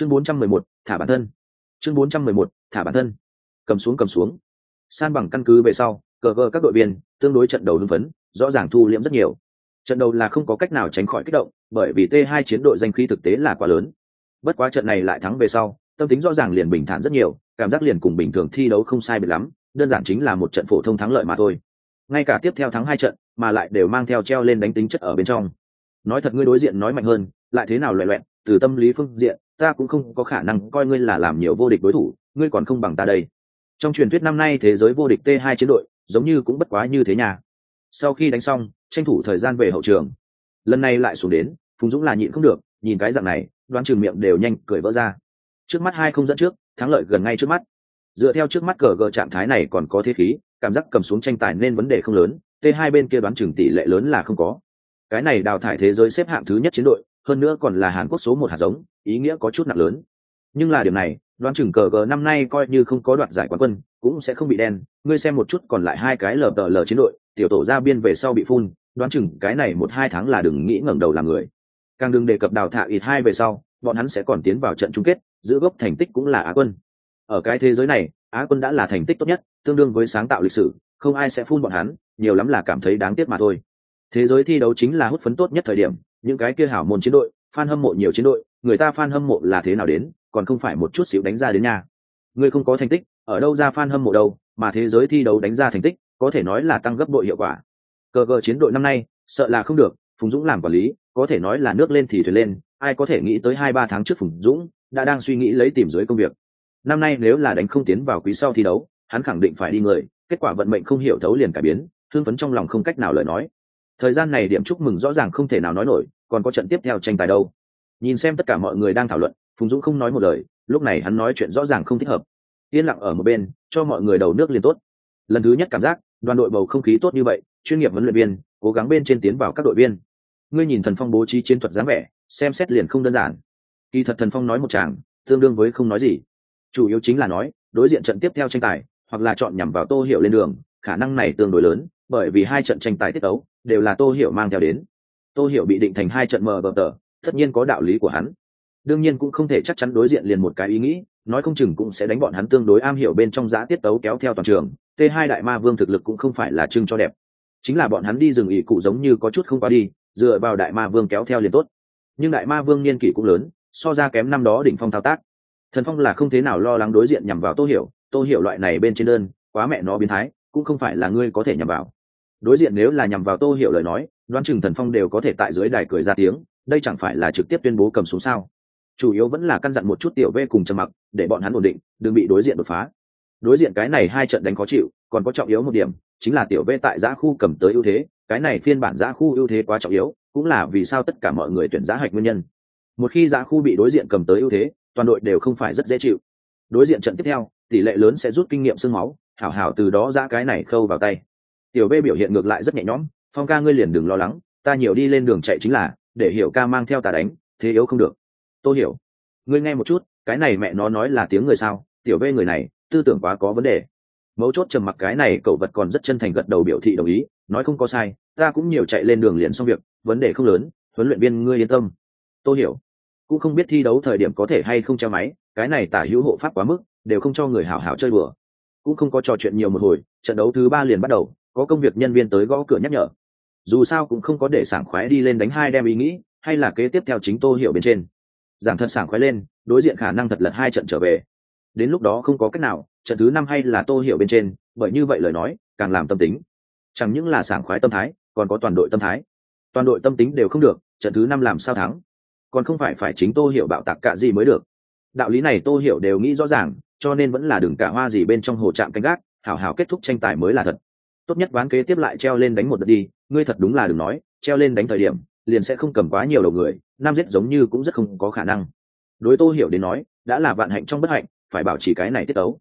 chương 411, thả bản thân. Chương 411, thả bản thân. Cầm xuống cầm xuống. San bằng căn cứ về sau cờ vờ các đội viên tương đối trận đầu hưng phấn rõ ràng thu liễm rất nhiều. Trận đầu là không có cách nào tránh khỏi kích động bởi vì t 2 chiến đội danh khí thực tế là quá lớn. Bất quá trận này lại thắng về sau tâm tính rõ ràng liền bình thản rất nhiều cảm giác liền cùng bình thường thi đấu không sai biệt lắm đơn giản chính là một trận phổ thông thắng lợi mà thôi. Ngay cả tiếp theo thắng hai trận mà lại đều mang theo treo lên đánh tính chất ở bên trong. Nói thật ngươi đối diện nói mạnh hơn lại thế nào loẹ loẹn từ tâm lý phương diện, ta cũng không có khả năng coi ngươi là làm nhiều vô địch đối thủ, ngươi còn không bằng ta đây. Trong truyền thuyết năm nay thế giới vô địch t 2 chiến đội, giống như cũng bất quá như thế nhà sau khi đánh xong, tranh thủ thời gian về hậu trường. Lần này lại xuống đến, phùng dũng là nhịn không được, nhìn cái dạng này, đoán trường miệng đều nhanh cười vỡ ra. Trước mắt hai không dẫn trước, thắng lợi gần ngay trước mắt. Dựa theo trước mắt cờ gờ trạng thái này còn có thế khí, cảm giác cầm xuống tranh tài nên vấn đề không lớn, t hai bên kia đoán chừng tỷ lệ lớn là không có. Cái này đào thải thế giới xếp hạng thứ nhất chiến đội hơn nữa còn là hàn quốc số một hạt giống, ý nghĩa có chút nặng lớn. Nhưng là điểm này, đoán chừng cờ gờ năm nay coi như không có đoạt giải quán quân, cũng sẽ không bị đen. Ngươi xem một chút còn lại hai cái lờ tờ lờ chiến đội, tiểu tổ ra biên về sau bị phun, đoán chừng cái này một hai tháng là đừng nghĩ ngẩng đầu làm người. Càng đừng đề cập đào thạ ít hai về sau, bọn hắn sẽ còn tiến vào trận chung kết, giữ gốc thành tích cũng là á quân. Ở cái thế giới này, á quân đã là thành tích tốt nhất, tương đương với sáng tạo lịch sử, không ai sẽ phun bọn hắn, nhiều lắm là cảm thấy đáng tiếc mà thôi. Thế giới thi đấu chính là hút phấn tốt nhất thời điểm những cái kia hảo môn chiến đội fan hâm mộ nhiều chiến đội, người ta fan hâm mộ là thế nào đến, còn không phải một chút xíu đánh ra đến nhà. Người không có thành tích, ở đâu ra fan hâm mộ đâu, mà thế giới thi đấu đánh ra thành tích, có thể nói là tăng gấp đội hiệu quả. Cờ cờ chiến đội năm nay, sợ là không được, phùng dũng làm quản lý, có thể nói là nước lên thì thuyền lên, ai có thể nghĩ tới hai ba tháng trước phùng dũng đã đang suy nghĩ lấy tìm dưới công việc. Năm nay nếu là đánh không tiến vào quý sau thi đấu, hắn khẳng định phải đi người, kết quả vận mệnh không hiểu thấu liền cải biến, thương phấn trong lòng không cách nào lời nói thời gian này điểm chúc mừng rõ ràng không thể nào nói nổi, còn có trận tiếp theo tranh tài đâu. Nhìn xem tất cả mọi người đang thảo luận, phùng dũng không nói một lời, lúc này hắn nói chuyện rõ ràng không thích hợp. Yên lặng ở một bên, cho mọi người đầu nước liền tốt. Lần thứ nhất cảm giác, đoàn đội bầu không khí tốt như vậy, chuyên nghiệp huấn luyện viên, cố gắng bên trên tiến vào các đội viên. Ngươi nhìn thần phong bố trí chiến thuật dáng vẻ, xem xét liền không đơn giản. Kỳ thật thần phong nói một chàng, tương đương với không nói gì. Chủ yếu chính là nói, đối diện trận tiếp theo tranh tài, hoặc là chọn nhằm vào tô hiểu lên đường, khả năng này tương đối lớn, bởi vì hai trận tranh tài tiết tấu đều là tô hiểu mang theo đến. Tô hiểu bị định thành hai trận mờ bờ tờ, tất nhiên có đạo lý của hắn. Đương nhiên cũng không thể chắc chắn đối diện liền một cái ý nghĩ, nói không chừng cũng sẽ đánh bọn hắn tương đối am hiểu bên trong giá tiết tấu kéo theo toàn trường. T hai đại ma vương thực lực cũng không phải là trưng cho đẹp. Chính là bọn hắn đi rừng ỉ cụ giống như có chút không qua đi, dựa vào đại ma vương kéo theo liền tốt. Nhưng đại ma vương niên kỷ cũng lớn, so ra kém năm đó đỉnh phong thao tác. Thần phong là không thế nào lo lắng đối diện nhằm vào tô hiểu. Tô hiểu loại này bên trên đơn, quá mẹ nó biến thái, cũng không phải là ngươi có thể nhằm vào đối diện nếu là nhằm vào tô hiểu lời nói, đoán chừng thần phong đều có thể tại dưới đài cười ra tiếng, đây chẳng phải là trực tiếp tuyên bố cầm xuống sao? Chủ yếu vẫn là căn dặn một chút tiểu v cùng trầm mặc, để bọn hắn ổn định, đừng bị đối diện đột phá. Đối diện cái này hai trận đánh khó chịu, còn có trọng yếu một điểm, chính là tiểu v tại giã khu cầm tới ưu thế, cái này phiên bản giã khu ưu thế quá trọng yếu, cũng là vì sao tất cả mọi người tuyển giá hạch nguyên nhân. Một khi giã khu bị đối diện cầm tới ưu thế, toàn đội đều không phải rất dễ chịu. Đối diện trận tiếp theo, tỷ lệ lớn sẽ rút kinh nghiệm sương máu, hảo hảo từ đó ra cái này khâu vào tay tiểu Bê biểu hiện ngược lại rất nhẹ nhõm, phong ca ngươi liền đừng lo lắng, ta nhiều đi lên đường chạy chính là, để hiểu ca mang theo ta đánh, thế yếu không được. Tôi hiểu, ngươi nghe một chút, cái này mẹ nó nói là tiếng người sao, tiểu Bê người này, tư tưởng quá có vấn đề. Mấu chốt trầm mặc cái này, cậu vật còn rất chân thành gật đầu biểu thị đồng ý, nói không có sai, ta cũng nhiều chạy lên đường liền xong việc, vấn đề không lớn, huấn luyện viên ngươi yên tâm. Tôi hiểu, cũng không biết thi đấu thời điểm có thể hay không treo máy, cái này tả hữu hộ pháp quá mức, đều không cho người hảo hảo chơi bừa cũng không có trò chuyện nhiều một hồi, trận đấu thứ ba liền bắt đầu có công việc nhân viên tới gõ cửa nhắc nhở. Dù sao cũng không có để sảng khoái đi lên đánh hai đem ý nghĩ, hay là kế tiếp theo chính tô hiểu bên trên. Giảng thật sảng khoái lên, đối diện khả năng thật lật hai trận trở về. Đến lúc đó không có cách nào, trận thứ năm hay là tô hiểu bên trên, bởi như vậy lời nói, càng làm tâm tính. Chẳng những là sảng khoái tâm thái, còn có toàn đội tâm thái. Toàn đội tâm tính đều không được, trận thứ năm làm sao thắng? Còn không phải phải chính tô hiểu bạo tạc cả gì mới được. Đạo lý này tô hiểu đều nghĩ rõ ràng, cho nên vẫn là đừng cả hoa gì bên trong hồ trạm canh gác, hảo hảo kết thúc tranh tài mới là thật tốt nhất ván kế tiếp lại treo lên đánh một đợt đi, ngươi thật đúng là đừng nói, treo lên đánh thời điểm, liền sẽ không cầm quá nhiều đầu người, nam giết giống như cũng rất không có khả năng. Đối tô hiểu đến nói, đã là vạn hạnh trong bất hạnh, phải bảo trì cái này tiết ấu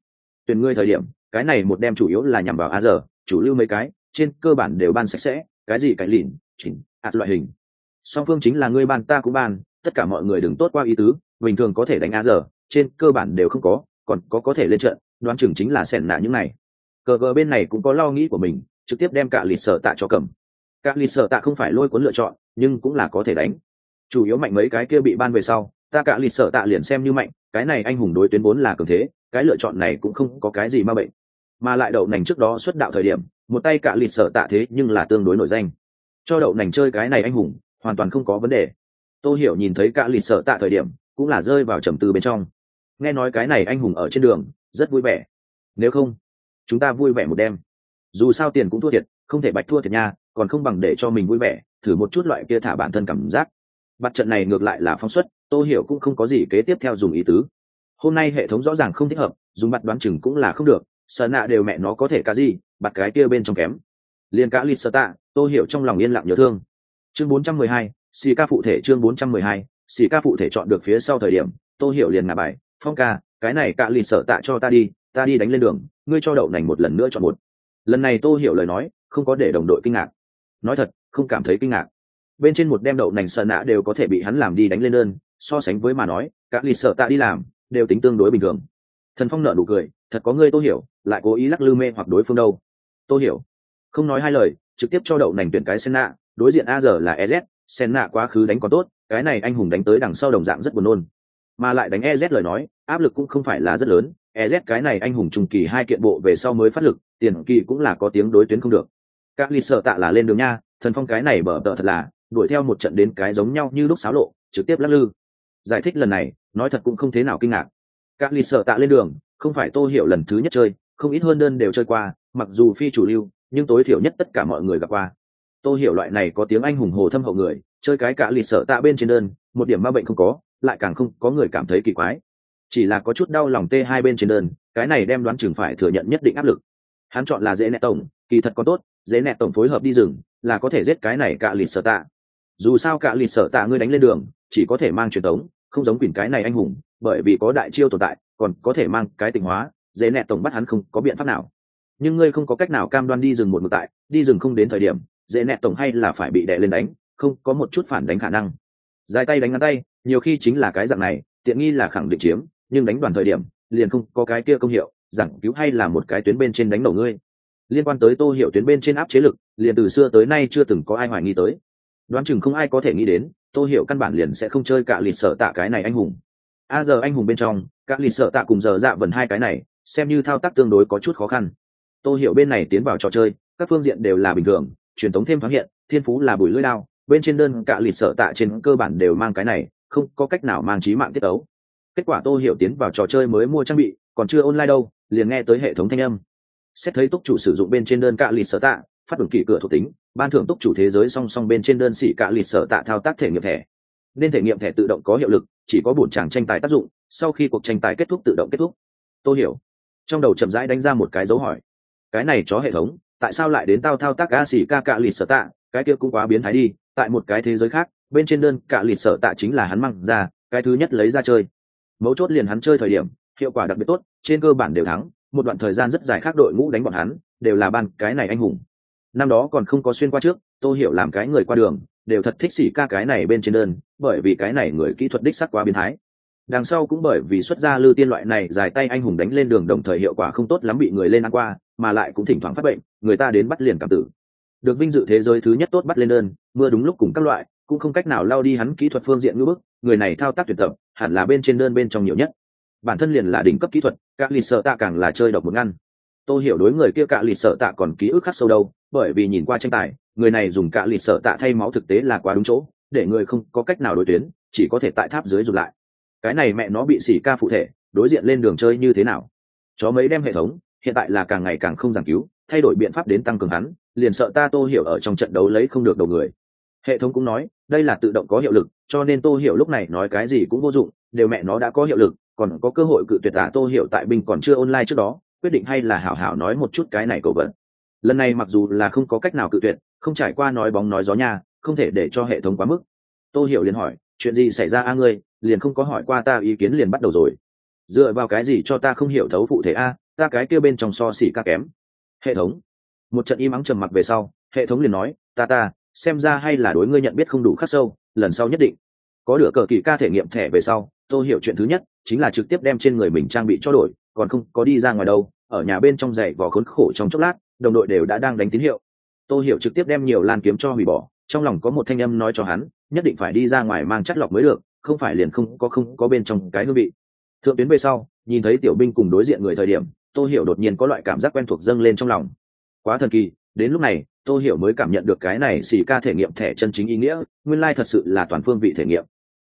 tuyển ngươi thời điểm, cái này một đem chủ yếu là nhằm vào a giờ, chủ lưu mấy cái, trên cơ bản đều ban sạch sẽ, cái gì cái lìn chỉnh, ạt loại hình. Song phương chính là ngươi ban, ta cũng ban, tất cả mọi người đừng tốt qua ý tứ, bình thường có thể đánh a giờ, trên cơ bản đều không có, còn có có thể lên trận, đoán chừng chính là sẻn nạ những này cờ gờ bên này cũng có lo nghĩ của mình, trực tiếp đem cả lịch sở tạ cho cầm. Cả lịch sở tạ không phải lôi cuốn lựa chọn, nhưng cũng là có thể đánh. Chủ yếu mạnh mấy cái kia bị ban về sau, ta cả lịch sợ tạ liền xem như mạnh, cái này anh hùng đối tuyến vốn là cường thế, cái lựa chọn này cũng không có cái gì ma bệnh. Mà lại đậu nành trước đó xuất đạo thời điểm, một tay cả lịch sợ tạ thế nhưng là tương đối nổi danh. Cho đậu nành chơi cái này anh hùng, hoàn toàn không có vấn đề. Tôi hiểu nhìn thấy cả lịch sợ tạ thời điểm, cũng là rơi vào trầm tư bên trong. Nghe nói cái này anh hùng ở trên đường, rất vui vẻ. Nếu không chúng ta vui vẻ một đêm. Dù sao tiền cũng thua thiệt không thể bạch thua thiệt nha còn không bằng để cho mình vui vẻ thử một chút loại kia thả bản thân cảm giác. Mặt trận này ngược lại là phóng xuất tôi hiểu cũng không có gì kế tiếp theo dùng ý tứ. Hôm nay hệ thống rõ ràng không thích hợp dùng mặt đoán chừng cũng là không được sợ nạ đều mẹ nó có thể cả gì bặt cái kia bên trong kém. Liền cá lít sợ tạ tôi hiểu trong lòng yên lặng nhớ thương. Chương 412, xì ca phụ thể chương 412, xì ca phụ thể chọn được phía sau thời điểm tôi hiểu liền ngả bài phong ca cái này cạ lì sợ tạ cho ta đi ta đi đánh lên đường, ngươi cho đậu nành một lần nữa chọn một. Lần này tôi hiểu lời nói, không có để đồng đội kinh ngạc. Nói thật, không cảm thấy kinh ngạc. Bên trên một đem đậu nành sợ nạ đều có thể bị hắn làm đi đánh lên đơn, so sánh với mà nói, các lì sợ tạ đi làm, đều tính tương đối bình thường. Thần phong nợ nụ cười, thật có ngươi tôi hiểu, lại cố ý lắc lư mê hoặc đối phương đâu. Tôi hiểu, không nói hai lời, trực tiếp cho đậu nành tuyển cái sen nạ đối diện a giờ là ez sen nạ quá khứ đánh có tốt, cái này anh hùng đánh tới đằng sau đồng dạng rất buồn nôn. Mà lại đánh ez lời nói, áp lực cũng không phải là rất lớn ez cái này anh hùng trùng kỳ hai kiện bộ về sau mới phát lực, tiền kỳ cũng là có tiếng đối tuyến không được. Các ly sợ tạ là lên đường nha, thần phong cái này bở tợ thật là, đuổi theo một trận đến cái giống nhau như lúc xáo lộ, trực tiếp lắc lư. Giải thích lần này, nói thật cũng không thế nào kinh ngạc. Các ly sợ tạ lên đường, không phải tô hiểu lần thứ nhất chơi, không ít hơn đơn đều chơi qua, mặc dù phi chủ lưu, nhưng tối thiểu nhất tất cả mọi người gặp qua. Tô hiểu loại này có tiếng anh hùng hồ thâm hậu người, chơi cái cả lịt sợ tạ bên trên đơn, một điểm ma bệnh không có, lại càng không có người cảm thấy kỳ quái chỉ là có chút đau lòng tê hai bên trên đơn, cái này đem đoán chừng phải thừa nhận nhất định áp lực. Hắn chọn là dễ nẹ tổng, kỳ thật có tốt, dễ nẹ tổng phối hợp đi rừng, là có thể giết cái này cạ lịt sở tạ. Dù sao cạ lịt sở tạ ngươi đánh lên đường, chỉ có thể mang truyền thống, không giống quỷ cái này anh hùng, bởi vì có đại chiêu tồn tại, còn có thể mang cái tình hóa, dễ nẹ tổng bắt hắn không có biện pháp nào. Nhưng ngươi không có cách nào cam đoan đi rừng một mực tại, đi rừng không đến thời điểm, dễ nẹ tổng hay là phải bị đè lên đánh, không có một chút phản đánh khả năng. Dài tay đánh ngắn tay, nhiều khi chính là cái dạng này, tiện nghi là khẳng định chiếm nhưng đánh đoàn thời điểm, liền không có cái kia công hiệu, giảng cứu hay là một cái tuyến bên trên đánh đầu ngươi. Liên quan tới tô hiệu tuyến bên trên áp chế lực, liền từ xưa tới nay chưa từng có ai hoài nghi tới. Đoán chừng không ai có thể nghĩ đến, tô hiệu căn bản liền sẽ không chơi cả lịch sở tạ cái này anh hùng. A giờ anh hùng bên trong các lịch sở tạ cùng giờ dạ vần hai cái này, xem như thao tác tương đối có chút khó khăn. Tô hiệu bên này tiến vào trò chơi, các phương diện đều là bình thường, truyền thống thêm thoáng hiện, thiên phú là bùi lưỡi lao bên trên đơn cả lịch sở tạ trên cơ bản đều mang cái này, không có cách nào mang trí mạng tiết ấu kết quả tô hiểu tiến vào trò chơi mới mua trang bị, còn chưa online đâu, liền nghe tới hệ thống thanh âm. Xét thấy túc chủ sử dụng bên trên đơn cạ lịt sở tạ, phát động kỳ cửa thuộc tính, ban thưởng túc chủ thế giới song song bên trên đơn xỉ cạ lịt sở tạ thao tác thể nghiệm thẻ. Nên thể nghiệm thẻ tự động có hiệu lực, chỉ có bổn tràng tranh tài tác dụng, sau khi cuộc tranh tài kết thúc tự động kết thúc. Tô hiểu, trong đầu chậm rãi đánh ra một cái dấu hỏi. Cái này chó hệ thống, tại sao lại đến tao thao tác a xỉ ca cạ lịt sở tạ? Cái kia cũng quá biến thái đi, tại một cái thế giới khác, bên trên đơn cạ lịt sở tạ chính là hắn măng ra, cái thứ nhất lấy ra chơi mấu chốt liền hắn chơi thời điểm, hiệu quả đặc biệt tốt, trên cơ bản đều thắng, một đoạn thời gian rất dài khác đội ngũ đánh bọn hắn, đều là ban cái này anh hùng. Năm đó còn không có xuyên qua trước tôi hiểu làm cái người qua đường, đều thật thích xỉ ca cái này bên trên đơn, bởi vì cái này người kỹ thuật đích sắc quá biến thái. Đằng sau cũng bởi vì xuất ra lư tiên loại này dài tay anh hùng đánh lên đường đồng thời hiệu quả không tốt lắm bị người lên ăn qua, mà lại cũng thỉnh thoảng phát bệnh, người ta đến bắt liền cảm tử. Được vinh dự thế giới thứ nhất tốt bắt lên đơn, mưa đúng lúc cùng các loại, cũng không cách nào lao đi hắn kỹ thuật phương diện ngữ bức, người này thao tác tuyệt tập hẳn là bên trên đơn bên trong nhiều nhất. Bản thân liền là đỉnh cấp kỹ thuật các lì sợ tạ càng là chơi độc một ngăn. Tôi hiểu đối người kia cạ lì sợ tạ còn ký ức khắc sâu đâu, bởi vì nhìn qua tranh tài, người này dùng cạ lì sợ tạ thay máu thực tế là quá đúng chỗ, để người không có cách nào đối tuyến, chỉ có thể tại tháp dưới rụt lại. Cái này mẹ nó bị xỉ ca phụ thể, đối diện lên đường chơi như thế nào? Chó mấy đem hệ thống, hiện tại là càng ngày càng không giảng cứu, thay đổi biện pháp đến tăng cường hắn, liền sợ ta tô hiểu ở trong trận đấu lấy không được đầu người. Hệ thống cũng nói đây là tự động có hiệu lực, cho nên tô hiểu lúc này nói cái gì cũng vô dụng, đều mẹ nó đã có hiệu lực, còn có cơ hội cự tuyệt tả tô hiểu tại binh còn chưa online trước đó, quyết định hay là hảo hảo nói một chút cái này cầu vận. Lần này mặc dù là không có cách nào cự tuyệt, không trải qua nói bóng nói gió nha, không thể để cho hệ thống quá mức. Tô hiểu liền hỏi, chuyện gì xảy ra a ngươi? Liền không có hỏi qua ta ý kiến liền bắt đầu rồi. Dựa vào cái gì cho ta không hiểu thấu phụ thể a, ta cái kia bên trong so xỉ ca kém. Hệ thống. Một trận im ắng trầm mặc về sau, hệ thống liền nói, ta ta xem ra hay là đối ngươi nhận biết không đủ khắc sâu, lần sau nhất định. Có được cờ kỳ ca thể nghiệm thẻ về sau, tôi hiểu chuyện thứ nhất, chính là trực tiếp đem trên người mình trang bị cho đổi, còn không có đi ra ngoài đâu, ở nhà bên trong giày vò khốn khổ trong chốc lát, đồng đội đều đã đang đánh tín hiệu. Tôi hiểu trực tiếp đem nhiều lan kiếm cho hủy bỏ, trong lòng có một thanh âm nói cho hắn, nhất định phải đi ra ngoài mang chất lọc mới được, không phải liền không có không có bên trong cái hương vị. Thượng tuyến về sau, nhìn thấy tiểu binh cùng đối diện người thời điểm, tôi hiểu đột nhiên có loại cảm giác quen thuộc dâng lên trong lòng. Quá thần kỳ đến lúc này, tô hiểu mới cảm nhận được cái này xì ca thể nghiệm thẻ chân chính ý nghĩa, nguyên lai thật sự là toàn phương vị thể nghiệm.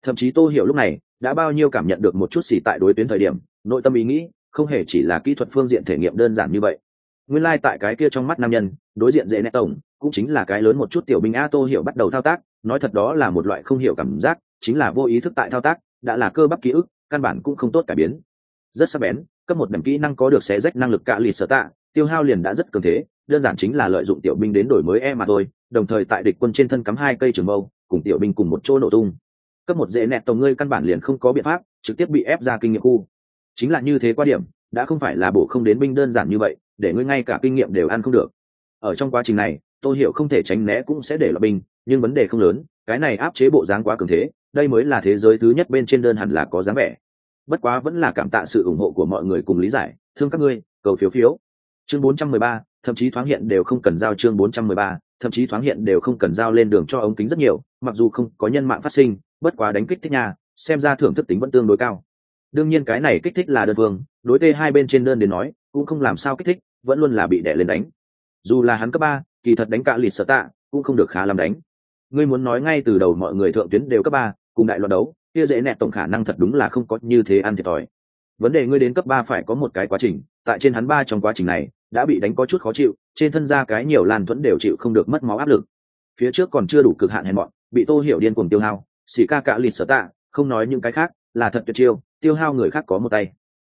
Thậm chí tô hiểu lúc này, đã bao nhiêu cảm nhận được một chút xì tại đối tuyến thời điểm, nội tâm ý nghĩ, không hề chỉ là kỹ thuật phương diện thể nghiệm đơn giản như vậy. Nguyên lai tại cái kia trong mắt nam nhân, đối diện dễ nét tổng, cũng chính là cái lớn một chút tiểu binh a tô hiểu bắt đầu thao tác, nói thật đó là một loại không hiểu cảm giác, chính là vô ý thức tại thao tác, đã là cơ bắp ký ức, căn bản cũng không tốt cải biến. Rất sắc bén, cấp một đầm kỹ năng có được xé rách năng lực cạ lì sở tạ, tiêu hao liền đã rất cường thế đơn giản chính là lợi dụng tiểu binh đến đổi mới e mà thôi đồng thời tại địch quân trên thân cắm hai cây trường mâu cùng tiểu binh cùng một chỗ nổ tung. Cấp một dễ nẹt tổng ngươi căn bản liền không có biện pháp trực tiếp bị ép ra kinh nghiệm khu. Chính là như thế qua điểm đã không phải là bổ không đến binh đơn giản như vậy để ngươi ngay cả kinh nghiệm đều ăn không được. Ở trong quá trình này tôi hiểu không thể tránh né cũng sẽ để loại binh nhưng vấn đề không lớn cái này áp chế bộ dáng quá cường thế đây mới là thế giới thứ nhất bên trên đơn hẳn là có dáng vẻ. Bất quá vẫn là cảm tạ sự ủng hộ của mọi người cùng lý giải thương các ngươi cầu phiếu phiếu. Chương 413, thậm chí thoáng hiện đều không cần giao chương 413, thậm chí thoáng hiện đều không cần giao lên đường cho ống kính rất nhiều mặc dù không có nhân mạng phát sinh bất quá đánh kích thích nhà xem ra thưởng thức tính vẫn tương đối cao. Đương nhiên cái này kích thích là đơn phương đối tê hai bên trên đơn đến nói cũng không làm sao kích thích vẫn luôn là bị đè lên đánh. Dù là hắn cấp ba kỳ thật đánh cạ lịt sở tạ cũng không được khá làm đánh. Ngươi muốn nói ngay từ đầu mọi người thượng tuyến đều cấp ba cùng đại loạn đấu kia dễ nẹt tổng khả năng thật đúng là không có như thế ăn thiệt thòi. Vấn đề ngươi đến cấp ba phải có một cái quá trình tại trên hắn ba trong quá trình này đã bị đánh có chút khó chịu, trên thân ra cái nhiều lan thuẫn đều chịu không được mất máu áp lực. Phía trước còn chưa đủ cực hạn hèn mọn, bị tô hiểu điên cuồng tiêu hao, xì ca cạ lịt sở tạ, không nói những cái khác, là thật tuyệt chiêu, tiêu hao người khác có một tay.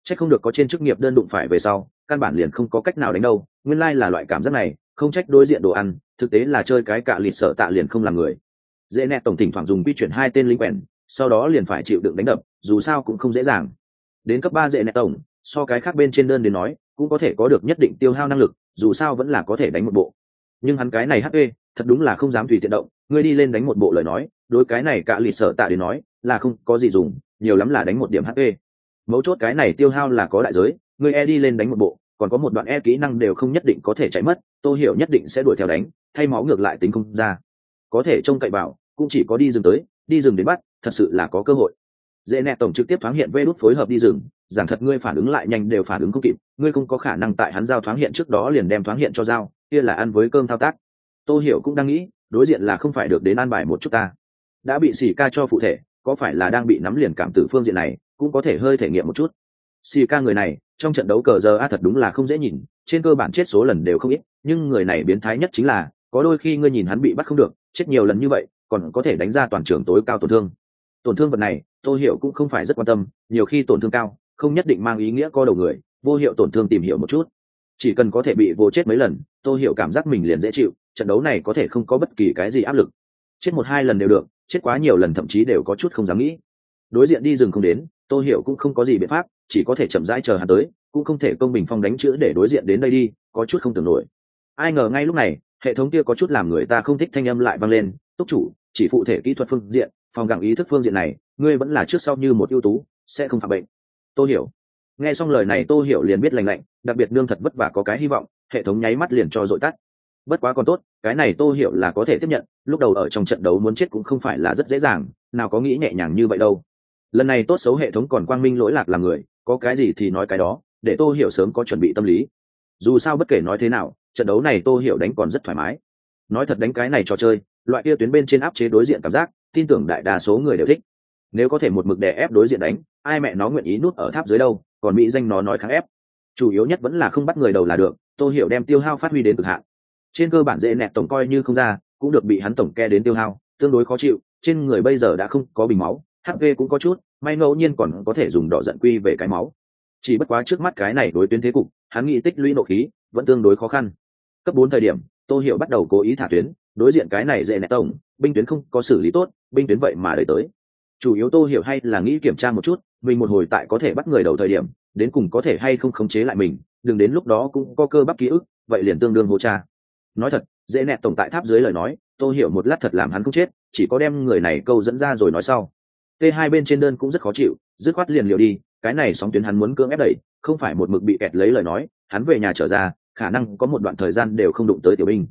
Chắc không được có trên chức nghiệp đơn đụng phải về sau, căn bản liền không có cách nào đánh đâu, nguyên lai là loại cảm giác này, không trách đối diện đồ ăn, thực tế là chơi cái cạ lịt sở tạ liền không làm người. Dễ nẹ tổng thỉnh thoảng dùng quy chuyển hai tên lính quèn, sau đó liền phải chịu đựng đánh đập, dù sao cũng không dễ dàng. Đến cấp ba dễ nẹ tổng, so cái khác bên trên đơn đến nói cũng có thể có được nhất định tiêu hao năng lực, dù sao vẫn là có thể đánh một bộ. Nhưng hắn cái này hp thật đúng là không dám tùy tiện động, ngươi đi lên đánh một bộ lời nói, đối cái này cả lì sở tạ đến nói, là không có gì dùng, nhiều lắm là đánh một điểm hp mấu chốt cái này tiêu hao là có đại giới, ngươi e đi lên đánh một bộ, còn có một đoạn e kỹ năng đều không nhất định có thể chạy mất, tô hiểu nhất định sẽ đuổi theo đánh, thay máu ngược lại tính không ra. Có thể trông cậy bảo cũng chỉ có đi rừng tới, đi rừng đến bắt, thật sự là có cơ hội dễ nẹ tổng trực tiếp thoáng hiện vê đốt phối hợp đi rừng giảng thật ngươi phản ứng lại nhanh đều phản ứng không kịp, ngươi không có khả năng tại hắn giao thoáng hiện trước đó liền đem thoáng hiện cho giao, kia là ăn với cơm thao tác. Tô hiểu cũng đang nghĩ, đối diện là không phải được đến an bài một chút ta. Đã bị xì ca cho phụ thể, có phải là đang bị nắm liền cảm tử phương diện này, cũng có thể hơi thể nghiệm một chút. Xì ca người này, trong trận đấu cờ giờ a thật đúng là không dễ nhìn, trên cơ bản chết số lần đều không ít, nhưng người này biến thái nhất chính là, có đôi khi ngươi nhìn hắn bị bắt không được, chết nhiều lần như vậy, còn có thể đánh ra toàn trường tối cao tổn thương tổn thương vật này, tô hiểu cũng không phải rất quan tâm, nhiều khi tổn thương cao, không nhất định mang ý nghĩa co đầu người, vô hiệu tổn thương tìm hiểu một chút. Chỉ cần có thể bị vô chết mấy lần, tô hiểu cảm giác mình liền dễ chịu, trận đấu này có thể không có bất kỳ cái gì áp lực. Chết một hai lần đều được, chết quá nhiều lần thậm chí đều có chút không dám nghĩ. Đối diện đi rừng không đến, tô hiểu cũng không có gì biện pháp, chỉ có thể chậm rãi chờ hắn tới, cũng không thể công bình phong đánh chữ để đối diện đến đây đi, có chút không tưởng nổi. Ai ngờ ngay lúc này, hệ thống kia có chút làm người ta không thích thanh âm lại vang lên, túc chủ, chỉ phụ thể kỹ thuật phương diện phòng gặng ý thức phương diện này, ngươi vẫn là trước sau như một ưu tú, sẽ không phạm bệnh. Tôi hiểu. Nghe xong lời này tôi hiểu liền biết lành lạnh, đặc biệt nương thật vất vả có cái hy vọng, hệ thống nháy mắt liền cho dội tắt. Bất quá còn tốt, cái này tôi hiểu là có thể tiếp nhận, lúc đầu ở trong trận đấu muốn chết cũng không phải là rất dễ dàng, nào có nghĩ nhẹ nhàng như vậy đâu. Lần này tốt xấu hệ thống còn quang minh lỗi lạc là người, có cái gì thì nói cái đó, để tôi hiểu sớm có chuẩn bị tâm lý. Dù sao bất kể nói thế nào, trận đấu này tôi hiểu đánh còn rất thoải mái. Nói thật đánh cái này trò chơi, loại kia tuyến bên trên áp chế đối diện cảm giác tin tưởng đại đa số người đều thích. Nếu có thể một mực đè ép đối diện đánh, ai mẹ nó nguyện ý nuốt ở tháp dưới đâu, còn mỹ danh nó nói kháng ép. Chủ yếu nhất vẫn là không bắt người đầu là được, tô hiểu đem tiêu hao phát huy đến cực hạn. Trên cơ bản dễ nẹt tổng coi như không ra, cũng được bị hắn tổng ke đến tiêu hao, tương đối khó chịu, trên người bây giờ đã không có bình máu hp cũng có chút, may ngẫu nhiên còn có thể dùng đỏ giận quy về cái máu. Chỉ bất quá trước mắt cái này đối tuyến thế cục, hắn nghĩ tích lũy nộ khí, vẫn tương đối khó khăn. Cấp bốn thời điểm tô hiểu bắt đầu cố ý thả tuyến, đối diện cái này dễ nẹt tổng, binh tuyến không có xử lý tốt, binh tuyến vậy mà đợi tới. Chủ yếu tô hiểu hay là nghĩ kiểm tra một chút, mình một hồi tại có thể bắt người đầu thời điểm, đến cùng có thể hay không khống chế lại mình, đừng đến lúc đó cũng có cơ bắp ký ức, vậy liền tương đương hô cha nói thật, dễ nẹt tổng tại tháp dưới lời nói, tô hiểu một lát thật làm hắn không chết, chỉ có đem người này câu dẫn ra rồi nói sau. T hai bên trên đơn cũng rất khó chịu, dứt khoát liền liều đi, cái này sóng tuyến hắn muốn cưỡng ép đẩy, không phải một mực bị kẹt lấy lời nói, hắn về nhà trở ra khả năng có một đoạn thời gian đều không đụng tới tiểu binh.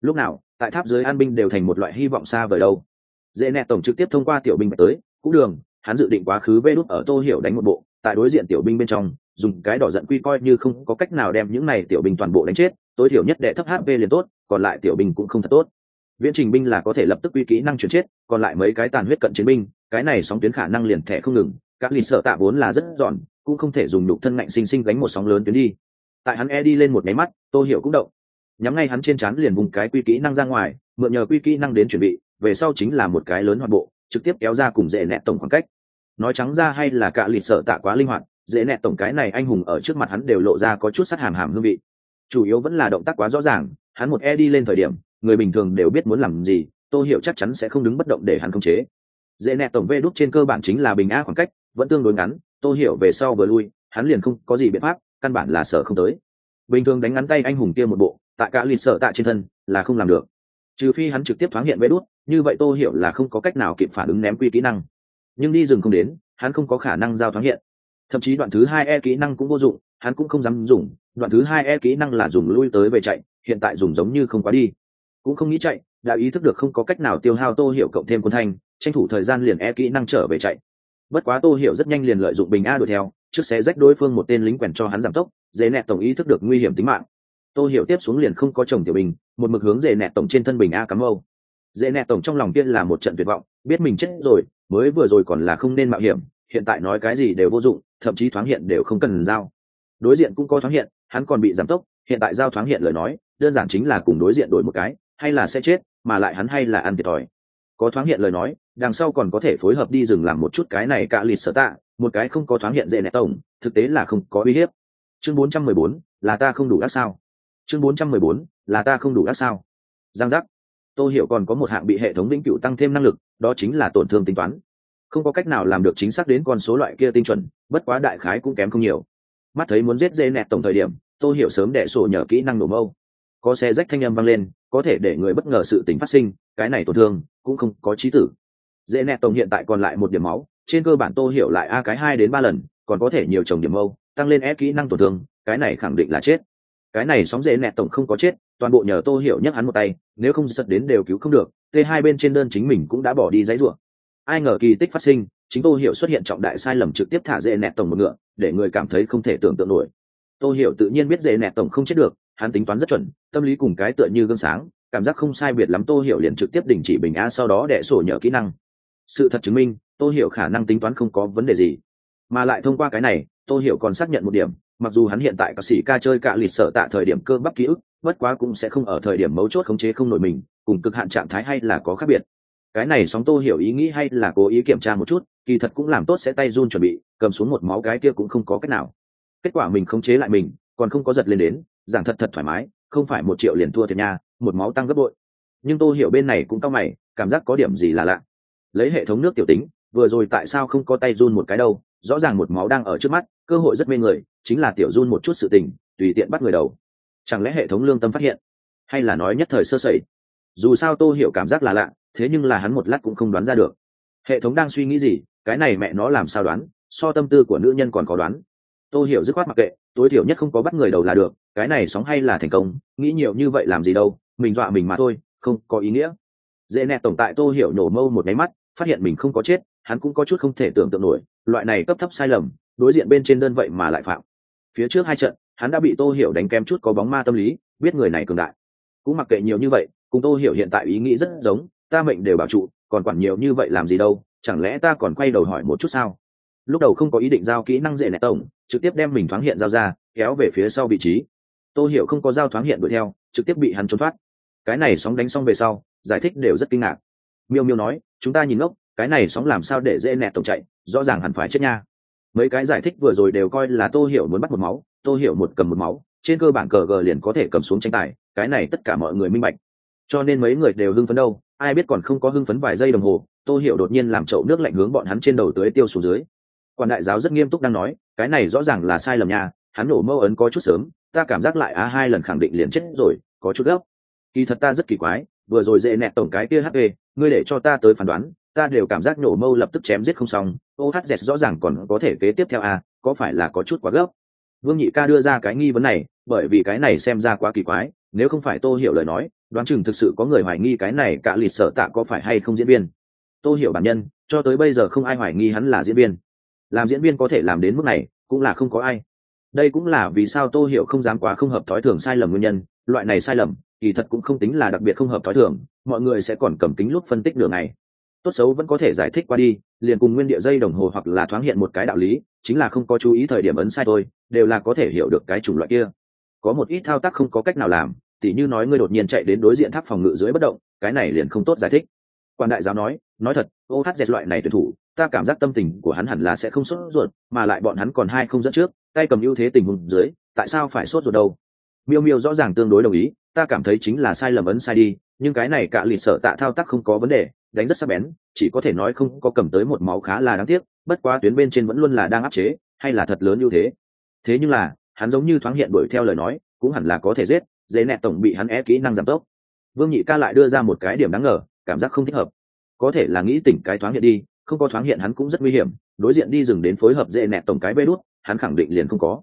Lúc nào, tại tháp dưới an binh đều thành một loại hy vọng xa vời đâu. Dễ nẹ tổng trực tiếp thông qua tiểu binh tới Cũ đường, hắn dự định quá khứ vê đút ở tô hiểu đánh một bộ, tại đối diện tiểu binh bên trong, dùng cái đỏ giận quy coi như không có cách nào đem những này tiểu binh toàn bộ đánh chết, tối thiểu nhất đệ thấp hp liền tốt, còn lại tiểu binh cũng không thật tốt. Viễn trình binh là có thể lập tức quy kỹ năng chuyển chết, còn lại mấy cái tàn huyết cận chiến binh, cái này sóng tuyến khả năng liền thẻ không ngừng. Các lì sợ tạ vốn là rất giòn, cũng không thể dùng đục thân ngạnh sinh sinh đánh một sóng lớn tuyến đi tại hắn e đi lên một máy mắt, tô hiểu cũng động. Nhắm ngay hắn trên chán liền vùng cái quy kỹ năng ra ngoài, mượn nhờ quy kỹ năng đến chuẩn bị, về sau chính là một cái lớn hoạt bộ, trực tiếp kéo ra cùng dễ nẹt tổng khoảng cách. Nói trắng ra hay là cả lịch sợ tạ quá linh hoạt, dễ nẹt tổng cái này anh hùng ở trước mặt hắn đều lộ ra có chút sắt hàm hàm hương vị. Chủ yếu vẫn là động tác quá rõ ràng, hắn một e đi lên thời điểm, người bình thường đều biết muốn làm gì, tô hiểu chắc chắn sẽ không đứng bất động để hắn khống chế. Dễ nẹt tổng vê đúc trên cơ bản chính là bình a khoảng cách, vẫn tương đối ngắn, tô hiểu về sau vừa lui, hắn liền không có gì biện pháp căn bản là sợ không tới. Bình thường đánh ngắn tay anh hùng kia một bộ, tại cả lì sợ tạ trên thân, là không làm được. Trừ phi hắn trực tiếp thoáng hiện vê đút, như vậy tô hiểu là không có cách nào kịp phản ứng ném quy kỹ năng. Nhưng đi rừng không đến, hắn không có khả năng giao thoáng hiện. Thậm chí đoạn thứ hai e kỹ năng cũng vô dụng, hắn cũng không dám dùng. Đoạn thứ hai e kỹ năng là dùng lui tới về chạy, hiện tại dùng giống như không quá đi. Cũng không nghĩ chạy, đã ý thức được không có cách nào tiêu hao tô hiểu cộng thêm quân thanh, tranh thủ thời gian liền e kỹ năng trở về chạy. Bất quá tô hiểu rất nhanh liền lợi dụng bình a đuổi theo trước sẽ rách đối phương một tên lính quèn cho hắn giảm tốc, dễ nẹt tổng ý thức được nguy hiểm tính mạng. Tô hiểu tiếp xuống liền không có chồng tiểu bình, một mực hướng dễ nẹt tổng trên thân bình a cắm âu. Dễ nẹt tổng trong lòng tiên là một trận tuyệt vọng, biết mình chết rồi, mới vừa rồi còn là không nên mạo hiểm, hiện tại nói cái gì đều vô dụng, thậm chí thoáng hiện đều không cần giao. Đối diện cũng có thoáng hiện, hắn còn bị giảm tốc, hiện tại giao thoáng hiện lời nói, đơn giản chính là cùng đối diện đổi một cái, hay là sẽ chết, mà lại hắn hay là ăn thiệt thòi. Có thoáng hiện lời nói, đằng sau còn có thể phối hợp đi dừng làm một chút cái này cạ lịt sở tạ một cái không có thoáng hiện dễ nẹt tổng thực tế là không có uy hiếp. Chương 414, là ta không đủ đắt sao? Chương 414, là ta không đủ đắt sao? Giang giác. Tôi hiểu còn có một hạng bị hệ thống vĩnh cửu tăng thêm năng lực đó chính là tổn thương tính toán. Không có cách nào làm được chính xác đến con số loại kia tinh chuẩn bất quá đại khái cũng kém không nhiều. Mắt thấy muốn giết dê nẹt tổng thời điểm tôi hiểu sớm đệ sổ nhờ kỹ năng nổ mâu. Có xe rách thanh âm vang lên có thể để người bất ngờ sự tính phát sinh cái này tổn thương cũng không có trí tử. Dễ nẹt tổng hiện tại còn lại một điểm máu trên cơ bản tô hiểu lại a cái hai đến ba lần, còn có thể nhiều chồng điểm mâu, tăng lên ép kỹ năng tổn thương, cái này khẳng định là chết. Cái này sóng dễ nẹt tổng không có chết, toàn bộ nhờ tô hiểu nhấc hắn một tay, nếu không giật đến đều cứu không được t hai bên trên đơn chính mình cũng đã bỏ đi giấy ruộng ai ngờ kỳ tích phát sinh, chính tô hiểu xuất hiện trọng đại sai lầm trực tiếp thả dễ nẹt tổng một ngựa, để người cảm thấy không thể tưởng tượng nổi. Tô hiểu tự nhiên biết dễ nẹt tổng không chết được, hắn tính toán rất chuẩn, tâm lý cùng cái tựa như gương sáng, cảm giác không sai biệt lắm tô hiểu liền trực tiếp đình chỉ bình a sau đó đẻ sổ nhờ kỹ năng. Sự thật chứng minh tô hiểu khả năng tính toán không có vấn đề gì. Mà lại thông qua cái này, tô hiểu còn xác nhận một điểm, mặc dù hắn hiện tại cả sĩ ca chơi cả lịch sở tạ thời điểm cơ bắp ký ức, bất quá cũng sẽ không ở thời điểm mấu chốt khống chế không nổi mình, cùng cực hạn trạng thái hay là có khác biệt. Cái này sóng tô hiểu ý nghĩ hay là cố ý kiểm tra một chút, kỳ thật cũng làm tốt sẽ tay run chuẩn bị, cầm xuống một máu cái kia cũng không có cách nào. Kết quả mình khống chế lại mình, còn không có giật lên đến, giảng thật thật thoải mái, không phải một triệu liền thua thiệt nha, một máu tăng gấp bội. Nhưng tô hiểu bên này cũng cao mày, cảm giác có điểm gì là lạ. Lấy hệ thống nước tiểu tính vừa rồi tại sao không có tay run một cái đâu? Rõ ràng một máu đang ở trước mắt, cơ hội rất mê người, chính là tiểu run một chút sự tình, tùy tiện bắt người đầu. Chẳng lẽ hệ thống lương tâm phát hiện? Hay là nói nhất thời sơ sẩy? Dù sao tô hiểu cảm giác là lạ, thế nhưng là hắn một lát cũng không đoán ra được. Hệ thống đang suy nghĩ gì? Cái này mẹ nó làm sao đoán? So tâm tư của nữ nhân còn có đoán. Tô hiểu dứt khoát mặc kệ, tối thiểu nhất không có bắt người đầu là được, cái này sóng hay là thành công, nghĩ nhiều như vậy làm gì đâu, mình dọa mình mà thôi, không có ý nghĩa. Dễ nẹ tổng tại tô hiểu nổ mâu một máy mắt, phát hiện mình không có chết hắn cũng có chút không thể tưởng tượng nổi, loại này cấp thấp sai lầm, đối diện bên trên đơn vậy mà lại phạm. Phía trước hai trận, hắn đã bị tô hiểu đánh kém chút có bóng ma tâm lý, biết người này cường đại. Cũng mặc kệ nhiều như vậy, cùng tô hiểu hiện tại ý nghĩ rất giống, ta mệnh đều bảo trụ, còn quản nhiều như vậy làm gì đâu, chẳng lẽ ta còn quay đầu hỏi một chút sao? Lúc đầu không có ý định giao kỹ năng dễ nẹ tổng, trực tiếp đem mình thoáng hiện giao ra, kéo về phía sau vị trí. Tô hiểu không có giao thoáng hiện đuổi theo, trực tiếp bị hắn trốn thoát. Cái này sóng đánh xong về sau, giải thích đều rất kinh ngạc. Miêu miêu nói, chúng ta nhìn ngốc cái này sóng làm sao để dễ nẹt tổng chạy, rõ ràng hẳn phải chết nha. Mấy cái giải thích vừa rồi đều coi là tô hiểu muốn bắt một máu, tô hiểu một cầm một máu, trên cơ bản cờ gờ liền có thể cầm xuống tranh tài, cái này tất cả mọi người minh bạch. Cho nên mấy người đều hưng phấn đâu, ai biết còn không có hưng phấn vài giây đồng hồ, tô hiểu đột nhiên làm chậu nước lạnh hướng bọn hắn trên đầu tưới tiêu xuống dưới. Quan đại giáo rất nghiêm túc đang nói, cái này rõ ràng là sai lầm nha, hắn nổ mâu ấn có chút sớm, ta cảm giác lại á hai lần khẳng định liền chết rồi, có chút gấp. Kỳ thật ta rất kỳ quái, vừa rồi dễ nẹt tổng cái kia hp ngươi để cho ta tới phán đoán ta đều cảm giác nổ mâu lập tức chém giết không xong. Ohz rõ ràng còn có thể kế tiếp theo a có phải là có chút quá gấp? Vương nhị ca đưa ra cái nghi vấn này, bởi vì cái này xem ra quá kỳ quái, nếu không phải tô hiểu lời nói, đoán chừng thực sự có người hoài nghi cái này cả lì sở tạ có phải hay không diễn viên. Tô hiểu bản nhân, cho tới bây giờ không ai hoài nghi hắn là diễn viên. Làm diễn viên có thể làm đến mức này, cũng là không có ai. Đây cũng là vì sao tô hiểu không dám quá không hợp thói thường sai lầm nguyên nhân, loại này sai lầm, kỳ thật cũng không tính là đặc biệt không hợp thói thường, mọi người sẽ còn cầm kính lúc phân tích đường này tốt xấu vẫn có thể giải thích qua đi, liền cùng nguyên địa dây đồng hồ hoặc là thoáng hiện một cái đạo lý, chính là không có chú ý thời điểm ấn sai thôi, đều là có thể hiểu được cái chủng loại kia. Có một ít thao tác không có cách nào làm, tỉ như nói ngươi đột nhiên chạy đến đối diện tháp phòng ngự dưới bất động, cái này liền không tốt giải thích. Quan đại giáo nói nói thật, ô thát dẹt loại này tuyển thủ, ta cảm giác tâm tình của hắn hẳn là sẽ không sốt ruột, mà lại bọn hắn còn hai không dẫn trước, tay cầm ưu thế tình huống dưới, tại sao phải sốt ruột đâu? Miêu miêu rõ ràng tương đối đồng ý ta cảm thấy chính là sai lầm ấn sai đi, nhưng cái này cả lì sợ tạ thao tác không có vấn đề, đánh rất sắc bén, chỉ có thể nói không có cầm tới một máu khá là đáng tiếc, bất quá tuyến bên trên vẫn luôn là đang áp chế, hay là thật lớn ưu thế. Thế nhưng là, hắn giống như thoáng hiện đuổi theo lời nói, cũng hẳn là có thể giết, dễ nẹt tổng bị hắn é kỹ năng giảm tốc. Vương nhị ca lại đưa ra một cái điểm đáng ngờ, cảm giác không thích hợp. Có thể là nghĩ tỉnh cái thoáng hiện đi, không có thoáng hiện hắn cũng rất nguy hiểm, đối diện đi rừng đến phối hợp dễ nẹt tổng cái bê đút, hắn khẳng định liền không có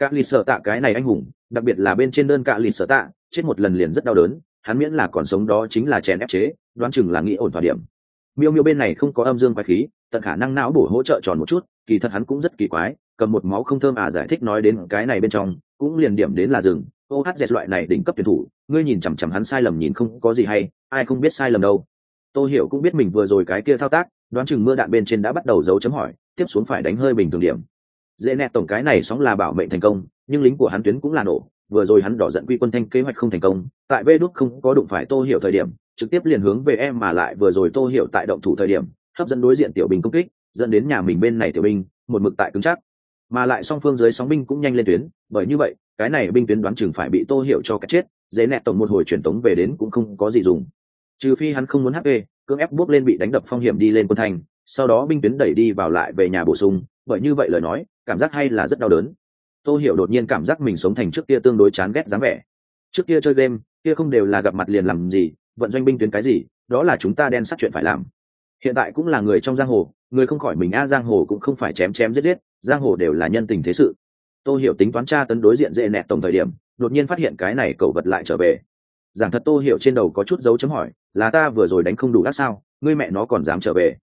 cạ lì sợ tạ cái này anh hùng, đặc biệt là bên trên đơn cạ lì sợ tạ, chết một lần liền rất đau đớn, hắn miễn là còn sống đó chính là chèn ép chế, đoán chừng là nghĩ ổn thỏa điểm. Miêu miêu bên này không có âm dương quái khí, tận khả năng não bổ hỗ trợ tròn một chút, kỳ thật hắn cũng rất kỳ quái, cầm một máu không thơm à giải thích nói đến cái này bên trong, cũng liền điểm đến là rừng. Dệt loại này đỉnh cấp tuyển thủ, ngươi nhìn chằm chằm hắn sai lầm nhìn không có gì hay, ai không biết sai lầm đâu. Tôi hiểu cũng biết mình vừa rồi cái kia thao tác, đoán chừng mưa đạn bên trên đã bắt đầu dấu chấm hỏi, tiếp xuống phải đánh hơi bình thường điểm dễ nẹt tổng cái này sóng là bảo mệnh thành công, nhưng lính của hắn tuyến cũng là nổ. Vừa rồi hắn đỏ giận quy quân thanh kế hoạch không thành công, tại vê đúc không có đụng phải tô hiểu thời điểm, trực tiếp liền hướng về em mà lại vừa rồi tô hiểu tại động thủ thời điểm, hấp dẫn đối diện tiểu bình công kích, dẫn đến nhà mình bên này tiểu binh, một mực tại cứng chắc. Mà lại song phương dưới sóng binh cũng nhanh lên tuyến, bởi như vậy, cái này binh tuyến đoán chừng phải bị tô hiểu cho cái chết, dễ nẹt tổng một hồi truyền tống về đến cũng không có gì dùng. Trừ phi hắn không muốn hp cưỡng ép bước lên bị đánh đập phong hiểm đi lên quân thành, sau đó binh tuyến đẩy đi vào lại về nhà bổ sung, bởi như vậy lời nói cảm giác hay là rất đau đớn. Tô hiểu đột nhiên cảm giác mình sống thành trước kia tương đối chán ghét dáng vẻ. Trước kia chơi game, kia không đều là gặp mặt liền làm gì, vận doanh binh tuyến cái gì, đó là chúng ta đen sát chuyện phải làm. Hiện tại cũng là người trong giang hồ, người không khỏi mình a, giang hồ cũng không phải chém chém giết giết, giang hồ đều là nhân tình thế sự. Tô hiểu tính toán tra tấn đối diện dễ nẹt tổng thời điểm, đột nhiên phát hiện cái này cậu vật lại trở về. Giảng thật tô hiểu trên đầu có chút dấu chấm hỏi, là ta vừa rồi đánh không đủ gác sao? Ngươi mẹ nó còn dám trở về?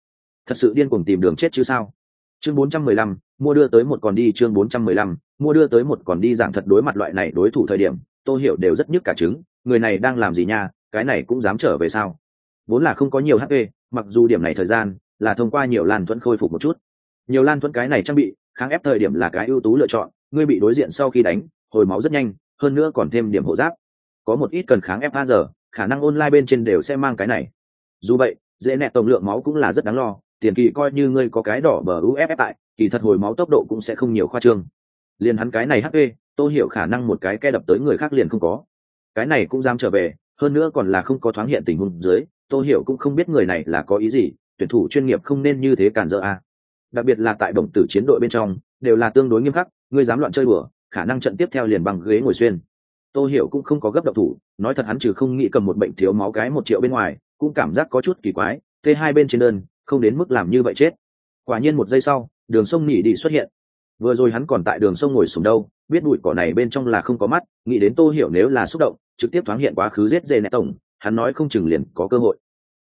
Thật sự điên cuồng tìm đường chết chứ sao? Chương 415, mua đưa tới một còn đi chương 415, mua đưa tới một còn đi giảng thật đối mặt loại này đối thủ thời điểm tô hiểu đều rất nhức cả trứng người này đang làm gì nha cái này cũng dám trở về sao? Vốn là không có nhiều hp mặc dù điểm này thời gian là thông qua nhiều lan thuẫn khôi phục một chút. Nhiều lan thuẫn cái này trang bị kháng ép thời điểm là cái ưu tú lựa chọn ngươi bị đối diện sau khi đánh hồi máu rất nhanh hơn nữa còn thêm điểm hộ giáp. Có một ít cần kháng ép ba giờ khả năng online bên trên đều sẽ mang cái này. Dù vậy dễ nẹt tổng lượng máu cũng là rất đáng lo tiền kỳ coi như ngươi có cái đỏ bờ uff tại, kỳ thật hồi máu tốc độ cũng sẽ không nhiều khoa trương. Liền hắn cái này hp tôi hiểu khả năng một cái ke đập tới người khác liền không có. Cái này cũng dám trở về, hơn nữa còn là không có thoáng hiện tình huống dưới tôi hiểu cũng không biết người này là có ý gì, tuyển thủ chuyên nghiệp không nên như thế cản dỡ a. Đặc biệt là tại đồng tử chiến đội bên trong, đều là tương đối nghiêm khắc, ngươi dám loạn chơi bừa khả năng trận tiếp theo liền bằng ghế ngồi xuyên. Tôi hiểu cũng không có gấp độc thủ, nói thật hắn trừ không nghĩ cầm một bệnh thiếu máu cái một triệu bên ngoài, cũng cảm giác có chút kỳ quái, t hai bên trên đơn không đến mức làm như vậy chết. Quả nhiên một giây sau, đường sông nỉ đi xuất hiện. Vừa rồi hắn còn tại đường sông ngồi sùng đâu, biết bụi cỏ này bên trong là không có mắt, nghĩ đến tô hiểu nếu là xúc động, trực tiếp thoáng hiện quá khứ giết dê nẹt tổng, hắn nói không chừng liền có cơ hội.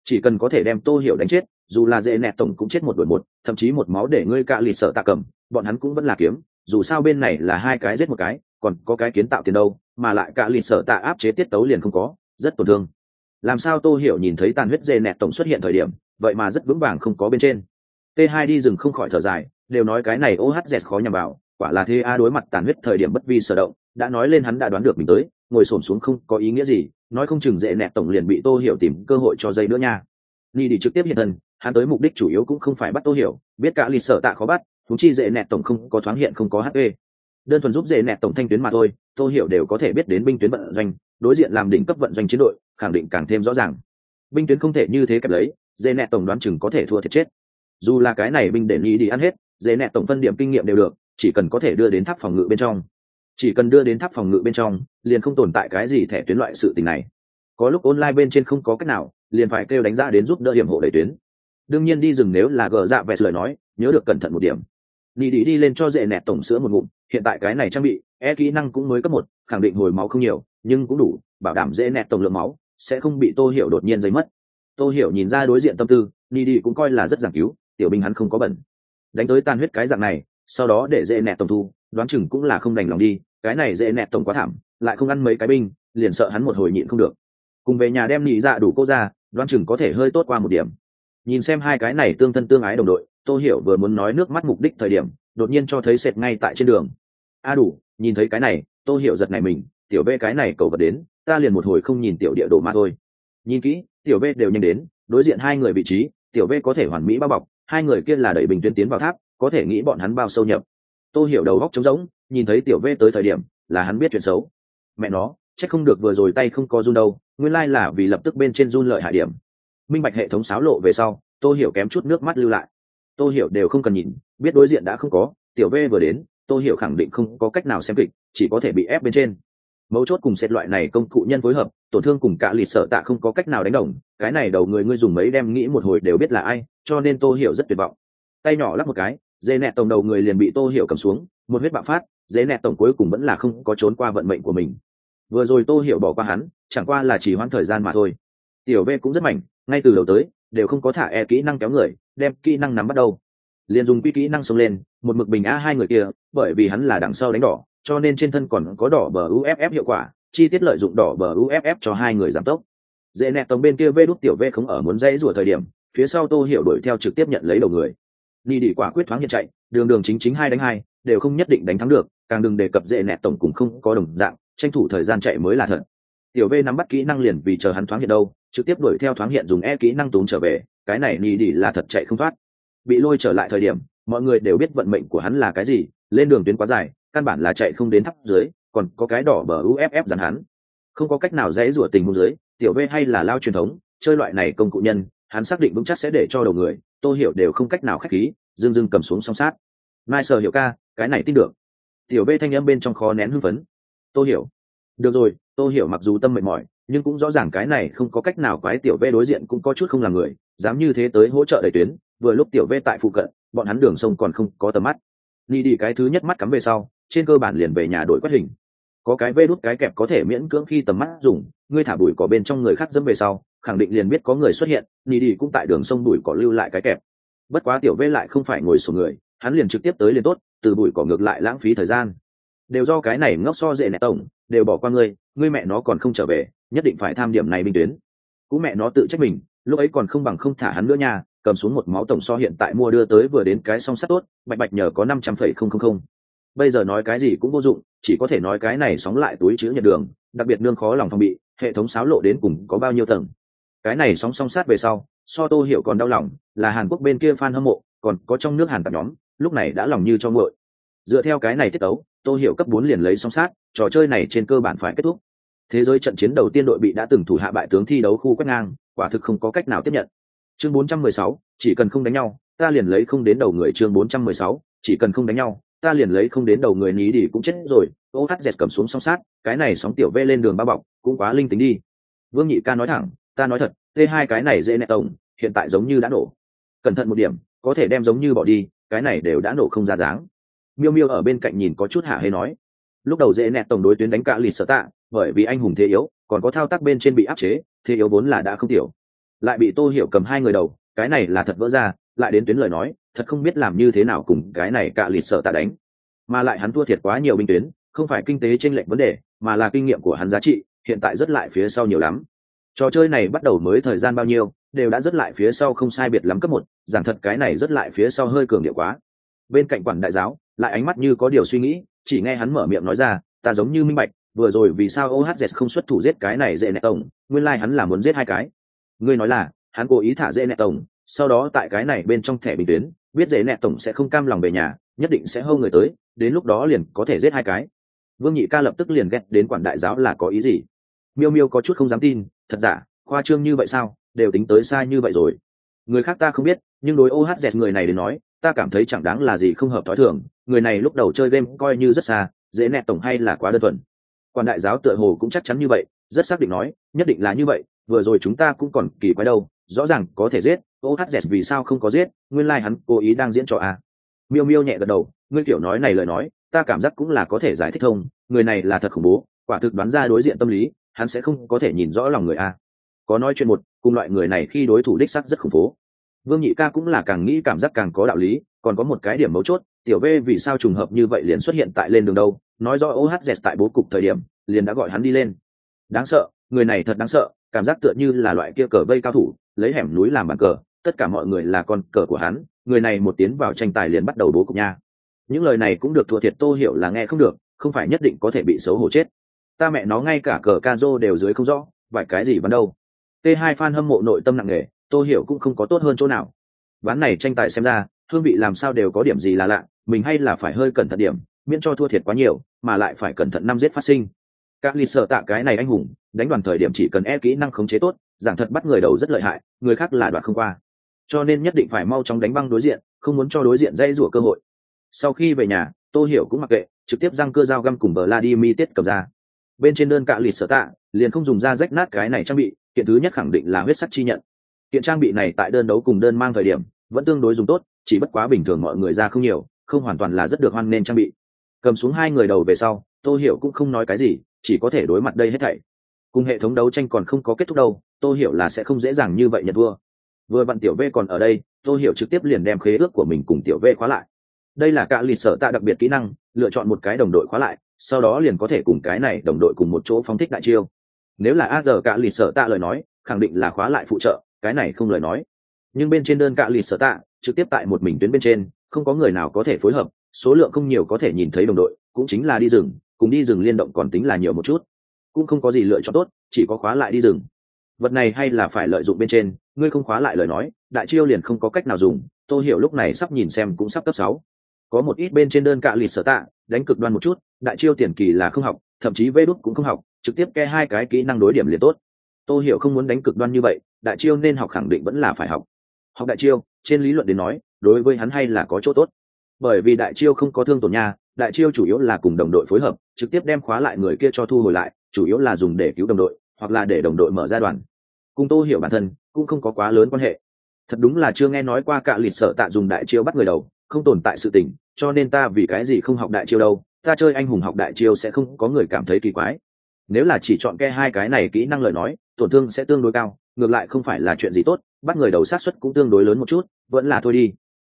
Chỉ cần có thể đem tô hiểu đánh chết, dù là dê nẹt tổng cũng chết một đuổi một, thậm chí một máu để ngươi cạ lì sợ tạ cầm, bọn hắn cũng vẫn là kiếm, dù sao bên này là hai cái giết một cái, còn có cái kiến tạo tiền đâu, mà lại cạ lì sợ tạ áp chế tiết tấu liền không có, rất tổn thương. Làm sao tô hiểu nhìn thấy tàn huyết dê nẹt tổng xuất hiện thời điểm vậy mà rất vững vàng không có bên trên. T 2 đi rừng không khỏi thở dài, đều nói cái này ohz khó nhằm vào, quả là thế a đối mặt tàn huyết thời điểm bất vi sở động, đã nói lên hắn đã đoán được mình tới, ngồi xổm xuống không có ý nghĩa gì, nói không chừng dễ nẹt tổng liền bị tô hiểu tìm cơ hội cho dây nữa nha. Ni đi trực tiếp hiện thân, hắn tới mục đích chủ yếu cũng không phải bắt tô hiểu, biết cả lịch sở tạ khó bắt thú chi dễ nẹt tổng không có thoáng hiện không có hp đơn thuần giúp dễ nẹt tổng thanh tuyến mà thôi, tô hiểu đều có thể biết đến binh tuyến vận doanh, đối diện làm đỉnh cấp vận doanh chiến đội, khẳng định càng thêm rõ ràng. Binh tuyến không thể như thế kẹp lấy dễ nẹt tổng đoán chừng có thể thua thiệt chết. Dù là cái này binh để nghĩ đi ăn hết dễ nẹt tổng phân điểm kinh nghiệm đều được, chỉ cần có thể đưa đến tháp phòng ngự bên trong. Chỉ cần đưa đến tháp phòng ngự bên trong, liền không tồn tại cái gì thẻ tuyến loại sự tình này. Có lúc online bên trên không có cách nào, liền phải kêu đánh giá đến giúp đỡ điểm hộ đẩy tuyến. Đương nhiên đi rừng nếu là gờ dạ vẹt lời nói, nhớ được cẩn thận một điểm. Đi đi đi lên cho dễ nẹt tổng sữa một ngụm, hiện tại cái này trang bị e kỹ năng cũng mới cấp một, khẳng định hồi máu không nhiều, nhưng cũng đủ, bảo đảm dễ nẹt tổng lượng máu sẽ không bị tô hiểu đột nhiên dây mất tô hiểu nhìn ra đối diện tâm tư, ni đi cũng coi là rất giảng cứu, tiểu binh hắn không có bẩn. Đánh tới tan huyết cái dạng này, sau đó để dễ nẹt tổng thu, đoán chừng cũng là không đành lòng đi, cái này dễ nẹt tổng quá thảm, lại không ăn mấy cái binh, liền sợ hắn một hồi nhịn không được. Cùng về nhà đem nhị dạ đủ cô ra, đoán chừng có thể hơi tốt qua một điểm. Nhìn xem hai cái này tương thân tương ái đồng đội, tô hiểu vừa muốn nói nước mắt mục đích thời điểm, đột nhiên cho thấy sệt ngay tại trên đường. A đủ, nhìn thấy cái này, tô hiểu giật này mình, tiểu bê cái này cầu vật đến, ta liền một hồi không nhìn tiểu địa đồ mà thôi. Nhìn kỹ tiểu v đều nhanh đến, đối diện hai người vị trí, tiểu v có thể hoàn mỹ bao bọc, hai người kia là đẩy bình tuyến tiến vào tháp, có thể nghĩ bọn hắn bao sâu nhập. Tô hiểu đầu góc trống rỗng, nhìn thấy tiểu v tới thời điểm, là hắn biết chuyện xấu. Mẹ nó, chắc không được vừa rồi tay không có run đâu, nguyên lai là vì lập tức bên trên run lợi hại điểm. Minh bạch hệ thống xáo lộ về sau, tô hiểu kém chút nước mắt lưu lại. Tô hiểu đều không cần nhìn, biết đối diện đã không có, tiểu v vừa đến, tô hiểu khẳng định không có cách nào xem kịch, chỉ có thể bị ép bên trên mấu chốt cùng xét loại này công cụ nhân phối hợp, tổn thương cùng cả lì sợ tạ không có cách nào đánh đồng, cái này đầu người ngươi dùng mấy đem nghĩ một hồi đều biết là ai, cho nên tô hiểu rất tuyệt vọng. Tay nhỏ lắp một cái, dê nẹt tổng đầu người liền bị tô hiểu cầm xuống, một huyết bạo phát, dê nẹt tổng cuối cùng vẫn là không có trốn qua vận mệnh của mình. Vừa rồi tô hiểu bỏ qua hắn, chẳng qua là chỉ hoãn thời gian mà thôi. Tiểu v cũng rất mạnh, ngay từ đầu tới, đều không có thả e kỹ năng kéo người, đem kỹ năng nắm bắt đầu liền dùng quy kỹ năng xông lên, một mực bình a hai người kia, bởi vì hắn là đằng sau đánh đỏ cho nên trên thân còn có đỏ bờ uff hiệu quả, chi tiết lợi dụng đỏ bờ uff cho hai người giảm tốc. Dễ nẹt tổng bên kia vê đút tiểu v không ở muốn dãy rủa thời điểm, phía sau tô hiểu đuổi theo trực tiếp nhận lấy đầu người. Đi đi quả quyết thoáng hiện chạy, đường đường chính chính hai đánh hai, đều không nhất định đánh thắng được, càng đừng đề cập dễ nẹt tổng cũng không có đồng dạng, tranh thủ thời gian chạy mới là thật. Tiểu v nắm bắt kỹ năng liền vì chờ hắn thoáng hiện đâu, trực tiếp đuổi theo thoáng hiện dùng e kỹ năng túm trở về, cái này đi đi là thật chạy không thoát. Bị lôi trở lại thời điểm, mọi người đều biết vận mệnh của hắn là cái gì, lên đường tuyến quá dài căn bản là chạy không đến thấp dưới, còn có cái đỏ bờ uff dàn hắn. Không có cách nào dễ rủa tình huống dưới, tiểu v hay là lao truyền thống, chơi loại này công cụ nhân, hắn xác định vững chắc sẽ để cho đầu người, tô hiểu đều không cách nào khách khí dưng dưng cầm xuống song sát. Mai sở hiểu ca, cái này tin được. Tiểu v thanh âm bên trong khó nén hưng phấn. Tô hiểu. Được rồi, tô hiểu mặc dù tâm mệt mỏi, nhưng cũng rõ ràng cái này không có cách nào quái tiểu v đối diện cũng có chút không là người, dám như thế tới hỗ trợ đầy tuyến, vừa lúc tiểu v tại phụ cận, bọn hắn đường sông còn không có tầm mắt ni đi cái thứ nhất mắt cắm về sau, trên cơ bản liền về nhà đổi quét hình. Có cái vê đút cái kẹp có thể miễn cưỡng khi tầm mắt dùng, ngươi thả bụi cỏ bên trong người khác dẫm về sau, khẳng định liền biết có người xuất hiện ni đi cũng tại đường sông bụi cỏ lưu lại cái kẹp. Bất quá tiểu vê lại không phải ngồi sổ người, hắn liền trực tiếp tới liền tốt, từ bụi cỏ ngược lại lãng phí thời gian. Đều do cái này ngốc so dễ nẹ tổng, đều bỏ qua ngươi ngươi mẹ nó còn không trở về, nhất định phải tham điểm này binh tuyến. Cũng mẹ nó tự trách mình, lúc ấy còn không bằng không thả hắn nữa nha cầm xuống một máu tổng so hiện tại mua đưa tới vừa đến cái song sắt tốt, bạch bạch nhờ có năm trăm phẩy không không không. Bây giờ nói cái gì cũng vô dụng, chỉ có thể nói cái này sóng lại túi chữ nhật đường, đặc biệt nương khó lòng phòng bị, hệ thống xáo lộ đến cùng có bao nhiêu tầng. Cái này sóng song sát về sau, so tô hiểu còn đau lòng, là hàn quốc bên kia fan hâm mộ, còn có trong nước hàn tạp nhóm, lúc này đã lòng như cho nguội. Dựa theo cái này tiết tấu, tô hiểu cấp bốn liền lấy song sát, trò chơi này trên cơ bản phải kết thúc. Thế giới trận chiến đầu tiên đội bị đã từng thủ hạ bại tướng thi đấu khu quét ngang, quả thực không có cách nào tiếp nhận chương 416, chỉ cần không đánh nhau ta liền lấy không đến đầu người chương 416, chỉ cần không đánh nhau ta liền lấy không đến đầu người ní đi cũng chết rồi. Ô hát dẹt cầm xuống song sát cái này sóng tiểu vê lên đường ba bọc cũng quá linh tính đi. Vương nhị ca nói thẳng ta nói thật t hai cái này dễ nẹ tổng hiện tại giống như đã nổ. Cẩn thận một điểm có thể đem giống như bỏ đi cái này đều đã nổ không ra dáng. Miêu miêu ở bên cạnh nhìn có chút hạ hay nói. Lúc đầu dễ nẹt tổng đối tuyến đánh cả lì sở tạ bởi vì anh hùng thế yếu còn có thao tác bên trên bị áp chế thế yếu vốn là đã không tiểu lại bị tô hiểu cầm hai người đầu, cái này là thật vỡ ra, lại đến tuyến lời nói, thật không biết làm như thế nào cùng cái này cạ lịt sợ tạ đánh. Mà lại hắn thua thiệt quá nhiều binh tuyến, không phải kinh tế trên lệnh vấn đề, mà là kinh nghiệm của hắn giá trị, hiện tại rất lại phía sau nhiều lắm. Trò chơi này bắt đầu mới thời gian bao nhiêu, đều đã rất lại phía sau không sai biệt lắm cấp một, giảng thật cái này rất lại phía sau hơi cường điệu quá. Bên cạnh quản đại giáo, lại ánh mắt như có điều suy nghĩ, chỉ nghe hắn mở miệng nói ra, ta giống như minh bạch, vừa rồi vì sao ohz không xuất thủ giết cái này dễ nẹ tổng nguyên lai、like、hắn là muốn giết hai cái ngươi nói là, hắn cố ý thả dễ nẹ tổng, sau đó tại cái này bên trong thẻ bình tuyến, biết dễ nẹ tổng sẽ không cam lòng về nhà, nhất định sẽ hâu người tới, đến lúc đó liền có thể giết hai cái. Vương nhị ca lập tức liền ghét đến quản đại giáo là có ý gì? Miêu miêu có chút không dám tin, thật giả, khoa trương như vậy sao, đều tính tới sai như vậy rồi. Người khác ta không biết, nhưng đối ô hát dẹt người này đến nói, ta cảm thấy chẳng đáng là gì không hợp thói thường, người này lúc đầu chơi game coi như rất xa, dễ nẹt tổng hay là quá đơn thuần. Quan đại giáo tựa hồ cũng chắc chắn như vậy, rất xác định nói, nhất định là như vậy vừa rồi chúng ta cũng còn kỳ quái đâu, rõ ràng có thể giết ô hát dẹt vì sao không có giết, nguyên lai、like、hắn cố ý đang diễn trò à. miêu miêu nhẹ gật đầu, ngươi kiểu nói này lời nói, ta cảm giác cũng là có thể giải thích thông, người này là thật khủng bố, quả thực đoán ra đối diện tâm lý, hắn sẽ không có thể nhìn rõ lòng người a có nói chuyện một, cùng loại người này khi đối thủ đích sắc rất khủng bố. Vương nhị ca cũng là càng nghĩ cảm giác càng có đạo lý, còn có một cái điểm mấu chốt, tiểu v vì sao trùng hợp như vậy liền xuất hiện tại lên đường đâu, nói do ohz tại bố cục thời điểm, liền đã gọi hắn đi lên. Đáng sợ, người này thật đáng sợ cảm giác tựa như là loại kia cờ vây cao thủ, lấy hẻm núi làm bàn cờ, tất cả mọi người là con cờ của hắn, người này một tiến vào tranh tài liền bắt đầu bố cục nha. Những lời này cũng được thua thiệt tô hiểu là nghe không được, không phải nhất định có thể bị xấu hổ chết. Ta mẹ nó ngay cả cờ ca rô đều dưới không rõ vài cái gì vẫn đâu. T hai fan hâm mộ nội tâm nặng nề, tô hiểu cũng không có tốt hơn chỗ nào. Ván này tranh tài xem ra, hương vị làm sao đều có điểm gì là lạ, mình hay là phải hơi cẩn thận điểm, miễn cho thua thiệt quá nhiều, mà lại phải cẩn thận năm giết phát sinh các ly sợ tạ cái này anh hùng, đánh đoàn thời điểm chỉ cần e kỹ năng khống chế tốt, giảng thật bắt người đầu rất lợi hại, người khác là đoạt không qua. Cho nên nhất định phải mau chóng đánh băng đối diện, không muốn cho đối diện dây rủa cơ hội. Sau khi về nhà, tô hiểu cũng mặc kệ, trực tiếp răng cưa dao găm cùng bờ la đi mi tiết cầm ra. Bên trên đơn cạ lịt sở tạ, liền không dùng da rách nát cái này trang bị, kiện thứ nhất khẳng định là huyết sắc chi nhận. Kiện trang bị này tại đơn đấu cùng đơn mang thời điểm, vẫn tương đối dùng tốt, chỉ bất quá bình thường mọi người ra không nhiều, không hoàn toàn là rất được hoan nên trang bị. Cầm xuống hai người đầu về sau, tô hiểu cũng không nói cái gì chỉ có thể đối mặt đây hết thảy. Cùng hệ thống đấu tranh còn không có kết thúc đâu tôi hiểu là sẽ không dễ dàng như vậy nhận thua. Vừa vặn tiểu v còn ở đây tôi hiểu trực tiếp liền đem khế ước của mình cùng tiểu v khóa lại. Đây là cả lịch sở tạ đặc biệt kỹ năng, lựa chọn một cái đồng đội khóa lại, sau đó liền có thể cùng cái này đồng đội cùng một chỗ phóng thích đại chiêu. Nếu là a giờ cả lịch sở tạ lời nói, khẳng định là khóa lại phụ trợ, cái này không lời nói. Nhưng bên trên đơn cả lịch sở tạ, trực tiếp tại một mình tuyến bên trên, không có người nào có thể phối hợp, số lượng không nhiều có thể nhìn thấy đồng đội, cũng chính là đi rừng cùng đi rừng liên động còn tính là nhiều một chút. Cũng không có gì lựa chọn tốt, chỉ có khóa lại đi rừng. Vật này hay là phải lợi dụng bên trên, ngươi không khóa lại lời nói, đại chiêu liền không có cách nào dùng tôi hiểu lúc này sắp nhìn xem cũng sắp cấp sáu. Có một ít bên trên đơn cạ lịt sở tạ, đánh cực đoan một chút, đại chiêu tiền kỳ là không học, thậm chí vê đúc cũng không học, trực tiếp ke hai cái kỹ năng đối điểm liền tốt. Tôi hiểu không muốn đánh cực đoan như vậy, đại chiêu nên học khẳng định vẫn là phải học. Học đại chiêu, trên lý luận đến nói, đối với hắn hay là có chỗ tốt. Bởi vì đại chiêu không có thương tổn nha đại chiêu chủ yếu là cùng đồng đội phối hợp, trực tiếp đem khóa lại người kia cho thu hồi lại, chủ yếu là dùng để cứu đồng đội, hoặc là để đồng đội mở ra đoàn. Cùng tô hiểu bản thân, cũng không có quá lớn quan hệ. Thật đúng là chưa nghe nói qua cả lịch sở tạ dùng đại chiêu bắt người đầu, không tồn tại sự tình, cho nên ta vì cái gì không học đại chiêu đâu, ta chơi anh hùng học đại chiêu sẽ không có người cảm thấy kỳ quái. Nếu là chỉ chọn ke hai cái này kỹ năng lời nói, tổn thương sẽ tương đối cao, ngược lại không phải là chuyện gì tốt, bắt người đầu sát xuất cũng tương đối lớn một chút, vẫn là thôi đi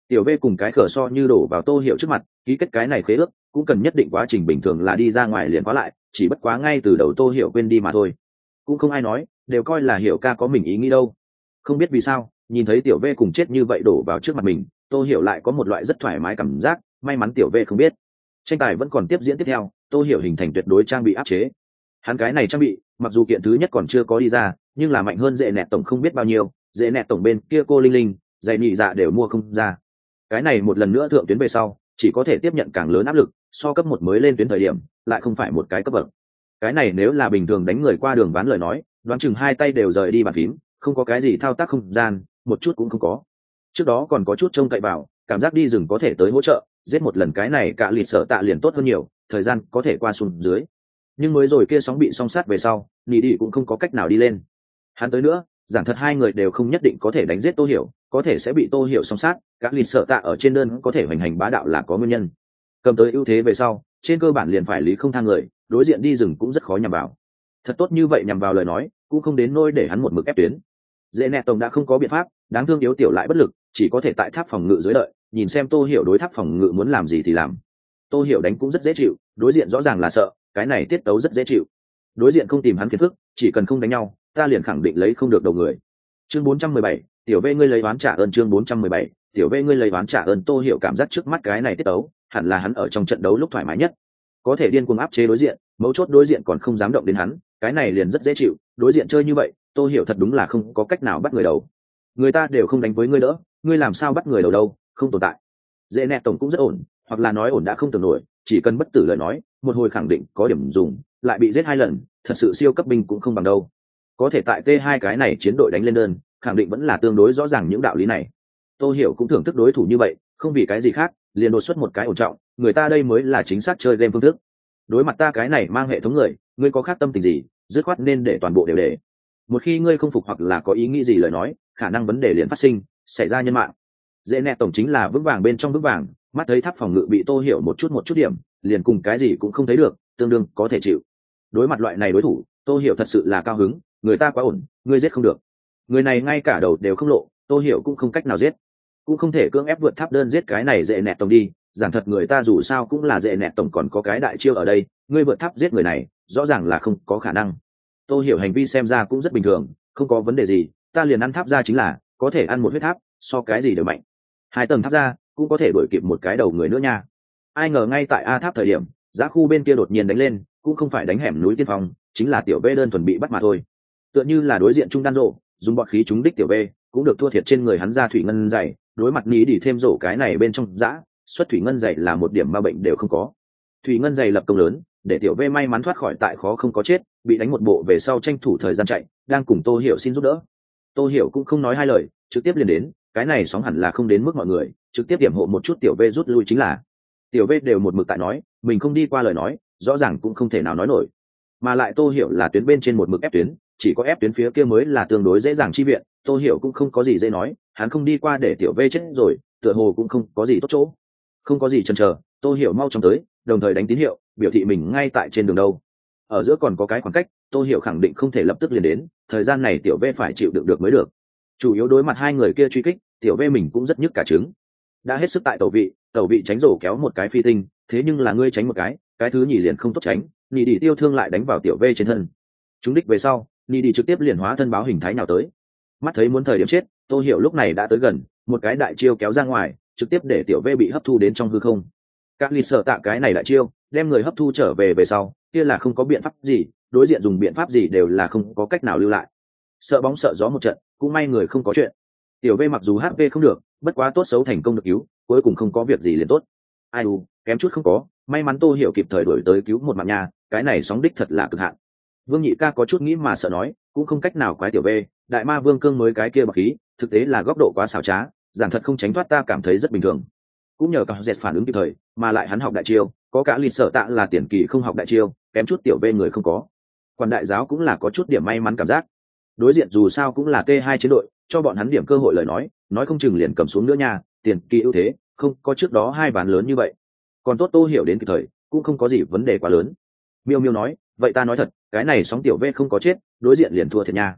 tiểu v cùng cái khở so như đổ vào tô hiệu trước mặt, ký kết cái này khế ước, cũng cần nhất định quá trình bình thường là đi ra ngoài liền khóa lại, chỉ bất quá ngay từ đầu tô Hiệu quên đi mà thôi. Cũng không ai nói, đều coi là hiểu ca có mình ý nghĩ đâu. Không biết vì sao, nhìn thấy tiểu v cùng chết như vậy đổ vào trước mặt mình, tô hiểu lại có một loại rất thoải mái cảm giác, may mắn tiểu v không biết. Tranh tài vẫn còn tiếp diễn tiếp theo, tô hiểu hình thành tuyệt đối trang bị áp chế. Hắn cái này trang bị, mặc dù kiện thứ nhất còn chưa có đi ra, nhưng là mạnh hơn dễ nẹt tổng không biết bao nhiêu, dễ nẹt tổng bên kia cô linh linh dạy nhị dạ đều mua không ra cái này một lần nữa thượng tuyến về sau, chỉ có thể tiếp nhận càng lớn áp lực, so cấp một mới lên tuyến thời điểm, lại không phải một cái cấp bậc. Cái này nếu là bình thường đánh người qua đường ván lời nói, đoán chừng hai tay đều rời đi bàn phím, không có cái gì thao tác không gian, một chút cũng không có. Trước đó còn có chút trông cậy vào, cảm giác đi rừng có thể tới hỗ trợ, giết một lần cái này cả lịt sợ tạ liền tốt hơn nhiều, thời gian có thể qua xuống dưới. Nhưng mới rồi kia sóng bị song sát về sau nhị đi cũng không có cách nào đi lên. Hắn tới nữa, giảng thật hai người đều không nhất định có thể đánh giết tô hiểu có thể sẽ bị tô hiểu song sát các lịt sợ tạ ở trên đơn có thể hoành hành bá đạo là có nguyên nhân. Cầm tới ưu thế về sau trên cơ bản liền phải lý không thang người đối diện đi rừng cũng rất khó nhằm vào. Thật tốt như vậy nhằm vào lời nói cũng không đến nôi để hắn một mực ép tuyến. Dễ nẹ tổng đã không có biện pháp đáng thương yếu tiểu lại bất lực chỉ có thể tại tháp phòng ngự dưới đợi nhìn xem tô hiểu đối tháp phòng ngự muốn làm gì thì làm. Tô hiểu đánh cũng rất dễ chịu đối diện rõ ràng là sợ cái này tiết tấu rất dễ chịu. Đối diện không tìm hắn phiền phức chỉ cần không đánh nhau ta liền khẳng định lấy không được đầu người. Chương 417, tiểu vê ngươi lấy oán trả ơn chương 417, tiểu vê ngươi lấy oán trả ơn tô hiểu cảm giác trước mắt cái này tiết tấu hẳn là hắn ở trong trận đấu lúc thoải mái nhất. Có thể điên cuồng áp chế đối diện mấu chốt đối diện còn không dám động đến hắn cái này liền rất dễ chịu đối diện chơi như vậy tô hiểu thật đúng là không có cách nào bắt người đầu. Người ta đều không đánh với ngươi đỡ ngươi làm sao bắt người đầu đâu không tồn tại. Dễ nẹ tổng cũng rất ổn hoặc là nói ổn đã không tưởng nổi chỉ cần bất tử lời nói một hồi khẳng định có điểm dùng lại bị giết hai lần thật sự siêu cấp binh cũng không bằng đâu. Có thể tại t hai cái này chiến đội đánh lên đơn khẳng định vẫn là tương đối rõ ràng những đạo lý này. Tô hiểu cũng thưởng thức đối thủ như vậy, không vì cái gì khác, liền đột xuất một cái ổn trọng, người ta đây mới là chính xác chơi game phương thức. Đối mặt ta cái này mang hệ thống người, ngươi có khác tâm tình gì, dứt khoát nên để toàn bộ đều để. Một khi ngươi không phục hoặc là có ý nghĩ gì lời nói, khả năng vấn đề liền phát sinh, xảy ra nhân mạng. Dễ nẹ tổng chính là vững vàng bên trong vững vàng, mắt thấy tháp phòng ngự bị tô hiểu một chút một chút điểm, liền cùng cái gì cũng không thấy được, tương đương có thể chịu. Đối mặt loại này đối thủ, tô hiểu thật sự là cao hứng, người ta quá ổn, ngươi giết không được người này ngay cả đầu đều không lộ, tô hiểu cũng không cách nào giết. Cũng không thể cưỡng ép vượt tháp đơn giết cái này dễ nẹt tổng đi, giảng thật người ta dù sao cũng là dễ nẹt tổng còn có cái đại chiêu ở đây, ngươi vượt tháp giết người này, rõ ràng là không có khả năng. Tô hiểu hành vi xem ra cũng rất bình thường, không có vấn đề gì, ta liền ăn tháp ra chính là, có thể ăn một huyết tháp, so cái gì đều mạnh. Hai tầng tháp ra, cũng có thể đổi kịp một cái đầu người nữa nha. Ai ngờ ngay tại a tháp thời điểm, giá khu bên kia đột nhiên đánh lên, cũng không phải đánh hẻm núi tiên phong, chính là tiểu vê đơn thuần bị bắt mà thôi. Tựa như là đối diện trung đan rộ dùng bọt khí trúng đích tiểu bê cũng được thua thiệt trên người hắn ra thủy ngân dày, đối mặt ní đi thêm rổ cái này bên trong giã xuất thủy ngân dày là một điểm ma bệnh đều không có. Thủy ngân dày lập công lớn, để tiểu v may mắn thoát khỏi tại khó không có chết, bị đánh một bộ về sau tranh thủ thời gian chạy, đang cùng tô hiểu xin giúp đỡ. Tô hiểu cũng không nói hai lời, trực tiếp liền đến, cái này sóng hẳn là không đến mức mọi người, trực tiếp điểm hộ một chút tiểu v rút lui chính là. Tiểu v đều một mực tại nói, mình không đi qua lời nói, rõ ràng cũng không thể nào nói nổi. Mà lại tô hiểu là tuyến bên trên một mực ép tuyến chỉ có ép tuyến phía kia mới là tương đối dễ dàng chi viện, tô hiểu cũng không có gì dễ nói, hắn không đi qua để tiểu vê chết rồi, tựa hồ cũng không có gì tốt chỗ. Không có gì chần chờ, tô hiểu mau chóng tới, đồng thời đánh tín hiệu, biểu thị mình ngay tại trên đường đâu. Ở giữa còn có cái khoảng cách, tô hiểu khẳng định không thể lập tức liền đến, thời gian này tiểu vê phải chịu đựng được mới được. Chủ yếu đối mặt hai người kia truy kích, tiểu vê mình cũng rất nhức cả trứng. Đã hết sức tại tàu vị tàu vị tránh rổ kéo một cái phi tinh, thế nhưng là ngươi tránh một cái cái thứ nhì liền không tốt tránh nhị đi tiêu thương lại đánh vào tiểu vê trên thân. Chúng đích về sau ni đi trực tiếp liền hóa thân báo hình thái nào tới. Mắt thấy muốn thời điểm chết, tô hiểu lúc này đã tới gần, một cái đại chiêu kéo ra ngoài, trực tiếp để tiểu vê bị hấp thu đến trong hư không. Các ly sợ tạ cái này đại chiêu, đem người hấp thu trở về về sau, kia là không có biện pháp gì, đối diện dùng biện pháp gì đều là không có cách nào lưu lại. Sợ bóng sợ gió một trận, cũng may người không có chuyện. Tiểu vê mặc dù hp không được, bất quá tốt xấu thành công được cứu, cuối cùng không có việc gì liền tốt. Ai u, kém chút không có, may mắn tô hiểu kịp thời đổi tới cứu một mạng nhà, cái này sóng đích thật là cực hạn vương nhị ca có chút nghĩ mà sợ nói, cũng không cách nào quái tiểu bê, đại ma vương cương mới cái kia bậc khí, thực tế là góc độ quá xảo trá giảng thật không tránh thoát ta cảm thấy rất bình thường. Cũng nhờ cả dẹt phản ứng kịp thời, mà lại hắn học đại chiêu, có cả lịch sợ tạ là tiền kỳ không học đại chiêu, kém chút tiểu bê người không có. Còn đại giáo cũng là có chút điểm may mắn cảm giác. Đối diện dù sao cũng là t hai chiến đội, cho bọn hắn điểm cơ hội lời nói nói không chừng liền cầm xuống nữa nha, tiền kỳ ưu thế, không, có trước đó hai bàn lớn như vậy. Còn tốt tô hiểu đến kịp thời, cũng không có gì vấn đề quá lớn. Miêu miêu nói, vậy ta nói thật cái này sóng tiểu v không có chết, đối diện liền thua thiệt nha.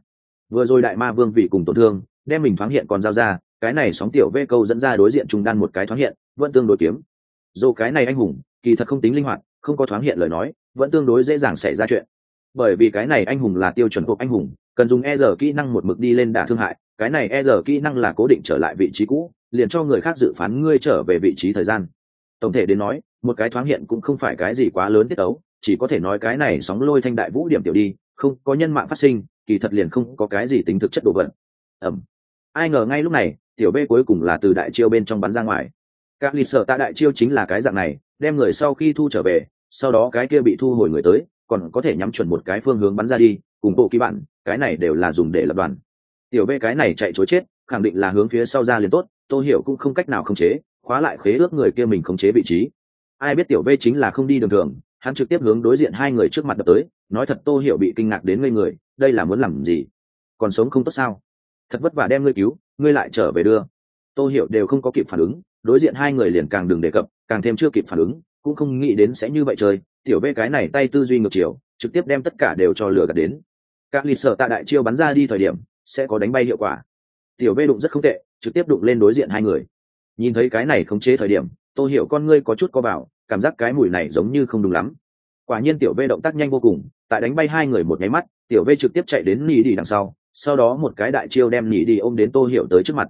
Vừa rồi đại ma vương vì cùng tổn thương, đem mình thoáng hiện còn giao ra, cái này sóng tiểu v câu dẫn ra đối diện trung đan một cái thoáng hiện, vẫn tương đối kiếm. Dù cái này anh hùng, kỳ thật không tính linh hoạt, không có thoáng hiện lời nói, vẫn tương đối dễ dàng xảy ra chuyện. Bởi vì cái này anh hùng là tiêu chuẩn hộp anh hùng, cần dùng e giờ kỹ năng một mực đi lên đả thương hại, cái này e giờ kỹ năng là cố định trở lại vị trí cũ, liền cho người khác dự phán ngươi trở về vị trí thời gian. Tổng thể đến nói, một cái thoáng hiện cũng không phải cái gì quá lớn tiết tấu chỉ có thể nói cái này sóng lôi thanh đại vũ điểm tiểu đi, không có nhân mạng phát sinh, kỳ thật liền không có cái gì tính thực chất đồ vật. Ẩm. Ai ngờ ngay lúc này, tiểu b cuối cùng là từ đại chiêu bên trong bắn ra ngoài. Các lịch sở tạ đại chiêu chính là cái dạng này, đem người sau khi thu trở về, sau đó cái kia bị thu hồi người tới, còn có thể nhắm chuẩn một cái phương hướng bắn ra đi, cùng bộ ký bản, cái này đều là dùng để lập đoàn. Tiểu b cái này chạy chối chết, khẳng định là hướng phía sau ra liền tốt, tô hiểu cũng không cách nào khống chế, khóa lại khế ước người kia mình khống chế vị trí. Ai biết tiểu b chính là không đi đường thường hắn trực tiếp hướng đối diện hai người trước mặt đập tới, nói thật tô hiểu bị kinh ngạc đến ngây người, đây là muốn làm gì? Còn sống không tốt sao? Thật vất vả đem ngươi cứu, ngươi lại trở về đưa. Tô hiểu đều không có kịp phản ứng, đối diện hai người liền càng đừng đề cập, càng thêm chưa kịp phản ứng, cũng không nghĩ đến sẽ như vậy chơi. Tiểu bê cái này tay tư duy ngược chiều, trực tiếp đem tất cả đều cho lừa gạt đến. Các lịch sở tạ đại chiêu bắn ra đi thời điểm, sẽ có đánh bay hiệu quả. Tiểu bê đụng rất không tệ, trực tiếp đụng lên đối diện hai người. Nhìn thấy cái này khống chế thời điểm tôi hiểu con ngươi có chút co vào cảm giác cái mùi này giống như không đúng lắm. Quả nhiên tiểu vê động tác nhanh vô cùng tại đánh bay hai người một nháy mắt tiểu vê trực tiếp chạy đến nỉ đi đằng sau sau đó một cái đại chiêu đem nỉ đi ôm đến tô hiểu tới trước mặt.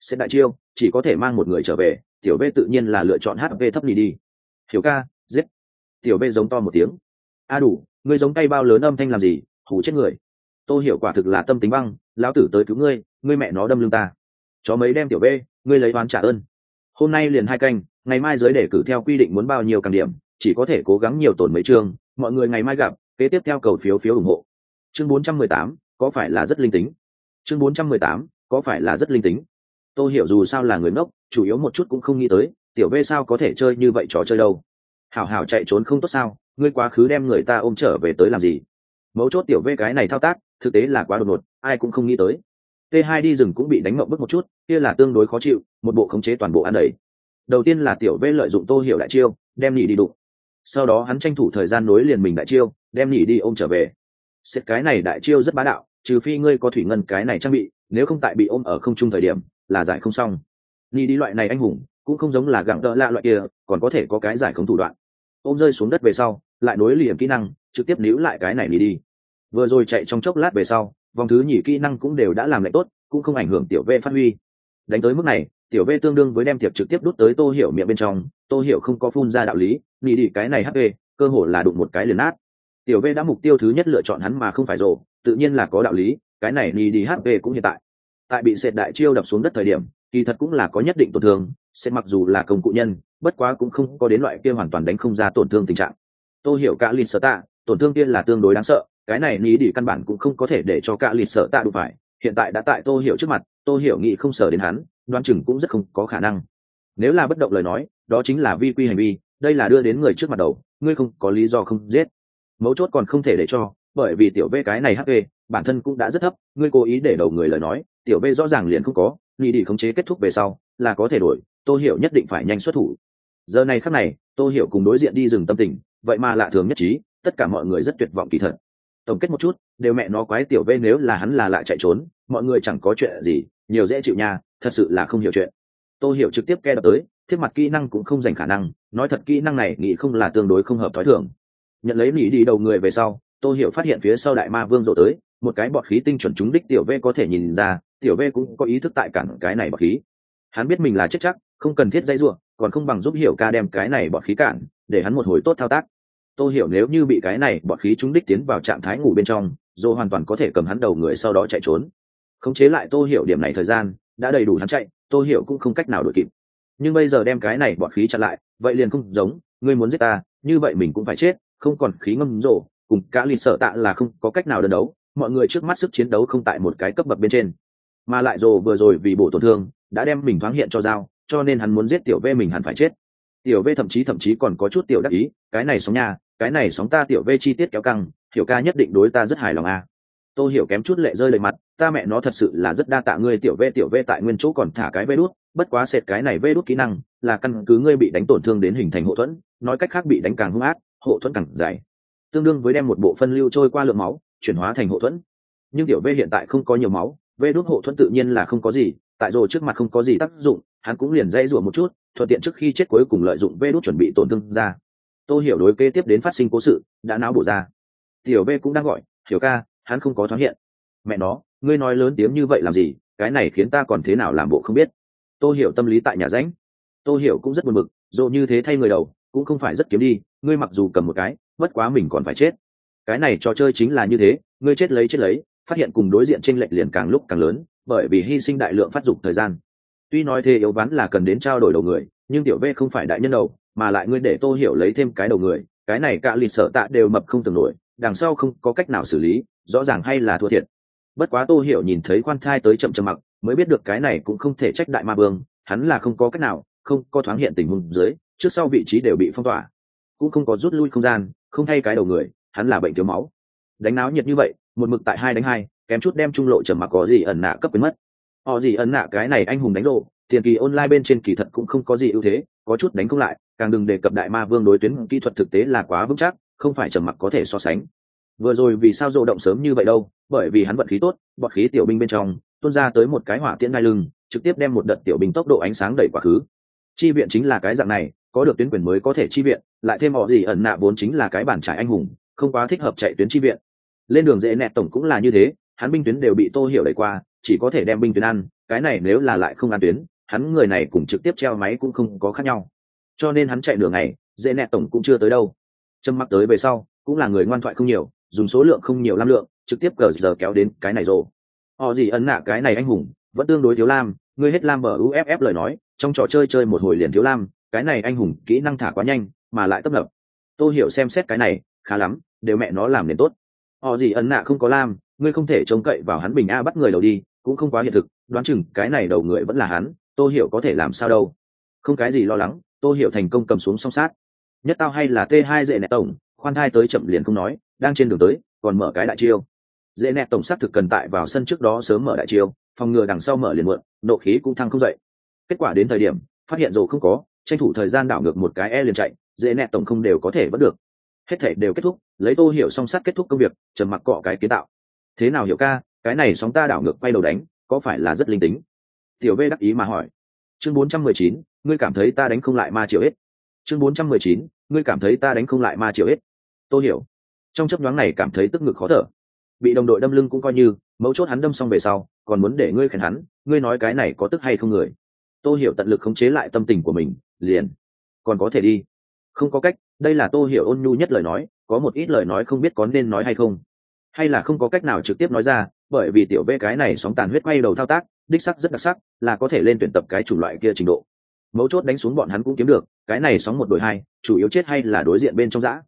Sẽ đại chiêu chỉ có thể mang một người trở về tiểu vê tự nhiên là lựa chọn hp thấp nỉ đi. Hiểu ca giết. Tiểu vê giống to một tiếng. A đủ ngươi giống tay bao lớn âm thanh làm gì hủ chết người. Tô hiểu quả thực là tâm tính băng lão tử tới cứu ngươi ngươi mẹ nó đâm lưng ta. Chó mấy đem tiểu vê, ngươi lấy oán trả ơn. Hôm nay liền hai canh ngày mai giới để cử theo quy định muốn bao nhiêu càng điểm chỉ có thể cố gắng nhiều tổn mấy chương mọi người ngày mai gặp kế tiếp theo cầu phiếu phiếu ủng hộ. Chương 418, có phải là rất linh tính? Chương 418, có phải là rất linh tính? Tôi hiểu dù sao là người ngốc chủ yếu một chút cũng không nghĩ tới tiểu v sao có thể chơi như vậy trò chơi đâu. Hảo hảo chạy trốn không tốt sao ngươi quá khứ đem người ta ôm trở về tới làm gì? Mấu chốt tiểu v cái này thao tác thực tế là quá đột ngột ai cũng không nghĩ tới. T 2 đi rừng cũng bị đánh mộng bức một chút kia là tương đối khó chịu một bộ khống chế toàn bộ ăn đầy đầu tiên là tiểu v lợi dụng tô hiểu đại chiêu, đem nhị đi đụng. Sau đó hắn tranh thủ thời gian nối liền mình đại chiêu, đem nhị đi ôm trở về. Xét cái này đại chiêu rất bá đạo, trừ phi ngươi có thủy ngân cái này trang bị, nếu không tại bị ôm ở không trung thời điểm, là giải không xong. Nhị đi loại này anh hùng, cũng không giống là gặng đỡ lạ loại kia, còn có thể có cái giải không thủ đoạn. Ôm rơi xuống đất về sau, lại nối liền kỹ năng, trực tiếp níu lại cái này đi đi. Vừa rồi chạy trong chốc lát về sau, vòng thứ nhì kỹ năng cũng đều đã làm lại tốt, cũng không ảnh hưởng tiểu v phát huy. Đánh tới mức này tiểu v tương đương với đem thiệp trực tiếp đút tới tô hiểu miệng bên trong, tô hiểu không có phun ra đạo lý, nghĩ đi cái này hp cơ hồ là đụng một cái liền nát. Tiểu v đã mục tiêu thứ nhất lựa chọn hắn mà không phải rồ, tự nhiên là có đạo lý, cái này nghĩ đi hp cũng hiện tại. Tại bị sệt đại chiêu đập xuống đất thời điểm, kỳ thật cũng là có nhất định tổn thương sẽ mặc dù là công cụ nhân, bất quá cũng không có đến loại kia hoàn toàn đánh không ra tổn thương tình trạng. Tôi hiểu cả lì sợ tạ, tổn thương kia là tương đối đáng sợ, cái này nghĩ đi căn bản cũng không có thể để cho cả lì sợ tạ đủ phải, hiện tại đã tại tôi hiểu trước mặt tôi hiểu nghĩ không sợ đến hắn đoán chừng cũng rất không có khả năng. Nếu là bất động lời nói, đó chính là vi quy hành vi, đây là đưa đến người trước mặt đầu, ngươi không có lý do không giết. Mấu chốt còn không thể để cho, bởi vì tiểu v cái này hp bản thân cũng đã rất thấp, ngươi cố ý để đầu người lời nói, tiểu v rõ ràng liền không có nghi đi khống chế kết thúc về sau, là có thể đổi tôi hiểu nhất định phải nhanh xuất thủ. Giờ này khắc này tôi hiểu cùng đối diện đi rừng tâm tình, vậy mà lạ thường nhất trí, tất cả mọi người rất tuyệt vọng kỳ thật. Tổng kết một chút, đều mẹ nó quái tiểu v nếu là hắn là lại chạy trốn, mọi người chẳng có chuyện gì, nhiều dễ chịu nha thật sự là không hiểu chuyện. Tôi hiểu trực tiếp ke đập tới, thiết mặt kỹ năng cũng không dành khả năng, nói thật kỹ năng này nghĩ không là tương đối không hợp thói thường. Nhận lấy nỉ đi đầu người về sau tôi hiểu phát hiện phía sau đại ma vương rộ tới, một cái bọt khí tinh chuẩn chúng đích tiểu v có thể nhìn ra, tiểu v cũng có ý thức tại cản cái này bọt khí. Hắn biết mình là chết chắc, không cần thiết dây ruộng còn không bằng giúp hiểu ca đem cái này bọt khí cản, để hắn một hồi tốt thao tác. Tôi hiểu nếu như bị cái này bọt khí chúng đích tiến vào trạng thái ngủ bên trong dô hoàn toàn có thể cầm hắn đầu người sau đó chạy trốn. Khống chế lại tôi hiểu điểm này thời gian đã đầy đủ hắn chạy, tô hiểu cũng không cách nào đuổi kịp. Nhưng bây giờ đem cái này bọt khí chặn lại, vậy liền không giống, ngươi muốn giết ta, như vậy mình cũng phải chết, không còn khí ngâm rổ cùng cả lì sợ tạ là không có cách nào đơn đấu, mọi người trước mắt sức chiến đấu không tại một cái cấp bậc bên trên. Mà lại rồ vừa rồi vì bổ tổn thương, đã đem mình thoáng hiện cho dao cho nên hắn muốn giết tiểu v mình hẳn phải chết. Tiểu v thậm chí thậm chí còn có chút tiểu đắc ý, cái này sóng nhà cái này sóng ta tiểu v chi tiết kéo căng hiểu ca nhất định đối ta rất hài lòng a à tôi hiểu kém chút lệ rơi lệ mặt, ta mẹ nó thật sự là rất đa tạ ngươi, tiểu v tiểu v tại nguyên chỗ còn thả cái vê đút, bất quá sệt cái này vê đút kỹ năng, là căn cứ ngươi bị đánh tổn thương đến hình thành hộ thuẫn, nói cách khác bị đánh càng hung ác, hộ thuẫn càng dài tương đương với đem một bộ phân lưu trôi qua lượng máu, chuyển hóa thành hộ thuẫn. Nhưng tiểu v hiện tại không có nhiều máu, vê đút hộ thuẫn tự nhiên là không có gì, tại rồi trước mặt không có gì tác dụng, hắn cũng liền dây rủa một chút, thuận tiện trước khi chết cuối cùng lợi dụng vê đút chuẩn bị tổn thương ra. Tôi hiểu đối kế tiếp đến phát sinh cố sự, đã não bổ ra. Tiểu v cũng đang gọi, hiểu ca hắn không có thoáng hiện. Mẹ nó, ngươi nói lớn tiếng như vậy làm gì? Cái này khiến ta còn thế nào làm bộ không biết? Tôi hiểu tâm lý tại nhà ránh tôi hiểu cũng rất buồn bực dồ như thế thay người đầu, cũng không phải rất kiếm đi, ngươi mặc dù cầm một cái, bất quá mình còn phải chết. Cái này trò chơi chính là như thế, ngươi chết lấy chết lấy, phát hiện cùng đối diện tranh lệch liền càng lúc càng lớn, bởi vì hy sinh đại lượng phát dục thời gian. Tuy nói thế yếu ván là cần đến trao đổi đầu người, nhưng tiểu v không phải đại nhân đầu, mà lại ngươi để tô hiểu lấy thêm cái đầu người, cái này cả lì sở tạ đều mập không tưởng nổi đằng sau không có cách nào xử lý rõ ràng hay là thua thiệt. Bất quá tô hiểu nhìn thấy khoan thai tới chậm chậm mặc mới biết được cái này cũng không thể trách đại ma vương hắn là không có cách nào không có thoáng hiện tình huống dưới trước sau vị trí đều bị phong tỏa. Cũng không có rút lui không gian không thay cái đầu người hắn là bệnh thiếu máu. Đánh náo nhiệt như vậy một mực tại hai đánh hai kém chút đem trung lộ trầm mặc có gì ẩn nạ cấp biến mất. Họ gì ẩn nạ cái này anh hùng đánh lộ, tiền kỳ online bên trên kỳ thật cũng không có gì ưu thế có chút đánh không lại càng đừng đề cập đại ma vương đối tuyến kỹ thuật thực tế là quá vững chắc không phải trầm mặc có thể so sánh. Vừa rồi vì sao rộ động sớm như vậy đâu? Bởi vì hắn vận khí tốt bọt khí tiểu binh bên trong, tuôn ra tới một cái hỏa tiễn ngai lưng, trực tiếp đem một đợt tiểu binh tốc độ ánh sáng đẩy quá khứ. Chi viện chính là cái dạng này, có được tuyến quyền mới có thể chi viện, lại thêm họ gì ẩn nạ vốn chính là cái bản trải anh hùng, không quá thích hợp chạy tuyến chi viện. Lên đường dễ nẹt tổng cũng là như thế, hắn binh tuyến đều bị tô hiểu đẩy qua, chỉ có thể đem binh tuyến ăn, cái này nếu là lại không ăn tuyến, hắn người này cùng trực tiếp treo máy cũng không có khác nhau. Cho nên hắn chạy nửa ngày, dễ nẹt tổng cũng chưa tới đâu trâm mắc tới về sau, cũng là người ngoan thoại không nhiều, dùng số lượng không nhiều lam lượng, trực tiếp cờ giờ kéo đến cái này rồi. Họ gì ấn nạ cái này anh hùng, vẫn tương đối thiếu lam ngươi hết lam bờ uff lời nói, trong trò chơi chơi một hồi liền thiếu lam, cái này anh hùng kỹ năng thả quá nhanh, mà lại tấp nập. Tôi hiểu xem xét cái này, khá lắm, đều mẹ nó làm nên tốt. Họ gì ấn nạ không có lam, ngươi không thể trông cậy vào hắn bình a bắt người đầu đi, cũng không quá hiện thực, đoán chừng cái này đầu người vẫn là hắn, tôi hiểu có thể làm sao đâu. Không cái gì lo lắng, tôi hiểu thành công cầm xuống song sát nhất tao hay là t hai dễ nẹt tổng khoan thai tới chậm liền không nói đang trên đường tới còn mở cái đại chiêu. Dễ nẹt tổng xác thực cần tại vào sân trước đó sớm mở đại chiêu phòng ngừa đằng sau mở liền muộn nộ khí cũng thăng không dậy. Kết quả đến thời điểm phát hiện rồi không có tranh thủ thời gian đảo ngược một cái e liền chạy dễ nẹt tổng không đều có thể vẫn được. Hết thể đều kết thúc lấy tô hiểu song sát kết thúc công việc trầm mặc cọ cái kiến tạo. Thế nào hiểu ca cái này sóng ta đảo ngược quay đầu đánh có phải là rất linh tính? Tiểu v đắc ý mà hỏi. Chương 419, ngươi cảm thấy ta đánh không lại ma triều hết? Chương 419, ngươi cảm thấy ta đánh không lại ma triều hết. Tôi hiểu. Trong chấp nhoáng này cảm thấy tức ngực khó thở. Bị đồng đội đâm lưng cũng coi như mấu chốt hắn đâm xong về sau còn muốn để ngươi khen hắn ngươi nói cái này có tức hay không người? Tôi hiểu tận lực khống chế lại tâm tình của mình liền. Còn có thể đi. Không có cách đây là tôi hiểu ôn nhu nhất lời nói có một ít lời nói không biết có nên nói hay không. Hay là không có cách nào trực tiếp nói ra bởi vì tiểu vê cái này sóng tàn huyết quay đầu thao tác đích sắc rất đặc sắc là có thể lên tuyển tập cái chủng loại kia trình độ. Mấu chốt đánh xuống bọn hắn cũng kiếm được cái này sóng một đội hai, chủ yếu chết hay là đối diện bên trong giã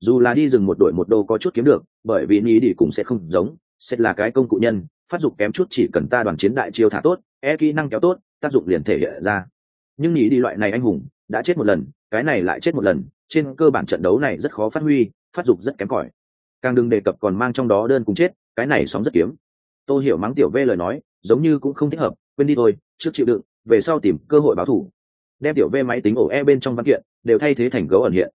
dù là đi rừng một đội một đô có chút kiếm được, bởi vì ni đi cũng sẽ không giống, sẽ là cái công cụ nhân, phát dụng kém chút chỉ cần ta đoàn chiến đại chiêu thả tốt e kỹ năng kéo tốt, tác dụng liền thể hiện ra. Nhưng nghĩ đi loại này anh hùng, đã chết một lần, cái này lại chết một lần, trên cơ bản trận đấu này rất khó phát huy, phát dục rất kém cỏi. Càng đừng đề cập còn mang trong đó đơn cùng chết, cái này sóng rất kiếm. Tôi hiểu mắng tiểu v lời nói, giống như cũng không thích hợp, quên đi thôi, trước chịu đựng, về sau tìm cơ hội báo thủ đem tiểu v máy tính ổ e bên trong văn kiện đều thay thế thành gấu ẩn hiện.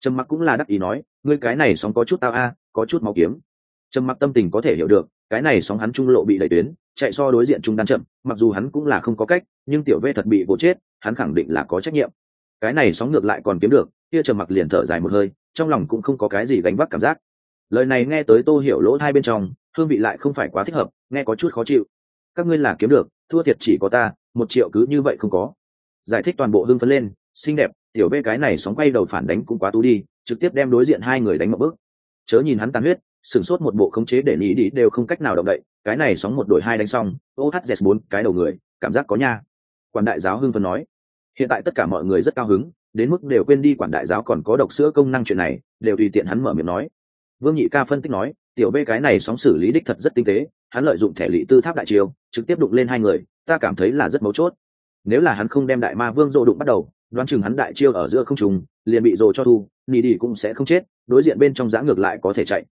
Trầm mặc cũng là đắc ý nói, ngươi cái này sóng có chút tao a, có chút máu kiếm. Trầm mặc tâm tình có thể hiểu được, cái này sóng hắn trung lộ bị đẩy tuyến, chạy so đối diện trung đan chậm, mặc dù hắn cũng là không có cách, nhưng tiểu v thật bị vỗ chết, hắn khẳng định là có trách nhiệm. Cái này sóng ngược lại còn kiếm được, kia trầm mặc liền thở dài một hơi, trong lòng cũng không có cái gì gánh vác cảm giác. Lời này nghe tới tô hiểu lỗ hai bên trong, hương vị lại không phải quá thích hợp, nghe có chút khó chịu. Các ngươi là kiếm được, thua thiệt chỉ có ta, một triệu cứ như vậy không có giải thích toàn bộ hưng phấn lên xinh đẹp tiểu bê cái này sóng quay đầu phản đánh cũng quá tú đi trực tiếp đem đối diện hai người đánh một bước. Chớ nhìn hắn tàn huyết sửng sốt một bộ khống chế để nghĩ đi đều không cách nào động đậy cái này sóng một đội hai đánh xong ohz bốn cái đầu người cảm giác có nha. Quản đại giáo hưng phấn nói. Hiện tại tất cả mọi người rất cao hứng đến mức đều quên đi quản đại giáo còn có độc sữa công năng chuyện này đều tùy tiện hắn mở miệng nói. Vương nhị ca phân tích nói tiểu bê cái này sóng xử lý đích thật rất tinh tế hắn lợi dụng thẻ lị tư tháp đại triều, trực tiếp đụng lên hai người ta cảm thấy là rất mấu chốt nếu là hắn không đem đại ma vương rộ đụng bắt đầu, đoán chừng hắn đại chiêu ở giữa không trùng, liền bị rồ cho thu nỉ đi cũng sẽ không chết, đối diện bên trong giã ngược lại có thể chạy.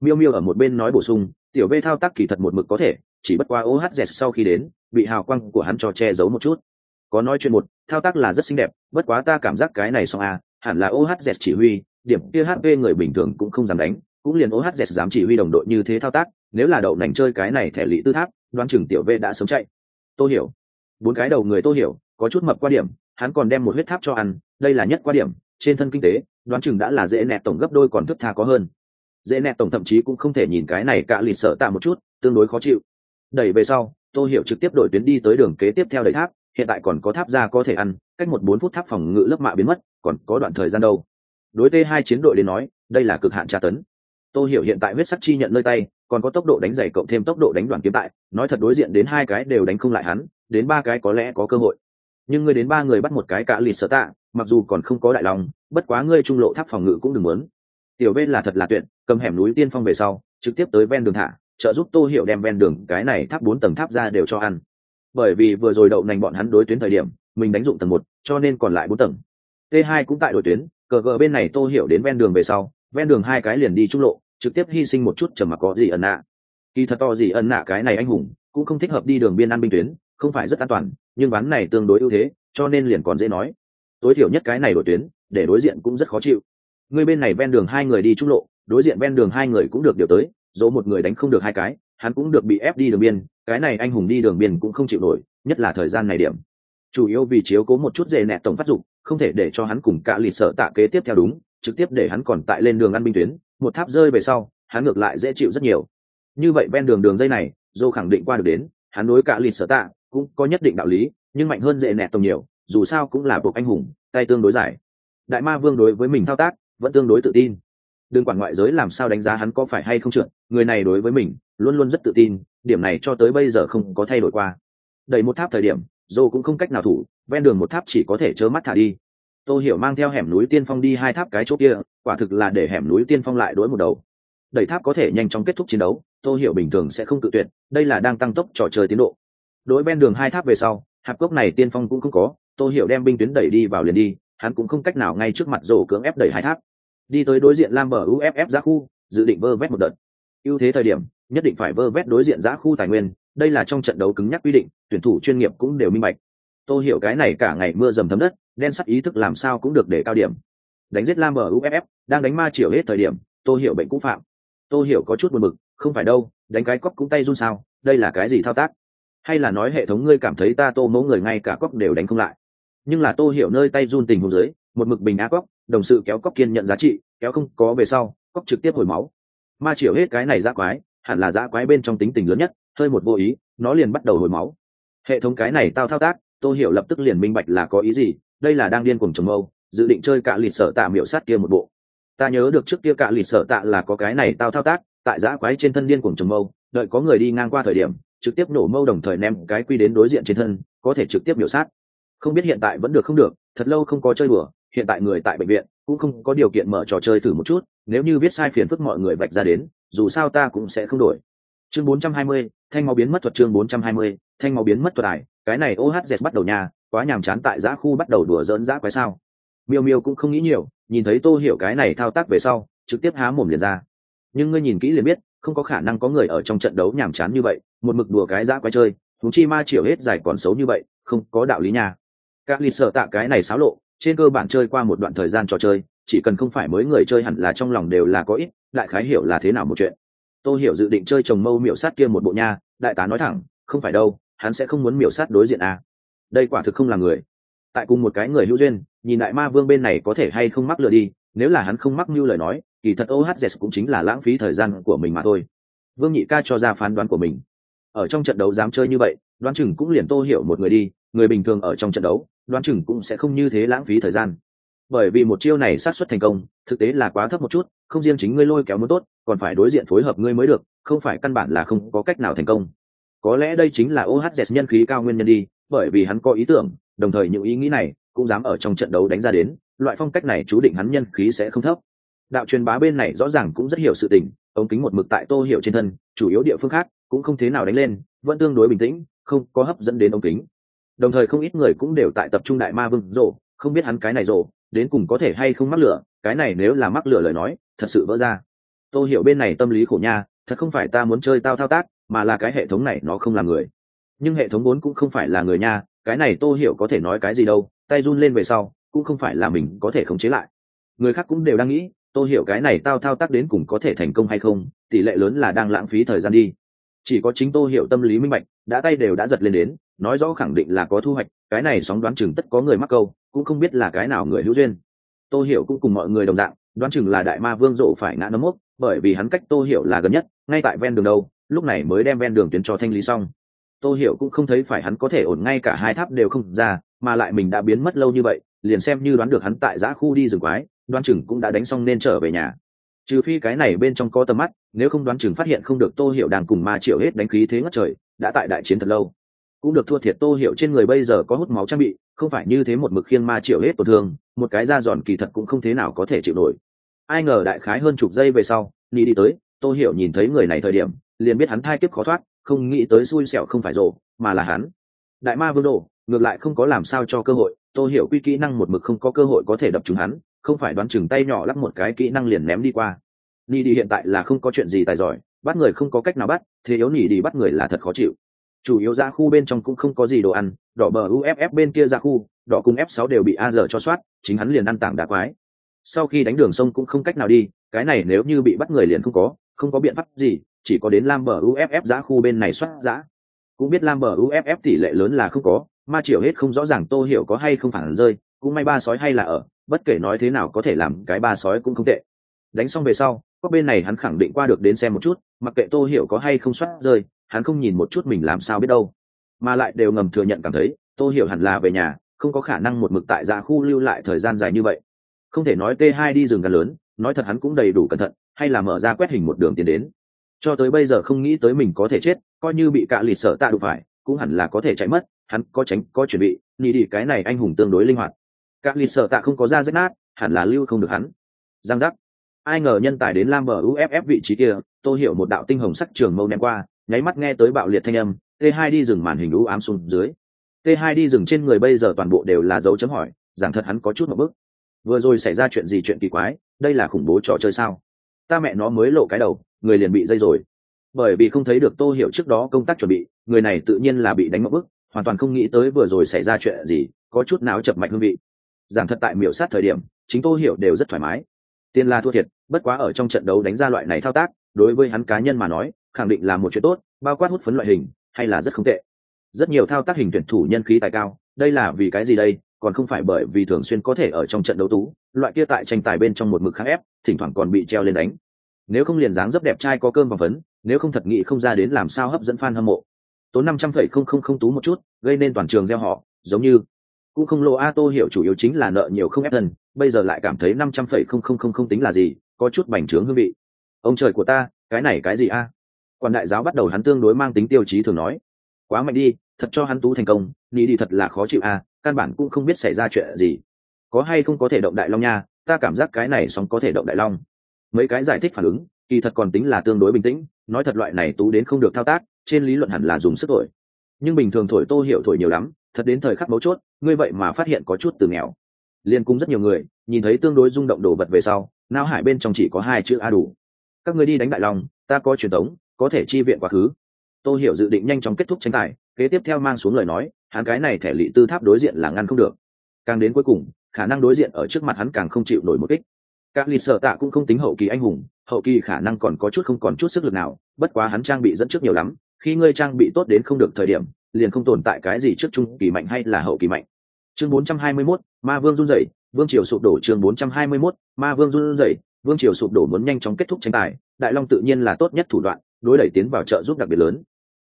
Miêu miêu ở một bên nói bổ sung, tiểu v thao tác kỳ thật một mực có thể, chỉ bất qua ohz sau khi đến, bị hào quang của hắn cho che giấu một chút. Có nói chuyện một, thao tác là rất xinh đẹp, bất quá ta cảm giác cái này xong à hẳn là ohz chỉ huy, điểm kia hp người bình thường cũng không dám đánh, cũng liền ohz dám chỉ huy đồng đội như thế thao tác, nếu là đậu nành chơi cái này thẻ lị tư tháp, đoán chừng tiểu v đã sống chạy. Tôi hiểu bốn cái đầu người tô hiểu, có chút mập qua điểm, hắn còn đem một huyết tháp cho ăn, đây là nhất qua điểm, trên thân kinh tế, đoán chừng đã là dễ nẹt tổng gấp đôi còn thức tha có hơn. Dễ nẹt tổng thậm chí cũng không thể nhìn cái này cạ lì sợ tạ một chút, tương đối khó chịu. Đẩy về sau, tô hiểu trực tiếp đổi tuyến đi tới đường kế tiếp theo đẩy tháp, hiện tại còn có tháp ra có thể ăn, cách một bốn phút tháp phòng ngự lớp mạ biến mất, còn có đoạn thời gian đâu. Đối t hai chiến đội đến nói, đây là cực hạn tra tấn. Tô hiểu hiện tại huyết sắc chi nhận nơi tay, còn có tốc độ đánh giày cộng thêm tốc độ đánh đoàn kiếm tại, nói thật đối diện đến hai cái đều đánh không lại hắn đến ba cái có lẽ có cơ hội. Nhưng ngươi đến ba người bắt một cái cả lì sợ tạ, mặc dù còn không có đại lòng, bất quá ngươi trung lộ tháp phòng ngự cũng đừng muốn. Tiểu bên là thật là tuyệt, cầm hẻm núi tiên phong về sau, trực tiếp tới ven đường thả, trợ giúp tô hiểu đem ven đường cái này tháp bốn tầng tháp ra đều cho ăn. Bởi vì vừa rồi đậu nành bọn hắn đối tuyến thời điểm, mình đánh dụng tầng một, cho nên còn lại bốn tầng. T hai cũng tại đội tuyến, cờ gờ bên này tô hiểu đến ven đường về sau, ven đường hai cái liền đi trung lộ, trực tiếp hy sinh một chút chờ mặc có gì ẩn nạ. Kỳ thật to gì ẩn nạ cái này anh hùng, cũng không thích hợp đi đường biên an binh tuyến không phải rất an toàn, nhưng ván này tương đối ưu thế, cho nên liền còn dễ nói. Tối thiểu nhất cái này đổi tuyến, để đối diện cũng rất khó chịu. Người bên này ven đường hai người đi trung lộ, đối diện ven đường hai người cũng được điều tới, dỗ một người đánh không được hai cái, hắn cũng được bị ép đi đường biên, cái này anh hùng đi đường biên cũng không chịu nổi, nhất là thời gian này điểm. Chủ yếu vì chiếu cố một chút dễ nẹt tổng phát dụng không thể để cho hắn cùng cả lì sợ tạ kế tiếp theo đúng, trực tiếp để hắn còn tại lên đường ăn binh tuyến, một tháp rơi về sau, hắn ngược lại dễ chịu rất nhiều. Như vậy ven đường đường dây này dô khẳng định qua được đến, hắn đối cả lì sợ tạ cũng có nhất định đạo lý, nhưng mạnh hơn dễ nẹt tổng nhiều, dù sao cũng là buộc anh hùng, tay tương đối dài. Đại ma vương đối với mình thao tác, vẫn tương đối tự tin. Đừng quản ngoại giới làm sao đánh giá hắn có phải hay không trượt, người này đối với mình, luôn luôn rất tự tin, điểm này cho tới bây giờ không có thay đổi qua. Đầy một tháp thời điểm dô cũng không cách nào thủ, ven đường một tháp chỉ có thể trơ mắt thả đi. Tô hiểu mang theo hẻm núi tiên phong đi hai tháp cái chỗ kia, quả thực là để hẻm núi tiên phong lại đối một đầu. Đẩy tháp có thể nhanh chóng kết thúc chiến đấu, tô hiểu bình thường sẽ không tự tuyệt, đây là đang tăng tốc trò chơi tiến độ đối ven đường hai tháp về sau, hạp cốc này tiên phong cũng không có, tô hiểu đem binh tuyến đẩy đi vào liền đi, hắn cũng không cách nào ngay trước mặt rổ cưỡng ép đẩy hai tháp. Đi tới đối diện lam bờ uff giá khu, dự định vơ vét một đợt. Ưu thế thời điểm, nhất định phải vơ vét đối diện giá khu tài nguyên, đây là trong trận đấu cứng nhắc quy định, tuyển thủ chuyên nghiệp cũng đều minh bạch. Tô hiểu cái này cả ngày mưa dầm thấm đất, đen sắt ý thức làm sao cũng được để cao điểm. Đánh giết lam bờ uff đang đánh ma chiều hết thời điểm, tô hiểu bệnh cũ phạm. Tô hiểu có chút buồn bực, không phải đâu, đánh cái cóc cũng tay run sao, đây là cái gì thao tác? Hay là nói hệ thống ngươi cảm thấy ta tô mẫu người ngay cả cóc đều đánh không lại. Nhưng là tô hiểu nơi tay run tình hôn dưới một mực bình á cóc đồng sự kéo cóc kiên nhận giá trị kéo không có về sau cóc trực tiếp hồi máu. Ma triệu hết cái này giã quái hẳn là giã quái bên trong tính tình lớn nhất hơi một vô ý nó liền bắt đầu hồi máu. Hệ thống cái này tao thao tác tô hiểu lập tức liền minh bạch là có ý gì đây là đang điên cuồng trồng âu, dự định chơi cả lịch sở tạ miểu sát kia một bộ. Ta nhớ được trước kia cả lịch sở tạ là có cái này tao thao tác tại giã quái trên thân điên cuồng trồng âu, đợi có người đi ngang qua thời điểm trực tiếp nổ mâu đồng thời ném cái quy đến đối diện trên thân có thể trực tiếp biểu sát. Không biết hiện tại vẫn được không được thật lâu không có chơi bừa hiện tại người tại bệnh viện cũng không có điều kiện mở trò chơi thử một chút nếu như biết sai phiền phức mọi người vạch ra đến dù sao ta cũng sẽ không đổi. Chương 420, thanh máu biến mất thuật chương 420, thanh máu biến mất thuật ải cái này ohz bắt đầu nhà quá nhàm chán tại giã khu bắt đầu đùa dỡn giã quái sao. Miêu miêu cũng không nghĩ nhiều nhìn thấy tô hiểu cái này thao tác về sau trực tiếp há mồm liền ra. Nhưng ngươi nhìn kỹ liền biết không có khả năng có người ở trong trận đấu nhàm chán như vậy, một mực đùa cái giã quái chơi thúng chi ma triều hết giải còn xấu như vậy, không có đạo lý nha. Các lì sợ tạ cái này xáo lộ, trên cơ bản chơi qua một đoạn thời gian trò chơi, chỉ cần không phải mới người chơi hẳn là trong lòng đều là có ít, đại khái hiểu là thế nào một chuyện. Tôi hiểu dự định chơi chồng mâu miểu sát kia một bộ nha, đại tá nói thẳng, không phải đâu, hắn sẽ không muốn miểu sát đối diện à. đây quả thực không là người. Tại cùng một cái người hữu duyên, nhìn đại ma vương bên này có thể hay không mắc lừa đi, nếu là hắn không mắc như lời nói kỳ thật ohz cũng chính là lãng phí thời gian của mình mà thôi. Vương nhị ca cho ra phán đoán của mình. Ở trong trận đấu dám chơi như vậy, đoán chừng cũng liền tô hiểu một người đi, người bình thường ở trong trận đấu, đoán chừng cũng sẽ không như thế lãng phí thời gian. Bởi vì một chiêu này sát xuất thành công, thực tế là quá thấp một chút, không riêng chính ngươi lôi kéo muốn tốt, còn phải đối diện phối hợp ngươi mới được, không phải căn bản là không có cách nào thành công. Có lẽ đây chính là ohz nhân khí cao nguyên nhân đi, bởi vì hắn có ý tưởng, đồng thời những ý nghĩ này cũng dám ở trong trận đấu đánh ra đến, loại phong cách này chú định hắn nhân khí sẽ không thấp đạo truyền bá bên này rõ ràng cũng rất hiểu sự tình, ống kính một mực tại tô hiểu trên thân, chủ yếu địa phương khác cũng không thế nào đánh lên, vẫn tương đối bình tĩnh, không có hấp dẫn đến ống kính. Đồng thời không ít người cũng đều tại tập trung đại ma vương rộ không biết hắn cái này rộ đến cùng có thể hay không mắc lửa, cái này nếu là mắc lửa lời nói, thật sự vỡ ra. Tôi hiểu bên này tâm lý khổ nha, thật không phải ta muốn chơi tao thao tác, mà là cái hệ thống này nó không là người. Nhưng hệ thống vốn cũng không phải là người nha, cái này tôi hiểu có thể nói cái gì đâu, tay run lên về sau, cũng không phải là mình có thể khống chế lại. Người khác cũng đều đang nghĩ tôi hiểu cái này tao thao tác đến cùng có thể thành công hay không, tỷ lệ lớn là đang lãng phí thời gian đi. Chỉ có chính tôi hiểu tâm lý minh bạch, đã tay đều đã giật lên đến, nói rõ khẳng định là có thu hoạch, cái này sóng đoán chừng tất có người mắc câu, cũng không biết là cái nào người hữu duyên. Tôi hiểu cũng cùng mọi người đồng dạng, đoán chừng là đại ma vương rộ phải ngã nấm mốc, bởi vì hắn cách tôi hiểu là gần nhất, ngay tại ven đường đâu, lúc này mới đem ven đường tuyến cho thanh lý xong. Tôi hiểu cũng không thấy phải hắn có thể ổn ngay cả hai tháp đều không ra, mà lại mình đã biến mất lâu như vậy, liền xem như đoán được hắn tại giã khu đi rừng quái đoán chừng cũng đã đánh xong nên trở về nhà. Trừ phi cái này bên trong có tầm mắt, nếu không đoán chừng phát hiện không được tô hiểu đang cùng ma triệu hết đánh khí thế ngất trời, đã tại đại chiến thật lâu. Cũng được thua thiệt tô hiểu trên người bây giờ có hút máu trang bị, không phải như thế một mực khiêng ma triệu hết tổn thương, một cái da giòn kỳ thật cũng không thế nào có thể chịu nổi. Ai ngờ đại khái hơn chục giây về sau ni đi tới, tô hiểu nhìn thấy người này thời điểm, liền biết hắn thai kiếp khó thoát, không nghĩ tới xui xẻo không phải rổ mà là hắn. Đại ma vương đồ, ngược lại không có làm sao cho cơ hội, tô hiểu quy kỹ năng một mực không có cơ hội có thể đập trúng hắn không phải đoán chừng tay nhỏ lắp một cái kỹ năng liền ném đi qua. Ni đi hiện tại là không có chuyện gì tài giỏi, bắt người không có cách nào bắt, thế yếu nỉ đi bắt người là thật khó chịu. Chủ yếu ra khu bên trong cũng không có gì đồ ăn, đỏ bờ uff bên kia ra khu, đỏ cùng f 6 đều bị a giờ cho soát, chính hắn liền ăn tảng đá quái. Sau khi đánh đường sông cũng không cách nào đi, cái này nếu như bị bắt người liền không có không có biện pháp gì, chỉ có đến lam bờ uff giã khu bên này soát giã. Cũng biết lam bờ uff tỷ lệ lớn là không có, ma chiều hết không rõ ràng tô hiểu có hay không phản rơi cũng may ba sói hay là ở, bất kể nói thế nào có thể làm cái ba sói cũng không tệ. Đánh xong về sau, có bên này hắn khẳng định qua được đến xem một chút, mặc kệ tô hiểu có hay không soát rơi, hắn không nhìn một chút mình làm sao biết đâu. Mà lại đều ngầm thừa nhận cảm thấy, tô hiểu hẳn là về nhà, không có khả năng một mực tại dạ khu lưu lại thời gian dài như vậy. Không thể nói t 2 đi rừng gần lớn, nói thật hắn cũng đầy đủ cẩn thận, hay là mở ra quét hình một đường tiến đến. Cho tới bây giờ không nghĩ tới mình có thể chết, coi như bị cạ lịt sợ tạ đụng phải, cũng hẳn là có thể chạy mất, hắn có tránh, có chuẩn bị nghĩ đi cái này anh hùng tương đối linh hoạt các lì sợ tạ không có ra rách nát, hẳn là lưu không được hắn. Giang giác. Ai ngờ nhân tài đến lam bờ uff vị trí kia tôi hiểu một đạo tinh hồng sắc trường mâu ném qua, nháy mắt nghe tới bạo liệt thanh âm, t 2 đi rừng màn hình u ám xuống dưới. T 2 đi rừng trên người bây giờ toàn bộ đều là dấu chấm hỏi, giảng thật hắn có chút một bước. Vừa rồi xảy ra chuyện gì chuyện kỳ quái, đây là khủng bố trò chơi sao? Ta mẹ nó mới lộ cái đầu, người liền bị dây rồi. Bởi vì không thấy được tô hiểu trước đó công tác chuẩn bị, người này tự nhiên là bị đánh mất bức hoàn toàn không nghĩ tới vừa rồi xảy ra chuyện gì, có chút nào chập mạch hương vị giảng thật tại miểu sát thời điểm, chính tôi hiểu đều rất thoải mái. Tiên la thua thiệt, bất quá ở trong trận đấu đánh ra loại này thao tác, đối với hắn cá nhân mà nói, khẳng định là một chuyện tốt, bao quát hút phấn loại hình, hay là rất không tệ. Rất nhiều thao tác hình tuyển thủ nhân khí tài cao, đây là vì cái gì đây, còn không phải bởi vì thường xuyên có thể ở trong trận đấu tú, loại kia tại tranh tài bên trong một mực kháng ép, thỉnh thoảng còn bị treo lên đánh. Nếu không liền dáng dấp đẹp trai có cơm và phấn, nếu không thật nghị không ra đến làm sao hấp dẫn fan hâm mộ. Tốn năm trăm phẩy không không không tú một chút, gây nên toàn trường gieo họ, giống như cũng không lô a tô hiểu chủ yếu chính là nợ nhiều không ép thân, bây giờ lại cảm thấy năm trăm phẩy không không không không tính là gì, có chút bành trướng hương vị. Ông trời của ta, cái này cái gì a? À? quan đại giáo bắt đầu hắn tương đối mang tính tiêu chí thường nói. Quá mạnh đi, thật cho hắn tú thành công, nghĩ đi thật là khó chịu a, căn bản cũng không biết xảy ra chuyện gì. Có hay không có thể động đại long nha, ta cảm giác cái này sóng có thể động đại long. Mấy cái giải thích phản ứng, kỳ thật còn tính là tương đối bình tĩnh, nói thật loại này tú đến không được thao tác, trên lý luận hẳn là dùng sức thổi. Nhưng bình thường thổi tô hiểu thổi nhiều lắm thật đến thời khắc mấu chốt, ngươi vậy mà phát hiện có chút từ nghèo. Liên cung rất nhiều người, nhìn thấy tương đối rung động đồ vật về sau nao hải bên trong chỉ có hai chữ a đủ. Các người đi đánh đại long, ta có truyền thống có thể chi viện quá khứ. Tôi hiểu dự định nhanh chóng kết thúc tranh tài, kế tiếp theo mang xuống lời nói, hắn cái này thẻ lị tư tháp đối diện là ngăn không được. Càng đến cuối cùng, khả năng đối diện ở trước mặt hắn càng không chịu nổi một kích. Các lì sợ tạ cũng không tính hậu kỳ anh hùng, hậu kỳ khả năng còn có chút không còn chút sức lực nào, bất quá hắn trang bị dẫn trước nhiều lắm, khi ngươi trang bị tốt đến không được thời điểm liền không tồn tại cái gì trước trung kỳ mạnh hay là hậu kỳ mạnh. Chương 421, ma vương run rẩy vương triều sụp đổ chương 421, ma vương run rẩy vương triều sụp đổ muốn nhanh chóng kết thúc tranh tài đại long tự nhiên là tốt nhất thủ đoạn đối đẩy tiến vào trợ giúp đặc biệt lớn.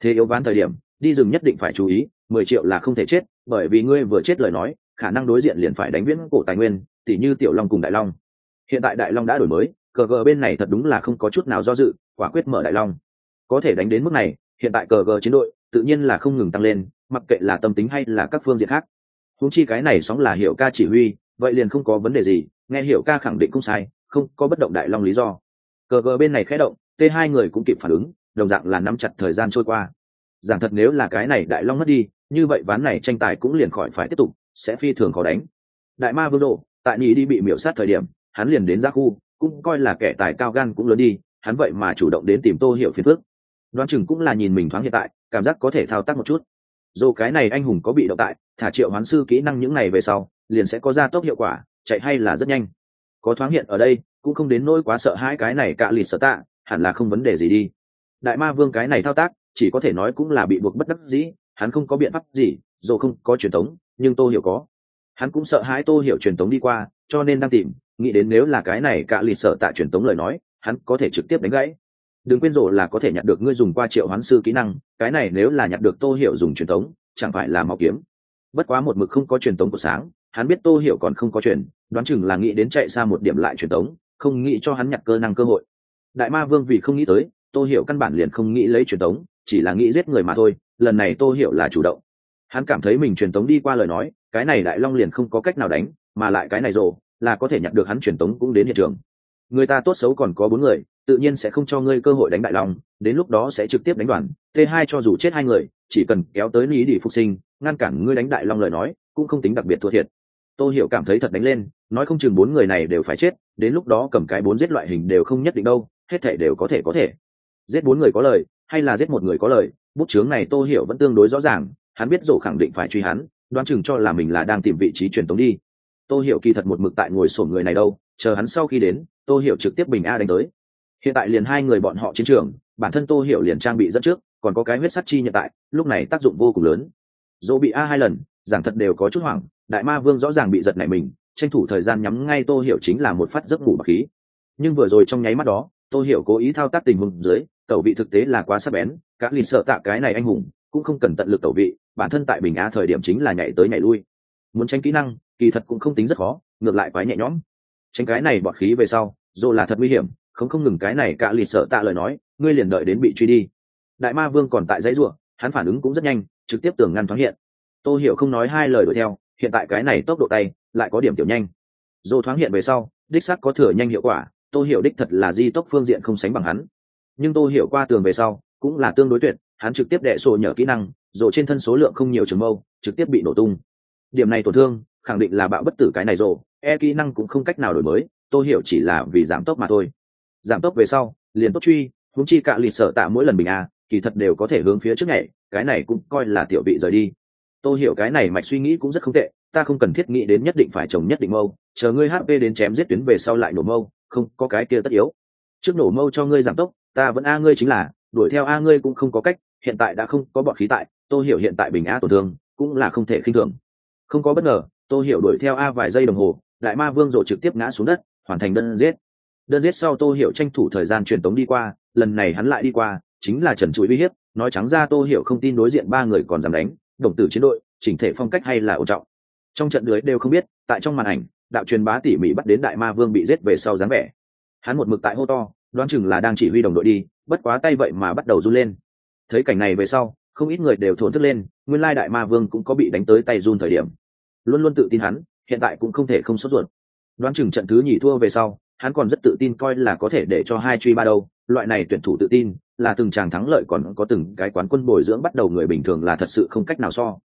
Thế yếu ván thời điểm đi rừng nhất định phải chú ý mười triệu là không thể chết bởi vì ngươi vừa chết lời nói khả năng đối diện liền phải đánh viễn cổ tài nguyên tỉ như tiểu long cùng đại long. Hiện tại đại long đã đổi mới cờ gờ bên này thật đúng là không có chút nào do dự quả quyết mở đại long. Có thể đánh đến mức này hiện tại cờ gờ chiến đội tự nhiên là không ngừng tăng lên, mặc kệ là tâm tính hay là các phương diện khác. Húng chi cái này sóng là hiệu ca chỉ huy, vậy liền không có vấn đề gì, nghe hiệu ca khẳng định không sai, không có bất động đại long lý do. Cờ gờ bên này khẽ động, t hai người cũng kịp phản ứng, đồng dạng là nắm chặt thời gian trôi qua. Giảng thật nếu là cái này đại long mất đi, như vậy ván này tranh tài cũng liền khỏi phải tiếp tục, sẽ phi thường khó đánh. Đại ma vương độ, tại nhị đi bị miểu sát thời điểm, hắn liền đến ra khu, cũng coi là kẻ tài cao gan cũng lớn đi, hắn vậy mà chủ động đến tìm tô hiểu phiền phước đoán chừng cũng là nhìn mình thoáng hiện tại, cảm giác có thể thao tác một chút. Dù cái này anh hùng có bị động tại, thả triệu hoán sư kỹ năng những này về sau, liền sẽ có gia tốc hiệu quả, chạy hay là rất nhanh. Có thoáng hiện ở đây, cũng không đến nỗi quá sợ hai cái này cạ lịt sợ tạ, hẳn là không vấn đề gì đi. Đại ma vương cái này thao tác, chỉ có thể nói cũng là bị buộc bất đắc dĩ, hắn không có biện pháp gì, dù không có truyền thống nhưng tô hiểu có. Hắn cũng sợ hãi tô hiểu truyền thống đi qua, cho nên đang tìm, nghĩ đến nếu là cái này cạ lịt sợ tạ truyền thống lời nói, hắn có thể trực tiếp đánh gãy đừng quên rộ là có thể nhặt được ngươi dùng qua triệu hoán sư kỹ năng, cái này nếu là nhặt được tô hiểu dùng truyền thống, chẳng phải là máu kiếm. Bất quá một mực không có truyền thống của sáng, hắn biết tô hiểu còn không có truyền, đoán chừng là nghĩ đến chạy xa một điểm lại truyền thống, không nghĩ cho hắn nhặt cơ năng cơ hội. Đại ma vương vì không nghĩ tới, tô hiểu căn bản liền không nghĩ lấy truyền thống, chỉ là nghĩ giết người mà thôi, lần này tô hiểu là chủ động. Hắn cảm thấy mình truyền thống đi qua lời nói, cái này đại long liền không có cách nào đánh, mà lại cái này rộ là có thể nhặt được hắn truyền thống cũng đến hiện trường. Người ta tốt xấu còn có bốn người tự nhiên sẽ không cho ngươi cơ hội đánh đại long đến lúc đó sẽ trực tiếp đánh đoàn. T hai cho dù chết hai người, chỉ cần kéo tới lý đi phục sinh, ngăn cản ngươi đánh đại long lời nói, cũng không tính đặc biệt thua thiệt. Tôi hiểu cảm thấy thật đánh lên, nói không chừng bốn người này đều phải chết, đến lúc đó cầm cái bốn giết loại hình đều không nhất định đâu, hết thể đều có thể có thể. Giết bốn người có lời, hay là giết một người có lời, bút chướng này tôi hiểu vẫn tương đối rõ ràng, hắn biết rổ khẳng định phải truy hắn, đoán chừng cho là mình là đang tìm vị trí truyền tống đi. Tôi hiểu kỳ thật một mực tại ngồi sổ người này đâu, chờ hắn sau khi đến tôi hiểu trực tiếp bình a đánh tới hiện tại liền hai người bọn họ chiến trường, bản thân tô hiểu liền trang bị dẫn trước, còn có cái huyết sắt chi nhận tại, lúc này tác dụng vô cùng lớn. Dỗ bị a hai lần, giảng thật đều có chút hoảng, đại ma vương rõ ràng bị giật nảy mình, tranh thủ thời gian nhắm ngay tô hiểu chính là một phát giấc ngủ bạc khí. Nhưng vừa rồi trong nháy mắt đó, tô hiểu cố ý thao tác tình huống dưới, tẩu vị thực tế là quá sắc bén các lì sợ tạ cái này anh hùng, cũng không cần tận lực tẩu vị, bản thân tại bình a thời điểm chính là nhảy tới nhảy lui. Muốn tránh kỹ năng, kỳ thật cũng không tính rất khó, ngược lại quái nhẹ nhõm. Tránh cái này bọt khí về sau dù là thật nguy hiểm không không ngừng cái này cả lì sợ tạ lời nói, ngươi liền đợi đến bị truy đi. Đại ma vương còn tại dãy ruộng hắn phản ứng cũng rất nhanh, trực tiếp tường ngăn thoáng hiện. Tô hiểu không nói hai lời đuổi theo, hiện tại cái này tốc độ tay, lại có điểm tiểu nhanh. Dồ thoáng hiện về sau, đích sắc có thừa nhanh hiệu quả, tô hiểu đích thật là di tốc phương diện không sánh bằng hắn. Nhưng tô hiểu qua tường về sau, cũng là tương đối tuyệt, hắn trực tiếp đệ sổ nhờ kỹ năng dồ trên thân số lượng không nhiều trường mâu, trực tiếp bị nổ tung. Điểm này tổn thương, khẳng định là bạo bất tử cái này rổ e kỹ năng cũng không cách nào đổi mới, tô hiểu chỉ là vì giảm tốc mà thôi giảm tốc về sau, liền tốt truy húng chi cạ lì sợ tạ mỗi lần bình a, kỳ thật đều có thể hướng phía trước nhảy, cái này cũng coi là tiểu vị rời đi. Tôi hiểu cái này mạch suy nghĩ cũng rất không tệ, ta không cần thiết nghĩ đến nhất định phải trồng nhất định mâu, chờ ngươi hp đến chém giết tuyến về sau lại nổ mâu, không, có cái kia tất yếu. Trước nổ mâu cho ngươi giảm tốc, ta vẫn a ngươi chính là, đuổi theo a ngươi cũng không có cách, hiện tại đã không có bọn khí tại, tô hiểu hiện tại bình a tổn thương, cũng là không thể khinh thường. Không có bất ngờ, tô hiểu đuổi theo a vài giây đồng hồ, đại ma vương rộ trực tiếp ngã xuống đất, hoàn thành đơn giết đơn giết sau tô hiểu tranh thủ thời gian truyền tống đi qua, lần này hắn lại đi qua, chính là trần chuối uy hiếp, nói trắng ra tô hiểu không tin đối diện ba người còn dám đánh, đồng tử chiến đội, chỉnh thể phong cách hay là ổn trọng. Trong trận lưới đều không biết, tại trong màn ảnh, đạo truyền bá tỉ mỉ bắt đến đại ma vương bị giết về sau dáng vẻ. Hắn một mực tại hô to, đoán chừng là đang chỉ huy đồng đội đi, bất quá tay vậy mà bắt đầu run lên. Thấy cảnh này về sau, không ít người đều thổn thức lên, nguyên lai đại ma vương cũng có bị đánh tới tay run thời điểm. Luôn luôn tự tin hắn, hiện tại cũng không thể không sốt ruột. Đoán chừng trận thứ nhì thua về sau hắn còn rất tự tin coi là có thể để cho hai truy ba đâu, loại này tuyển thủ tự tin là từng chàng thắng lợi còn có từng cái quán quân bồi dưỡng bắt đầu người bình thường là thật sự không cách nào so.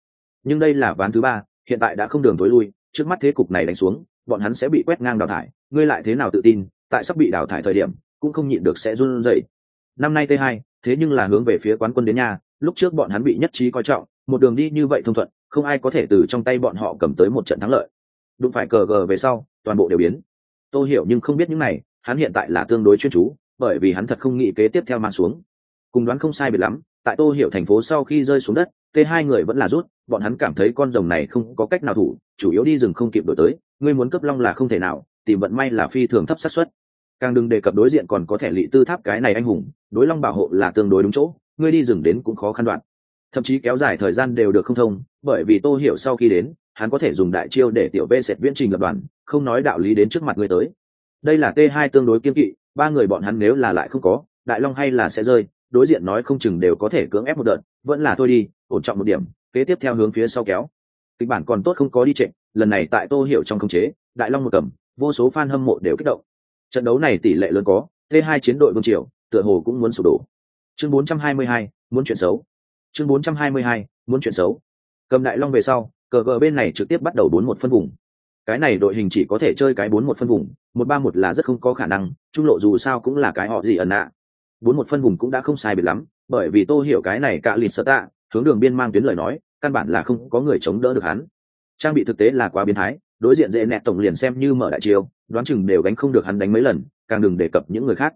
Nhưng đây là ván thứ ba, hiện tại đã không đường tối lui, trước mắt thế cục này đánh xuống, bọn hắn sẽ bị quét ngang đào thải, ngươi lại thế nào tự tin, tại sắp bị đào thải thời điểm, cũng không nhịn được sẽ run rẩy. Năm nay t 2 thế nhưng là hướng về phía quán quân đến nhà, lúc trước bọn hắn bị nhất trí coi trọng, một đường đi như vậy thông thuận, không ai có thể từ trong tay bọn họ cầm tới một trận thắng lợi. Đụng phải cờ gờ về sau, toàn bộ đều biến tôi hiểu nhưng không biết những này, hắn hiện tại là tương đối chuyên chú, bởi vì hắn thật không nghĩ kế tiếp theo mang xuống. Cùng đoán không sai biệt lắm, tại tô hiểu thành phố sau khi rơi xuống đất, t hai người vẫn là rút, bọn hắn cảm thấy con rồng này không có cách nào thủ, chủ yếu đi rừng không kịp đổi tới, ngươi muốn cấp long là không thể nào, tìm vận may là phi thường thấp xác suất. Càng đừng đề cập đối diện còn có thể lị tư tháp cái này anh hùng, đối long bảo hộ là tương đối đúng chỗ, ngươi đi rừng đến cũng khó khăn đoạn. Thậm chí kéo dài thời gian đều được không thông, bởi vì tô hiểu sau khi đến, hắn có thể dùng đại chiêu để tiểu v sệt viễn trình lập đoàn không nói đạo lý đến trước mặt ngươi tới. Đây là t hai tương đối kiên kỵ ba người bọn hắn nếu là lại không có đại long hay là sẽ rơi đối diện nói không chừng đều có thể cưỡng ép một đợt vẫn là thôi đi ổn trọng một điểm kế tiếp theo hướng phía sau kéo. Kịch bản còn tốt không có đi trệ lần này tại tô hiểu trong khống chế đại long một cầm vô số fan hâm mộ đều kích động. Trận đấu này tỷ lệ lớn có t hai chiến đội vương triều tựa hồ cũng muốn sụp đổ. Chương 422, muốn chuyện xấu. Chương 422, muốn chuyện xấu. Cầm đại long về sau cờ gờ bên này trực tiếp bắt đầu bốn một phân vùng cái này đội hình chỉ có thể chơi cái bốn một phân vùng, một ba một là rất không có khả năng, trung lộ dù sao cũng là cái họ gì ẩn ạ bốn một phân vùng cũng đã không sai biệt lắm, bởi vì tô hiểu cái này cả lịt sợ tạ, hướng đường biên mang tuyến lời nói, căn bản là không có người chống đỡ được hắn. Trang bị thực tế là quá biến thái, đối diện dễ nẹt tổng liền xem như mở đại chiêu, đoán chừng đều gánh không được hắn đánh mấy lần, càng đừng đề cập những người khác.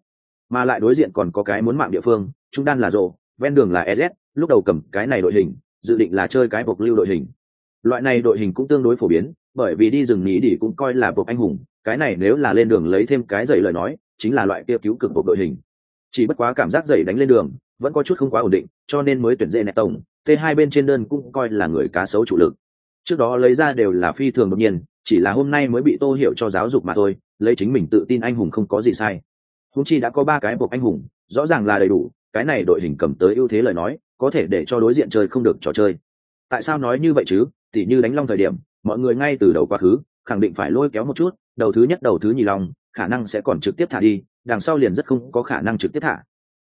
Mà lại đối diện còn có cái muốn mạng địa phương, trung đan là rộ ven đường là ez lúc đầu cầm cái này đội hình, dự định là chơi cái bộc lưu đội hình. Loại này đội hình cũng tương đối phổ biến bởi vì đi rừng nghỉ đi cũng coi là buộc anh hùng, cái này nếu là lên đường lấy thêm cái giày lời nói, chính là loại kia cứu cực buộc đội hình. Chỉ bất quá cảm giác giày đánh lên đường, vẫn có chút không quá ổn định, cho nên mới tuyển dễ nẹt tổng t hai bên trên đơn cũng coi là người cá sấu chủ lực. Trước đó lấy ra đều là phi thường đột nhiên, chỉ là hôm nay mới bị tô hiểu cho giáo dục mà thôi, lấy chính mình tự tin anh hùng không có gì sai. Húng chi đã có ba cái buộc anh hùng, rõ ràng là đầy đủ, cái này đội hình cầm tới ưu thế lời nói, có thể để cho đối diện chơi không được trò chơi. Tại sao nói như vậy chứ? Tỉ như đánh long thời điểm mọi người ngay từ đầu quá khứ, khẳng định phải lôi kéo một chút, đầu thứ nhất, đầu thứ nhì long khả năng sẽ còn trực tiếp thả đi, đằng sau liền rất không có khả năng trực tiếp thả.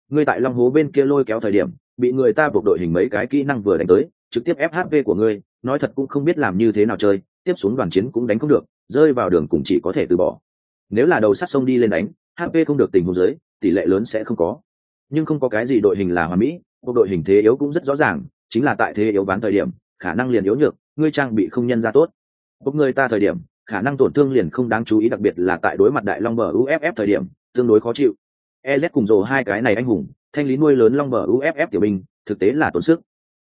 Ngươi tại long hố bên kia lôi kéo thời điểm, bị người ta buộc đội hình mấy cái kỹ năng vừa đánh tới, trực tiếp fhv của ngươi, nói thật cũng không biết làm như thế nào chơi, tiếp xuống đoàn chiến cũng đánh không được, rơi vào đường cũng chỉ có thể từ bỏ. Nếu là đầu sát sông đi lên đánh hp không được tình huống giới tỷ lệ lớn sẽ không có. Nhưng không có cái gì đội hình là hoàn mỹ một đội hình thế yếu cũng rất rõ ràng, chính là tại thế yếu bán thời điểm, khả năng liền yếu nhược ngươi trang bị không nhân ra tốt. Bốc người ta thời điểm, khả năng tổn thương liền không đáng chú ý, đặc biệt là tại đối mặt đại long bờ uff thời điểm, tương đối khó chịu. Ez cùng rồ hai cái này anh hùng, thanh lý nuôi lớn long bờ uff tiểu binh, thực tế là tốn sức.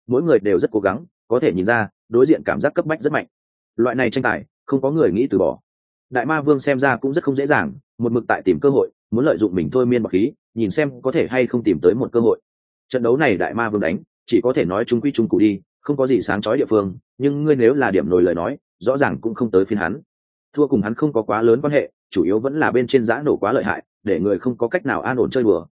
Mỗi người đều rất cố gắng, có thể nhìn ra, đối diện cảm giác cấp bách rất mạnh. Loại này tranh tài, không có người nghĩ từ bỏ. Đại ma vương xem ra cũng rất không dễ dàng, một mực tại tìm cơ hội, muốn lợi dụng mình thôi miên bọc khí, nhìn xem có thể hay không tìm tới một cơ hội. Trận đấu này đại ma vương đánh, chỉ có thể nói chúng quy trung cụ đi không có gì sáng chói địa phương, nhưng ngươi nếu là điểm nổi lời nói, rõ ràng cũng không tới phiên hắn. Thua cùng hắn không có quá lớn quan hệ, chủ yếu vẫn là bên trên giã nổ quá lợi hại, để người không có cách nào an ổn chơi bừa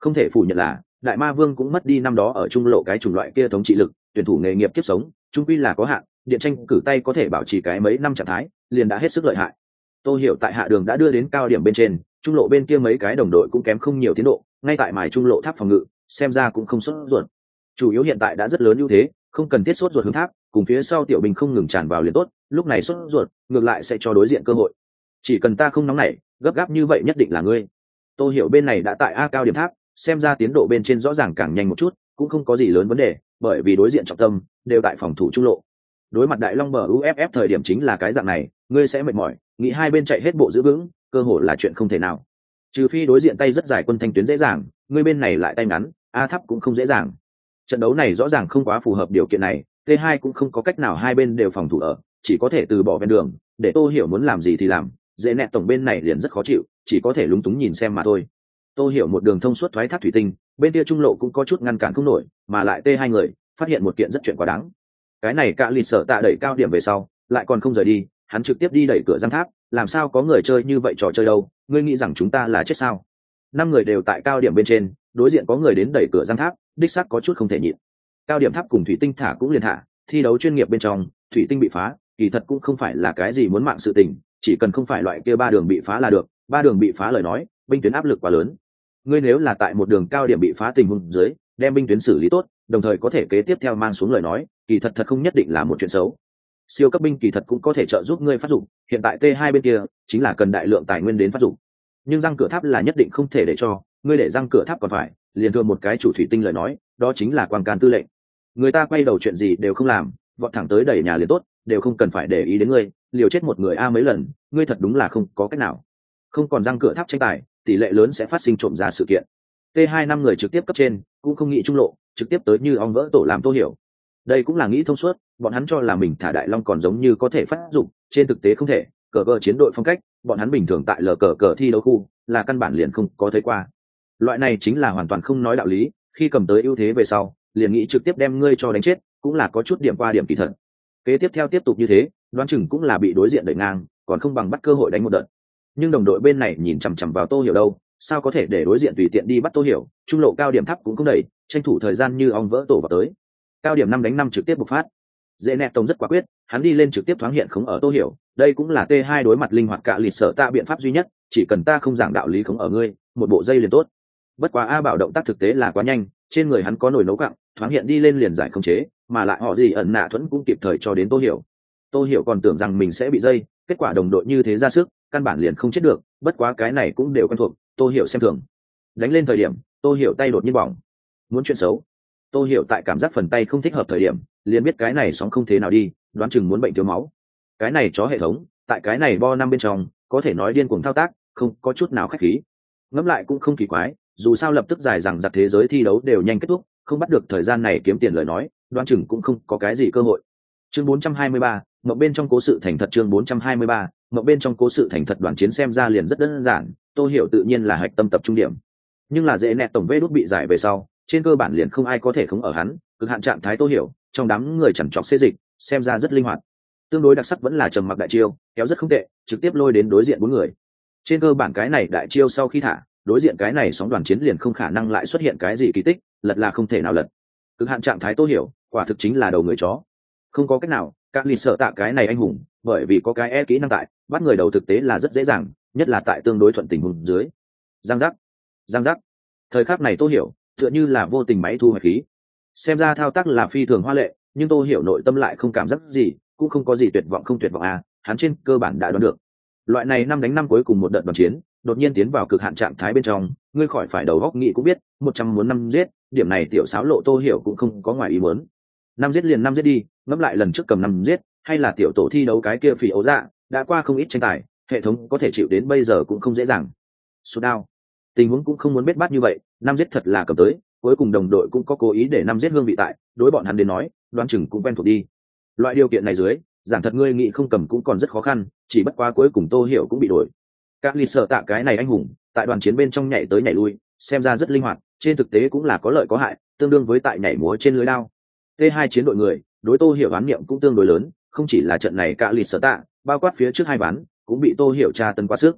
không thể phủ nhận là, đại ma vương cũng mất đi năm đó ở trung lộ cái chủng loại kia thống trị lực, tuyển thủ nghề nghiệp kiếp sống, trung quy là có hạn, điện tranh cử tay có thể bảo trì cái mấy năm trạng thái, liền đã hết sức lợi hại. Tôi hiểu tại hạ đường đã đưa đến cao điểm bên trên, trung lộ bên kia mấy cái đồng đội cũng kém không nhiều tiến độ, ngay tại mài trung lộ tháp phòng ngự, xem ra cũng không xuất ruột. Chủ yếu hiện tại đã rất lớn ưu thế không cần thiết sốt ruột hướng tháp, cùng phía sau tiểu bình không ngừng tràn vào liền tốt, lúc này sốt ruột, ngược lại sẽ cho đối diện cơ hội. Chỉ cần ta không nóng nảy, gấp gáp như vậy nhất định là ngươi. Tôi hiểu bên này đã tại a cao điểm tháp, xem ra tiến độ bên trên rõ ràng càng nhanh một chút, cũng không có gì lớn vấn đề, bởi vì đối diện trọng tâm, đều tại phòng thủ trung lộ. Đối mặt đại long bờ uff thời điểm chính là cái dạng này, ngươi sẽ mệt mỏi, nghĩ hai bên chạy hết bộ giữ vững, cơ hội là chuyện không thể nào. Trừ phi đối diện tay rất dài quân thanh tuyến dễ dàng, ngươi bên này lại tay ngắn, a thắp cũng không dễ dàng trận đấu này rõ ràng không quá phù hợp điều kiện này, t 2 cũng không có cách nào hai bên đều phòng thủ ở, chỉ có thể từ bỏ ven đường, để tô hiểu muốn làm gì thì làm, dễ nẹt tổng bên này liền rất khó chịu, chỉ có thể lúng túng nhìn xem mà thôi. Tô hiểu một đường thông suốt thoái thác thủy tinh, bên kia trung lộ cũng có chút ngăn cản không nổi, mà lại t hai người, phát hiện một kiện rất chuyện quá đáng. Cái này cạ lịt sở tạ đẩy cao điểm về sau, lại còn không rời đi, hắn trực tiếp đi đẩy cửa giang tháp, làm sao có người chơi như vậy trò chơi đâu, ngươi nghĩ rằng chúng ta là chết sao? Năm người đều tại cao điểm bên trên đối diện có người đến đẩy cửa giang tháp, đích sắc có chút không thể nhịn. Cao điểm tháp cùng thủy tinh thả cũng liền thả, thi đấu chuyên nghiệp bên trong, thủy tinh bị phá, kỳ thật cũng không phải là cái gì muốn mạng sự tình, chỉ cần không phải loại kia ba đường bị phá là được, ba đường bị phá lời nói, binh tuyến áp lực quá lớn. Ngươi nếu là tại một đường cao điểm bị phá tình huống dưới, đem binh tuyến xử lý tốt, đồng thời có thể kế tiếp theo mang xuống lời nói, kỳ thật thật không nhất định là một chuyện xấu. Siêu cấp binh kỳ thật cũng có thể trợ giúp ngươi phát dụng, hiện tại t 2 bên kia, chính là cần đại lượng tài nguyên đến phát dụng. Nhưng răng cửa tháp là nhất định không thể để cho ngươi để răng cửa tháp còn phải, liền thường một cái chủ thủy tinh lời nói, đó chính là quan can tư lệnh. Người ta quay đầu chuyện gì đều không làm, vọt thẳng tới đẩy nhà liền tốt, đều không cần phải để ý đến ngươi, liều chết một người a mấy lần, ngươi thật đúng là không có cách nào. Không còn răng cửa tháp tranh tài, tỷ lệ lớn sẽ phát sinh trộm ra sự kiện. T hai năm người trực tiếp cấp trên, cũng không nghĩ trung lộ, trực tiếp tới như ong vỡ tổ làm tô hiểu. Đây cũng là nghĩ thông suốt, bọn hắn cho là mình thả đại long còn giống như có thể phát dụng, trên thực tế không thể, cờ cờ chiến đội phong cách, bọn hắn bình thường tại lờ cờ cờ thi đấu khu, là căn bản liền không có thấy qua loại này chính là hoàn toàn không nói đạo lý, khi cầm tới ưu thế về sau, liền nghĩ trực tiếp đem ngươi cho đánh chết, cũng là có chút điểm qua điểm kỳ thật. Kế tiếp theo tiếp tục như thế, đoán chừng cũng là bị đối diện đẩy ngang, còn không bằng bắt cơ hội đánh một đợt. Nhưng đồng đội bên này nhìn chằm chằm vào tô hiểu đâu, sao có thể để đối diện tùy tiện đi bắt tô hiểu, trung lộ cao điểm thấp cũng không đẩy, tranh thủ thời gian như ong vỡ tổ vào tới. Cao điểm năm đánh năm trực tiếp bộc phát. Dễ nẹt tông rất quả quyết, hắn đi lên trực tiếp thoáng hiện không ở tô hiểu, đây cũng là t hai đối mặt linh hoạt cả lịch sở ta biện pháp duy nhất, chỉ cần ta không giảng đạo lý không ở ngươi, một bộ dây liền tốt bất quá a bảo động tác thực tế là quá nhanh, trên người hắn có nồi nấu cặn thoáng hiện đi lên liền giải không chế, mà lại họ gì ẩn nạ thuẫn cũng kịp thời cho đến tô hiểu. Tô hiểu còn tưởng rằng mình sẽ bị dây, kết quả đồng đội như thế ra sức, căn bản liền không chết được, bất quá cái này cũng đều quen thuộc, tô hiểu xem thường. Đánh lên thời điểm, tô hiểu tay đột nhiên bỏng. Muốn chuyện xấu. Tô hiểu tại cảm giác phần tay không thích hợp thời điểm, liền biết cái này sóng không thế nào đi, đoán chừng muốn bệnh thiếu máu. Cái này chó hệ thống, tại cái này bo năm bên trong, có thể nói điên cuồng thao tác, không có chút nào khách khí. Ngẫm lại cũng không kỳ quái dù sao lập tức dài rằng giặc thế giới thi đấu đều nhanh kết thúc không bắt được thời gian này kiếm tiền lời nói Đoan chừng cũng không có cái gì cơ hội. Chương 423, mộng bên trong cố sự thành thật chương 423, mộng bên trong cố sự thành thật đoàn chiến xem ra liền rất đơn giản tôi hiểu tự nhiên là hạch tâm tập trung điểm. Nhưng là dễ nẹt tổng vê đốt bị giải về sau trên cơ bản liền không ai có thể không ở hắn cực hạn trạng thái tôi hiểu trong đám người chẳng chọc xê dịch xem ra rất linh hoạt. Tương đối đặc sắc vẫn là trầm mặc đại chiêu kéo rất không tệ trực tiếp lôi đến đối diện bốn người. Trên cơ bản cái này đại chiêu sau khi thả đối diện cái này sóng đoàn chiến liền không khả năng lại xuất hiện cái gì kỳ tích, lật là không thể nào lật. Cực hạn trạng thái tô hiểu, quả thực chính là đầu người chó. Không có cách nào, các lì sợ tạ cái này anh hùng, bởi vì có cái e kỹ năng tại, bắt người đầu thực tế là rất dễ dàng, nhất là tại tương đối thuận tình hùng dưới. Giang giác giang giác. Thời khắc này tô hiểu, tựa như là vô tình máy thu hoạch khí. Xem ra thao tác là phi thường hoa lệ, nhưng tô hiểu nội tâm lại không cảm giác gì, cũng không có gì tuyệt vọng không tuyệt vọng à hắn trên cơ bản đã đoán được. Loại này năm đánh năm cuối cùng một đợt đoàn chiến đột nhiên tiến vào cực hạn trạng thái bên trong, ngươi khỏi phải đầu góc nghị cũng biết, một trăm muốn năm giết, điểm này tiểu sáo lộ tô hiểu cũng không có ngoài ý muốn. Năm giết liền năm giết đi, ngẫm lại lần trước cầm năm giết, hay là tiểu tổ thi đấu cái kia phỉ ấu dạ đã qua không ít tranh tài, hệ thống có thể chịu đến bây giờ cũng không dễ dàng. Số đao. Tình huống cũng không muốn biết bát như vậy, năm giết thật là cầm tới, cuối cùng đồng đội cũng có cố ý để năm giết hương vị tại, đối bọn hắn đến nói đoan chừng cũng quen thuộc đi. Loại điều kiện này dưới, giảng thật ngươi nghĩ không cầm cũng còn rất khó khăn, chỉ bất quá cuối cùng tô hiểu cũng bị đổi các ly sợ tạ cái này anh hùng, tại đoàn chiến bên trong nhảy tới nhảy lui, xem ra rất linh hoạt, trên thực tế cũng là có lợi có hại, tương đương với tại nhảy múa trên lưới đao. T hai chiến đội người, đối tô hiểu oán niệm cũng tương đối lớn, không chỉ là trận này cả lì sở tạ, bao quát phía trước hai bán cũng bị tô hiểu tra tân quá sức.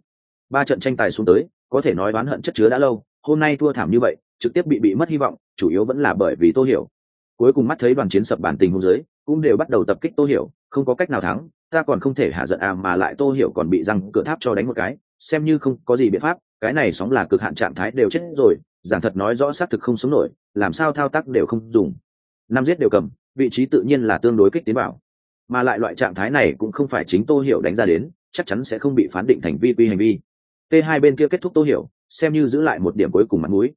Ba trận tranh tài xuống tới, có thể nói oán hận chất chứa đã lâu, hôm nay thua thảm như vậy, trực tiếp bị bị mất hy vọng, chủ yếu vẫn là bởi vì tô hiểu. Cuối cùng mắt thấy đoàn chiến sập bản tình hôn giới cũng đều bắt đầu tập kích tô hiểu, không có cách nào thắng, ta còn không thể hạ giận à mà lại tô hiểu còn bị răng cửa tháp cho đánh một cái xem như không có gì biện pháp, cái này sóng là cực hạn trạng thái đều chết rồi, giảng thật nói rõ xác thực không sống nổi, làm sao thao tác đều không dùng. Năm giết đều cầm, vị trí tự nhiên là tương đối kích tiến bảo. Mà lại loại trạng thái này cũng không phải chính tô hiểu đánh ra đến, chắc chắn sẽ không bị phán định thành vi quy hành vi. T hai bên kia kết thúc tô hiểu, xem như giữ lại một điểm cuối cùng mặt mũi.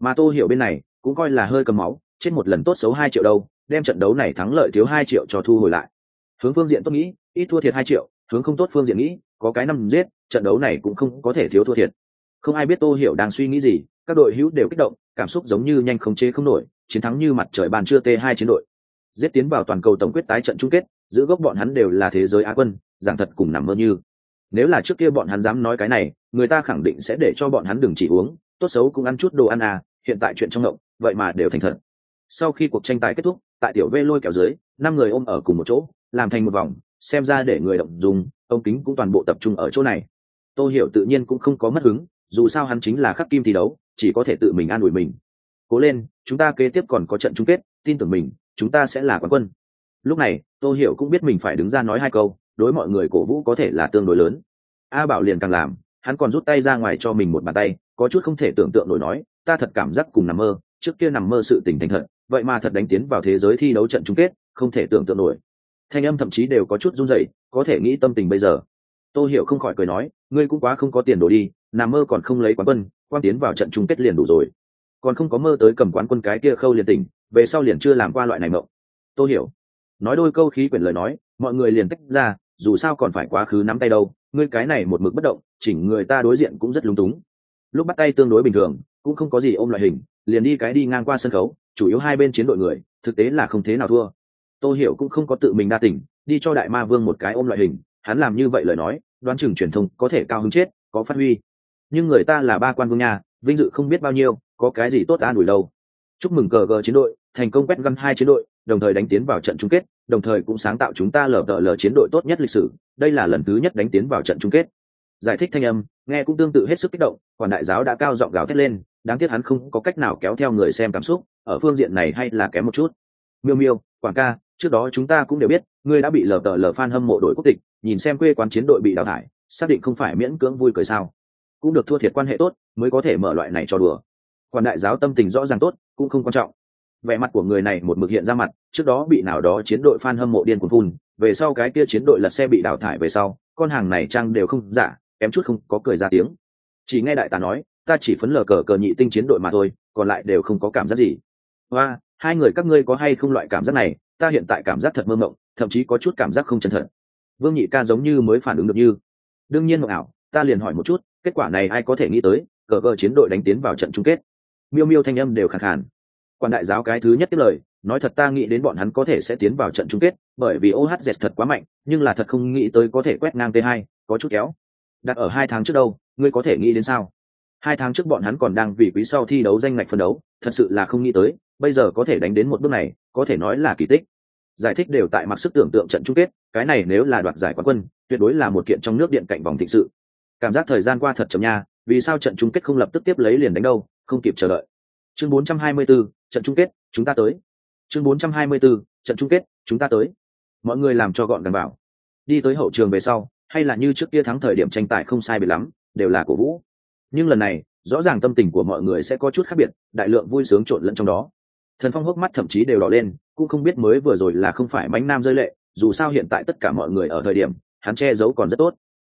Mà tô hiểu bên này, cũng coi là hơi cầm máu trên một lần tốt xấu hai triệu đâu, đem trận đấu này thắng lợi thiếu hai triệu cho thu hồi lại. Hướng phương diện tốt nghĩ, ít thua thiệt hai triệu hướng không tốt phương diện nghĩ, có cái năm giết, trận đấu này cũng không có thể thiếu thua thiệt. Không ai biết tô hiểu đang suy nghĩ gì, các đội hữu đều kích động, cảm xúc giống như nhanh không chế không nổi, chiến thắng như mặt trời bàn chưa t hai chiến đội. Giết tiến vào toàn cầu tổng quyết tái trận chung kết, giữ gốc bọn hắn đều là thế giới á quân, giảng thật cùng nằm mơ như. Nếu là trước kia bọn hắn dám nói cái này, người ta khẳng định sẽ để cho bọn hắn đừng chỉ uống, tốt xấu cũng ăn chút đồ ăn à hiện tại chuyện trong động, vậy mà đều thành thật. Sau khi cuộc tranh tài kết thúc, tại tiểu vê lôi kéo dưới, năm người ôm ở cùng một chỗ, làm thành một vòng xem ra để người động dùng, ông kính cũng toàn bộ tập trung ở chỗ này. Tô hiểu tự nhiên cũng không có mất hứng, dù sao hắn chính là khắc kim thi đấu, chỉ có thể tự mình an ủi mình. Cố lên, chúng ta kế tiếp còn có trận chung kết, tin tưởng mình, chúng ta sẽ là quán quân. Lúc này, tô hiểu cũng biết mình phải đứng ra nói hai câu, đối mọi người cổ vũ có thể là tương đối lớn. A bảo liền càng làm, hắn còn rút tay ra ngoài cho mình một bàn tay, có chút không thể tưởng tượng nổi nói, ta thật cảm giác cùng nằm mơ, trước kia nằm mơ sự tình thành thật, vậy mà thật đánh tiến vào thế giới thi đấu trận chung kết, không thể tưởng tượng nổi thanh âm thậm chí đều có chút run rẩy, có thể nghĩ tâm tình bây giờ. Tô hiểu không khỏi cười nói, ngươi cũng quá không có tiền đồ đi nằm mơ còn không lấy quán quân quan tiến vào trận chung kết liền đủ rồi. Còn không có mơ tới cầm quán quân cái kia khâu liền tỉnh, về sau liền chưa làm qua loại này mộng. Tô hiểu nói đôi câu khí quyển lời nói, mọi người liền tách ra, dù sao còn phải quá khứ nắm tay đâu, ngươi cái này một mực bất động, chỉnh người ta đối diện cũng rất lúng túng. Lúc bắt tay tương đối bình thường, cũng không có gì ôm loại hình, liền đi cái đi ngang qua sân khấu, chủ yếu hai bên chiến đội người, thực tế là không thế nào thua tô hiểu cũng không có tự mình đa tỉnh đi cho đại ma vương một cái ôm loại hình, hắn làm như vậy lời nói, đoán chừng truyền thông có thể cao hứng chết, có phát huy. Nhưng người ta là ba quan vương nhà, vinh dự không biết bao nhiêu, có cái gì tốt an ủi đâu. Chúc mừng cờ gờ chiến đội, thành công quét găm hai chiến đội, đồng thời đánh tiến vào trận chung kết, đồng thời cũng sáng tạo chúng ta lờ đợ lờ chiến đội tốt nhất lịch sử, đây là lần thứ nhất đánh tiến vào trận chung kết. Giải thích thanh âm, nghe cũng tương tự hết sức kích động, quản đại giáo đã cao giọng gào thét lên, đáng tiếc hắn không có cách nào kéo theo người xem cảm xúc, ở phương diện này hay là kém một chút. Miêu miêu, quảng ca trước đó chúng ta cũng đều biết, ngươi đã bị lờ tờ lờ fan hâm mộ đội quốc tịch, nhìn xem quê quán chiến đội bị đào thải, xác định không phải miễn cưỡng vui cười sao? Cũng được thua thiệt quan hệ tốt, mới có thể mở loại này cho đùa. Quan đại giáo tâm tình rõ ràng tốt, cũng không quan trọng. Vẻ mặt của người này một mực hiện ra mặt, trước đó bị nào đó chiến đội fan hâm mộ điên cuồng phun, về sau cái kia chiến đội lật xe bị đào thải về sau, con hàng này trang đều không giả, kém chút không có cười ra tiếng. Chỉ nghe đại tá nói, ta chỉ phấn lờ cờ cờ nhị tinh chiến đội mà thôi, còn lại đều không có cảm giác gì. Hoa hai người các ngươi có hay không loại cảm giác này? Ta hiện tại cảm giác thật mơ mộng, thậm chí có chút cảm giác không chân thật. Vương nhị ca giống như mới phản ứng được như. Đương nhiên mộng ảo, ta liền hỏi một chút, kết quả này ai có thể nghĩ tới, cờ cờ chiến đội đánh tiến vào trận chung kết. Miêu miêu thanh âm đều khẳng khàn. Quan đại giáo cái thứ nhất tiếp lời, nói thật ta nghĩ đến bọn hắn có thể sẽ tiến vào trận chung kết, bởi vì ohz thật quá mạnh, nhưng là thật không nghĩ tới có thể quét ngang t 2 có chút kéo. Đặt ở hai tháng trước đâu, ngươi có thể nghĩ đến sao? Hai tháng trước bọn hắn còn đang vì quý sau thi đấu danh ngạch phân đấu, thật sự là không nghĩ tới, bây giờ có thể đánh đến một bước này có thể nói là kỳ tích. Giải thích đều tại mặc sức tưởng tượng trận chung kết cái này nếu là đoạt giải quán quân tuyệt đối là một kiện trong nước điện cạnh vòng thịnh sự. Cảm giác thời gian qua thật chậm nha vì sao trận chung kết không lập tức tiếp lấy liền đánh đâu không kịp chờ đợi. Chương 424, trận chung kết chúng ta tới. Chương 424, trận chung kết chúng ta tới. Mọi người làm cho gọn gàng bảo. Đi tới hậu trường về sau hay là như trước kia thắng thời điểm tranh tài không sai biệt lắm đều là cổ vũ. Nhưng lần này rõ ràng tâm tình của mọi người sẽ có chút khác biệt đại lượng vui sướng trộn lẫn trong đó thần phong hốc mắt thậm chí đều đỏ lên, cũng không biết mới vừa rồi là không phải mánh nam rơi lệ, dù sao hiện tại tất cả mọi người ở thời điểm, hắn che giấu còn rất tốt.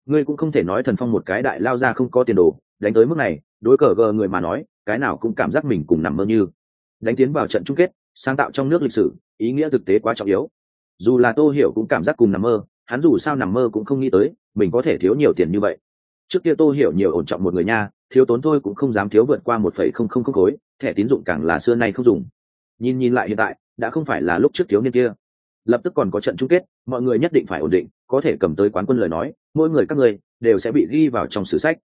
Ngươi cũng không thể nói thần phong một cái đại lao ra không có tiền đồ, đánh tới mức này, đối cờ gờ người mà nói, cái nào cũng cảm giác mình cùng nằm mơ như. Đánh tiến vào trận chung kết, sáng tạo trong nước lịch sử, ý nghĩa thực tế quá trọng yếu. Dù là tô hiểu cũng cảm giác cùng nằm mơ, hắn dù sao nằm mơ cũng không nghĩ tới, mình có thể thiếu nhiều tiền như vậy. Trước kia tô hiểu nhiều ổn trọng một người nha, thiếu tốn thôi cũng không dám thiếu vượt qua một phẩy không không không khối, thẻ tín dụng càng là xưa nay không dùng nhìn nhìn lại hiện tại, đã không phải là lúc trước thiếu niên kia. Lập tức còn có trận chung kết, mọi người nhất định phải ổn định, có thể cầm tới quán quân lời nói, mỗi người các người đều sẽ bị ghi vào trong sử sách.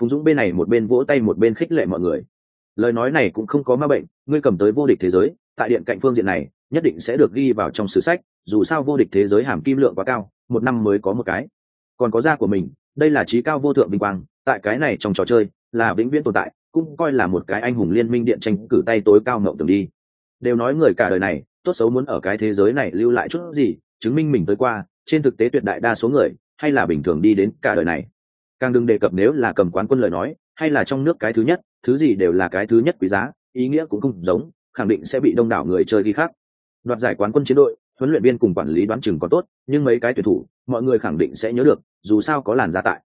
Phùng dũng bên này một bên vỗ tay một bên khích lệ mọi người. Lời nói này cũng không có ma bệnh, ngươi cầm tới vô địch thế giới, tại điện cạnh phương diện này, nhất định sẽ được ghi vào trong sử sách, dù sao vô địch thế giới hàm kim lượng quá cao, một năm mới có một cái. Còn có da của mình, đây là trí cao vô thượng vinh quang, tại cái này trong trò chơi, là vĩnh viễn tồn tại, cũng coi là một cái anh hùng liên minh điện tranh cử tay tối cao ngậu tưởng đi đều nói người cả đời này, tốt xấu muốn ở cái thế giới này lưu lại chút gì, chứng minh mình tới qua, trên thực tế tuyệt đại đa số người, hay là bình thường đi đến cả đời này. Càng đừng đề cập nếu là cầm quán quân lời nói, hay là trong nước cái thứ nhất, thứ gì đều là cái thứ nhất quý giá, ý nghĩa cũng không giống, khẳng định sẽ bị đông đảo người chơi ghi khác đoạt giải quán quân chiến đội, huấn luyện viên cùng quản lý đoán chừng còn tốt, nhưng mấy cái tuyển thủ, mọi người khẳng định sẽ nhớ được, dù sao có làn da tại.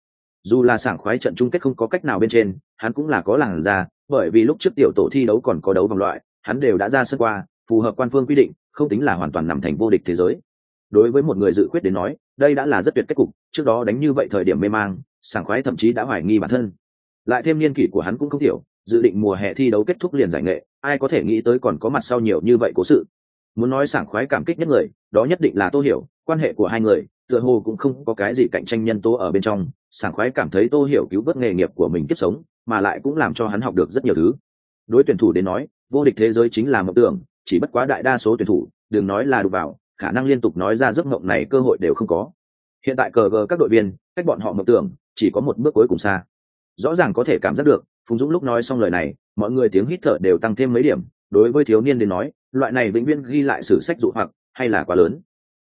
Dù là sảng khoái trận chung kết không có cách nào bên trên, hắn cũng là có làn da, bởi vì lúc trước tiểu tổ thi đấu còn có đấu vòng loại hắn đều đã ra sân qua, phù hợp quan phương quy định, không tính là hoàn toàn nằm thành vô địch thế giới. Đối với một người dự quyết đến nói, đây đã là rất tuyệt kết cục, trước đó đánh như vậy thời điểm mê mang, sảng khoái thậm chí đã hoài nghi bản thân. Lại thêm niên kỷ của hắn cũng không thiểu dự định mùa hè thi đấu kết thúc liền giải nghệ, ai có thể nghĩ tới còn có mặt sau nhiều như vậy cố sự. Muốn nói sảng khoái cảm kích nhất người, đó nhất định là tô hiểu, quan hệ của hai người, tựa hồ cũng không có cái gì cạnh tranh nhân tố ở bên trong, sảng khoái cảm thấy tô hiểu cứu vớt nghề nghiệp của mình kiếp sống, mà lại cũng làm cho hắn học được rất nhiều thứ. Đối tuyển thủ đến nói vô địch thế giới chính là mộng tưởng, chỉ bất quá đại đa số tuyển thủ, đừng nói là đụng vào, khả năng liên tục nói ra giấc mộng này cơ hội đều không có. Hiện tại cờ gờ các đội viên, cách bọn họ mộng tưởng, chỉ có một bước cuối cùng xa. Rõ ràng có thể cảm giác được, phùng dũng lúc nói xong lời này, mọi người tiếng hít thở đều tăng thêm mấy điểm, đối với thiếu niên đến nói, loại này vĩnh viễn ghi lại sử sách dụ hoặc, hay là quá lớn.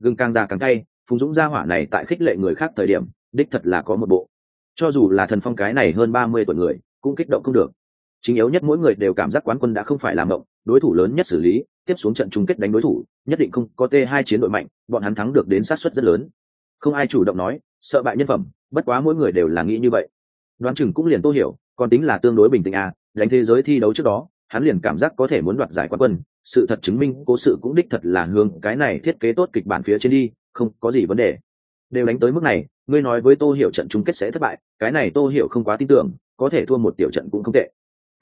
Gừng càng già càng cay, phùng dũng gia hỏa này tại khích lệ người khác thời điểm, đích thật là có một bộ. Cho dù là thần phong cái này hơn ba mươi tuổi người, cũng kích động không được chính yếu nhất mỗi người đều cảm giác quán quân đã không phải làm mộng, đối thủ lớn nhất xử lý, tiếp xuống trận chung kết đánh đối thủ, nhất định không có t hai chiến đội mạnh, bọn hắn thắng được đến sát suất rất lớn. Không ai chủ động nói, sợ bại nhân phẩm, bất quá mỗi người đều là nghĩ như vậy. Đoán chừng cũng liền tô hiểu, còn tính là tương đối bình tĩnh à đánh thế giới thi đấu trước đó, hắn liền cảm giác có thể muốn đoạt giải quán quân, sự thật chứng minh cố sự cũng đích thật là hướng cái này thiết kế tốt kịch bản phía trên đi, không có gì vấn đề. Đều đánh tới mức này, ngươi nói với tô hiểu trận chung kết sẽ thất bại, cái này tô hiểu không quá tin tưởng, có thể thua một tiểu trận cũng không tệ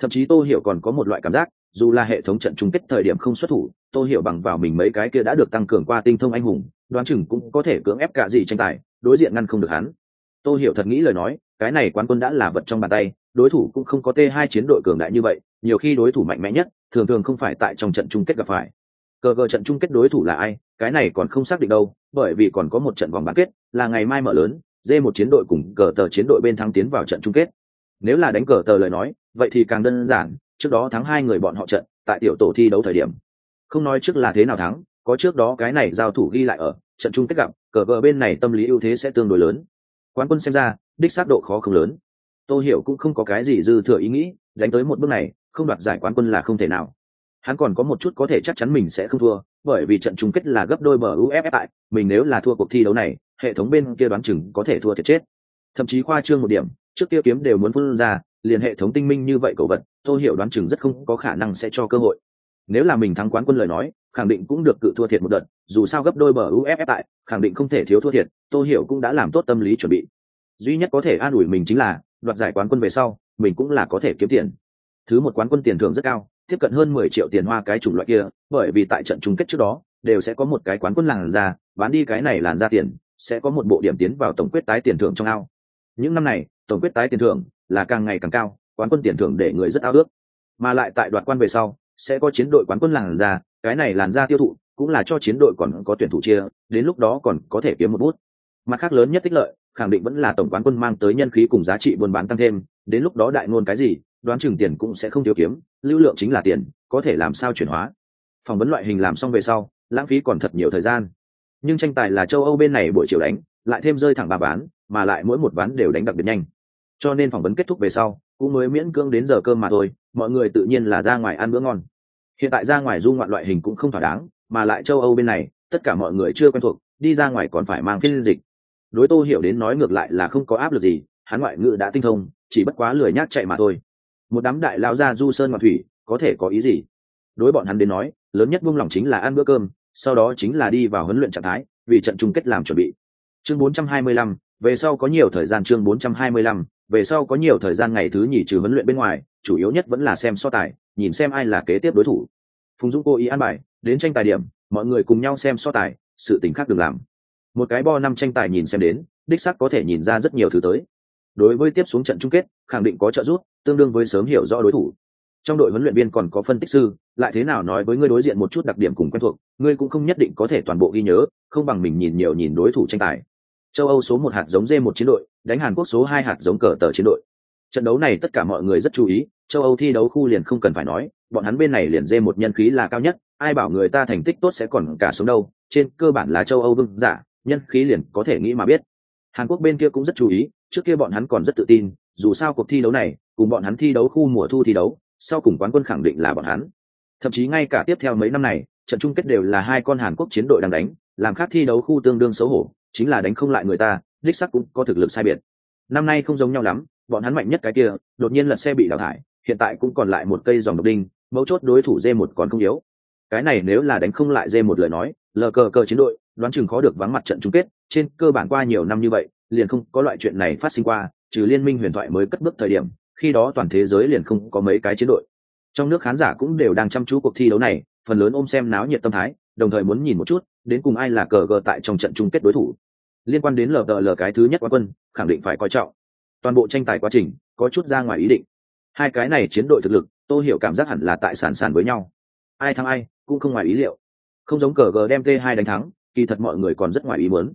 thậm chí tô hiểu còn có một loại cảm giác, dù là hệ thống trận chung kết thời điểm không xuất thủ, tô hiểu bằng vào mình mấy cái kia đã được tăng cường qua tinh thông anh hùng, đoán chừng cũng có thể cưỡng ép cả gì tranh tài, đối diện ngăn không được hắn. Tô hiểu thật nghĩ lời nói, cái này quán quân đã là vật trong bàn tay, đối thủ cũng không có t hai chiến đội cường đại như vậy, nhiều khi đối thủ mạnh mẽ nhất, thường thường không phải tại trong trận chung kết gặp phải. Cờ cờ trận chung kết đối thủ là ai, cái này còn không xác định đâu, bởi vì còn có một trận vòng bán kết, là ngày mai mở lớn dê một chiến đội cùng cờ tờ chiến đội bên thắng tiến vào trận chung kết nếu là đánh cờ tờ lời nói, vậy thì càng đơn giản, trước đó thắng hai người bọn họ trận, tại tiểu tổ thi đấu thời điểm. Không nói trước là thế nào thắng, có trước đó cái này giao thủ ghi lại ở, trận chung kết gặp, cờ vờ bên này tâm lý ưu thế sẽ tương đối lớn. Quán quân xem ra, đích xác độ khó không lớn. Tôi hiểu cũng không có cái gì dư thừa ý nghĩ, đánh tới một bước này, không đoạt giải quán quân là không thể nào. Hắn còn có một chút có thể chắc chắn mình sẽ không thua, bởi vì trận chung kết là gấp đôi bờ uff tại, mình nếu là thua cuộc thi đấu này, hệ thống bên kia đoán chừng có thể thua thiệt chết. Thậm chí khoa trương một điểm trước kia kiếm đều muốn phun ra, liền hệ thống tinh minh như vậy cậu vật tôi hiểu đoán chừng rất không có khả năng sẽ cho cơ hội. Nếu là mình thắng quán quân lời nói, khẳng định cũng được cự thua thiệt một đợt, dù sao gấp đôi bờ uff tại, khẳng định không thể thiếu thua thiệt tôi hiểu cũng đã làm tốt tâm lý chuẩn bị. Duy nhất có thể an ủi mình chính là, đoạt giải quán quân về sau, mình cũng là có thể kiếm tiền. Thứ một quán quân tiền thưởng rất cao, tiếp cận hơn mười triệu tiền hoa cái chủng loại kia, bởi vì tại trận chung kết trước đó, đều sẽ có một cái quán quân làn ra, bán đi cái này làn ra tiền, sẽ có một bộ điểm tiến vào tổng quyết tái tiền thưởng trong ao. Những năm này tổng quyết tái tiền thưởng là càng ngày càng cao quán quân tiền thưởng để người rất ao ước. Mà lại tại đoạt quan về sau sẽ có chiến đội quán quân làn ra cái này làn ra tiêu thụ cũng là cho chiến đội còn có tuyển thủ chia đến lúc đó còn có thể kiếm một bút. Mặt khác lớn nhất tích lợi khẳng định vẫn là tổng quán quân mang tới nhân khí cùng giá trị buôn bán tăng thêm đến lúc đó đại ngôn cái gì đoán chừng tiền cũng sẽ không thiếu kiếm lưu lượng chính là tiền có thể làm sao chuyển hóa. Phỏng vấn loại hình làm xong về sau lãng phí còn thật nhiều thời gian. Nhưng tranh tài là châu âu bên này buổi chiều đánh lại thêm rơi thẳng ba bán, mà lại mỗi một ván đều đánh đặc biệt nhanh cho nên phỏng vấn kết thúc về sau cũng mới miễn cưỡng đến giờ cơm mà thôi mọi người tự nhiên là ra ngoài ăn bữa ngon. Hiện tại ra ngoài du ngoạn loại hình cũng không thỏa đáng mà lại châu âu bên này tất cả mọi người chưa quen thuộc đi ra ngoài còn phải mang phiên dịch. Đối tô hiểu đến nói ngược lại là không có áp lực gì hắn ngoại ngữ đã tinh thông chỉ bất quá lười nhác chạy mà thôi. Một đám đại lao ra du sơn ngoạn thủy có thể có ý gì? Đối bọn hắn đến nói lớn nhất buông lỏng chính là ăn bữa cơm sau đó chính là đi vào huấn luyện trạng thái vì trận chung kết làm chuẩn bị. Chương 425, về sau có nhiều thời gian chương 425, về sau có nhiều thời gian ngày thứ nhì trừ huấn luyện bên ngoài, chủ yếu nhất vẫn là xem so tài, nhìn xem ai là kế tiếp đối thủ. Phùng dũng cố ý an bài, đến tranh tài điểm, mọi người cùng nhau xem so tài, sự tình khác được làm. Một cái bo năm tranh tài nhìn xem đến, đích sắc có thể nhìn ra rất nhiều thứ tới. Đối với tiếp xuống trận chung kết, khẳng định có trợ giúp, tương đương với sớm hiểu rõ đối thủ. Trong đội huấn luyện viên còn có phân tích sư, lại thế nào nói với ngươi đối diện một chút đặc điểm cùng quen thuộc, ngươi cũng không nhất định có thể toàn bộ ghi nhớ, không bằng mình nhìn nhiều nhìn đối thủ tranh tài. Châu âu số một hạt giống dê một chiến đội đánh hàn quốc số hai hạt giống cờ tờ chiến đội. Trận đấu này tất cả mọi người rất chú ý, châu âu thi đấu khu liền không cần phải nói, bọn hắn bên này liền dê một nhân khí là cao nhất, ai bảo người ta thành tích tốt sẽ còn cả xuống đâu, trên cơ bản là châu âu vương giả, nhân khí liền có thể nghĩ mà biết. Hàn quốc bên kia cũng rất chú ý, trước kia bọn hắn còn rất tự tin, dù sao cuộc thi đấu này, cùng bọn hắn thi đấu khu mùa thu thi đấu, sau cùng quán quân khẳng định là bọn hắn. Thậm chí ngay cả tiếp theo mấy năm này, trận chung kết đều là hai con hàn quốc chiến đội đang đánh, làm khác thi đấu khu tương đương xấu hổ, chính là đánh không lại người ta đích sắc cũng có thực lực sai biệt. Năm nay không giống nhau lắm, bọn hắn mạnh nhất cái kia, đột nhiên lật xe bị đào thải, hiện tại cũng còn lại một cây dòng độc đinh, mấu chốt đối thủ d một còn không yếu. Cái này nếu là đánh không lại d một lời nói lờ cờ cờ chiến đội, đoán chừng khó được vắng mặt trận chung kết, trên cơ bản qua nhiều năm như vậy, liền không có loại chuyện này phát sinh qua, trừ liên minh huyền thoại mới cất bước thời điểm, khi đó toàn thế giới liền không có mấy cái chiến đội. Trong nước khán giả cũng đều đang chăm chú cuộc thi đấu này, phần lớn ôm xem náo nhiệt tâm thái, đồng thời muốn nhìn một chút, đến cùng ai là cờ gờ tại trong trận chung kết đối thủ liên quan đến lờ lờ cái thứ nhất quán quân, khẳng định phải coi trọng. Toàn bộ tranh tài quá trình, có chút ra ngoài ý định. Hai cái này chiến đội thực lực tôi hiểu cảm giác hẳn là tại sản sản với nhau. Ai thắng ai, cũng không ngoài ý liệu. Không giống cờ gờ đem t 2 đánh thắng, kỳ thật mọi người còn rất ngoài ý muốn.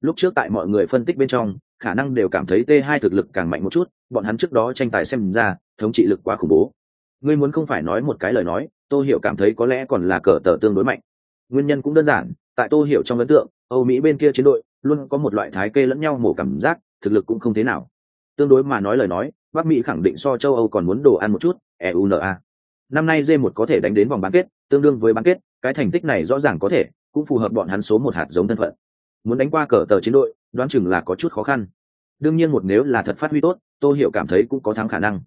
Lúc trước tại mọi người phân tích bên trong, khả năng đều cảm thấy t 2 thực lực càng mạnh một chút, bọn hắn trước đó tranh tài xem ra, thống trị lực quá khủng bố. Ngươi muốn không phải nói một cái lời nói tôi hiểu cảm thấy có lẽ còn là cờ tờ tương đối mạnh. Nguyên nhân cũng đơn giản, tại tôi hiểu trong ấn tượng, âu mỹ bên kia chiến đội luôn có một loại thái kê lẫn nhau mổ cảm giác, thực lực cũng không thế nào. Tương đối mà nói lời nói, bắc mỹ khẳng định so châu âu còn muốn đồ ăn một chút euna năm nay j một có thể đánh đến vòng bán kết, tương đương với bán kết, cái thành tích này rõ ràng có thể, cũng phù hợp bọn hắn số một hạt giống thân phận. Muốn đánh qua cờ tờ chiến đội, đoán chừng là có chút khó khăn. Đương nhiên một nếu là thật phát huy tốt tôi hiểu cảm thấy cũng có thắng khả năng.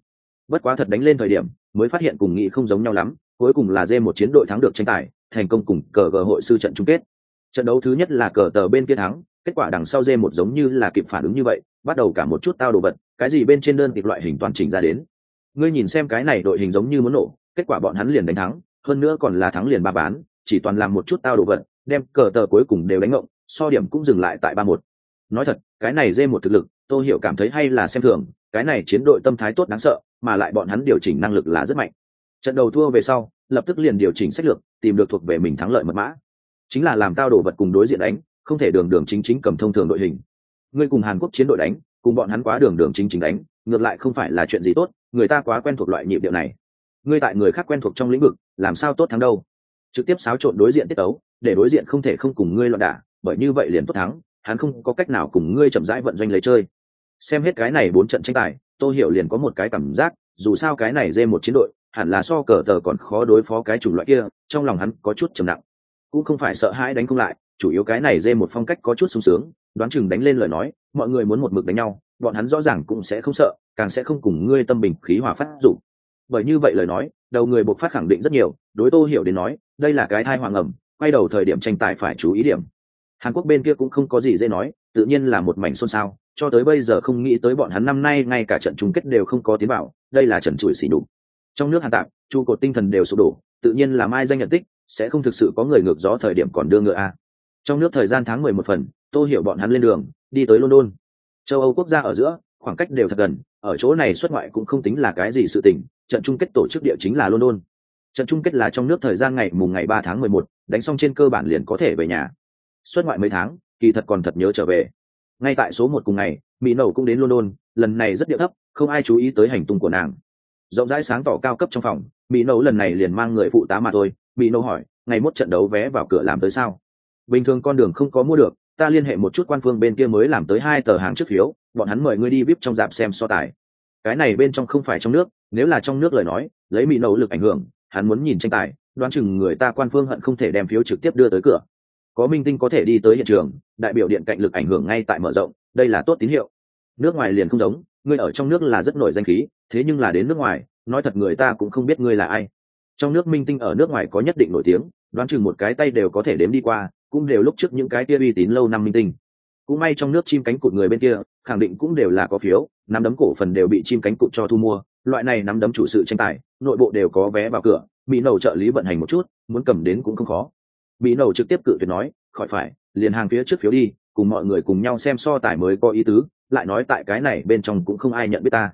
Bất quá thật đánh lên thời điểm, mới phát hiện cùng nghị không giống nhau lắm, cuối cùng là g một chiến đội thắng được tranh tài, thành công cùng cờ gờ hội sư trận chung kết. Trận đấu thứ nhất là cờ tờ bên kia thắng kết quả đằng sau dê một giống như là kịp phản ứng như vậy, bắt đầu cả một chút tao đồ vật, cái gì bên trên đơn kịp loại hình toàn chỉnh ra đến. Ngươi nhìn xem cái này đội hình giống như muốn nổ, kết quả bọn hắn liền đánh thắng, hơn nữa còn là thắng liền ba bán, chỉ toàn làm một chút tao đồ vật, đem cờ tờ cuối cùng đều đánh ngộng, so điểm cũng dừng lại tại ba một. Nói thật, cái này dê một thực lực tôi hiểu cảm thấy hay là xem thường, cái này chiến đội tâm thái tốt đáng sợ, mà lại bọn hắn điều chỉnh năng lực là rất mạnh. Trận đầu thua về sau, lập tức liền điều chỉnh sách lược, tìm được thuộc về mình thắng lợi mật mã. Chính là làm tao đồ vật cùng đối diện đánh không thể đường đường chính chính cầm thông thường đội hình. Ngươi cùng hàn quốc chiến đội đánh, cùng bọn hắn quá đường đường chính chính đánh, ngược lại không phải là chuyện gì tốt, người ta quá quen thuộc loại nhịp điệu này. Ngươi tại người khác quen thuộc trong lĩnh vực, làm sao tốt thắng đâu? Trực tiếp xáo trộn đối diện tiết tấu, để đối diện không thể không cùng ngươi loạn đả, bởi như vậy liền tốt thắng, hắn không có cách nào cùng ngươi chậm rãi vận doanh lấy chơi. Xem hết cái này bốn trận tranh tài, tôi hiểu liền có một cái cảm giác, dù sao cái này dê một chiến đội, hẳn là so cờ tờ còn khó đối phó cái chủng loại kia, trong lòng hắn có chút trầm nặng. Cũng không phải sợ hãi đánh không lại chủ yếu cái này dê một phong cách có chút sung sướng, đoán chừng đánh lên lời nói, mọi người muốn một mực đánh nhau, bọn hắn rõ ràng cũng sẽ không sợ, càng sẽ không cùng ngươi tâm bình khí hòa phát dụng bởi như vậy lời nói, đầu người buộc phát khẳng định rất nhiều, đối tô hiểu đến nói, đây là cái thai hoàng ẩm, quay đầu thời điểm tranh tài phải chú ý điểm. Hàn quốc bên kia cũng không có gì dễ nói, tự nhiên là một mảnh xôn xao, cho tới bây giờ không nghĩ tới bọn hắn năm nay ngay cả trận chung kết đều không có tiến bảo đây là trận chùi xỉ đục trong nước hàn tạp, trụ cột tinh thần đều sụp đổ, tự nhiên là mai danh nhận tích, sẽ không thực sự có người ngược gió thời điểm còn đưa ngựa a trong nước thời gian tháng mười một phần, tô hiểu bọn hắn lên đường, đi tới london. Châu âu quốc gia ở giữa, khoảng cách đều thật gần, ở chỗ này xuất ngoại cũng không tính là cái gì sự tình, trận chung kết tổ chức địa chính là london. Trận chung kết là trong nước thời gian ngày mùng ngày ba tháng mười một, đánh xong trên cơ bản liền có thể về nhà. Xuất ngoại mấy tháng, kỳ thật còn thật nhớ trở về. Ngay tại số một cùng ngày, mỹ nầu cũng đến london, lần này rất điệu thấp, không ai chú ý tới hành tung của nàng. Rộng rãi sáng tỏ cao cấp trong phòng, mỹ nầu lần này liền mang người phụ tá mà thôi. Mỹ nầu hỏi, ngày mốt trận đấu vé vào cửa làm tới sao? Bình thường con đường không có mua được, ta liên hệ một chút quan phương bên kia mới làm tới hai tờ hàng trước phiếu, bọn hắn mời ngươi đi vip trong dạp xem so tài. Cái này bên trong không phải trong nước, nếu là trong nước lời nói, lấy mỹ nấu lực ảnh hưởng, hắn muốn nhìn tranh tài, đoán chừng người ta quan phương hận không thể đem phiếu trực tiếp đưa tới cửa. Có minh tinh có thể đi tới hiện trường, đại biểu điện cạnh lực ảnh hưởng ngay tại mở rộng, đây là tốt tín hiệu. Nước ngoài liền không giống, ngươi ở trong nước là rất nổi danh khí, thế nhưng là đến nước ngoài, nói thật người ta cũng không biết ngươi là ai. Trong nước minh tinh ở nước ngoài có nhất định nổi tiếng, đoán chừng một cái tay đều có thể đếm đi qua cũng đều lúc trước những cái kia uy tín lâu năm minh tinh. Cũng may trong nước chim cánh cụt người bên kia, khẳng định cũng đều là có phiếu, nắm đấm cổ phần đều bị chim cánh cụt cho thu mua. Loại này nắm đấm chủ sự tranh tài, nội bộ đều có vé vào cửa, bị nầu trợ lý vận hành một chút, muốn cầm đến cũng không khó. Bị nầu trực tiếp cự tuyệt nói, khỏi phải, liền hàng phía trước phiếu đi, cùng mọi người cùng nhau xem so tài mới có ý tứ, lại nói tại cái này bên trong cũng không ai nhận biết ta.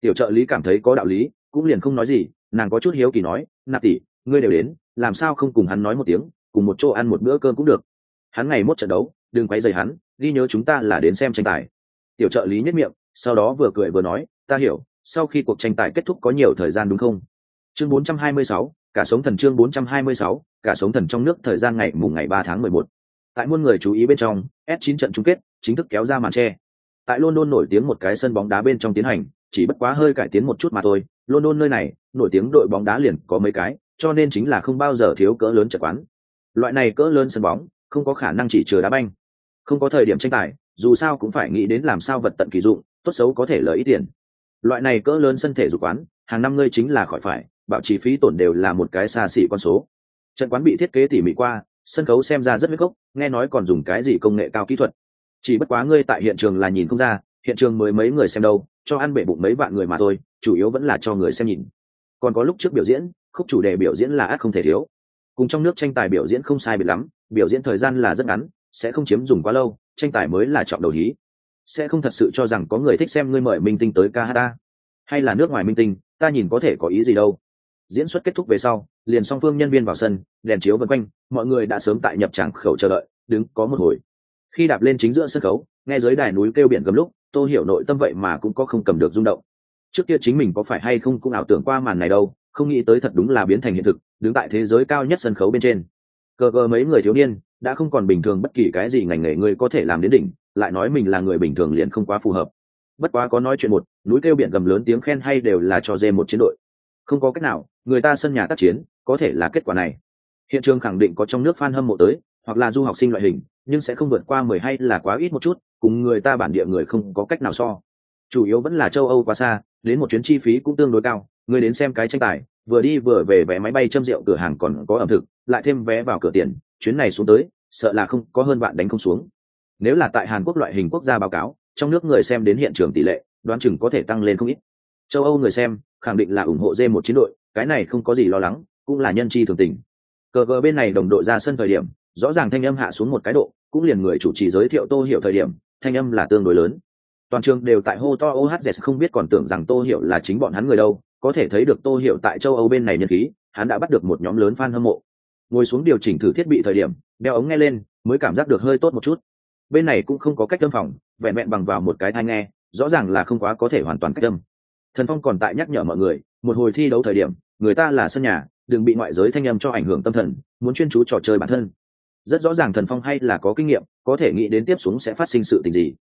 Tiểu trợ lý cảm thấy có đạo lý, cũng liền không nói gì, nàng có chút hiếu kỳ nói, nạp tỷ, ngươi đều đến, làm sao không cùng hắn nói một tiếng cùng một chỗ ăn một bữa cơm cũng được. Hắn ngày mốt trận đấu đừng quay dày hắn ghi nhớ chúng ta là đến xem tranh tài. Tiểu trợ lý nhất miệng sau đó vừa cười vừa nói ta hiểu sau khi cuộc tranh tài kết thúc có nhiều thời gian đúng không? Chương 426, cả sống thần chương 426, cả sống thần trong nước thời gian ngày mùng ngày 3 tháng 11. tại muôn người chú ý bên trong S9 trận chung kết chính thức kéo ra màn che tại london nổi tiếng một cái sân bóng đá bên trong tiến hành chỉ bất quá hơi cải tiến một chút mà thôi. London nơi này nổi tiếng đội bóng đá liền có mấy cái cho nên chính là không bao giờ thiếu cỡ lớn trận quán loại này cỡ lớn sân bóng, không có khả năng chỉ chừa đá banh. Không có thời điểm tranh tài, dù sao cũng phải nghĩ đến làm sao vật tận kỳ dụng, tốt xấu có thể lợi ít tiền. Loại này cỡ lớn sân thể dục quán, hàng năm ngươi chính là khỏi phải bảo trì phí tổn đều là một cái xa xỉ con số. Trận quán bị thiết kế tỉ mỉ qua, sân khấu xem ra rất huyết gốc, nghe nói còn dùng cái gì công nghệ cao kỹ thuật. Chỉ bất quá ngươi tại hiện trường là nhìn không ra, hiện trường mới mấy người xem đâu, cho ăn bể bụng mấy vạn người mà thôi, chủ yếu vẫn là cho người xem nhìn. Còn có lúc trước biểu diễn, khúc chủ đề biểu diễn là ác không thể thiếu cùng trong nước tranh tài biểu diễn không sai biệt lắm, biểu diễn thời gian là rất ngắn, sẽ không chiếm dùng quá lâu, tranh tài mới là trọng đầu hí. Sẽ không thật sự cho rằng có người thích xem ngươi mời minh tinh tới ca hát ta hay là nước ngoài minh tinh, ta nhìn có thể có ý gì đâu. Diễn xuất kết thúc về sau, liền song phương nhân viên vào sân, đèn chiếu vân quanh, mọi người đã sớm tại nhập tràng khẩu chờ đợi, đứng có một hồi. Khi đạp lên chính giữa sân khấu, nghe dưới đài núi kêu biển gầm lúc tôi hiểu nội tâm vậy mà cũng có không cầm được rung động. Trước kia chính mình có phải hay không cũng ảo tưởng qua màn này đâu không nghĩ tới thật đúng là biến thành hiện thực, đứng tại thế giới cao nhất sân khấu bên trên. Cờ cờ mấy người thiếu niên, đã không còn bình thường bất kỳ cái gì ngành nghề người có thể làm đến đỉnh, lại nói mình là người bình thường liền không quá phù hợp. Bất quá có nói chuyện một, núi kêu biển gầm lớn tiếng khen hay đều là cho dê một chiến đội. Không có cách nào, người ta sân nhà tác chiến, có thể là kết quả này. Hiện trường khẳng định có trong nước fan hâm mộ tới, hoặc là du học sinh loại hình, nhưng sẽ không vượt qua mười hay là quá ít một chút, cùng người ta bản địa người không có cách nào so. Chủ yếu vẫn là châu âu quá xa, đến một chuyến chi phí cũng tương đối cao người đến xem cái tranh tài, vừa đi vừa về vé máy bay châm rượu cửa hàng còn có ẩm thực, lại thêm vé vào cửa tiền, chuyến này xuống tới, sợ là không có hơn bạn đánh không xuống. Nếu là tại hàn quốc loại hình quốc gia báo cáo, trong nước người xem đến hiện trường tỷ lệ, đoán chừng có thể tăng lên không ít. Châu âu người xem, khẳng định là ủng hộ dê một chiến đội, cái này không có gì lo lắng, cũng là nhân chi thường tình. Cờ cờ bên này đồng đội ra sân thời điểm, rõ ràng thanh âm hạ xuống một cái độ, cũng liền người chủ trì giới thiệu tô hiểu thời điểm, thanh âm là tương đối lớn. Toàn trường đều tại hô to ohz không biết còn tưởng rằng tô hiểu là chính bọn hắn người đâu có thể thấy được tô hiểu tại châu âu bên này nhân khí, hắn đã bắt được một nhóm lớn fan hâm mộ. Ngồi xuống điều chỉnh thử thiết bị thời điểm, đeo ống nghe lên, mới cảm giác được hơi tốt một chút. Bên này cũng không có cách âm phòng, vẹn vẹn bằng vào một cái thai nghe, rõ ràng là không quá có thể hoàn toàn cách âm. Thần phong còn tại nhắc nhở mọi người, một hồi thi đấu thời điểm, người ta là sân nhà, đừng bị ngoại giới thanh âm cho ảnh hưởng tâm thần, muốn chuyên chú trò chơi bản thân. Rất rõ ràng thần phong hay là có kinh nghiệm, có thể nghĩ đến tiếp xuống sẽ phát sinh sự tình gì.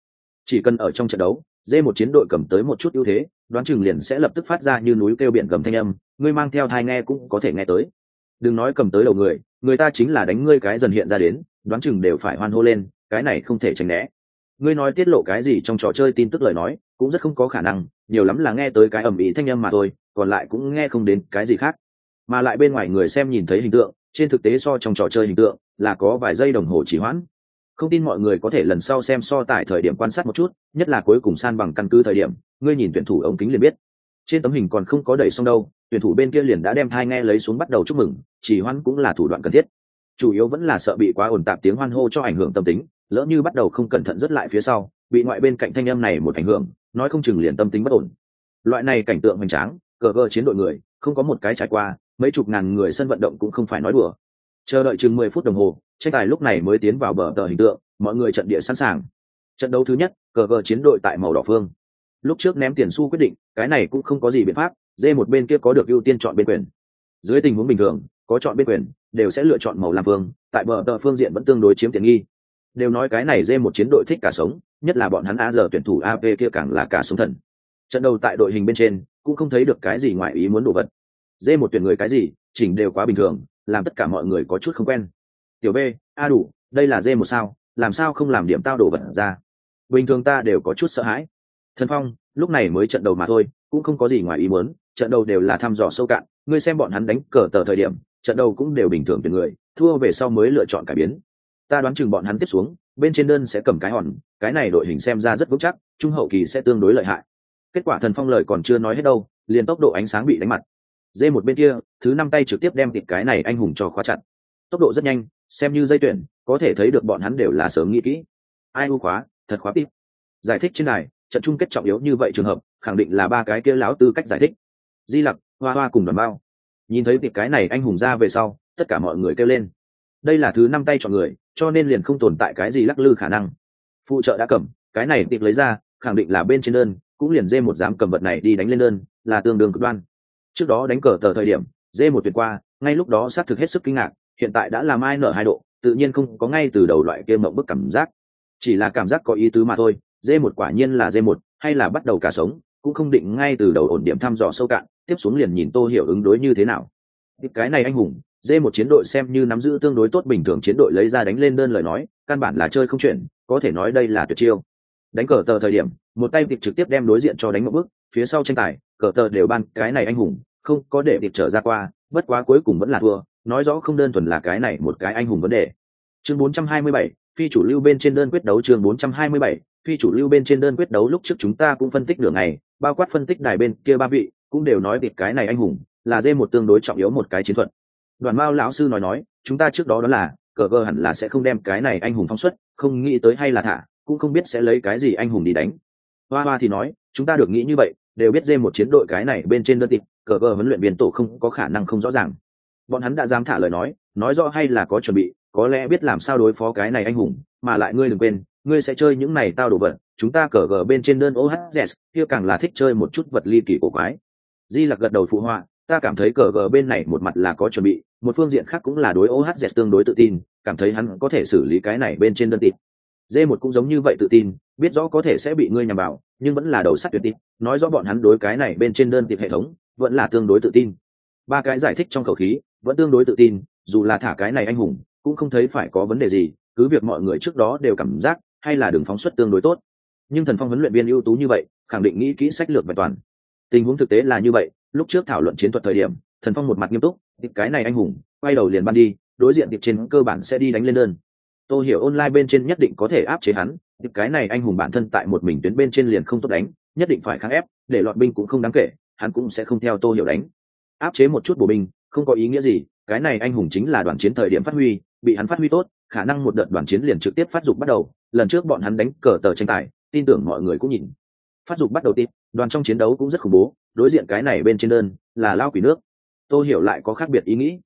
Chỉ cần ở trong trận đấu dê một chiến đội cầm tới một chút ưu thế, đoán chừng liền sẽ lập tức phát ra như núi kêu biển cầm thanh âm, ngươi mang theo thai nghe cũng có thể nghe tới. Đừng nói cầm tới đầu người người ta chính là đánh ngươi cái dần hiện ra đến, đoán chừng đều phải hoan hô lên, cái này không thể tránh né. Ngươi nói tiết lộ cái gì trong trò chơi tin tức lời nói, cũng rất không có khả năng, nhiều lắm là nghe tới cái ầm ĩ thanh âm mà thôi, còn lại cũng nghe không đến cái gì khác. Mà lại bên ngoài người xem nhìn thấy hình tượng, trên thực tế so trong trò chơi hình tượng, là có vài giây đồng hồ chỉ hoãn không tin mọi người có thể lần sau xem so tại thời điểm quan sát một chút, nhất là cuối cùng san bằng căn cứ thời điểm, ngươi nhìn tuyển thủ ống kính liền biết. Trên tấm hình còn không có đẩy xong đâu, tuyển thủ bên kia liền đã đem thai nghe lấy xuống bắt đầu chúc mừng, chỉ hoan cũng là thủ đoạn cần thiết. Chủ yếu vẫn là sợ bị quá ồn tạp tiếng hoan hô cho ảnh hưởng tâm tính, lỡ như bắt đầu không cẩn thận rất lại phía sau, bị ngoại bên cạnh thanh âm này một ảnh hưởng, nói không chừng liền tâm tính bất ổn. Loại này cảnh tượng hoành tráng, cờ cờ chiến đội người, không có một cái trải qua, mấy chục ngàn người sân vận động cũng không phải nói đùa chờ đợi chừng mười phút đồng hồ, tranh tài lúc này mới tiến vào bờ tờ hình tượng, mọi người trận địa sẵn sàng. Trận đấu thứ nhất, cờ cờ chiến đội tại màu đỏ phương. Lúc trước ném tiền xu quyết định, cái này cũng không có gì biện pháp, dê một bên kia có được ưu tiên chọn bên quyền. Dưới tình huống bình thường, có chọn bên quyền, đều sẽ lựa chọn màu làm phương, tại bờ tờ phương diện vẫn tương đối chiếm tiện nghi. Đều nói cái này dê một chiến đội thích cả sống, nhất là bọn hắn a giờ tuyển thủ ap kia càng là cả sống thần. Trận đầu tại đội hình bên trên, cũng không thấy được cái gì ngoài ý muốn đồ vật. Dê một tuyển người cái gì, chỉnh đều quá bình thường làm tất cả mọi người có chút không quen. Tiểu b, a đủ, đây là dê một sao, làm sao không làm điểm tao đổ vật ra? Bình thường ta đều có chút sợ hãi. Thần phong, lúc này mới trận đầu mà thôi, cũng không có gì ngoài ý muốn, trận đầu đều là thăm dò sâu cạn, ngươi xem bọn hắn đánh cờ tờ thời điểm, trận đầu cũng đều bình thường tuyển người, thua về sau mới lựa chọn cải biến. Ta đoán chừng bọn hắn tiếp xuống, bên trên đơn sẽ cầm cái hòn, cái này đội hình xem ra rất vững chắc, trung hậu kỳ sẽ tương đối lợi hại. Kết quả thần phong lời còn chưa nói hết đâu, liền tốc độ ánh sáng bị đánh mặt dê một bên kia, thứ năm tay trực tiếp đem thịt cái này anh hùng cho khóa chặt. Tốc độ rất nhanh, xem như dây tuyển, có thể thấy được bọn hắn đều là sớm nghĩ kỹ. Ai u khóa, thật khóa tít. Giải thích trên này trận chung kết trọng yếu như vậy trường hợp, khẳng định là ba cái kia láo tư cách giải thích. Di lặc, hoa hoa cùng đoàn bao. Nhìn thấy tiệp cái này anh hùng ra về sau, tất cả mọi người kêu lên. Đây là thứ năm tay chọn người, cho nên liền không tồn tại cái gì lắc lư khả năng. Phụ trợ đã cầm, cái này tiệp lấy ra, khẳng định là bên trên đơn, cũng liền dê một dám cầm vật này đi đánh lên đơn, là tương đương cực đoan trước đó đánh cờ tờ thời điểm, dê một tuyệt qua, ngay lúc đó xác thực hết sức kinh ngạc, hiện tại đã làm ai nở hai độ, tự nhiên không có ngay từ đầu loại kia mộng bức cảm giác. Chỉ là cảm giác có ý tứ mà thôi, dê một quả nhiên là dê một, hay là bắt đầu cả sống, cũng không định ngay từ đầu ổn điểm thăm dò sâu cạn, tiếp xuống liền nhìn tô hiểu ứng đối như thế nào. Cái này anh hùng, dê một chiến đội xem như nắm giữ tương đối tốt bình thường chiến đội lấy ra đánh lên đơn lời nói, căn bản là chơi không chuyện, có thể nói đây là tuyệt chiêu. Đánh cờ tờ thời điểm, một tay tiệp trực tiếp đem đối diện cho đánh một bước, phía sau tranh tài cờ tờ đều ban cái này anh hùng không có để điệp trở ra qua bất quá cuối cùng vẫn là thua nói rõ không đơn thuần là cái này một cái anh hùng vấn đề. Chương 427, phi chủ lưu bên trên đơn quyết đấu chương 427, phi chủ lưu bên trên đơn quyết đấu lúc trước chúng ta cũng phân tích nửa ngày bao quát phân tích đài bên kia ba vị cũng đều nói điệp cái này anh hùng là dê một tương đối trọng yếu một cái chiến thuật. Đoàn mao lão sư nói nói chúng ta trước đó đó là cờ gờ hẳn là sẽ không đem cái này anh hùng phóng xuất không nghĩ tới hay là thả cũng không biết sẽ lấy cái gì anh hùng đi đánh. Hoa hoa thì nói chúng ta được nghĩ như vậy đều biết dê một chiến đội cái này bên trên đơn tịp cờ vờ huấn luyện viên tổ không có khả năng không rõ ràng. Bọn hắn đã dám thả lời nói nói rõ hay là có chuẩn bị, có lẽ biết làm sao đối phó cái này anh hùng, mà lại ngươi đừng quên, ngươi sẽ chơi những này tao đổ vật, chúng ta cờ gờ bên trên đơn ohz kia càng là thích chơi một chút vật ly kỳ cổ quái. Di lặc gật đầu phụ họa, ta cảm thấy cờ gờ bên này một mặt là có chuẩn bị, một phương diện khác cũng là đối ohz tương đối tự tin, cảm thấy hắn có thể xử lý cái này bên trên đơn tịp d một cũng giống như vậy tự tin, biết rõ có thể sẽ bị ngươi nhằm vào, nhưng vẫn là đầu sắt tuyệt tịp nói rõ bọn hắn đối cái này bên trên đơn tiệp hệ thống, vẫn là tương đối tự tin. Ba cái giải thích trong khẩu khí, vẫn tương đối tự tin, dù là thả cái này anh hùng, cũng không thấy phải có vấn đề gì, cứ việc mọi người trước đó đều cảm giác, hay là đường phóng xuất tương đối tốt. Nhưng thần phong huấn luyện viên ưu tú như vậy, khẳng định nghĩ kỹ sách lược bài toàn. Tình huống thực tế là như vậy, lúc trước thảo luận chiến thuật thời điểm, thần phong một mặt nghiêm túc tiệp cái này anh hùng, quay đầu liền ban đi, đối diện tiệp trên cơ bản sẽ đi đánh lên đơn. Tô hiểu online bên trên nhất định có thể áp chế hắn những cái này anh hùng bản thân tại một mình tuyến bên trên liền không tốt đánh, nhất định phải kháng ép, để lọt binh cũng không đáng kể, hắn cũng sẽ không theo tô hiểu đánh. Áp chế một chút bộ binh, không có ý nghĩa gì, cái này anh hùng chính là đoàn chiến thời điểm phát huy, bị hắn phát huy tốt, khả năng một đợt đoàn chiến liền trực tiếp phát dục bắt đầu, lần trước bọn hắn đánh cờ tờ tranh tài, tin tưởng mọi người cũng nhìn. Phát dục bắt đầu tiếp đoàn trong chiến đấu cũng rất khủng bố, đối diện cái này bên trên đơn, là lao quỷ nước. Tô hiểu lại có khác biệt ý nghĩ.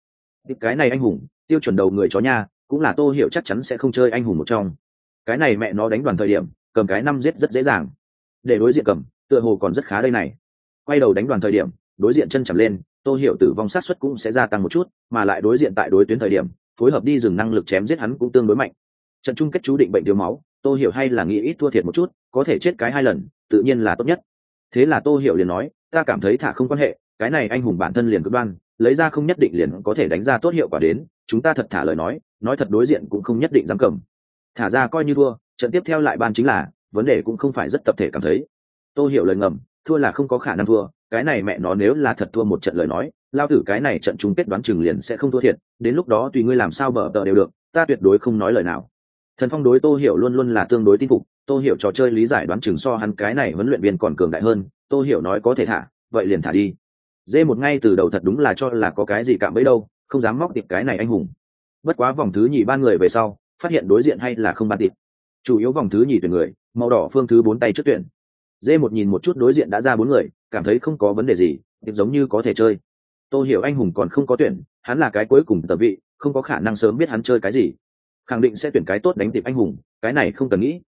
Cái này anh hùng, tiêu chuẩn đầu người chó nha cũng là tô hiểu chắc chắn sẽ không chơi anh hùng một trong. Cái này mẹ nó đánh đoàn thời điểm, cầm cái năm giết rất dễ dàng. Để đối diện cầm, tựa hồ còn rất khá đây này. Quay đầu đánh đoàn thời điểm, đối diện chân chầm lên, tô hiểu tử vong sát suất cũng sẽ gia tăng một chút, mà lại đối diện tại đối tuyến thời điểm, phối hợp đi dừng năng lực chém giết hắn cũng tương đối mạnh. Trận chung kết chú định bệnh thiếu máu, tô hiểu hay là nghĩ ít thua thiệt một chút, có thể chết cái hai lần, tự nhiên là tốt nhất. Thế là tô hiểu liền nói, ta cảm thấy thả không quan hệ, cái này anh hùng bản thân liền cực đoan, lấy ra không nhất định liền có thể đánh ra tốt hiệu quả đến chúng ta thật thả lời nói nói thật đối diện cũng không nhất định dám cầm. Thả ra coi như thua, trận tiếp theo lại ban chính là, vấn đề cũng không phải rất tập thể cảm thấy. Tô hiểu lời ngầm, thua là không có khả năng thua, cái này mẹ nó nếu là thật thua một trận lời nói, lao tử cái này trận chung kết đoán chừng liền sẽ không thua thiệt, đến lúc đó tùy ngươi làm sao bờ tờ đều được, ta tuyệt đối không nói lời nào. Thần phong đối tô hiểu luôn luôn là tương đối tin phục, tô hiểu trò chơi lý giải đoán chừng so hắn cái này huấn luyện viên còn cường đại hơn, tô hiểu nói có thể thả, vậy liền thả đi. Dê một ngay từ đầu thật đúng là cho là có cái gì cạm bẫy đâu không dám móc tiệp cái này anh hùng. Bất quá vòng thứ nhì ba người về sau, phát hiện đối diện hay là không ban tiệp. Chủ yếu vòng thứ nhì tuyển người, màu đỏ phương thứ bốn tay trước tuyển. Dê một nhìn một chút đối diện đã ra bốn người, cảm thấy không có vấn đề gì, tiệp giống như có thể chơi. Tôi hiểu anh hùng còn không có tuyển, hắn là cái cuối cùng tờ vị, không có khả năng sớm biết hắn chơi cái gì. Khẳng định sẽ tuyển cái tốt đánh tiệp anh hùng, cái này không cần nghĩ.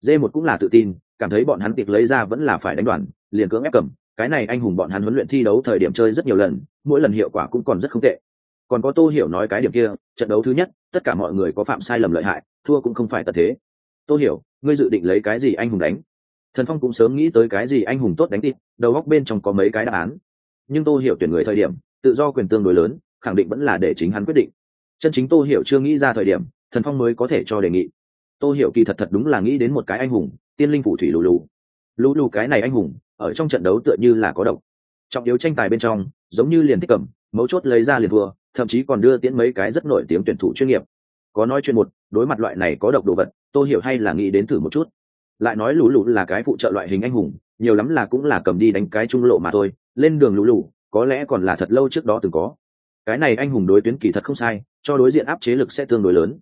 Dê một cũng là tự tin, cảm thấy bọn hắn tiệp lấy ra vẫn là phải đánh đoàn, liền cưỡng ép cầm. Cái này anh hùng bọn hắn huấn luyện thi đấu thời điểm chơi rất nhiều lần, mỗi lần hiệu quả cũng còn rất không tệ còn có tô hiểu nói cái điểm kia, trận đấu thứ nhất, tất cả mọi người có phạm sai lầm lợi hại, thua cũng không phải tật thế. Tô hiểu, ngươi dự định lấy cái gì anh hùng đánh? Thần phong cũng sớm nghĩ tới cái gì anh hùng tốt đánh tịp đầu góc bên trong có mấy cái đáp án. Nhưng tô hiểu tuyển người thời điểm, tự do quyền tương đối lớn, khẳng định vẫn là để chính hắn quyết định. Chân chính tô hiểu chưa nghĩ ra thời điểm, thần phong mới có thể cho đề nghị. Tô hiểu kỳ thật thật đúng là nghĩ đến một cái anh hùng, tiên linh phủ thủy lù lù. Lù lù cái này anh hùng, ở trong trận đấu tựa như là có độc. Trọng yếu tranh tài bên trong, giống như liền thích cầm, mấu chốt lấy ra liền thua thậm chí còn đưa tiễn mấy cái rất nổi tiếng tuyển thủ chuyên nghiệp. Có nói chuyện một đối mặt loại này có độc đồ vật tôi hiểu hay là nghĩ đến thử một chút. Lại nói lũ lũ là cái phụ trợ loại hình anh hùng nhiều lắm là cũng là cầm đi đánh cái trung lộ mà thôi lên đường lũ lũ, có lẽ còn là thật lâu trước đó từng có. Cái này anh hùng đối tuyến kỳ thật không sai cho đối diện áp chế lực sẽ tương đối lớn.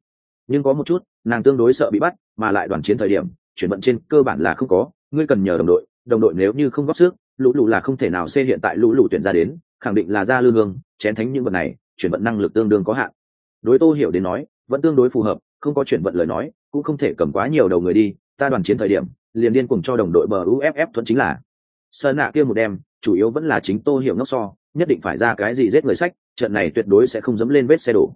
Nhưng có một chút nàng tương đối sợ bị bắt mà lại đoàn chiến thời điểm chuyển vận trên cơ bản là không có ngươi cần nhờ đồng đội đồng đội nếu như không góp sức lũ lụ là không thể nào xê hiện tại lũ lụ tuyển ra đến khẳng định là ra lương hương chén thánh những vật này chuyển vận năng lực tương đương có hạn. Đối tô hiểu đến nói, vẫn tương đối phù hợp, không có chuyển vận lời nói, cũng không thể cầm quá nhiều đầu người đi, ta đoàn chiến thời điểm, liền điên cùng cho đồng đội bờ uff thuận chính là. Sơn nạ kia một đêm, chủ yếu vẫn là chính tô hiểu ngốc so, nhất định phải ra cái gì giết người sách, trận này tuyệt đối sẽ không dấm lên vết xe đổ.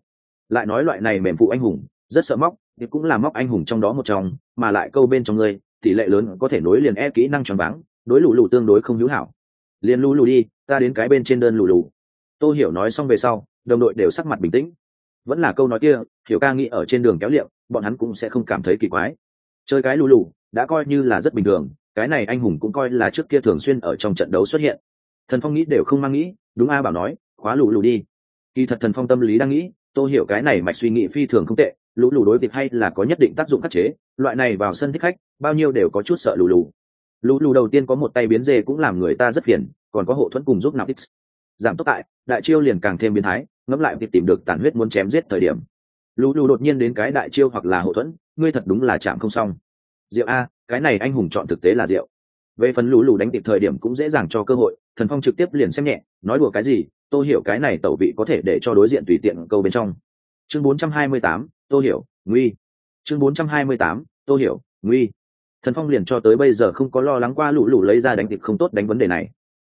Lại nói loại này mềm phụ anh hùng, rất sợ móc, thì cũng là móc anh hùng trong đó một trong, mà lại câu bên trong ngươi tỷ lệ lớn có thể nối liền e kỹ năng tròn váng, đối lù lù tương đối không hữu hảo. Liền lù lù đi, ta đến cái bên trên đơn lù lù. Tô hiểu nói xong về sau đồng đội đều sắc mặt bình tĩnh. Vẫn là câu nói kia, hiểu ca nghĩ ở trên đường kéo liệu, bọn hắn cũng sẽ không cảm thấy kỳ quái. Chơi cái lù lù, đã coi như là rất bình thường, cái này anh hùng cũng coi là trước kia thường xuyên ở trong trận đấu xuất hiện. Thần phong nghĩ đều không mang nghĩ, đúng a bảo nói, khóa lù lù đi. Kỳ thật thần phong tâm lý đang nghĩ, tô hiểu cái này mạch suy nghĩ phi thường không tệ lũ lù đối tiệp hay là có nhất định tác dụng khắc chế, loại này vào sân thích khách, bao nhiêu đều có chút sợ lù lù. Lù lù đầu tiên có một tay biến dê cũng làm người ta rất phiền, còn có hộ thuẫn cùng giúp nào x. Giảm tốc tại, đại chiêu liền càng thêm biến thái ngẫm lại việc tìm được tàn huyết muốn chém giết thời điểm. Lũ lù đột nhiên đến cái đại chiêu hoặc là hậu thuẫn ngươi thật đúng là chạm không xong. Diệu a cái này anh hùng chọn thực tế là diệu. Về phần lũ lù đánh kịp thời điểm cũng dễ dàng cho cơ hội thần phong trực tiếp liền xem nhẹ nói đùa cái gì tôi hiểu cái này tẩu vị có thể để cho đối diện tùy tiện câu bên trong. Chương 428, tôi hiểu nguy. Chương 428, tôi hiểu nguy. Thần phong liền cho tới bây giờ không có lo lắng qua lũ lũ lấy ra đánh kịp không tốt đánh vấn đề này.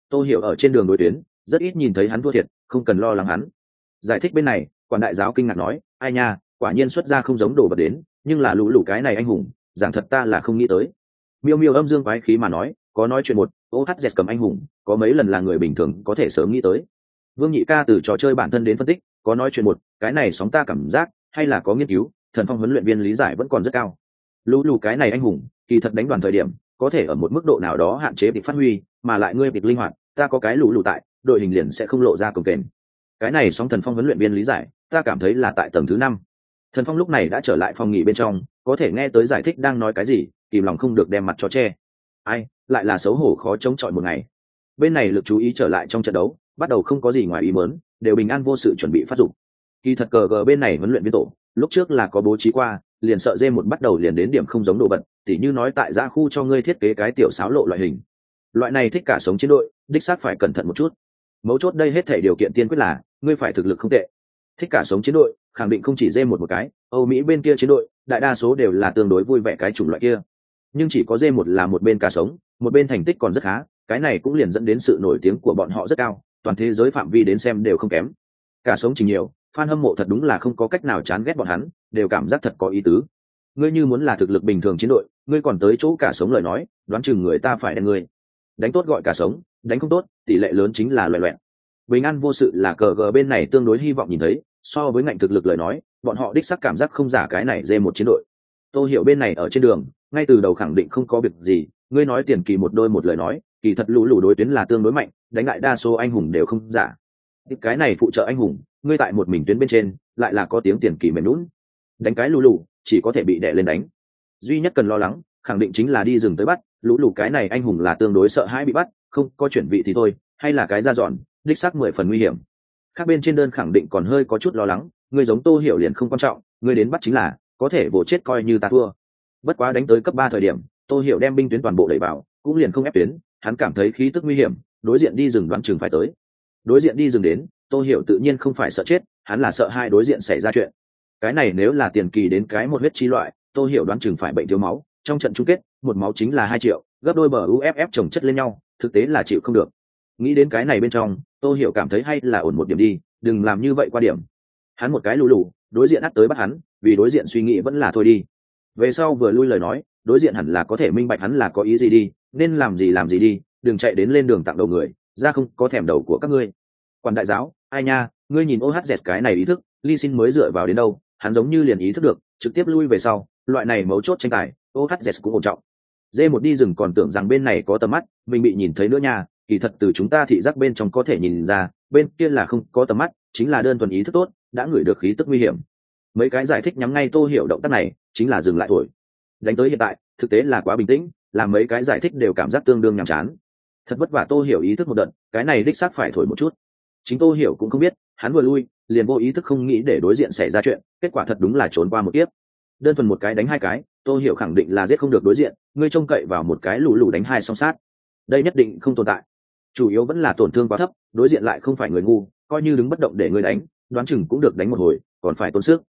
Tôi hiểu ở trên đường đối tuyến rất ít nhìn thấy hắn thua thiệt không cần lo lắng hắn giải thích bên này, quản đại giáo kinh ngạc nói, ai nha, quả nhiên xuất ra không giống đồ vật đến, nhưng là lũ lũ cái này anh hùng, giảng thật ta là không nghĩ tới. Miêu miêu âm dương quái khí mà nói, có nói chuyện một ô hát dẹt cầm anh hùng, có mấy lần là người bình thường có thể sớm nghĩ tới. Vương nhị ca từ trò chơi bản thân đến phân tích, có nói chuyện một, cái này sóng ta cảm giác, hay là có nghiên cứu, thần phong huấn luyện viên lý giải vẫn còn rất cao. Lũ lù cái này anh hùng, kỳ thật đánh đoàn thời điểm, có thể ở một mức độ nào đó hạn chế việc phát huy, mà lại ngươi việc linh hoạt, ta có cái lũ lù tại, đội hình liền sẽ không lộ ra cồng kềnh cái này sóng thần phong huấn luyện viên lý giải, ta cảm thấy là tại tầng thứ năm. Thần phong lúc này đã trở lại phòng nghỉ bên trong, có thể nghe tới giải thích đang nói cái gì, kìm lòng không được đem mặt cho che. Ai, lại là xấu hổ khó chống chọi một ngày. Bên này lực chú ý trở lại trong trận đấu, bắt đầu không có gì ngoài ý mớn đều bình an vô sự chuẩn bị phát dụng kỳ thật cờ gờ bên này huấn luyện viên tổ, lúc trước là có bố trí qua, liền sợ dê một bắt đầu liền đến điểm không giống đồ vật, tỉ như nói tại gia khu cho ngươi thiết kế cái tiểu sáo lộ loại hình. Loại này thích cả sống chiến đội, đích xác phải cẩn thận một chút mấu chốt đây hết thể điều kiện tiên quyết là, ngươi phải thực lực không tệ. Thích cả sống chiến đội, khẳng định không chỉ dê một một cái, âu mỹ bên kia chiến đội, đại đa số đều là tương đối vui vẻ cái chủng loại kia. Nhưng chỉ có dê một là một bên cả sống, một bên thành tích còn rất khá, cái này cũng liền dẫn đến sự nổi tiếng của bọn họ rất cao, toàn thế giới phạm vi đến xem đều không kém. Cả sống chỉ nhiều, fan hâm mộ thật đúng là không có cách nào chán ghét bọn hắn, đều cảm giác thật có ý tứ. Ngươi như muốn là thực lực bình thường chiến đội, ngươi còn tới chỗ cả sống lời nói, đoán chừng người ta phải đánh ngươi. Đánh tốt gọi cả sống đánh không tốt, tỷ lệ lớn chính là loại loẹn bình an vô sự là cờ gờ bên này tương đối hy vọng nhìn thấy, so với ngạnh thực lực lời nói, bọn họ đích sắc cảm giác không giả cái này dê một chiến đội. Tôi hiểu bên này ở trên đường, ngay từ đầu khẳng định không có việc gì, ngươi nói tiền kỳ một đôi một lời nói, kỳ thật lũ lũ đối tuyến là tương đối mạnh, đánh lại đa số anh hùng đều không giả. Cái này phụ trợ anh hùng, ngươi tại một mình tuyến bên trên, lại là có tiếng tiền kỳ mềm lún đánh cái lũ lũ chỉ có thể bị đè lên đánh. Duy nhất cần lo lắng khẳng định chính là đi rừng tới bắt, lũ lụt cái này anh hùng là tương đối sợ hãi bị bắt, không, có chuyển vị thì thôi, hay là cái ra dọn, đích xác mười phần nguy hiểm. Khác bên trên đơn khẳng định còn hơi có chút lo lắng, người giống tô hiểu liền không quan trọng, người đến bắt chính là, có thể vỗ chết coi như ta thua. Bất quá đánh tới cấp ba thời điểm, tô hiểu đem binh tuyến toàn bộ đẩy vào, cũng liền không ép tuyến, hắn cảm thấy khí tức nguy hiểm, đối diện đi rừng đoán chừng phải tới. Đối diện đi rừng đến, tô hiểu tự nhiên không phải sợ chết, hắn là sợ hai đối diện xảy ra chuyện. Cái này nếu là tiền kỳ đến cái một huyết chi loại, tô hiểu đoán chừng phải bệnh thiếu máu trong trận chung kết, một máu chính là hai triệu, gấp đôi bờ uff chồng chất lên nhau, thực tế là chịu không được. Nghĩ đến cái này bên trong tôi hiểu cảm thấy hay là ổn một điểm đi, đừng làm như vậy qua điểm. Hắn một cái lù lù, đối diện ắt tới bắt hắn, vì đối diện suy nghĩ vẫn là thôi đi. Về sau vừa lui lời nói, đối diện hẳn là có thể minh bạch hắn là có ý gì đi, nên làm gì làm gì đi, đừng chạy đến lên đường tặng đầu người, ra không có thèm đầu của các ngươi. Quan đại giáo, ai nha, ngươi nhìn ohz cái này ý thức ly xin mới dựa vào đến đâu, hắn giống như liền ý thức được, trực tiếp lui về sau, loại này mấu chốt tranh tài ohz cũng ổn trọng. Dê một đi rừng còn tưởng rằng bên này có tầm mắt, mình bị nhìn thấy nữa nha, kỳ thật từ chúng ta thị giác bên trong có thể nhìn ra, bên kia là không có tầm mắt, chính là đơn thuần ý thức tốt, đã ngửi được khí tức nguy hiểm. Mấy cái giải thích nhắm ngay tô hiểu động tác này, chính là dừng lại thổi. Đánh tới hiện tại, thực tế là quá bình tĩnh, làm mấy cái giải thích đều cảm giác tương đương nhàm chán. Thật vất vả tô hiểu ý thức một đợt, cái này đích xác phải thổi một chút. Chính tô hiểu cũng không biết, hắn vừa lui, liền vô ý thức không nghĩ để đối diện xảy ra chuyện, kết quả thật đúng là trốn qua một tiếp đơn thuần một cái đánh hai cái Tôi hiểu khẳng định là giết không được đối diện, ngươi trông cậy vào một cái lù lù đánh hai song sát. Đây nhất định không tồn tại. Chủ yếu vẫn là tổn thương quá thấp, đối diện lại không phải người ngu, coi như đứng bất động để ngươi đánh, đoán chừng cũng được đánh một hồi, còn phải tốn sức.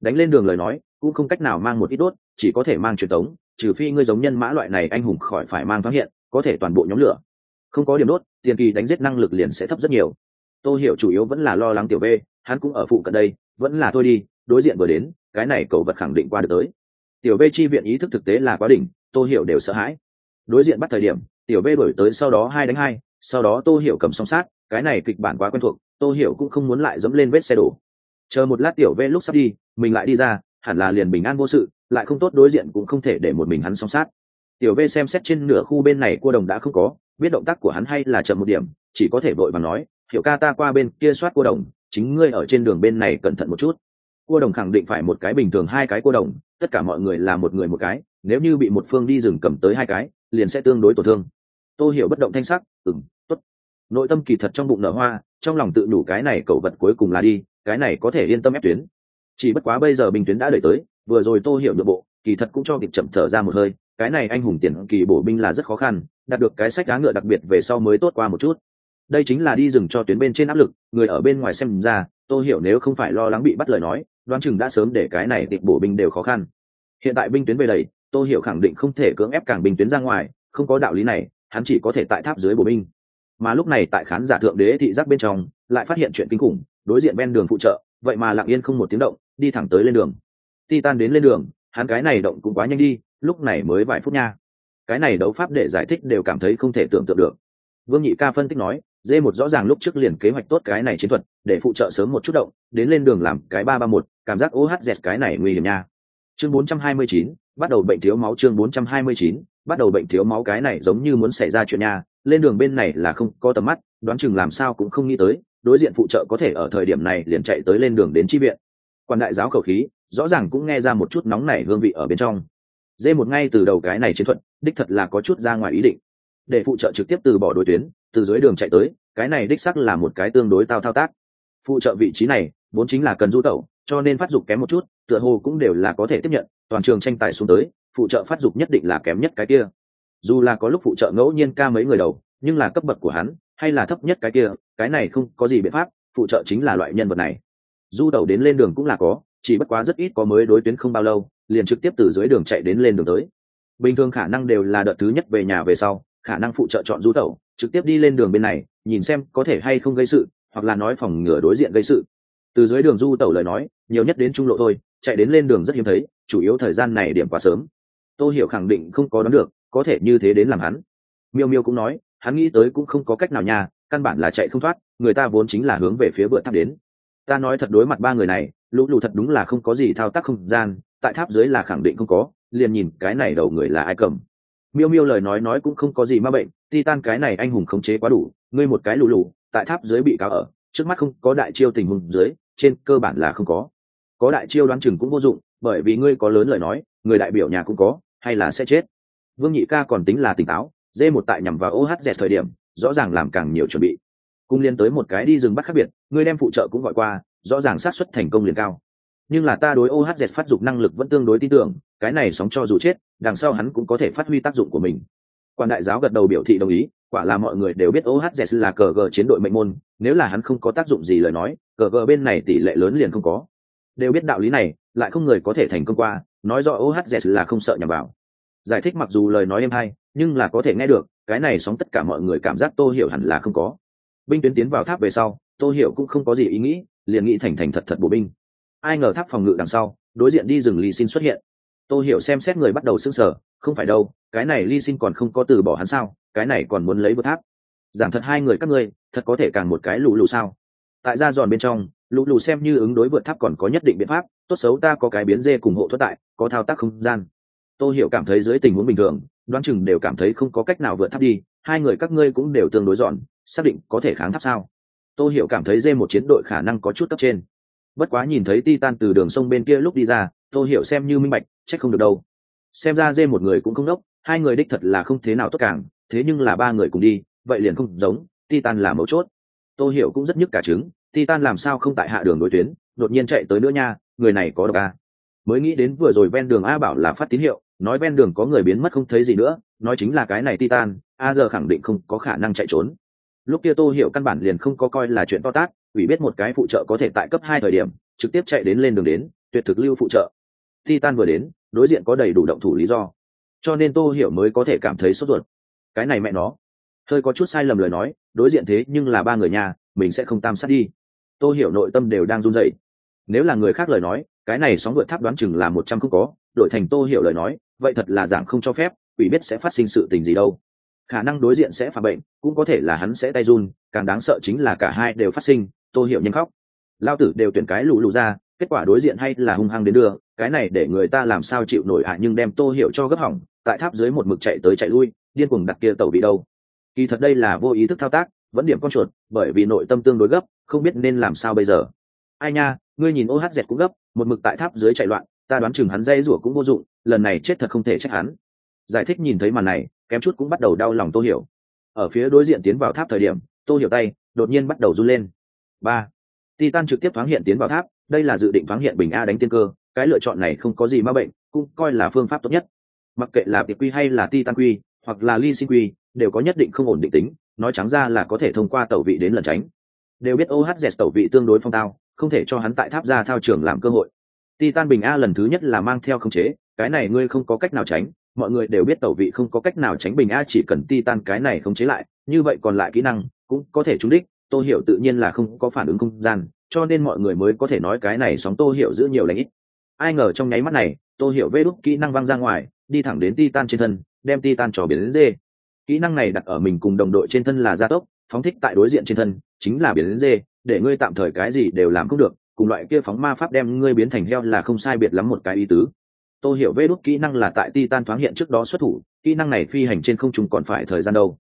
Đánh lên đường lời nói, cũng không cách nào mang một ít đốt, chỉ có thể mang truyền tống, trừ phi ngươi giống nhân mã loại này anh hùng khỏi phải mang thoáng hiện, có thể toàn bộ nhóm lửa. Không có điểm đốt, tiền kỳ đánh giết năng lực liền sẽ thấp rất nhiều. Tôi hiểu chủ yếu vẫn là lo lắng tiểu v hắn cũng ở phụ cận đây, vẫn là tôi đi, đối diện vừa đến, cái này cầu vật khẳng định qua được tới tiểu v chi viện ý thức thực tế là quá đỉnh, tô hiểu đều sợ hãi. Đối diện bắt thời điểm, tiểu v đổi tới sau đó hai đánh hai, sau đó tô hiểu cầm song sát, cái này kịch bản quá quen thuộc, tô hiểu cũng không muốn lại dẫm lên vết xe đổ. Chờ một lát tiểu v lúc sắp đi, mình lại đi ra, hẳn là liền bình an vô sự, lại không tốt đối diện cũng không thể để một mình hắn song sát. Tiểu v xem xét trên nửa khu bên này cua đồng đã không có, biết động tác của hắn hay là chậm một điểm, chỉ có thể vội và nói, hiểu ca ta qua bên kia soát cua đồng, chính ngươi ở trên đường bên này cẩn thận một chút cua đồng khẳng định phải một cái bình thường hai cái cua đồng, tất cả mọi người là một người một cái, nếu như bị một phương đi rừng cầm tới hai cái, liền sẽ tương đối tổn thương. Tô hiểu bất động thanh sắc ừng tốt. Nội tâm kỳ thật trong bụng nở hoa, trong lòng tự đủ cái này cẩu vật cuối cùng là đi, cái này có thể yên tâm ép tuyến. Chỉ bất quá bây giờ bình tuyến đã đợi tới, vừa rồi tô hiểu nội bộ, kỳ thật cũng cho kịp chậm thở ra một hơi, cái này anh hùng tiền kỳ bổ binh là rất khó khăn, đạt được cái sách đá ngựa đặc biệt về sau mới tốt qua một chút. Đây chính là đi rừng cho tuyến bên trên áp lực, người ở bên ngoài xem ra, tô hiểu nếu không phải lo lắng bị bắt lời nói đoán chừng đã sớm để cái này tịch bổ binh đều khó khăn. Hiện tại binh tuyến về đầy, tô hiểu khẳng định không thể cưỡng ép càng binh tuyến ra ngoài, không có đạo lý này, hắn chỉ có thể tại tháp dưới bổ binh. Mà lúc này tại khán giả thượng đế thị giác bên trong, lại phát hiện chuyện kinh khủng, đối diện ven đường phụ trợ, vậy mà lặng yên không một tiếng động, đi thẳng tới lên đường. Titan đến lên đường, hắn cái này động cũng quá nhanh đi, lúc này mới vài phút nha. Cái này đấu pháp để giải thích đều cảm thấy không thể tưởng tượng được. Vương nhị ca phân tích nói dê một rõ ràng lúc trước liền kế hoạch tốt cái này chiến thuật để phụ trợ sớm một chút động đến lên đường làm cái ba ba một cảm giác ohz cái này nguy hiểm nha. Chương 429, bắt đầu bệnh thiếu máu chương 429, bắt đầu bệnh thiếu máu cái này giống như muốn xảy ra chuyện nha. Lên đường bên này là không có tầm mắt đoán chừng làm sao cũng không nghĩ tới đối diện phụ trợ có thể ở thời điểm này liền chạy tới lên đường đến chi viện. Quan đại giáo khẩu khí rõ ràng cũng nghe ra một chút nóng nảy hương vị ở bên trong. Dê một ngay từ đầu cái này chiến thuật đích thật là có chút ra ngoài ý định. Để phụ trợ trực tiếp từ bỏ đối tuyến từ dưới đường chạy tới, cái này đích sắc là một cái tương đối tao thao tác. Phụ trợ vị trí này, vốn chính là cần du tẩu, cho nên phát dục kém một chút, tựa hồ cũng đều là có thể tiếp nhận, toàn trường tranh tài xuống tới, phụ trợ phát dục nhất định là kém nhất cái kia. Dù là có lúc phụ trợ ngẫu nhiên ca mấy người đầu, nhưng là cấp bậc của hắn, hay là thấp nhất cái kia, cái này không có gì biện pháp, phụ trợ chính là loại nhân vật này. Du tẩu đến lên đường cũng là có, chỉ bất quá rất ít có mới đối tuyến không bao lâu, liền trực tiếp từ dưới đường chạy đến lên đường tới. Bình thường khả năng đều là đợt thứ nhất về nhà về sau khả năng phụ trợ chọn du tẩu, trực tiếp đi lên đường bên này, nhìn xem có thể hay không gây sự, hoặc là nói phòng ngừa đối diện gây sự. Từ dưới đường du tẩu lời nói, nhiều nhất đến trung lộ thôi, chạy đến lên đường rất hiếm thấy, chủ yếu thời gian này điểm quá sớm. Tô hiểu khẳng định không có đón được, có thể như thế đến làm hắn. Miêu miêu cũng nói, hắn nghĩ tới cũng không có cách nào nhà căn bản là chạy không thoát, người ta vốn chính là hướng về phía vựa tháp đến. Ta nói thật đối mặt ba người này, lũ lụ thật đúng là không có gì thao tác không gian, tại tháp dưới là khẳng định không có, liền nhìn cái này đầu người là ai cầm miêu miêu lời nói nói cũng không có gì ma bệnh, titan cái này anh hùng khống chế quá đủ, ngươi một cái lù lù, tại tháp dưới bị cáo ở, trước mắt không có đại chiêu tình huống dưới, trên cơ bản là không có. Có đại chiêu đoán chừng cũng vô dụng, bởi vì ngươi có lớn lời nói, người đại biểu nhà cũng có, hay là sẽ chết. Vương nhị ca còn tính là tỉnh táo dê một tại nhằm vào ohz thời điểm, rõ ràng làm càng nhiều chuẩn bị. Cung liên tới một cái đi rừng bắt khác biệt, ngươi đem phụ trợ cũng gọi qua, rõ ràng xác suất thành công liền cao nhưng là ta đối ohz phát dục năng lực vẫn tương đối tin tưởng, cái này sóng cho dù chết, đằng sau hắn cũng có thể phát huy tác dụng của mình. Quan đại giáo gật đầu biểu thị đồng ý, quả là mọi người đều biết ohz là cờ gờ chiến đội mệnh môn, nếu là hắn không có tác dụng gì lời nói, cờ gờ bên này tỷ lệ lớn liền không có. Đều biết đạo lý này, lại không người có thể thành công qua, nói rõ ohz là không sợ nhằm vào. Giải thích mặc dù lời nói êm hay, nhưng là có thể nghe được, cái này sóng tất cả mọi người cảm giác tô hiểu hẳn là không có. Binh tuyến tiến vào tháp về sau, tô hiểu cũng không có gì ý nghĩ, liền nghĩ thành thành thật thật bộ binh ai ngờ tháp phòng ngự đằng sau, đối diện đi rừng ly xin xuất hiện. Tô hiểu xem xét người bắt đầu sưng sở không phải đâu, cái này ly xin còn không có từ bỏ hắn sao, cái này còn muốn lấy vượt tháp. Giảm thật hai người các ngươi, thật có thể càng một cái lù lù sao? Tại ra giòn bên trong, lù lù xem như ứng đối vượt tháp còn có nhất định biện pháp, tốt xấu ta có cái biến dê cùng hộ thoát tại, có thao tác không gian. Tô hiểu cảm thấy dưới tình huống bình thường, đoán chừng đều cảm thấy không có cách nào vượt tháp đi, hai người các ngươi cũng đều tương đối giòn, xác định có thể kháng tháp sao? Tô hiểu cảm thấy dê một chiến đội khả năng có chút cấp trên bất quá nhìn thấy titan từ đường sông bên kia lúc đi ra tô hiểu xem như minh bạch trách không được đâu. Xem ra dê một người cũng không đốc, hai người đích thật là không thế nào tốt càng, thế nhưng là ba người cùng đi, vậy liền không giống, titan là mấu chốt. Tô hiểu cũng rất nhức cả trứng, titan làm sao không tại hạ đường đối tuyến, đột nhiên chạy tới nữa nha, người này có độc a. Mới nghĩ đến vừa rồi ven đường a bảo là phát tín hiệu, nói ven đường có người biến mất không thấy gì nữa, nói chính là cái này titan, a giờ khẳng định không có khả năng chạy trốn. Lúc kia tô hiểu căn bản liền không có coi là chuyện to tát ủy biết một cái phụ trợ có thể tại cấp hai thời điểm, trực tiếp chạy đến lên đường đến, tuyệt thực lưu phụ trợ. Titan vừa đến, đối diện có đầy đủ động thủ lý do. Cho nên tô hiểu mới có thể cảm thấy sốt ruột. Cái này mẹ nó. Hơi có chút sai lầm lời nói, đối diện thế nhưng là ba người nhà, mình sẽ không tam sát đi. Tô hiểu nội tâm đều đang run rẩy. Nếu là người khác lời nói, cái này sóng vượt tháp đoán chừng là một trăm không có, đổi thành tô hiểu lời nói, vậy thật là giảng không cho phép, ủy biết sẽ phát sinh sự tình gì đâu. Khả năng đối diện sẽ phạm bệnh, cũng có thể là hắn sẽ tay run, càng đáng sợ chính là cả hai đều phát sinh tô hiểu nhanh khóc. Lao tử đều tuyển cái lù lù ra, kết quả đối diện hay là hung hăng đến đưa, cái này để người ta làm sao chịu nổi hạ nhưng đem tô hiểu cho gấp hỏng, tại tháp dưới một mực chạy tới chạy lui, điên cuồng đặt kia tàu bị đâu. Kỳ thật đây là vô ý thức thao tác, vẫn điểm con chuột, bởi vì nội tâm tương đối gấp, không biết nên làm sao bây giờ. Ai nha, ngươi nhìn ohz cũng gấp, một mực tại tháp dưới chạy loạn, ta đoán chừng hắn dây rủa cũng vô dụng, lần này chết thật không thể trách hắn. Giải thích nhìn thấy màn này, kém chút cũng bắt đầu đau lòng tô hiểu. Ở phía đối diện tiến vào tháp thời điểm, tô hiểu tay đột nhiên bắt đầu run lên ba. Titan trực tiếp thoáng hiện tiến vào tháp, đây là dự định thoáng hiện bình a đánh tiên cơ, cái lựa chọn này không có gì ma bệnh, cũng coi là phương pháp tốt nhất. Mặc kệ là tiệp quy hay là titan quy, hoặc là ly sinh quy, đều có nhất định không ổn định tính, nói trắng ra là có thể thông qua tẩu vị đến lần tránh. Đều biết ohz tẩu vị tương đối phong tao, không thể cho hắn tại tháp ra thao trường làm cơ hội. Titan bình a lần thứ nhất là mang theo khống chế, cái này ngươi không có cách nào tránh, mọi người đều biết tẩu vị không có cách nào tránh bình a, chỉ cần titan cái này khống chế lại, như vậy còn lại kỹ năng cũng có thể trúng đích tô hiểu tự nhiên là không có phản ứng không gian, cho nên mọi người mới có thể nói cái này sóng tô hiểu giữ nhiều lãnh ít. Ai ngờ trong nháy mắt này, tô hiểu vê đúc kỹ năng văng ra ngoài, đi thẳng đến titan trên thân, đem titan trò biến đến dê. Kỹ năng này đặt ở mình cùng đồng đội trên thân là gia tốc, phóng thích tại đối diện trên thân, chính là biến đến dê, để ngươi tạm thời cái gì đều làm không được, cùng loại kia phóng ma pháp đem ngươi biến thành heo là không sai biệt lắm một cái ý tứ. Tôi hiểu vê đốt kỹ năng là tại titan thoáng hiện trước đó xuất thủ, kỹ năng này phi hành trên không trung còn phải thời gian đâu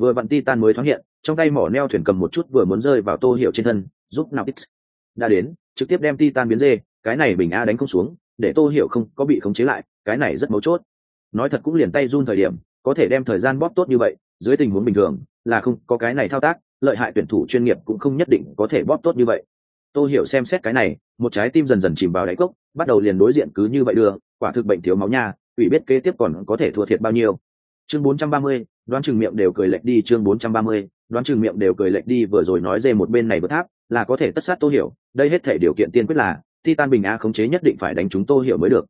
vừa vặn titan mới thoáng hiện trong tay mỏ neo thuyền cầm một chút vừa muốn rơi vào tô hiểu trên thân giúp nào x đã đến trực tiếp đem titan biến dê cái này bình a đánh không xuống để tô hiểu không có bị khống chế lại cái này rất mấu chốt. Nói thật cũng liền tay run thời điểm có thể đem thời gian bóp tốt như vậy dưới tình huống bình thường là không có cái này thao tác lợi hại tuyển thủ chuyên nghiệp cũng không nhất định có thể bóp tốt như vậy. Tôi hiểu xem xét cái này một trái tim dần dần chìm vào đáy cốc bắt đầu liền đối diện cứ như vậy đưa quả thực bệnh thiếu máu nha ủy biết kế tiếp còn có thể thua thiệt bao nhiêu. Chương 430, đoán chừng miệng đều cười lệch đi chương 430, đoán chừng miệng đều cười lệch đi vừa rồi nói dê một bên này vượt tháp là có thể tất sát tô hiểu. Đây hết thể điều kiện tiên quyết là titan bình a khống chế nhất định phải đánh chúng tô hiểu mới được.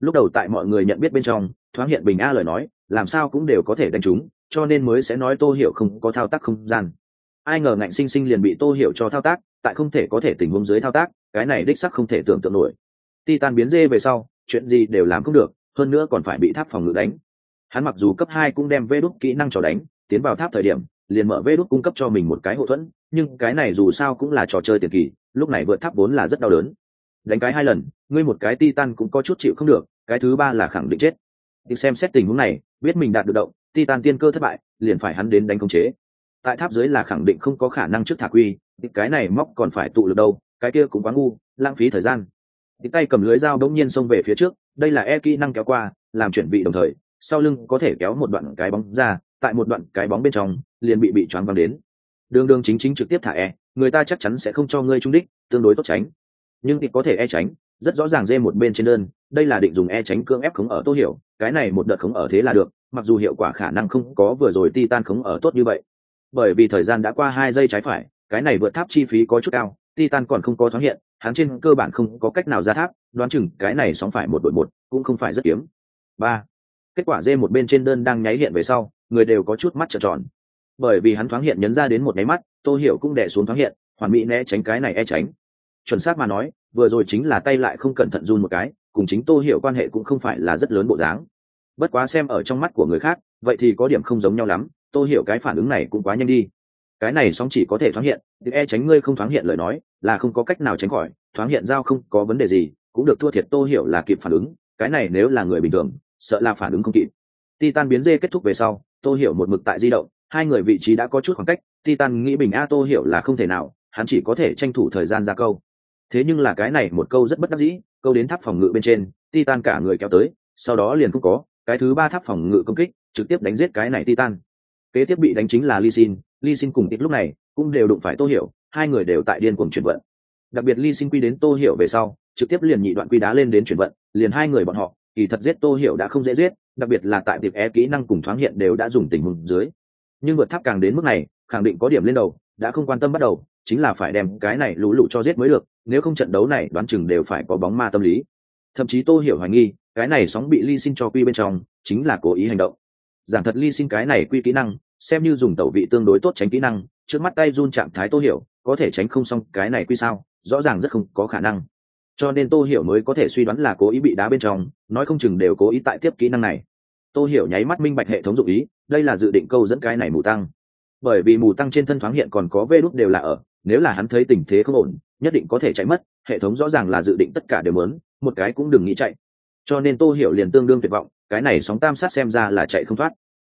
Lúc đầu tại mọi người nhận biết bên trong thoáng hiện bình a lời nói làm sao cũng đều có thể đánh chúng cho nên mới sẽ nói tô hiểu không có thao tác không gian. Ai ngờ ngạnh sinh sinh liền bị tô hiểu cho thao tác tại không thể có thể tình huống dưới thao tác cái này đích sắc không thể tưởng tượng nổi. Titan biến dê về sau chuyện gì đều làm không được hơn nữa còn phải bị tháp phòng ngự đánh hắn mặc dù cấp hai cũng đem vê đúc kỹ năng trò đánh, tiến vào tháp thời điểm, liền mở vê đúc cung cấp cho mình một cái hậu thuẫn, nhưng cái này dù sao cũng là trò chơi tiền kỳ, lúc này vượt tháp vốn là rất đau đớn. Đánh cái hai lần, ngươi một cái titan cũng có chút chịu không được, cái thứ ba là khẳng định chết. Đi xem xét tình huống này, biết mình đạt được động, titan tiên cơ thất bại, liền phải hắn đến đánh công chế. Tại tháp dưới là khẳng định không có khả năng trước thả quy cái này móc còn phải tụ lực đâu, cái kia cũng quá ngu, lãng phí thời gian. Thì tay cầm lưới dao đống nhiên xông về phía trước, đây là e kỹ năng kéo qua, làm chuyển vị đồng thời sau lưng có thể kéo một đoạn cái bóng ra, tại một đoạn cái bóng bên trong, liền bị bị choáng văng đến. Đường đường chính chính trực tiếp thả e người ta chắc chắn sẽ không cho ngươi trung đích, tương đối tốt tránh. Nhưng thì có thể e tránh, rất rõ ràng dê một bên trên đơn, đây là định dùng e tránh cưỡng ép khống ở tô hiểu, cái này một đợt khống ở thế là được, mặc dù hiệu quả khả năng không có vừa rồi titan khống ở tốt như vậy. Bởi vì thời gian đã qua hai giây trái phải, cái này vượt tháp chi phí có chút cao, titan còn không có thoáng hiện, hắn trên cơ bản không có cách nào ra tháp, đoán chừng cái này sóng phải một đội một, cũng không phải rất kiếm. Ba kết quả dê một bên trên đơn đang nháy hiện về sau, người đều có chút mắt trợn tròn. Bởi vì hắn thoáng hiện nhấn ra đến một máy mắt, tô hiểu cũng đẻ xuống thoáng hiện, hoàn mỹ né tránh cái này e tránh. Chuẩn xác mà nói, vừa rồi chính là tay lại không cẩn thận run một cái, cùng chính tô hiểu quan hệ cũng không phải là rất lớn bộ dáng. Bất quá xem ở trong mắt của người khác, vậy thì có điểm không giống nhau lắm, tô hiểu cái phản ứng này cũng quá nhanh đi. Cái này song chỉ có thể thoáng hiện e tránh ngươi không thoáng hiện lời nói, là không có cách nào tránh khỏi, thoáng hiện giao không có vấn đề gì, cũng được thua thiệt tô hiểu là kịp phản ứng, cái này nếu là người bình thường sợ là phản ứng không kịp. Titan biến dê kết thúc về sau, tô hiểu một mực tại di động, hai người vị trí đã có chút khoảng cách, titan nghĩ bình a tô hiểu là không thể nào, hắn chỉ có thể tranh thủ thời gian ra câu. Thế nhưng là cái này một câu rất bất đắc dĩ, câu đến tháp phòng ngự bên trên, titan cả người kéo tới, sau đó liền không có, cái thứ ba tháp phòng ngự công kích, trực tiếp đánh giết cái này titan. Kế tiếp bị đánh chính là ly xin ly xin cùng ít lúc này cũng đều đụng phải tô hiểu, hai người đều tại điên cuồng chuyển vận. Đặc biệt ly xin quy đến tô hiểu về sau, trực tiếp liền nhị đoạn quy đá lên đến chuyển vận, liền hai người bọn họ kỳ thật giết tô hiểu đã không dễ giết, đặc biệt là tại tiệp e kỹ năng cùng thoáng hiện đều đã dùng tình huống dưới. Nhưng vượt tháp càng đến mức này, khẳng định có điểm lên đầu, đã không quan tâm bắt đầu, chính là phải đem cái này lũ lụ cho giết mới được, nếu không trận đấu này đoán chừng đều phải có bóng ma tâm lý. Thậm chí tô hiểu hoài nghi, cái này sóng bị ly xin cho quy bên trong, chính là cố ý hành động. Giảng thật ly xin cái này quy kỹ năng, xem như dùng tẩu vị tương đối tốt tránh kỹ năng, trước mắt tay run trạng thái tô hiểu, có thể tránh không xong cái này quy sao, rõ ràng rất không có khả năng cho nên tô hiểu mới có thể suy đoán là cố ý bị đá bên trong, nói không chừng đều cố ý tại tiếp kỹ năng này. Tô hiểu nháy mắt minh bạch hệ thống dụng ý, đây là dự định câu dẫn cái này mù tăng. Bởi vì mù tăng trên thân thoáng hiện còn có vê đốt đều là ở, nếu là hắn thấy tình thế không ổn, nhất định có thể chạy mất, hệ thống rõ ràng là dự định tất cả đều lớn một cái cũng đừng nghĩ chạy. Cho nên tô hiểu liền tương đương tuyệt vọng, cái này sóng tam sát xem ra là chạy không thoát.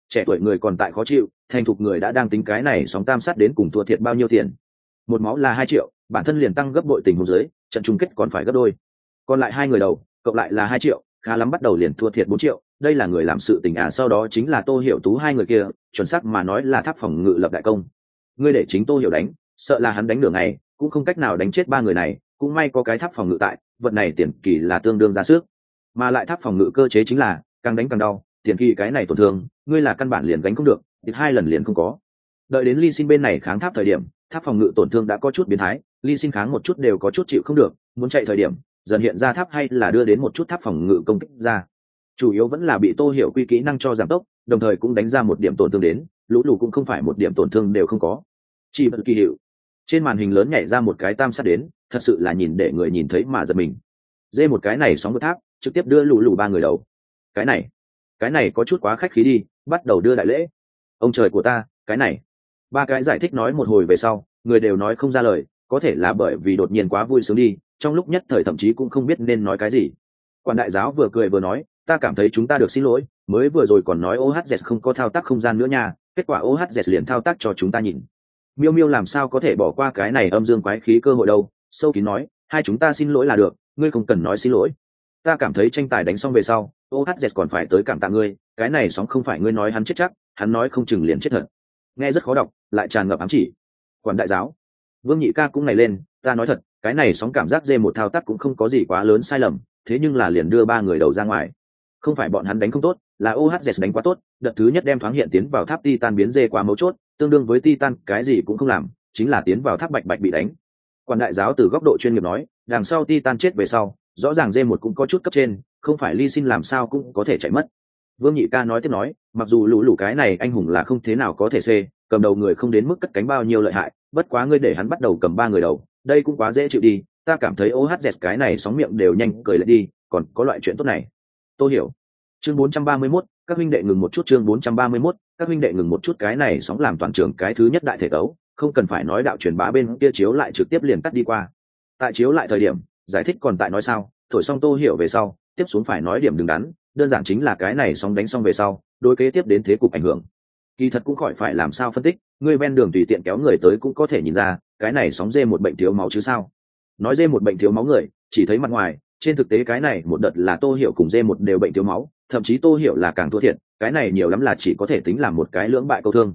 Trẻ tuổi người còn tại khó chịu, thành thục người đã đang tính cái này sóng tam sát đến cùng thua thiệt bao nhiêu tiền. Một máu là hai triệu, bản thân liền tăng gấp bội tình huống dưới trận chung kết còn phải gấp đôi. Còn lại hai người đầu, cộng lại là hai triệu, khá lắm bắt đầu liền thua thiệt bốn triệu. Đây là người làm sự tình à sau đó chính là tô hiểu tú hai người kia, chuẩn xác mà nói là tháp phòng ngự lập đại công. Ngươi để chính tô hiểu đánh, sợ là hắn đánh nửa ngày, cũng không cách nào đánh chết ba người này, cũng may có cái tháp phòng ngự tại, vật này tiền kỳ là tương đương ra sức. Mà lại tháp phòng ngự cơ chế chính là, càng đánh càng đau, tiền kỳ cái này tổn thương, ngươi là căn bản liền đánh không được thì hai lần liền không có. Đợi đến ly xin bên này kháng tháp thời điểm tháp phòng ngự tổn thương đã có chút biến thái, ly sinh kháng một chút đều có chút chịu không được, muốn chạy thời điểm, dần hiện ra tháp hay là đưa đến một chút tháp phòng ngự công kích ra. Chủ yếu vẫn là bị tô hiểu quy kỹ năng cho giảm tốc, đồng thời cũng đánh ra một điểm tổn thương đến, lũ lù cũng không phải một điểm tổn thương đều không có. Chỉ bật kỳ hiệu. Trên màn hình lớn nhảy ra một cái tam sát đến, thật sự là nhìn để người nhìn thấy mà giật mình. Dê một cái này sóng một tháp, trực tiếp đưa lũ lù ba người đầu. Cái này cái này có chút quá khách khí đi, bắt đầu đưa đại lễ. Ông trời của ta, cái này ba cái giải thích nói một hồi về sau, người đều nói không ra lời, có thể là bởi vì đột nhiên quá vui sướng đi, trong lúc nhất thời thậm chí cũng không biết nên nói cái gì. Quản đại giáo vừa cười vừa nói, ta cảm thấy chúng ta được xin lỗi, mới vừa rồi còn nói ohz không có thao tác không gian nữa nha, kết quả ohz liền thao tác cho chúng ta nhìn. Miêu miêu làm sao có thể bỏ qua cái này âm dương quái khí cơ hội đâu, sâu kín nói, hai chúng ta xin lỗi là được, ngươi không cần nói xin lỗi. Ta cảm thấy tranh tài đánh xong về sau ohz còn phải tới cảm tạ ngươi, cái này sóng không phải ngươi nói hắn chết chắc, hắn nói không chừng liền chết thật. Nghe rất khó đọc lại tràn ngập ám chỉ. Quản đại giáo, vương nhị ca cũng này lên, ta nói thật, cái này sóng cảm giác dê một thao tác cũng không có gì quá lớn sai lầm, thế nhưng là liền đưa ba người đầu ra ngoài. Không phải bọn hắn đánh không tốt, là ohz đánh quá tốt, đợt thứ nhất đem thoáng hiện tiến vào tháp titan biến dê quá mấu chốt, tương đương với titan, cái gì cũng không làm, chính là tiến vào tháp bạch bạch bị đánh. Quan đại giáo từ góc độ chuyên nghiệp nói, đằng sau titan chết về sau, rõ ràng dê một cũng có chút cấp trên, không phải ly xin làm sao cũng có thể chạy mất vương nhị ca nói tiếp nói mặc dù lũ lũ cái này anh hùng là không thế nào có thể xê cầm đầu người không đến mức cất cánh bao nhiêu lợi hại bất quá ngươi để hắn bắt đầu cầm ba người đầu đây cũng quá dễ chịu đi ta cảm thấy ô hát dẹt cái này sóng miệng đều nhanh cười lại đi còn có loại chuyện tốt này. Tôi hiểu. Chương 431, các huynh đệ ngừng một chút chương 431, các huynh đệ ngừng một chút cái này sóng làm toàn trường cái thứ nhất đại thể cấu không cần phải nói đạo truyền bá bên kia chiếu lại trực tiếp liền cắt đi qua. Tại chiếu lại thời điểm giải thích còn tại nói sao thổi xong tô hiểu về sau tiếp xuống phải nói điểm đứng đắn đơn giản chính là cái này sóng đánh xong về sau, đối kế tiếp đến thế cục ảnh hưởng. Kỳ thật cũng khỏi phải làm sao phân tích, người ven đường tùy tiện kéo người tới cũng có thể nhìn ra, cái này sóng dê một bệnh thiếu máu chứ sao? Nói dê một bệnh thiếu máu người, chỉ thấy mặt ngoài, trên thực tế cái này một đợt là tô hiểu cùng dê một đều bệnh thiếu máu, thậm chí tô hiểu là càng thua thiệt, cái này nhiều lắm là chỉ có thể tính là một cái lưỡng bại câu thương.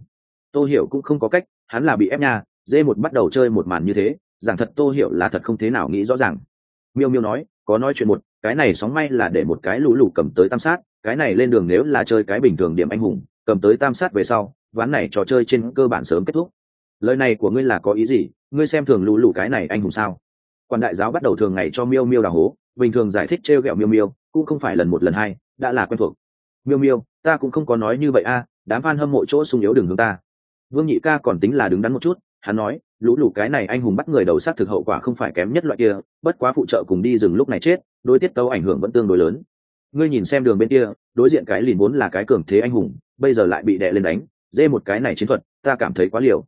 Tô hiểu cũng không có cách, hắn là bị ép nha dê một bắt đầu chơi một màn như thế, rằng thật tô hiểu là thật không thế nào nghĩ rõ ràng. Miêu miêu nói có nói chuyện một, cái này sóng may là để một cái lũ lụ cầm tới tam sát, cái này lên đường nếu là chơi cái bình thường điểm anh hùng, cầm tới tam sát về sau, ván này trò chơi trên cơ bản sớm kết thúc. Lời này của ngươi là có ý gì? Ngươi xem thường lũ lụ cái này anh hùng sao? Quan đại giáo bắt đầu thường ngày cho miêu miêu đào hố, bình thường giải thích trêu ghẹo miêu miêu, cũng không phải lần một lần hai, đã là quen thuộc. Miêu miêu, ta cũng không có nói như vậy a, đám f a n hâm mộ chỗ sung yếu đường hướng ta. Vương nhị ca còn tính là đứng đắn một chút, hắn nói lũ lụ cái này anh hùng bắt người đầu sát thực hậu quả không phải kém nhất loại kia, bất quá phụ trợ cùng đi rừng lúc này chết, đối tiết tấu ảnh hưởng vẫn tương đối lớn. Ngươi nhìn xem đường bên kia, đối diện cái lìn vốn là cái cường thế anh hùng, bây giờ lại bị đè lên đánh, dê một cái này chiến thuật, ta cảm thấy quá liều.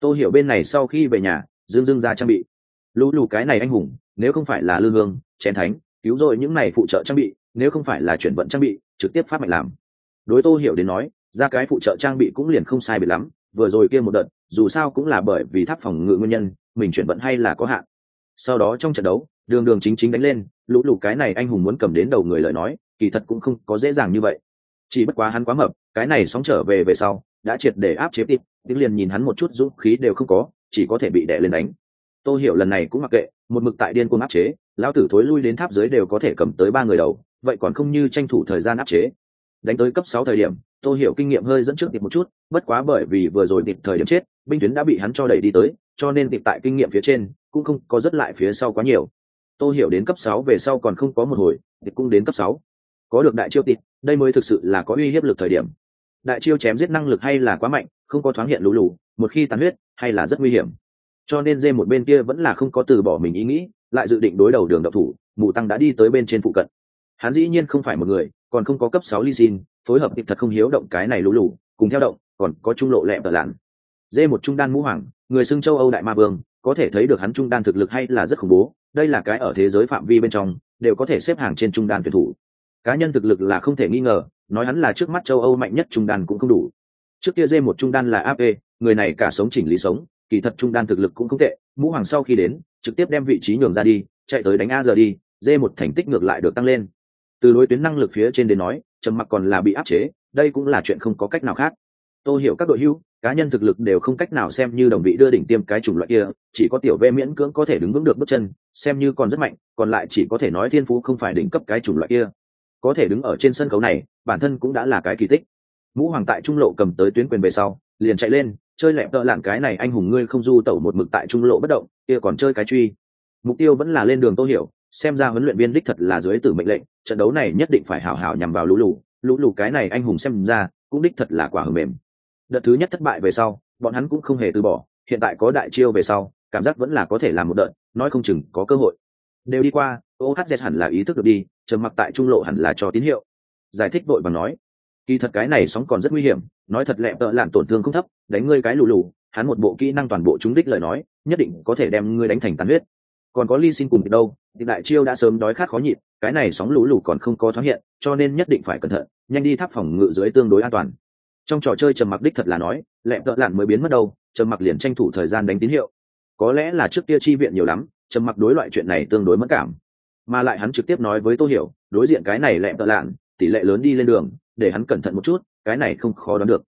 Tôi hiểu bên này sau khi về nhà, dương dương ra trang bị. Lũ lù cái này anh hùng, nếu không phải là lương hương, chén thánh, cứu rồi những này phụ trợ trang bị, nếu không phải là chuyển vận trang bị, trực tiếp phát mạnh làm. Đối tô hiểu đến nói, ra cái phụ trợ trang bị cũng liền không sai bị lắm vừa rồi kia một đợt, dù sao cũng là bởi vì tháp phòng ngự nguyên nhân, mình chuyển vận hay là có hạn. Sau đó trong trận đấu, đường đường chính chính đánh lên, lũ lụ cái này anh hùng muốn cầm đến đầu người lời nói, kỳ thật cũng không có dễ dàng như vậy. Chỉ bất quá hắn quá mập, cái này sóng trở về về sau, đã triệt để áp chế tịp tiếng liền nhìn hắn một chút dũng khí đều không có, chỉ có thể bị đè lên đánh. Tôi hiểu lần này cũng mặc kệ, một mực tại điên cuồng áp chế, lão tử thối lui đến tháp dưới đều có thể cầm tới ba người đầu, vậy còn không như tranh thủ thời gian áp chế. Đánh tới cấp sáu thời điểm tôi hiểu kinh nghiệm hơi dẫn trước tiệp một chút, bất quá bởi vì vừa rồi tiệp thời điểm chết, binh tuyến đã bị hắn cho đẩy đi tới, cho nên tiệp tại kinh nghiệm phía trên, cũng không có rất lại phía sau quá nhiều. Tôi hiểu đến cấp sáu về sau còn không có một hồi tiệp cũng đến cấp sáu. Có được đại chiêu tiệp đây mới thực sự là có uy hiếp lực thời điểm. Đại chiêu chém giết năng lực hay là quá mạnh, không có thoáng hiện lũ lù, một khi tàn huyết, hay là rất nguy hiểm. Cho nên dê một bên kia vẫn là không có từ bỏ mình ý nghĩ, lại dự định đối đầu đường độc thủ, mù tăng đã đi tới bên trên phụ cận. Hắn dĩ nhiên không phải một người, còn không có cấp sáu ly xin phối hợp kịp thật không hiếu động cái này lũ lù, cùng theo động, còn có trung lộ lẹ tờ lặn dê một trung đan mũ hoàng, người xưng châu âu đại ma vương, có thể thấy được hắn trung đan thực lực hay là rất khủng bố, đây là cái ở thế giới phạm vi bên trong, đều có thể xếp hàng trên trung đan tuyển thủ. Cá nhân thực lực là không thể nghi ngờ, nói hắn là trước mắt châu âu mạnh nhất trung đan cũng không đủ. Trước kia dê một trung đan là ap người này cả sống chỉnh lý sống, kỳ thật trung đan thực lực cũng không tệ mũ hoàng sau khi đến, trực tiếp đem vị trí nhường ra đi, chạy tới đánh a giờ đi dê một thành tích ngược lại được tăng lên từ đối tuyến năng lực phía trên đến nói, trầm mặc còn là bị áp chế, đây cũng là chuyện không có cách nào khác. Tôi hiểu các đội hưu cá nhân thực lực đều không cách nào xem như đồng vị đưa đỉnh tiêm cái chủng loại kia, chỉ có tiểu vê miễn cưỡng có thể đứng vững được bước chân, xem như còn rất mạnh, còn lại chỉ có thể nói thiên phú không phải đỉnh cấp cái chủng loại kia. Có thể đứng ở trên sân khấu này, bản thân cũng đã là cái kỳ tích. Ngũ hoàng tại trung lộ cầm tới tuyến quyền về sau, liền chạy lên, chơi lẹp tợ lạn cái này anh hùng ngươi không du tẩu một mực tại trung lộ bất động, kia còn chơi cái truy. Mục tiêu vẫn là lên đường tô hiểu xem ra huấn luyện viên đích thật là dưới tử mệnh lệnh, trận đấu này nhất định phải hảo hảo nhằm vào lũ lù. Lũ lù cái này anh hùng xem ra, cũng đích thật là quả hở mềm. Đợt thứ nhất thất bại về sau, bọn hắn cũng không hề từ bỏ, hiện tại có đại chiêu về sau, cảm giác vẫn là có thể làm một đợt, nói không chừng có cơ hội. Đều đi qua ohz hẳn là ý thức được đi, trầm mặc tại trung lộ hẳn là cho tín hiệu. Giải thích vội bằng nói, kỳ thật cái này sóng còn rất nguy hiểm, nói thật lẹ tợ làm tổn thương không thấp, đánh ngươi cái lù lù, hắn một bộ kỹ năng toàn bộ trúng đích lời nói, nhất định có thể đem ngươi đánh thành tàn huyết. Còn có ly xin cùng đâu thì đại chiêu đã sớm đói khát khó nhịn, cái này sóng lũ lù còn không có thoáng hiện, cho nên nhất định phải cẩn thận, nhanh đi tháp phòng ngự dưới tương đối an toàn. Trong trò chơi trầm mặc đích thật là nói lẹm tợ lạn mới biến mất đâu, trầm mặc liền tranh thủ thời gian đánh tín hiệu. Có lẽ là trước kia chi viện nhiều lắm, trầm mặc đối loại chuyện này tương đối mất cảm. Mà lại hắn trực tiếp nói với tô hiểu, đối diện cái này lẹm tợ lạn, tỷ lệ lớn đi lên đường, để hắn cẩn thận một chút, cái này không khó đoán được.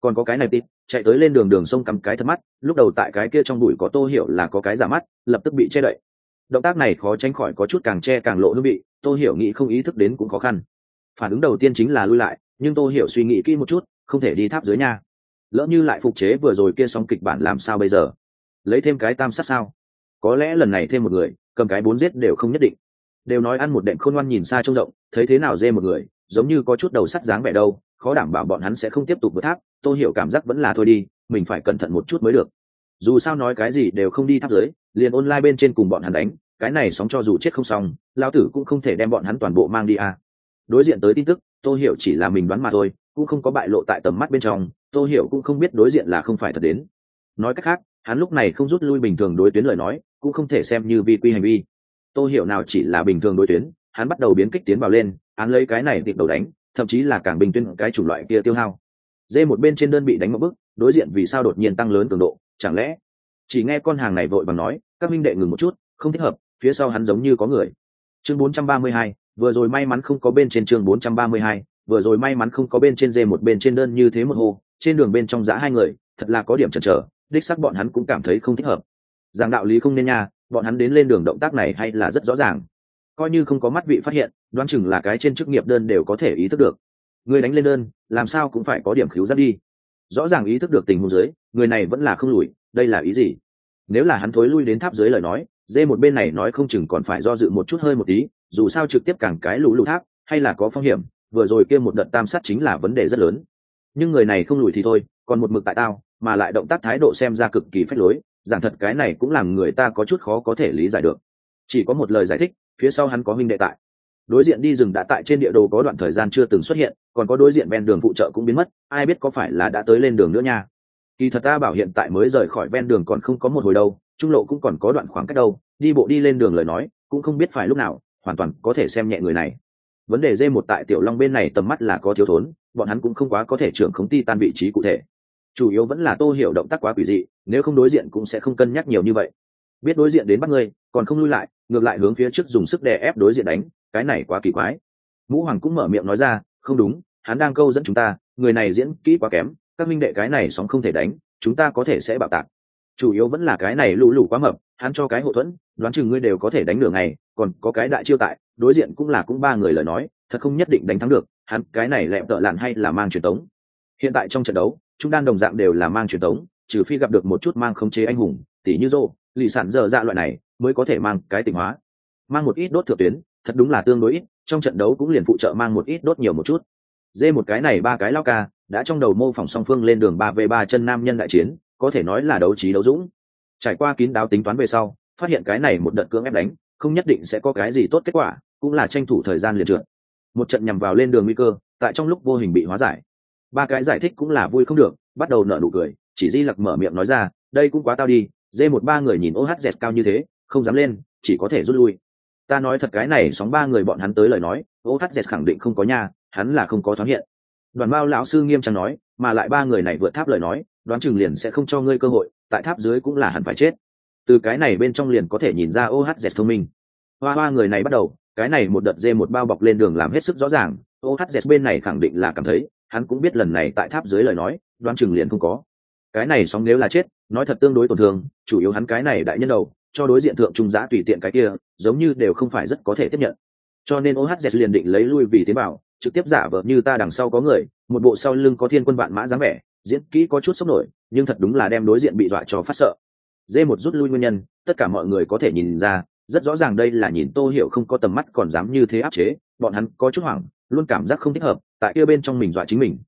Còn có cái này tít, chạy tới lên đường đường sông cắm cái thật mắt, lúc đầu tại cái kia trong bụi có tô hiểu là có cái giả mắt, lập tức bị che đậy động tác này khó tránh khỏi có chút càng che càng lộ hương bị Tôi hiểu nghĩ không ý thức đến cũng khó khăn. Phản ứng đầu tiên chính là lui lại, nhưng tôi hiểu suy nghĩ kỹ một chút, không thể đi tháp dưới nha. Lỡ như lại phục chế vừa rồi kia xong kịch bản làm sao bây giờ? Lấy thêm cái tam sát sao? Có lẽ lần này thêm một người, cầm cái bốn giết đều không nhất định. Đều nói ăn một đệm khôn ngoan nhìn xa trông rộng, thấy thế nào dê một người, giống như có chút đầu sắt dáng vẻ đâu, khó đảm bảo bọn hắn sẽ không tiếp tục vượt tháp tôi hiểu cảm giác vẫn là thôi đi, mình phải cẩn thận một chút mới được. Dù sao nói cái gì đều không đi tháp dưới liền online bên trên cùng bọn hắn đánh, cái này sóng cho dù chết không xong lao tử cũng không thể đem bọn hắn toàn bộ mang đi à. đối diện tới tin tức tôi hiểu chỉ là mình đoán mà thôi, cũng không có bại lộ tại tầm mắt bên trong tôi hiểu cũng không biết đối diện là không phải thật đến. Nói cách khác, hắn lúc này không rút lui bình thường đối tuyến lời nói, cũng không thể xem như vi quy hành vi. Tôi hiểu nào chỉ là bình thường đối tuyến, hắn bắt đầu biến kích tiến vào lên, hắn lấy cái này tiệp đầu đánh, thậm chí là càng bình tuyên cái chủng loại kia tiêu hao. Dê một bên trên đơn bị đánh một bức đối diện vì sao đột nhiên tăng lớn cường độ, chẳng lẽ chỉ nghe con hàng này vội bằng nói các minh đệ ngừng một chút không thích hợp phía sau hắn giống như có người. Chương 432, vừa rồi may mắn không có bên trên chương 432, vừa rồi may mắn không có bên trên dê một bên trên đơn như thế một hồ trên đường bên trong giã hai người thật là có điểm chần chờ đích sắc bọn hắn cũng cảm thấy không thích hợp. Rằng đạo lý không nên nha bọn hắn đến lên đường động tác này hay là rất rõ ràng. Coi như không có mắt bị phát hiện đoán chừng là cái trên chức nghiệp đơn đều có thể ý thức được. Người đánh lên đơn làm sao cũng phải có điểm khiếu giác đi. Rõ ràng ý thức được tình huống dưới người này vẫn là không lùi đây là ý gì? Nếu là hắn thối lui đến tháp dưới lời nói dê một bên này nói không chừng còn phải do dự một chút hơi một tí, dù sao trực tiếp càng cái lũ lụ tháp, hay là có phong hiểm, vừa rồi kia một đợt tam sát chính là vấn đề rất lớn. Nhưng người này không lùi thì thôi, còn một mực tại tao, mà lại động tác thái độ xem ra cực kỳ phách lối, giảng thật cái này cũng làm người ta có chút khó có thể lý giải được. Chỉ có một lời giải thích, phía sau hắn có huynh đệ tại. Đối diện đi rừng đã tại trên địa đồ có đoạn thời gian chưa từng xuất hiện, còn có đối diện ven đường phụ trợ cũng biến mất, ai biết có phải là đã tới lên đường nữa nha kỳ thật ta bảo hiện tại mới rời khỏi ven đường còn không có một hồi đâu, trung lộ cũng còn có đoạn khoảng cách đâu, đi bộ đi lên đường lời nói, cũng không biết phải lúc nào, hoàn toàn có thể xem nhẹ người này. Vấn đề dê một tại tiểu long bên này tầm mắt là có thiếu thốn, bọn hắn cũng không quá có thể trưởng khống ti tan vị trí cụ thể. Chủ yếu vẫn là tô hiểu động tác quá quỷ dị, nếu không đối diện cũng sẽ không cân nhắc nhiều như vậy. Biết đối diện đến bắt ngươi, còn không lui lại, ngược lại hướng phía trước dùng sức đè ép đối diện đánh, cái này quá kỳ quái. Ngũ hoàng cũng mở miệng nói ra, không đúng, hắn đang câu dẫn chúng ta, người này diễn kỹ quá kém các minh đệ cái này sóng không thể đánh, chúng ta có thể sẽ bạo tạc. Chủ yếu vẫn là cái này lũ lũ quá mập, hắn cho cái hậu thuẫn, đoán chừng ngươi đều có thể đánh nửa ngày, còn có cái đại chiêu tại, đối diện cũng là cũng ba người lời nói, thật không nhất định đánh thắng được, hắn cái này lẹm tợ lạn hay là mang truyền tống. Hiện tại trong trận đấu, chúng đan đồng dạng đều là mang truyền tống, trừ phi gặp được một chút mang không chế anh hùng, tỉ như rô lì sản dở dạ loại này, mới có thể mang cái tình hóa. Mang một ít đốt thượng tuyến, thật đúng là tương đối ít, trong trận đấu cũng liền phụ trợ mang một ít đốt nhiều một chút. Dê một cái này ba cái lao ca đã trong đầu mô phỏng song phương lên đường ba v ba chân nam nhân đại chiến, có thể nói là đấu trí đấu dũng. Trải qua kín đáo tính toán về sau, phát hiện cái này một đợt cưỡng ép đánh, không nhất định sẽ có cái gì tốt kết quả, cũng là tranh thủ thời gian liền trượt. Một trận nhằm vào lên đường nguy cơ, tại trong lúc vô hình bị hóa giải. Ba cái giải thích cũng là vui không được, bắt đầu nở nụ cười, chỉ di lặc mở miệng nói ra, đây cũng quá tao đi, dê một ba người nhìn ohz cao như thế, không dám lên, chỉ có thể rút lui. Ta nói thật cái này sóng ba người bọn hắn tới lời nói ohz khẳng định không có nha, hắn là không có thoáng hiện đoàn bao lão sư nghiêm trang nói, mà lại ba người này vượt tháp lời nói, đoán chừng liền sẽ không cho ngươi cơ hội, tại tháp dưới cũng là hẳn phải chết. Từ cái này bên trong liền có thể nhìn ra ohz thông minh. Hoa hoa người này bắt đầu, cái này một đợt dê một bao bọc lên đường làm hết sức rõ ràng ohz bên này khẳng định là cảm thấy, hắn cũng biết lần này tại tháp dưới lời nói, đoán chừng liền không có. Cái này sóng nếu là chết, nói thật tương đối tổn thương, chủ yếu hắn cái này đại nhân đầu, cho đối diện thượng trung giá tùy tiện cái kia, giống như đều không phải rất có thể tiếp nhận. Cho nên ohz liền định lấy lui vì tế bào trực tiếp giả vờ như ta đằng sau có người, một bộ sau lưng có thiên quân vạn mã dáng vẻ, diễn kỹ có chút sốc nổi, nhưng thật đúng là đem đối diện bị dọa cho phát sợ. Dê một rút lui nguyên nhân, tất cả mọi người có thể nhìn ra, rất rõ ràng đây là nhìn tô hiểu không có tầm mắt còn dám như thế áp chế, bọn hắn có chút hoảng, luôn cảm giác không thích hợp, tại kia bên trong mình dọa chính mình.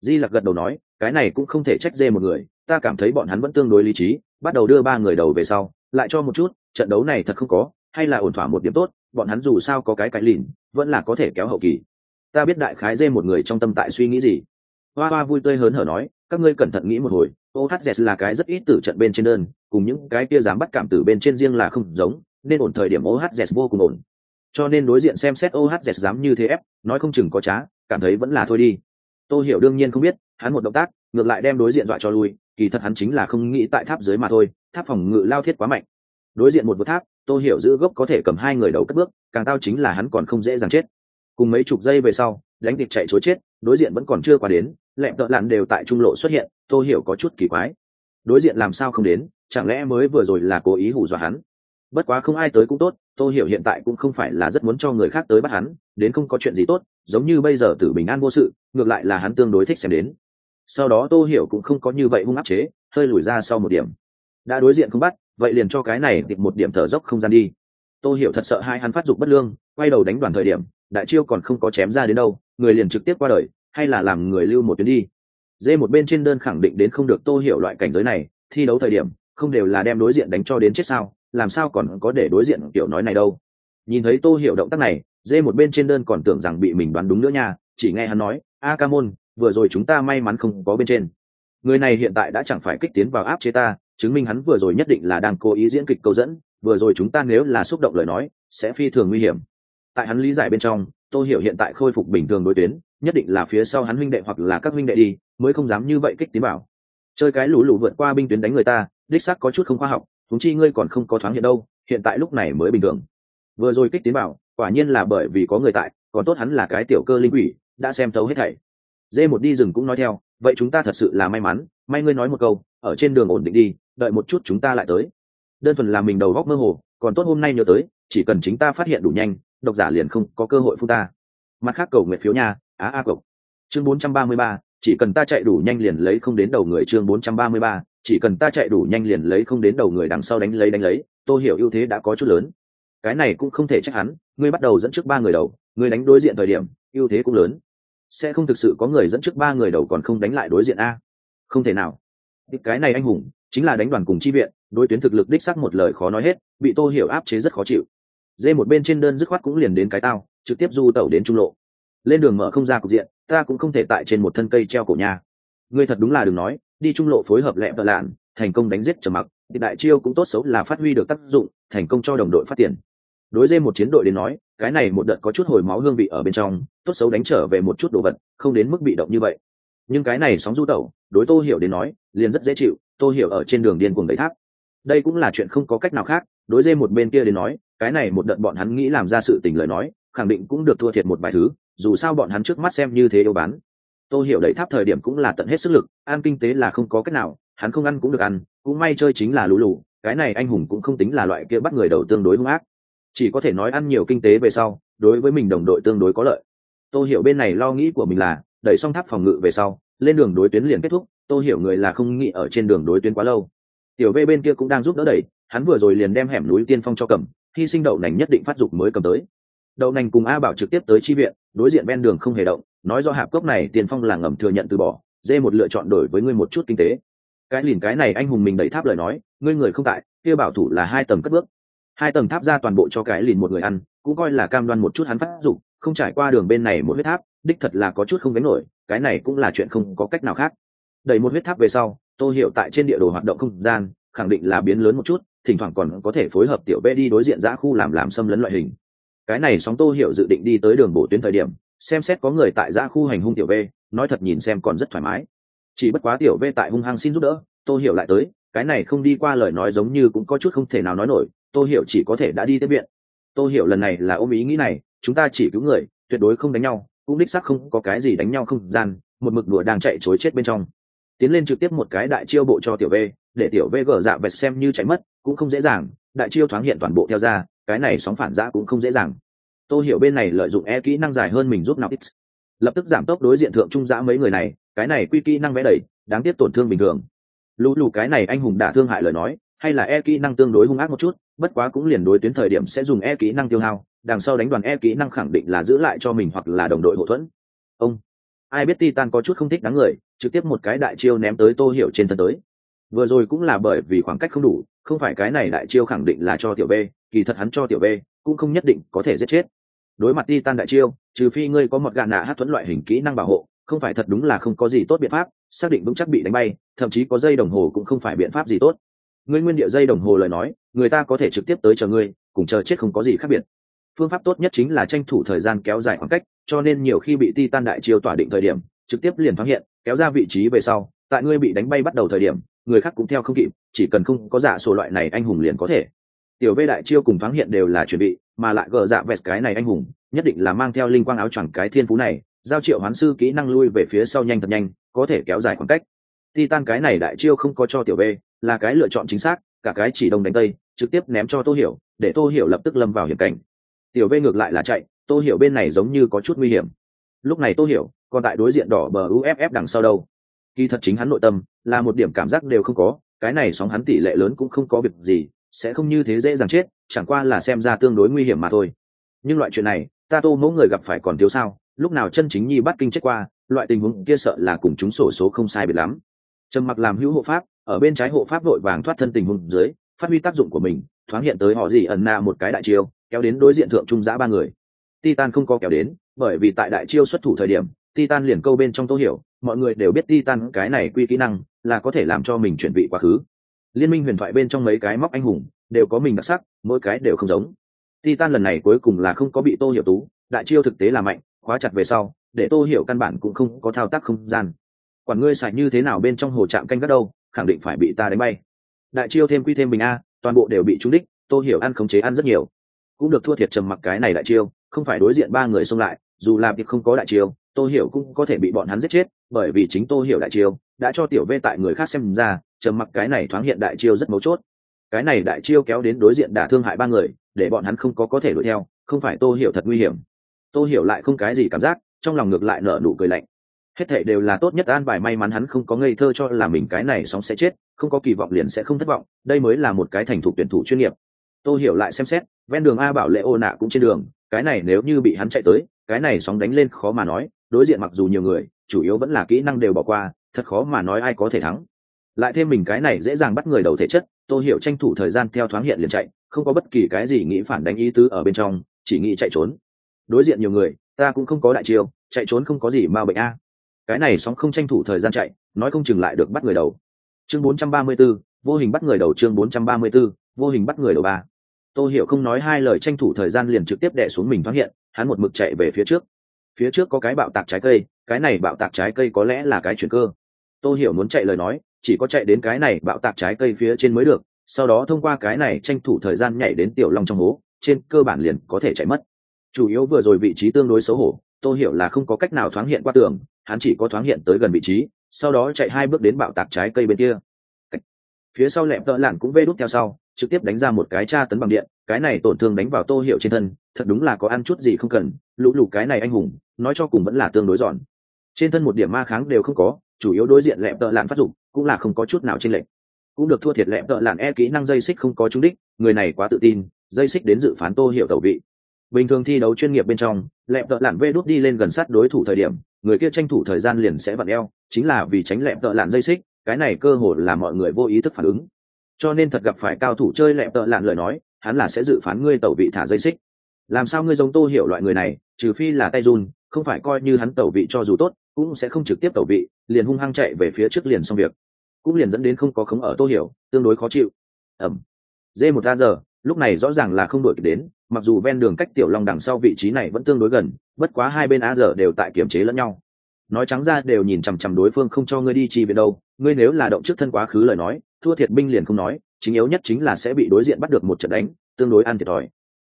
Di lặc gật đầu nói, cái này cũng không thể trách dê một người, ta cảm thấy bọn hắn vẫn tương đối lý trí, bắt đầu đưa ba người đầu về sau, lại cho một chút, trận đấu này thật không có, hay là ổn thỏa một điểm tốt, bọn hắn dù sao có cái cái lìn, vẫn là có thể kéo hậu kỳ ta biết đại khái dê một người trong tâm tại suy nghĩ gì. Hoa hoa vui tươi hớn hở nói, các ngươi cẩn thận nghĩ một hồi ohz là cái rất ít tử trận bên trên đơn, cùng những cái kia dám bắt cảm tử bên trên riêng là không giống, nên ổn thời điểm ohz vô cùng ổn. Cho nên đối diện xem xét ohz dám như thế ép, nói không chừng có trá, cảm thấy vẫn là thôi đi. Tôi hiểu đương nhiên không biết, hắn một động tác, ngược lại đem đối diện dọa cho lui, kỳ thật hắn chính là không nghĩ tại tháp dưới mà thôi, tháp phòng ngự lao thiết quá mạnh. Đối diện một bậc tháp tôi hiểu giữ gốc có thể cầm hai người đầu cất bước, càng tao chính là hắn còn không dễ dàng chết cùng mấy chục giây về sau, đánh địch chạy chối chết, đối diện vẫn còn chưa qua đến lẹm tợ lặn đều tại trung lộ xuất hiện, tôi hiểu có chút kỳ quái. Đối diện làm sao không đến, chẳng lẽ mới vừa rồi là cố ý hù dọa hắn? Bất quá không ai tới cũng tốt, tôi hiểu hiện tại cũng không phải là rất muốn cho người khác tới bắt hắn, đến không có chuyện gì tốt, giống như bây giờ tử bình an vô sự, ngược lại là hắn tương đối thích xem đến. Sau đó tô hiểu cũng không có như vậy hung áp chế, hơi lùi ra sau một điểm. Đã đối diện không bắt, vậy liền cho cái này tìm một điểm thở dốc không gian đi. Tô hiểu thật sợ hai hắn phát dục bất lương, quay đầu đánh đoàn thời điểm đại chiêu còn không có chém ra đến đâu, người liền trực tiếp qua đời, hay là làm người lưu một tuyến đi. Dê một bên trên đơn khẳng định đến không được tô hiểu loại cảnh giới này, thi đấu thời điểm, không đều là đem đối diện đánh cho đến chết sao, làm sao còn có để đối diện kiểu nói này đâu. Nhìn thấy tô hiểu động tác này, dê một bên trên đơn còn tưởng rằng bị mình đoán đúng nữa nha, chỉ nghe hắn nói, a ca môn, vừa rồi chúng ta may mắn không có bên trên. Người này hiện tại đã chẳng phải kích tiến vào áp chế ta, chứng minh hắn vừa rồi nhất định là đang cố ý diễn kịch câu dẫn, vừa rồi chúng ta nếu là xúc động lời nói, sẽ phi thường nguy hiểm tại hắn lý giải bên trong tôi hiểu hiện tại khôi phục bình thường đối tuyến, nhất định là phía sau hắn huynh đệ hoặc là các huynh đệ đi, mới không dám như vậy kích tín bảo chơi cái lũ lũ vượt qua binh tuyến đánh người ta, đích xác có chút không khoa học thúng chi ngươi còn không có thoáng hiện đâu, hiện tại lúc này mới bình thường. Vừa rồi kích tiến bảo quả nhiên là bởi vì có người tại, còn tốt hắn là cái tiểu cơ linh quỷ, đã xem thấu hết thảy. Dê một đi rừng cũng nói theo, vậy chúng ta thật sự là may mắn, may ngươi nói một câu, ở trên đường ổn định đi, đợi một chút chúng ta lại tới. Đơn thuần là mình đầu góc mơ hồ, còn tốt hôm nay nhớ tới, chỉ cần chính ta phát hiện đủ nhanh độc giả liền không có cơ hội phun ta. Mặt khác cầu nguyện phiếu nha á a cộc. Chương 433, chỉ cần ta chạy đủ nhanh liền lấy không đến đầu người chương 433, chỉ cần ta chạy đủ nhanh liền lấy không đến đầu người đằng sau đánh lấy đánh lấy tôi hiểu ưu thế đã có chút lớn. Cái này cũng không thể trách hắn ngươi bắt đầu dẫn trước ba người đầu ngươi đánh đối diện thời điểm ưu thế cũng lớn. Sẽ không thực sự có người dẫn trước ba người đầu còn không đánh lại đối diện a. Không thể nào. Cái này anh hùng chính là đánh đoàn cùng chi viện đối tuyến thực lực đích sắc một lời khó nói hết bị tô hiểu áp chế rất khó chịu dê một bên trên đơn dứt khoát cũng liền đến cái tao, trực tiếp du tẩu đến trung lộ. Lên đường mở không ra cục diện, ta cũng không thể tại trên một thân cây treo cổ nhà. Ngươi thật đúng là đừng nói, đi trung lộ phối hợp lẹ vợ lạn, thành công đánh giết trầm mặc, thì đại chiêu cũng tốt xấu là phát huy được tác dụng, thành công cho đồng đội phát tiền. Đối dê một chiến đội đến nói, cái này một đợt có chút hồi máu hương vị ở bên trong, tốt xấu đánh trở về một chút đồ vật, không đến mức bị động như vậy. Nhưng cái này sóng du tẩu, đối tô hiểu đến nói, liền rất dễ chịu, tô hiểu ở trên đường điên cuồng đẩy tháp. Đây cũng là chuyện không có cách nào khác, đối dê một bên kia đến nói cái này một đợt bọn hắn nghĩ làm ra sự tình lời nói, khẳng định cũng được thua thiệt một vài thứ, dù sao bọn hắn trước mắt xem như thế yêu bán. Tô hiểu đẩy tháp thời điểm cũng là tận hết sức lực, ăn kinh tế là không có cách nào, hắn không ăn cũng được ăn, cũng may chơi chính là lũ lụ cái này anh hùng cũng không tính là loại kia bắt người đầu tương đối hung ác. Chỉ có thể nói ăn nhiều kinh tế về sau, đối với mình đồng đội tương đối có lợi. Tô hiểu bên này lo nghĩ của mình là, đẩy xong tháp phòng ngự về sau, lên đường đối tuyến liền kết thúc, tô hiểu người là không nghĩ ở trên đường đối tuyến quá lâu. Tiểu v bên kia cũng đang giúp đỡ đẩy, hắn vừa rồi liền đem hẻm núi tiên phong cho cầm hy sinh đậu nành nhất định phát dục mới cầm tới. Đậu nành cùng a bảo trực tiếp tới chi viện, đối diện ven đường không hề động, nói do hạp cốc này tiền phong là ngầm thừa nhận từ bỏ, dê một lựa chọn đổi với ngươi một chút kinh tế. Cái lìn cái này anh hùng mình đẩy tháp lời nói, ngươi người không tại, kia bảo thủ là hai tầng cất bước. Hai tầng tháp ra toàn bộ cho cái lìn một người ăn, cũng coi là cam đoan một chút hắn phát dụng không trải qua đường bên này một huyết tháp, đích thật là có chút không gánh nổi, cái này cũng là chuyện không có cách nào khác. Đẩy một huyết tháp về sau tôi hiểu tại trên địa đồ hoạt động không gian khẳng định là biến lớn một chút thỉnh thoảng còn có thể phối hợp tiểu b đi đối diện giã khu làm làm xâm lấn loại hình. Cái này sóng tô hiểu dự định đi tới đường bổ tuyến thời điểm xem xét có người tại giã khu hành hung tiểu Bê, nói thật nhìn xem còn rất thoải mái. Chỉ bất quá tiểu Bê tại hung hăng xin giúp đỡ tô hiểu lại tới cái này không đi qua lời nói giống như cũng có chút không thể nào nói nổi tô hiểu chỉ có thể đã đi tiếp viện. Tôi hiểu lần này là ôm ý nghĩ này chúng ta chỉ cứu người tuyệt đối không đánh nhau cũng đích xác không có cái gì đánh nhau không gian một mực đùa đang chạy chối chết bên trong. Tiến lên trực tiếp một cái đại chiêu bộ cho tiểu Bê để tiểu v gờ dạ vẹt xem như chạy mất cũng không dễ dàng đại chiêu thoáng hiện toàn bộ theo ra cái này sóng phản giã cũng không dễ dàng. Tôi hiểu bên này lợi dụng e kỹ năng dài hơn mình giúp nào x. Lập tức giảm tốc đối diện thượng trung giã mấy người này cái này quy kỹ năng vẽ đầy, đáng tiếc tổn thương bình thường. Lũ lù cái này anh hùng đả thương hại lời nói hay là e kỹ năng tương đối hung ác một chút bất quá cũng liền đối tuyến thời điểm sẽ dùng e kỹ năng tiêu hao đằng sau đánh đoàn e kỹ năng khẳng định là giữ lại cho mình hoặc là đồng đội hậu thuẫn. Ông ai biết titan có chút không thích đáng người trực tiếp một cái đại chiêu ném tới tô hiểu trên thân tới vừa rồi cũng là bởi vì khoảng cách không đủ, không phải cái này đại chiêu khẳng định là cho tiểu b, kỳ thật hắn cho tiểu b cũng không nhất định có thể giết chết. Đối mặt ti tan đại chiêu, trừ phi ngươi có một gạn nạ hát thuẫn loại hình kỹ năng bảo hộ, không phải thật đúng là không có gì tốt biện pháp, xác định vững chắc bị đánh bay, thậm chí có dây đồng hồ cũng không phải biện pháp gì tốt. Ngươi nguyên địa dây đồng hồ lời nói, người ta có thể trực tiếp tới chờ ngươi, cùng chờ chết không có gì khác biệt. Phương pháp tốt nhất chính là tranh thủ thời gian kéo dài khoảng cách, cho nên nhiều khi bị ti tan đại chiêu tỏa định thời điểm, trực tiếp liền phát hiện, kéo ra vị trí về sau, tại ngươi bị đánh bay bắt đầu thời điểm người khác cũng theo không kịp, chỉ cần không có giả sổ loại này anh hùng liền có thể. Tiểu vê đại chiêu cùng thoáng hiện đều là chuẩn bị, mà lại gờ dạ vẹt cái này anh hùng, nhất định là mang theo linh quang áo choàng cái thiên phú này, giao triệu hoán sư kỹ năng lui về phía sau nhanh thật nhanh, có thể kéo dài khoảng cách. Titan cái này đại chiêu không có cho tiểu vê là cái lựa chọn chính xác, cả cái chỉ đông đánh tây, trực tiếp ném cho tô hiểu, để tô hiểu lập tức lâm vào hiểm cảnh. Tiểu vê ngược lại là chạy, tô hiểu bên này giống như có chút nguy hiểm. Lúc này tô hiểu còn tại đối diện đỏ bờ uff đằng sau đâu. Kỳ thật chính hắn nội tâm là một điểm cảm giác đều không có, cái này sóng hắn tỷ lệ lớn cũng không có việc gì, sẽ không như thế dễ dàng chết, chẳng qua là xem ra tương đối nguy hiểm mà thôi. Nhưng loại chuyện này, ta tô mẫu người gặp phải còn thiếu sao, lúc nào chân chính nhi bắt kinh chết qua, loại tình huống kia sợ là cùng chúng sổ số không sai biệt lắm. Trầm mặc làm hữu hộ pháp, ở bên trái hộ pháp đội vàng thoát thân tình huống dưới, phát huy tác dụng của mình, thoáng hiện tới họ gì ẩn na một cái đại chiêu, kéo đến đối diện thượng trung giã ba người. Titan không có kéo đến, bởi vì tại đại chiêu xuất thủ thời điểm, titan liền câu bên trong tô hiểu, mọi người đều biết titan cái này quy kỹ năng là có thể làm cho mình chuyển vị quá khứ. Liên minh huyền thoại bên trong mấy cái móc anh hùng đều có mình đặc sắc, mỗi cái đều không giống. Titan lần này cuối cùng là không có bị tô hiểu tú, đại chiêu thực tế là mạnh, khóa chặt về sau, để tô hiểu căn bản cũng không có thao tác không gian. Quản ngươi xài như thế nào bên trong hồ trạm canh gác đâu, khẳng định phải bị ta đánh bay. Đại chiêu thêm quy thêm bình a, toàn bộ đều bị trúng đích, tô hiểu ăn khống chế ăn rất nhiều. Cũng được thua thiệt trầm mặc cái này đại chiêu, không phải đối diện ba người xông lại, dù là việc không có đại chiêu, tô hiểu cũng có thể bị bọn hắn giết chết, bởi vì chính tô hiểu đại chiêu đã cho tiểu vê tại người khác xem ra, trầm mặc cái này thoáng hiện đại chiêu rất mấu chốt. Cái này đại chiêu kéo đến đối diện đả thương hại ba người, để bọn hắn không có có thể đuổi theo, không phải tô hiểu thật nguy hiểm. Tô hiểu lại không cái gì cảm giác, trong lòng ngược lại nở nụ cười lạnh. Hết thệ đều là tốt nhất an bài may mắn hắn không có ngây thơ cho là mình cái này sóng sẽ chết, không có kỳ vọng liền sẽ không thất vọng, đây mới là một cái thành thục tuyển thủ chuyên nghiệp. Tô hiểu lại xem xét, ven đường a bảo lệ ô nạ cũng trên đường, cái này nếu như bị hắn chạy tới, cái này sóng đánh lên khó mà nói, đối diện mặc dù nhiều người, chủ yếu vẫn là kỹ năng đều bỏ qua thật khó mà nói ai có thể thắng. Lại thêm mình cái này dễ dàng bắt người đầu thể chất tô hiểu tranh thủ thời gian theo thoáng hiện liền chạy không có bất kỳ cái gì nghĩ phản đánh ý tứ ở bên trong chỉ nghĩ chạy trốn. Đối diện nhiều người ta cũng không có đại chiêu chạy trốn không có gì mà bệnh a. Cái này sóng không tranh thủ thời gian chạy nói không chừng lại được bắt người đầu. Chương 434, vô hình bắt người đầu chương 434, vô hình bắt người đầu ba. Tô hiểu không nói hai lời tranh thủ thời gian liền trực tiếp đè xuống mình thoáng hiện hắn một mực chạy về phía trước. Phía trước có cái bạo tạc trái cây cái này bạo tạc trái cây có lẽ là cái chuyển cơ tô hiểu muốn chạy lời nói, chỉ có chạy đến cái này bạo tạc trái cây phía trên mới được, sau đó thông qua cái này tranh thủ thời gian nhảy đến tiểu long trong hố, trên cơ bản liền có thể chạy mất. Chủ yếu vừa rồi vị trí tương đối xấu hổ, tô hiểu là không có cách nào thoáng hiện qua tường, hắn chỉ có thoáng hiện tới gần vị trí, sau đó chạy hai bước đến bạo tạc trái cây bên kia. Phía sau lẹm tợ lạn cũng vê đút theo sau, trực tiếp đánh ra một cái tra tấn bằng điện, cái này tổn thương đánh vào tô hiệu trên thân, thật đúng là có ăn chút gì không cần, lũ lũ cái này anh hùng, nói cho cùng vẫn là tương đối giòn trên thân một điểm ma kháng đều không có, chủ yếu đối diện lẹm tợ lặn phát dụng cũng là không có chút nào trên lệnh cũng được thua thiệt lẹm tợ lặn e kỹ năng dây xích không có trúng đích, người này quá tự tin, dây xích đến dự phán tô hiệu tẩu vị. Bình thường thi đấu chuyên nghiệp bên trong, lẹm tợ lặn vê đút đi lên gần sát đối thủ thời điểm, người kia tranh thủ thời gian liền sẽ vặn eo, chính là vì tránh lẹm tợ lặn dây xích, cái này cơ hội là mọi người vô ý thức phản ứng. Cho nên thật gặp phải cao thủ chơi lẹm tợ lặn lời nói, hắn là sẽ dự phán ngươi tẩu vị thả dây xích. Làm sao ngươi giống tô hiểu loại người này, trừ phi là tay run, không phải coi như hắn tẩu vị cho dù tốt cũng sẽ không trực tiếp tẩu vị, liền hung hăng chạy về phía trước liền xong việc. Cũng liền dẫn đến không có khống ở tô hiểu, tương đối khó chịu. Ẩm. Dê một ra giờ lúc này rõ ràng là không đổi đến, mặc dù ven đường cách tiểu long đằng sau vị trí này vẫn tương đối gần, bất quá hai bên a giờ đều tại kiểm chế lẫn nhau. Nói trắng ra đều nhìn chằm chằm đối phương không cho ngươi đi chi về đâu, ngươi nếu là động trước thân quá khứ lời nói, thua thiệt binh liền không nói, chính yếu nhất chính là sẽ bị đối diện bắt được một trận đánh, tương đối ăn thiệt thòi.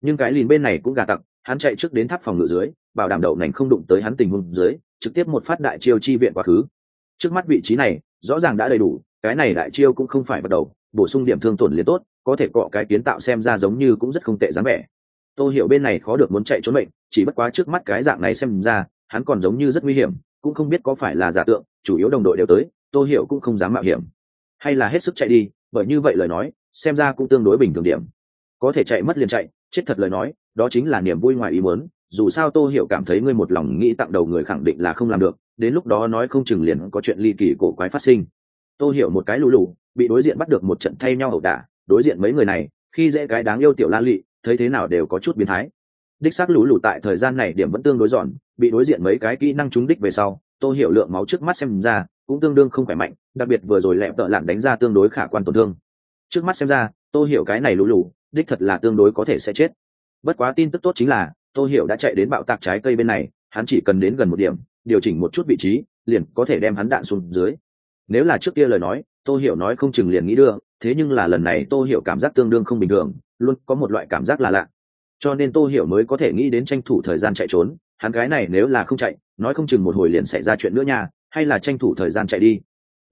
Nhưng cái lìn bên này cũng gà tặc, hắn chạy trước đến tháp phòng ngự dưới, bảo đảm đậu nành không đụng tới hắn tình huống dưới trực tiếp một phát đại chiêu chi viện quá khứ. Trước mắt vị trí này, rõ ràng đã đầy đủ, cái này đại chiêu cũng không phải bắt đầu, bổ sung điểm thương tổn liền tốt, có thể cọ cái kiến tạo xem ra giống như cũng rất không tệ dáng vẻ. Tôi hiểu bên này khó được muốn chạy trốn mệnh, chỉ bất quá trước mắt cái dạng này xem ra, hắn còn giống như rất nguy hiểm, cũng không biết có phải là giả tượng, chủ yếu đồng đội đều tới tôi hiểu cũng không dám mạo hiểm. Hay là hết sức chạy đi, bởi như vậy lời nói, xem ra cũng tương đối bình thường điểm. Có thể chạy mất liền chạy, chết thật lời nói, đó chính là niềm vui ngoài ý muốn dù sao tô hiểu cảm thấy ngươi một lòng nghĩ tặng đầu người khẳng định là không làm được, đến lúc đó nói không chừng liền có chuyện ly kỳ cổ quái phát sinh. Tô hiểu một cái lù lù, bị đối diện bắt được một trận thay nhau ẩu đả, đối diện mấy người này, khi dễ cái đáng yêu tiểu la lị, thấy thế nào đều có chút biến thái. Đích xác lũ lù tại thời gian này điểm vẫn tương đối giòn, bị đối diện mấy cái kỹ năng trúng đích về sau, tô hiểu lượng máu trước mắt xem ra, cũng tương đương không khỏe mạnh, đặc biệt vừa rồi lẹp tợ lặn đánh ra tương đối khả quan tổn thương. Trước mắt xem ra, tô hiểu cái này lũ lù, đích thật là tương đối có thể sẽ chết. Bất quá tin tức tốt chính là tô hiểu đã chạy đến bạo tạc trái cây bên này, hắn chỉ cần đến gần một điểm, điều chỉnh một chút vị trí, liền có thể đem hắn đạn xuống dưới. Nếu là trước kia lời nói, tô hiểu nói không chừng liền nghĩ đưa, thế nhưng là lần này tô hiểu cảm giác tương đương không bình thường, luôn có một loại cảm giác là lạ. Cho nên tô hiểu mới có thể nghĩ đến tranh thủ thời gian chạy trốn, hắn gái này nếu là không chạy, nói không chừng một hồi liền xảy ra chuyện nữa nha, hay là tranh thủ thời gian chạy đi.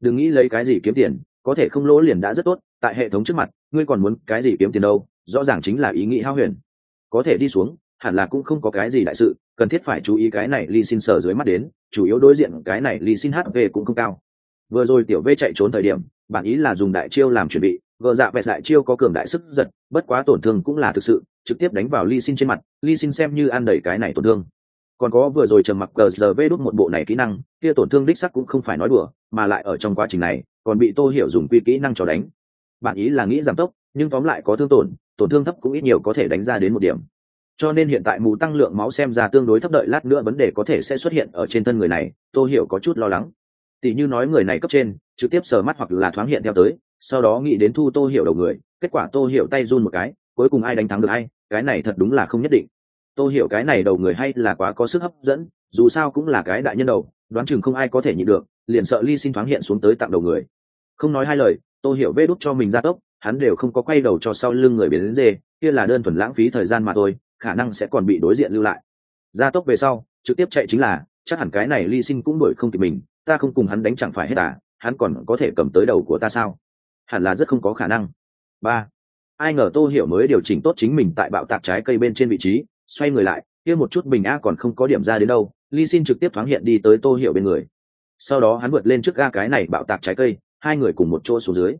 Đừng nghĩ lấy cái gì kiếm tiền, có thể không lỗ liền đã rất tốt, tại hệ thống trước mặt, ngươi còn muốn cái gì kiếm tiền đâu, rõ ràng chính là ý nghĩ hao huyền. Có thể đi xuống hẳn là cũng không có cái gì đại sự, cần thiết phải chú ý cái này ly xin sở dưới mắt đến, chủ yếu đối diện cái này ly xin hp cũng không cao. Vừa rồi tiểu v chạy trốn thời điểm, bản ý là dùng đại chiêu làm chuẩn bị vợ dạ vẹt đại chiêu có cường đại sức giật, bất quá tổn thương cũng là thực sự, trực tiếp đánh vào ly xin trên mặt ly xin xem như ăn đẩy cái này tổn thương. Còn có vừa rồi trầm mặc cờ giờ vê đốt một bộ này kỹ năng, kia tổn thương đích sắc cũng không phải nói đùa, mà lại ở trong quá trình này, còn bị tô hiểu dùng quy kỹ năng cho đánh. Bản ý là nghĩ giảm tốc, nhưng tóm lại có thương tổn tổn thương thấp cũng ít nhiều có thể đánh ra đến một điểm cho nên hiện tại mù tăng lượng máu xem ra tương đối thấp đợi lát nữa vấn đề có thể sẽ xuất hiện ở trên thân người này Tôi hiểu có chút lo lắng. Tỷ như nói người này cấp trên, trực tiếp sờ mắt hoặc là thoáng hiện theo tới, sau đó nghĩ đến thu tô hiểu đầu người, kết quả tô hiểu tay run một cái, cuối cùng ai đánh thắng được ai, cái này thật đúng là không nhất định. Tô hiểu cái này đầu người hay là quá có sức hấp dẫn, dù sao cũng là cái đại nhân đầu, đoán chừng không ai có thể nhịn được, liền sợ ly xin thoáng hiện xuống tới tặng đầu người. Không nói hai lời, tô hiểu vê đút cho mình ra tốc, hắn đều không có quay đầu cho sau lưng người biến đến dê, kia là đơn thuần lãng phí thời gian mà thôi khả năng sẽ còn bị đối diện lưu lại. Ra tốc về sau, trực tiếp chạy chính là, chắc hẳn cái này ly xin cũng đuổi không kịp mình, ta không cùng hắn đánh chẳng phải hết à hắn còn có thể cầm tới đầu của ta sao? Hẳn là rất không có khả năng. Ba, ai ngờ tô hiểu mới điều chỉnh tốt chính mình tại bạo tạc trái cây bên trên vị trí, xoay người lại, kia một chút bình a còn không có điểm ra đến đâu ly xin trực tiếp thoáng hiện đi tới tô hiểu bên người. Sau đó hắn vượt lên trước ga cái này bạo tạc trái cây, hai người cùng một chỗ xuống dưới.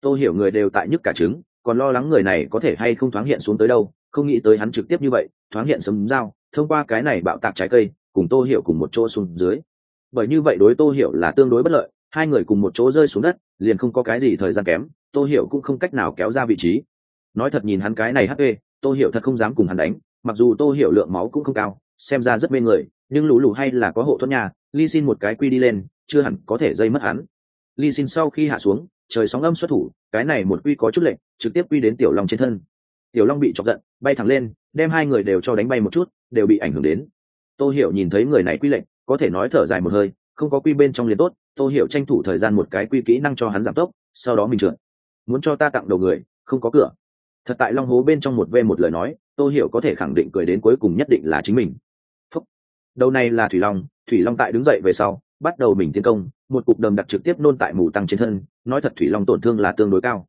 Tô hiểu người đều tại nhức cả trứng, còn lo lắng người này có thể hay không thoáng hiện xuống tới đâu không nghĩ tới hắn trực tiếp như vậy, thoáng hiện sấm dao, thông qua cái này bạo tạc trái cây, cùng tô hiểu cùng một chỗ xuống dưới. Bởi như vậy đối tô hiểu là tương đối bất lợi, hai người cùng một chỗ rơi xuống đất, liền không có cái gì thời gian kém, tô hiểu cũng không cách nào kéo ra vị trí. Nói thật nhìn hắn cái này hp tô hiểu thật không dám cùng hắn đánh, mặc dù tô hiểu lượng máu cũng không cao, xem ra rất mê người, nhưng lũ lù hay là có hộ thuẫn nhà ly xin một cái quy đi lên, chưa hẳn có thể dây mất hắn. Ly xin sau khi hạ xuống, trời sóng âm xuất thủ, cái này một quy có chút lệnh trực tiếp quy đến tiểu long trên thân tiểu long bị chọc giận, bay thẳng lên, đem hai người đều cho đánh bay một chút, đều bị ảnh hưởng đến. Tô hiểu nhìn thấy người này quy lệnh, có thể nói thở dài một hơi, không có quy bên trong liền tốt, tô hiểu tranh thủ thời gian một cái quy kỹ năng cho hắn giảm tốc, sau đó mình trượt. Muốn cho ta tặng đầu người, không có cửa. Thật tại long hố bên trong một v một lời nói, tô hiểu có thể khẳng định cười đến cuối cùng nhất định là chính mình. Phúc. đầu này là thủy long thủy long tại đứng dậy về sau, bắt đầu mình tiến công, một cục đầm đặc trực tiếp nôn tại mù tăng trên thân, nói thật thủy long tổn thương là tương đối cao.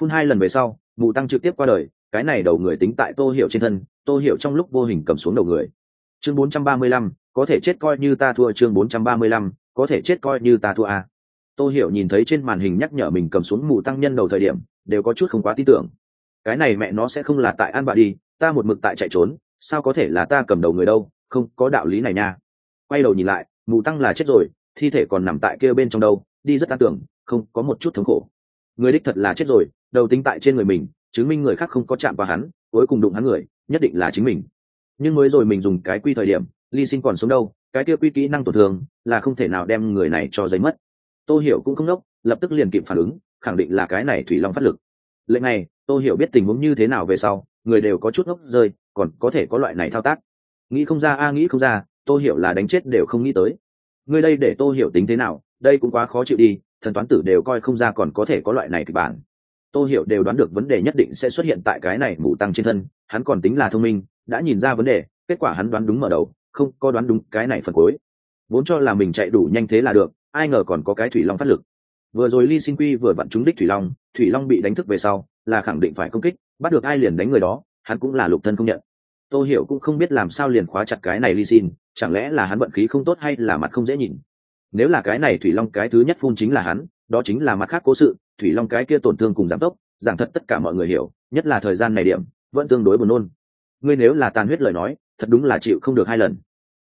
Phun hai lần về sau, mù tăng trực tiếp qua đời cái này đầu người tính tại tô hiểu trên thân tô hiểu trong lúc vô hình cầm xuống đầu người. Chương 435, có thể chết coi như ta thua chương 435, có thể chết coi như ta thua à. tô hiểu nhìn thấy trên màn hình nhắc nhở mình cầm xuống mù tăng nhân đầu thời điểm đều có chút không quá tin tưởng. Cái này mẹ nó sẽ không là tại an bạ đi ta một mực tại chạy trốn sao có thể là ta cầm đầu người đâu không có đạo lý này nha. Quay đầu nhìn lại mù tăng là chết rồi thi thể còn nằm tại kia bên trong đâu đi rất an tưởng không có một chút thống khổ. Người đích thật là chết rồi đầu tính tại trên người mình chứng minh người khác không có chạm vào hắn, cuối cùng đụng hắn người, nhất định là chính mình. Nhưng mới rồi mình dùng cái quy thời điểm, ly sinh còn sống đâu, cái kia quy kỹ năng tổn thương là không thể nào đem người này cho giấy mất. Tô hiểu cũng không đốc lập tức liền kịp phản ứng, khẳng định là cái này thủy long phát lực. Lệnh này, tô hiểu biết tình huống như thế nào về sau, người đều có chút ngốc rơi, còn có thể có loại này thao tác. Nghĩ không ra a, nghĩ không ra, tô hiểu là đánh chết đều không nghĩ tới. Người đây để tô hiểu tính thế nào, đây cũng quá khó chịu đi, thần toán tử đều coi không ra còn có thể có loại này kịch bản tô hiểu đều đoán được vấn đề nhất định sẽ xuất hiện tại cái này mù tăng trên thân, hắn còn tính là thông minh, đã nhìn ra vấn đề, kết quả hắn đoán đúng mở đầu, không có đoán đúng cái này phần cuối. Vốn cho là mình chạy đủ nhanh thế là được, ai ngờ còn có cái thủy long phát lực. Vừa rồi ly sinh quy vừa vặn trúng đích thủy long thủy long bị đánh thức về sau, là khẳng định phải công kích, bắt được ai liền đánh người đó, hắn cũng là lục thân không nhận. Tôi hiểu cũng không biết làm sao liền khóa chặt cái này ly xin chẳng lẽ là hắn vận khí không tốt hay là mặt không dễ nhìn. Nếu là cái này thủy long cái thứ nhất phun chính là hắn đó chính là mặt khác cố sự, thủy long cái kia tổn thương cùng giảm tốc, giảng thật tất cả mọi người hiểu, nhất là thời gian này điểm, vẫn tương đối buồn nôn. Ngươi nếu là tàn huyết lời nói, thật đúng là chịu không được hai lần.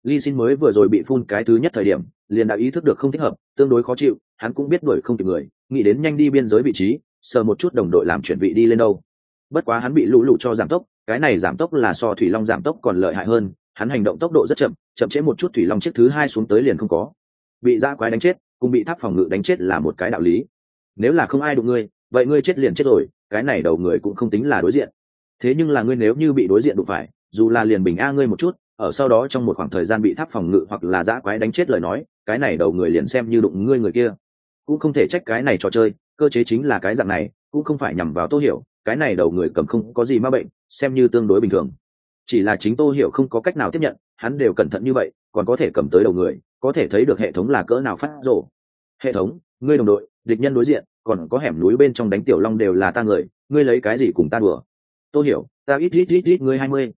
Ly xin mới vừa rồi bị phun cái thứ nhất thời điểm, liền đã ý thức được không thích hợp, tương đối khó chịu, hắn cũng biết đuổi không kịp người, nghĩ đến nhanh đi biên giới vị trí, sờ một chút đồng đội làm chuyển vị đi lên đâu. Bất quá hắn bị lũ lụ cho giảm tốc, cái này giảm tốc là so thủy long giảm tốc còn lợi hại hơn, hắn hành động tốc độ rất chậm chậm chế một chút thủy long chiếc thứ hai xuống tới liền không có. Bị dã quái đánh chết cùng bị tháp phòng ngự đánh chết là một cái đạo lý. Nếu là không ai đụng ngươi, vậy ngươi chết liền chết rồi, cái này đầu người cũng không tính là đối diện. Thế nhưng là ngươi nếu như bị đối diện đụng phải, dù là liền bình a ngươi một chút, ở sau đó trong một khoảng thời gian bị tháp phòng ngự hoặc là dã quái đánh chết lời nói, cái này đầu người liền xem như đụng ngươi người kia. Cũng không thể trách cái này trò chơi, cơ chế chính là cái dạng này, cũng không phải nhằm vào tô hiểu, cái này đầu người cầm không có gì ma bệnh, xem như tương đối bình thường. Chỉ là chính tô hiểu không có cách nào tiếp nhận, hắn đều cẩn thận như vậy, còn có thể cầm tới đầu người có thể thấy được hệ thống là cỡ nào phát rổ hệ thống, ngươi đồng đội, địch nhân đối diện, còn có hẻm núi bên trong đánh tiểu long đều là ta người, ngươi lấy cái gì cùng ta đùa? Tô hiểu, ta ít ít ít ít ngươi hai mươi.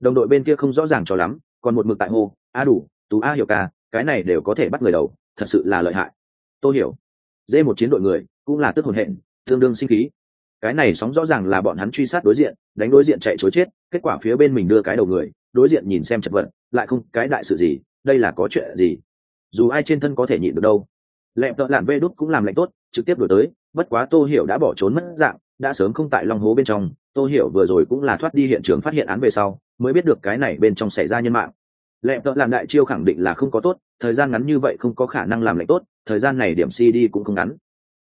Đồng đội bên kia không rõ ràng cho lắm, còn một mực tại hô, a đủ, tú a hiểu ca, cái này đều có thể bắt người đầu, thật sự là lợi hại. Tô hiểu. Dê một chiến đội người, cũng là tức hồn hện, tương đương sinh khí. Cái này sóng rõ ràng là bọn hắn truy sát đối diện, đánh đối diện chạy chối chết, kết quả phía bên mình đưa cái đầu người, đối diện nhìn xem chật vật, lại không, cái đại sự gì? Đây là có chuyện gì? Dù ai trên thân có thể nhịn được đâu. Lẹm tợ lạn vê đút cũng làm lạnh tốt, trực tiếp đổi tới, bất quá tô hiểu đã bỏ trốn mất dạng, đã sớm không tại long hố bên trong, tô hiểu vừa rồi cũng là thoát đi hiện trường phát hiện án về sau, mới biết được cái này bên trong xảy ra nhân mạng. Lẹm tợ lạn đại chiêu khẳng định là không có tốt, thời gian ngắn như vậy không có khả năng làm lạnh tốt, thời gian này điểm cd cũng không ngắn.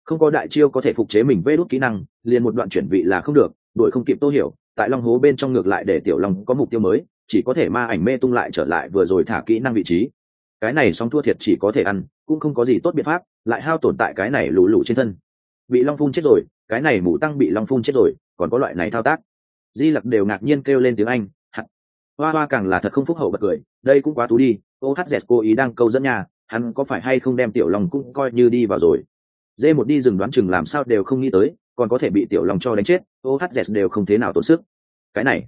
Không có đại chiêu có thể phục chế mình vê đốt kỹ năng, liền một đoạn chuyển vị là không được đội không kịp tô hiểu, tại long hố bên trong ngược lại để tiểu long có mục tiêu mới, chỉ có thể ma ảnh mê tung lại trở lại vừa rồi thả kỹ năng vị trí cái này song thua thiệt chỉ có thể ăn, cũng không có gì tốt biện pháp, lại hao tổn tại cái này lù lù trên thân. Bị long phun chết rồi, cái này mù tăng bị long phun chết rồi, còn có loại này thao tác. Di lặc đều ngạc nhiên kêu lên tiếng anh hắt hoa hoa càng là thật không phúc hậu bật cười, đây cũng quá tú đi ô hát dẹt cố ý đang câu dẫn nhà hắn có phải hay không đem tiểu long cũng coi như đi vào rồi? Dê một đi dừng đoán chừng làm sao đều không nghĩ tới, còn có thể bị tiểu long cho đánh chết ô hát dẹt đều không thế nào tốn sức. Cái này,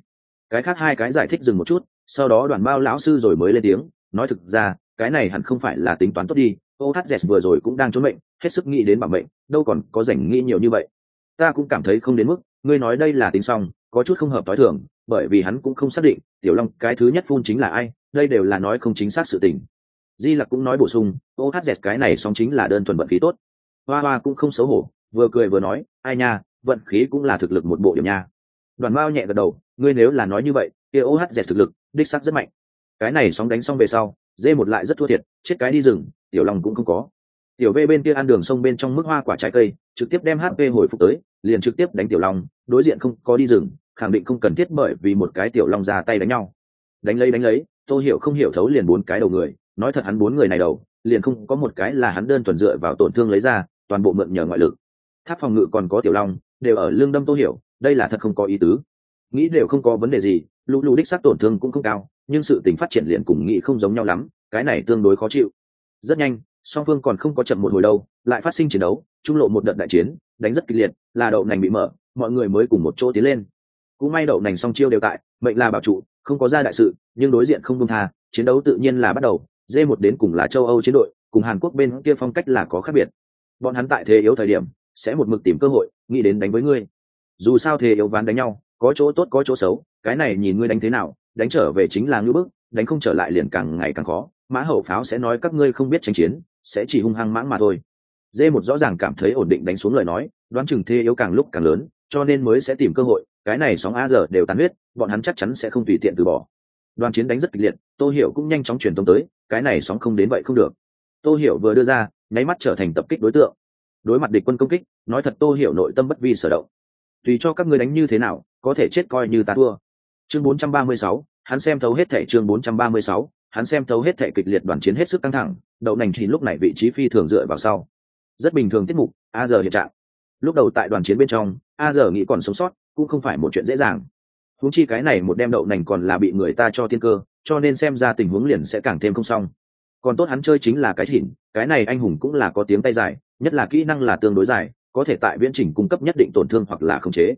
cái khác hai cái giải thích dừng một chút, sau đó đoàn bao lão sư rồi mới lên tiếng, nói thực ra cái này hẳn không phải là tính toán tốt đi ohz vừa rồi cũng đang trốn mệnh, hết sức nghĩ đến bảo mệnh đâu còn có rảnh nghĩ nhiều như vậy. Ta cũng cảm thấy không đến mức ngươi nói đây là tính xong có chút không hợp t h i thường bởi vì hắn cũng không xác định tiểu long cái thứ nhất phun chính là ai đây đều là nói không chính xác sự tình. Di lặc cũng nói bổ sung ohz cái này song chính là đơn thuần vận khí tốt. Hoa hoa cũng không xấu hổ vừa cười vừa nói ai nha vận khí cũng là thực lực một bộ điểm nha. Đoàn mao nhẹ gật đầu ngươi nếu là nói như vậy kia ohz thực lực đích sắc rất mạnh. Cái này sóng đánh xong về sau dê một lại rất thua thiệt, chết cái đi rừng, tiểu long cũng không có. Tiểu v bên kia ăn đường sông bên trong mức hoa quả trái cây, trực tiếp đem hp hồi phục tới, liền trực tiếp đánh tiểu long, đối diện không có đi rừng, khẳng định không cần thiết bởi vì một cái tiểu long ra tay đánh nhau. Đánh lấy đánh lấy tôi hiểu không hiểu thấu liền bốn cái đầu người, nói thật hắn bốn người này đầu, liền không có một cái là hắn đơn thuần dựa vào tổn thương lấy ra, toàn bộ mượn nhờ ngoại lực. Tháp phòng ngự còn có tiểu long, đều ở lương đâm tôi hiểu, đây là thật không có ý tứ. Nghĩ đều không có vấn đề gì, lũ lũ đích sắc tổn thương cũng không cao nhưng sự tình phát triển liền cùng nghĩ không giống nhau lắm, cái này tương đối khó chịu. Rất nhanh, song phương còn không có chậm một hồi đâu lại phát sinh chiến đấu, trung lộ một đợt đại chiến, đánh rất kịch liệt, là đậu nành bị mở, mọi người mới cùng một chỗ tiến lên. Cũng may đậu nành song chiêu đều tại, mệnh là bảo trụ, không có ra đại sự, nhưng đối diện không công tha, chiến đấu tự nhiên là bắt đầu d một đến cùng là châu âu chiến đội, cùng hàn quốc bên kia phong cách là có khác biệt. Bọn hắn tại thế yếu thời điểm, sẽ một mực tìm cơ hội, nghĩ đến đánh với ngươi. Dù sao thế yếu ván đánh nhau, có chỗ tốt có chỗ xấu, cái này nhìn ngươi đánh thế nào đánh trở về chính là ngưỡng bức, đánh không trở lại liền càng ngày càng khó. Mã hậu pháo sẽ nói các ngươi không biết tranh chiến, sẽ chỉ hung hăng mãng mà thôi. Dê một rõ ràng cảm thấy ổn định đánh xuống lời nói, đoán chừng thê yếu càng lúc càng lớn, cho nên mới sẽ tìm cơ hội, cái này sóng a giờ đều tàn huyết, bọn hắn chắc chắn sẽ không tùy tiện từ bỏ. Đoàn chiến đánh rất kịch liệt, tô hiểu cũng nhanh chóng truyền thông tới, cái này sóng không đến vậy không được. Tô hiểu vừa đưa ra, nháy mắt trở thành tập kích đối tượng. Đối mặt địch quân công kích, nói thật tô hiểu nội tâm bất vi sở động. Tùy cho các ngươi đánh như thế nào, có thể chết coi như ta thua chương 436, hắn xem thấu hết thể chương 436, hắn xem thấu hết thể kịch liệt đoàn chiến hết sức căng thẳng đậu nành chỉ lúc này vị trí phi thường dựa vào sau. Rất bình thường tiết mục a giờ hiện trạng. Lúc đầu tại đoàn chiến bên trong a giờ nghĩ còn sống sót cũng không phải một chuyện dễ dàng. Huống chi cái này một đem đậu nành còn là bị người ta cho thiên cơ cho nên xem ra tình huống liền sẽ càng thêm không xong. Còn tốt hắn chơi chính là cái thỉn cái này anh hùng cũng là có tiếng tay dài nhất là kỹ năng là tương đối dài có thể tại viễn trình cung cấp nhất định tổn thương hoặc là khống chế.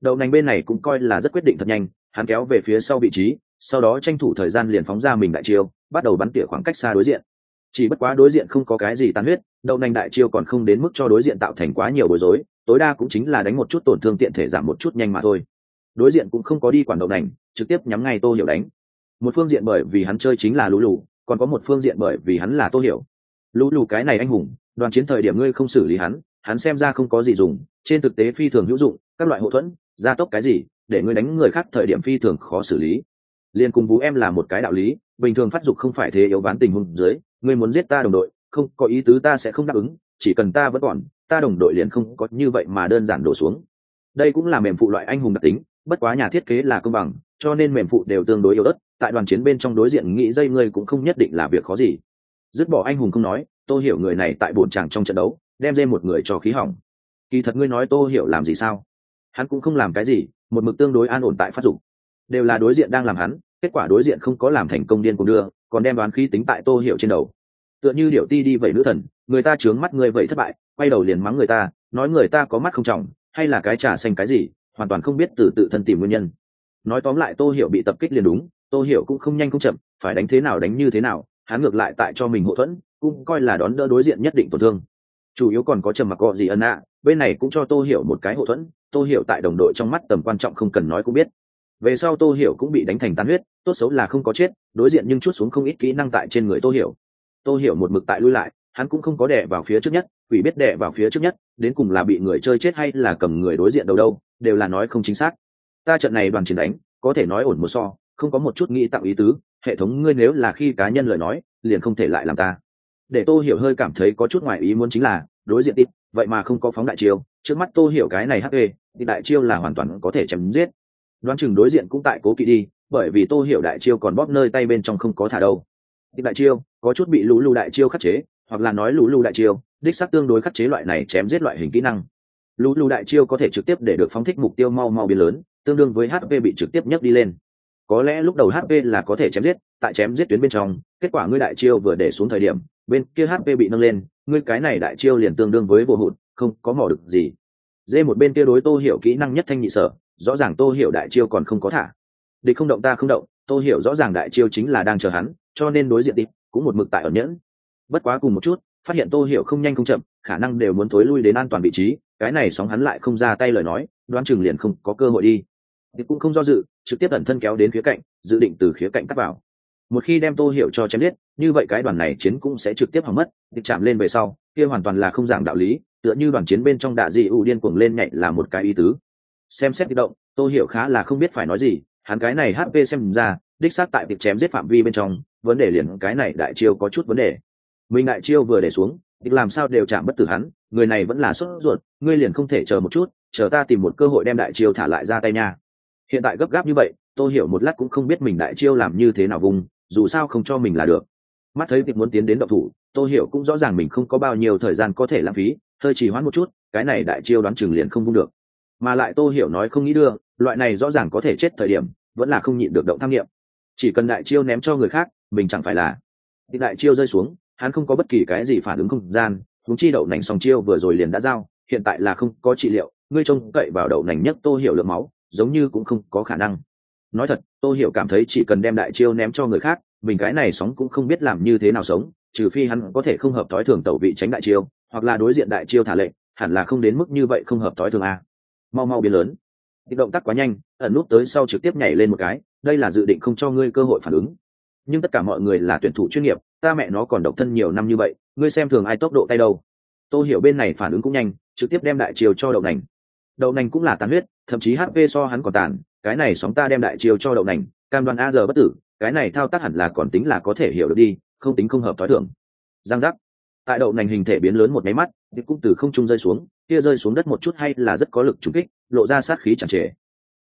Đậu nành bên này cũng coi là rất quyết định thật nhanh hắn kéo về phía sau vị trí, sau đó tranh thủ thời gian liền phóng ra mình đại chiêu, bắt đầu bắn tỉa khoảng cách xa đối diện. Chỉ bất quá đối diện không có cái gì tan huyết, đậu nành đại chiêu còn không đến mức cho đối diện tạo thành quá nhiều bối rối, tối đa cũng chính là đánh một chút tổn thương tiện thể giảm một chút nhanh mà thôi. Đối diện cũng không có đi quản đậu nành, trực tiếp nhắm ngay tô hiểu đánh. Một phương diện bởi vì hắn chơi chính là lũ lù, còn có một phương diện bởi vì hắn là tô hiểu. Lũ lù cái này anh hùng, đoàn chiến thời điểm ngươi không xử lý hắn hắn xem ra không có gì dùng, trên thực tế phi thường hữu dụng, các loại hậu thuẫn, gia tốc cái gì để ngươi đánh người khác thời điểm phi thường khó xử lý. Liên cùng vũ em là một cái đạo lý, bình thường phát dục không phải thế yếu ván tình huống dưới, ngươi muốn giết ta đồng đội, không có ý tứ ta sẽ không đáp ứng, chỉ cần ta vẫn còn, ta đồng đội liền không có như vậy mà đơn giản đổ xuống. Đây cũng là mềm phụ loại anh hùng đặc tính, bất quá nhà thiết kế là công bằng, cho nên mềm phụ đều tương đối yếu ớt, tại đoàn chiến bên trong đối diện nghĩ dây ngươi cũng không nhất định là việc khó gì. Dứt bỏ anh hùng không nói tôi hiểu người này tại bổn tràng trong trận đấu, đem dê một người cho khí hỏng. Kỳ thật ngươi nói tôi hiểu làm gì sao? Hắn cũng không làm cái gì một mực tương đối an ổn tại phát dụng đều là đối diện đang làm hắn, kết quả đối diện không có làm thành công điên cùng đưa, còn đem đoán khí tính tại tô hiểu trên đầu. Tựa như điệu ti đi vậy nữ thần, người ta trướng mắt ngươi vậy thất bại, quay đầu liền mắng người ta, nói người ta có mắt không trọng, hay là cái trà xanh cái gì, hoàn toàn không biết từ tự thân tìm nguyên nhân. Nói tóm lại tô hiểu bị tập kích liền đúng, tô hiểu cũng không nhanh không chậm, phải đánh thế nào đánh như thế nào, hắn ngược lại tại cho mình hậu thuẫn, cũng coi là đón đỡ đối diện nhất định tổn thương chủ yếu còn có trầm mặc gọ gì ân ạ. Bên này cũng cho tô hiểu một cái hậu thuẫn. Tô hiểu tại đồng đội trong mắt tầm quan trọng không cần nói cũng biết. Về sau tô hiểu cũng bị đánh thành tán huyết, tốt xấu là không có chết, đối diện nhưng chút xuống không ít kỹ năng tại trên người tô hiểu. Tô hiểu một mực tại lui lại, hắn cũng không có đè vào phía trước nhất, quỷ biết đè vào phía trước nhất, đến cùng là bị người chơi chết hay là cầm người đối diện đầu đâu, đều là nói không chính xác. Ta trận này đoàn chiến đánh, có thể nói ổn một so, không có một chút nghĩ tặng ý tứ, hệ thống ngươi nếu là khi cá nhân lời nói, liền không thể lại làm ta để tô hiểu hơi cảm thấy có chút ngoài ý muốn chính là, đối diện tít, vậy mà không có phóng đại chiêu, trước mắt tô hiểu cái này hp thì đại chiêu là hoàn toàn có thể chém giết. Đoán chừng đối diện cũng tại cố kỵ đi, bởi vì tô hiểu đại chiêu còn bóp nơi tay bên trong không có thả đâu. Thì đại chiêu, có chút bị lũ lù đại chiêu khắc chế, hoặc là nói lũ lù đại chiêu, đích xác tương đối khắc chế loại này chém giết loại hình kỹ năng. Lũ lù đại chiêu có thể trực tiếp để được phóng thích mục tiêu mau mau biến lớn, tương đương với hp bị trực tiếp nhấc đi lên có lẽ lúc đầu hp là có thể chém giết, tại chém giết tuyến bên trong, kết quả ngươi đại chiêu vừa để xuống thời điểm, bên kia hp bị nâng lên, ngươi cái này đại chiêu liền tương đương với vô hụt, không có mỏ được gì. Dê một bên kia đối tô hiểu kỹ năng nhất thanh nhị sở, rõ ràng tô hiểu đại chiêu còn không có thả. Địch không động ta không động, tô hiểu rõ ràng đại chiêu chính là đang chờ hắn, cho nên đối diện địch cũng một mực tại ở nhẫn. Bất quá cùng một chút, phát hiện tô hiểu không nhanh không chậm, khả năng đều muốn thối lui đến an toàn vị trí, cái này sóng hắn lại không ra tay lời nói, đoán chừng liền không có cơ hội đi thì cũng không do dự, trực tiếp ẩn thân kéo đến khía cạnh, dự định từ khía cạnh cắt vào. Một khi đem tô hiểu cho chém giết, như vậy cái đoàn này chiến cũng sẽ trực tiếp hỏng mất địch chạm lên về sau, kia hoàn toàn là không giảng đạo lý, tựa như đoàn chiến bên trong đạ dị ủ điên cuồng lên nhảy là một cái ý tứ. Xem xét kích động, tô hiểu khá là không biết phải nói gì, hắn cái này hp xem ra, đích xác tại việc chém giết phạm vi bên trong, vấn đề liền cái này đại chiêu có chút vấn đề. Mình đại chiêu vừa để xuống địch làm sao đều chạm bất tử hắn, người này vẫn là sốt ruột, ngươi liền không thể chờ một chút, chờ ta tìm một cơ hội đem đại chiêu thả lại ra tay nha hiện tại gấp gáp như vậy tôi hiểu một lát cũng không biết mình đại chiêu làm như thế nào vùng, dù sao không cho mình là được. Mắt thấy việc muốn tiến đến động thủ tôi hiểu cũng rõ ràng mình không có bao nhiêu thời gian có thể lãng phí, hơi chỉ hoãn một chút, cái này đại chiêu đoán chừng liền không vung được. Mà lại tôi hiểu nói không nghĩ đưa, loại này rõ ràng có thể chết thời điểm, vẫn là không nhịn được động tham nghiệm. Chỉ cần đại chiêu ném cho người khác, mình chẳng phải là thì đại chiêu rơi xuống, hắn không có bất kỳ cái gì phản ứng không gian húng chi đậu nành song chiêu vừa rồi liền đã giao, hiện tại là không có trị liệu, ngươi trông cậy vào đậu nành nhất tô hiểu lượng máu giống như cũng không có khả năng. Nói thật, tô hiểu cảm thấy chỉ cần đem đại chiêu ném cho người khác, mình cái này sóng cũng không biết làm như thế nào sống, trừ phi hắn có thể không hợp thói thường tẩu vị tránh đại chiêu, hoặc là đối diện đại chiêu thả lệnh, hẳn là không đến mức như vậy không hợp thói thường a. Mau mau biến lớn. Kịch động tác quá nhanh, ẩn nút tới sau trực tiếp nhảy lên một cái, đây là dự định không cho ngươi cơ hội phản ứng. Nhưng tất cả mọi người là tuyển thủ chuyên nghiệp, ta mẹ nó còn độc thân nhiều năm như vậy, ngươi xem thường ai tốc độ tay đâu. Tô hiểu bên này phản ứng cũng nhanh, trực tiếp đem đại chiều cho đậu nành. Đậu nành cũng là tàn huyết thậm chí hp so hắn còn tàn, cái này sóng ta đem đại chiêu cho đậu nành, cam đoan a giờ bất tử, cái này thao tác hẳn là còn tính là có thể hiểu được đi, không tính không hợp thói thường. Giang giác. Tại đậu nành hình thể biến lớn một máy mắt, thì cũng từ không trung rơi xuống, kia rơi xuống đất một chút hay là rất có lực trúng kích, lộ ra sát khí chẳng trề.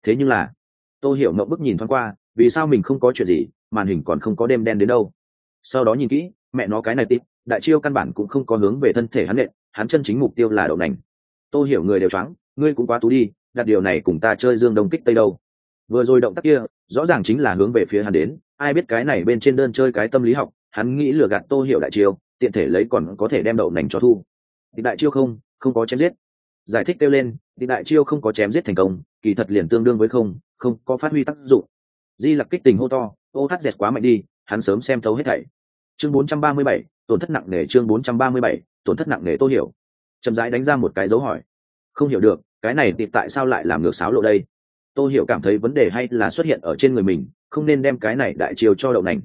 Thế nhưng là tôi hiểu ngậm bức nhìn thoáng qua, vì sao mình không có chuyện gì, màn hình còn không có đêm đen đến đâu. Sau đó nhìn kỹ, mẹ nó cái này tít, đại chiêu căn bản cũng không có hướng về thân thể hắn nện, hắn chân chính mục tiêu là đậu nành. Tôi hiểu người đều choáng, ngươi cũng quá tú đi đặt điều này cùng ta chơi dương đông kích tây đâu. Vừa rồi động tác kia rõ ràng chính là hướng về phía hắn đến ai biết cái này bên trên đơn chơi cái tâm lý học hắn nghĩ lừa gạt tô hiểu đại chiêu tiện thể lấy còn có thể đem đậu nành cho thu. Thì đại chiêu không không có chém giết. Giải thích kêu lên thì đại chiêu không có chém giết thành công kỳ thật liền tương đương với không không có phát huy tác dụng. Di lặc kích tình hô to ô hát dẹt quá mạnh đi hắn sớm xem thấu hết thảy. Chương 437, tổn thất nặng nề chương 437, tổn thất nặng nề tô hiểu. Chậm rãi đánh ra một cái dấu hỏi. Không hiểu được cái này thì tại sao lại làm ngược sáo lộ đây? Tô hiểu cảm thấy vấn đề hay là xuất hiện ở trên người mình, không nên đem cái này đại chiêu cho đậu nành.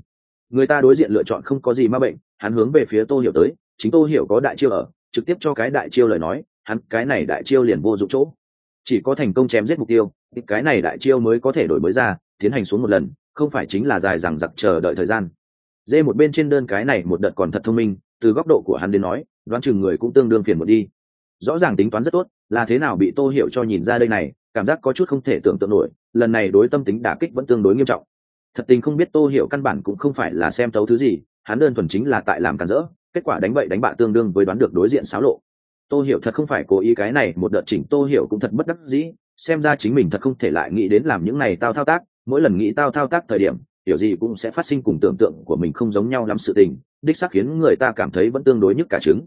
Người ta đối diện lựa chọn không có gì ma bệnh, hắn hướng về phía tô hiểu tới, chính tô hiểu có đại chiêu ở, trực tiếp cho cái đại chiêu lời nói, hắn cái này đại chiêu liền vô dụng chỗ. Chỉ có thành công chém giết mục tiêu cái này đại chiêu mới có thể đổi mới ra, tiến hành xuống một lần, không phải chính là dài rằng giặc chờ đợi thời gian. Dê một bên trên đơn cái này một đợt còn thật thông minh, từ góc độ của hắn đến nói, đoán chừng người cũng tương đương phiền một đi rõ ràng tính toán rất tốt, là thế nào bị tô hiểu cho nhìn ra đây này, cảm giác có chút không thể tưởng tượng nổi, lần này đối tâm tính đả kích vẫn tương đối nghiêm trọng. Thật tình không biết tô hiểu căn bản cũng không phải là xem thấu thứ gì, hắn đơn thuần chính là tại làm cản rỡ, kết quả đánh bậy đánh bạ tương đương với đoán được đối diện xáo lộ. Tô hiểu thật không phải cố ý cái này, một đợt chỉnh tô hiểu cũng thật bất đắc dĩ, xem ra chính mình thật không thể lại nghĩ đến làm những này tao thao tác, mỗi lần nghĩ tao thao tác thời điểm hiểu gì cũng sẽ phát sinh cùng tưởng tượng của mình không giống nhau lắm sự tình, đích xác khiến người ta cảm thấy vẫn tương đối nhất cả trứng.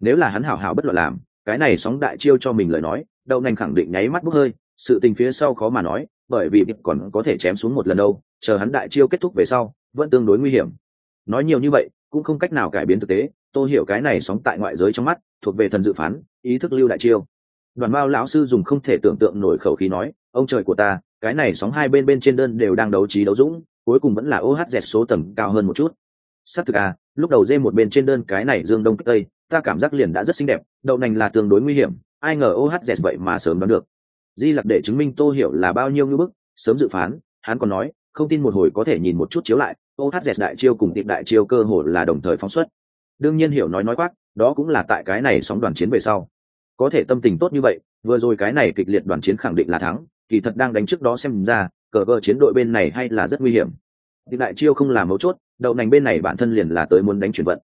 Nếu là hắn hảo hảo bất luận làm cái này sóng đại chiêu cho mình lời nói, đậu nành khẳng định nháy mắt bốc hơi, sự tình phía sau khó mà nói, bởi vì còn có thể chém xuống một lần đâu, chờ hắn đại chiêu kết thúc về sau, vẫn tương đối nguy hiểm. Nói nhiều như vậy, cũng không cách nào cải biến thực tế tôi hiểu cái này sóng tại ngoại giới trong mắt, thuộc về thần dự phán, ý thức lưu đại chiêu. Đoàn bao lão sư dùng không thể tưởng tượng nổi khẩu khí nói, ông trời của ta, cái này sóng hai bên bên trên đơn đều đang đấu trí đấu dũng, cuối cùng vẫn là ohz số tầng cao hơn một chút. Xác thực à lúc đầu dê một bên trên đơn cái này dương đông kích tây ta cảm giác liền đã rất xinh đẹp, đậu nành là tương đối nguy hiểm, ai ngờ ohz vậy mà sớm đoán được. Di lặc để chứng minh tô hiểu là bao nhiêu ngưỡng bức, sớm dự phán, hắn còn nói, không tin một hồi có thể nhìn một chút chiếu lại ohz đại chiêu cùng tiệp đại chiêu cơ hội là đồng thời phóng xuất. Đương nhiên hiểu nói nói quát, đó cũng là tại cái này sóng đoàn chiến về sau. Có thể tâm tình tốt như vậy, vừa rồi cái này kịch liệt đoàn chiến khẳng định là thắng, kỳ thật đang đánh trước đó xem ra, cờ cờ chiến đội bên này hay là rất nguy hiểm. Thì đại chiêu không làm mấu chốt, đậu nành bên này bản thân liền là tới muốn đánh chuyển vận.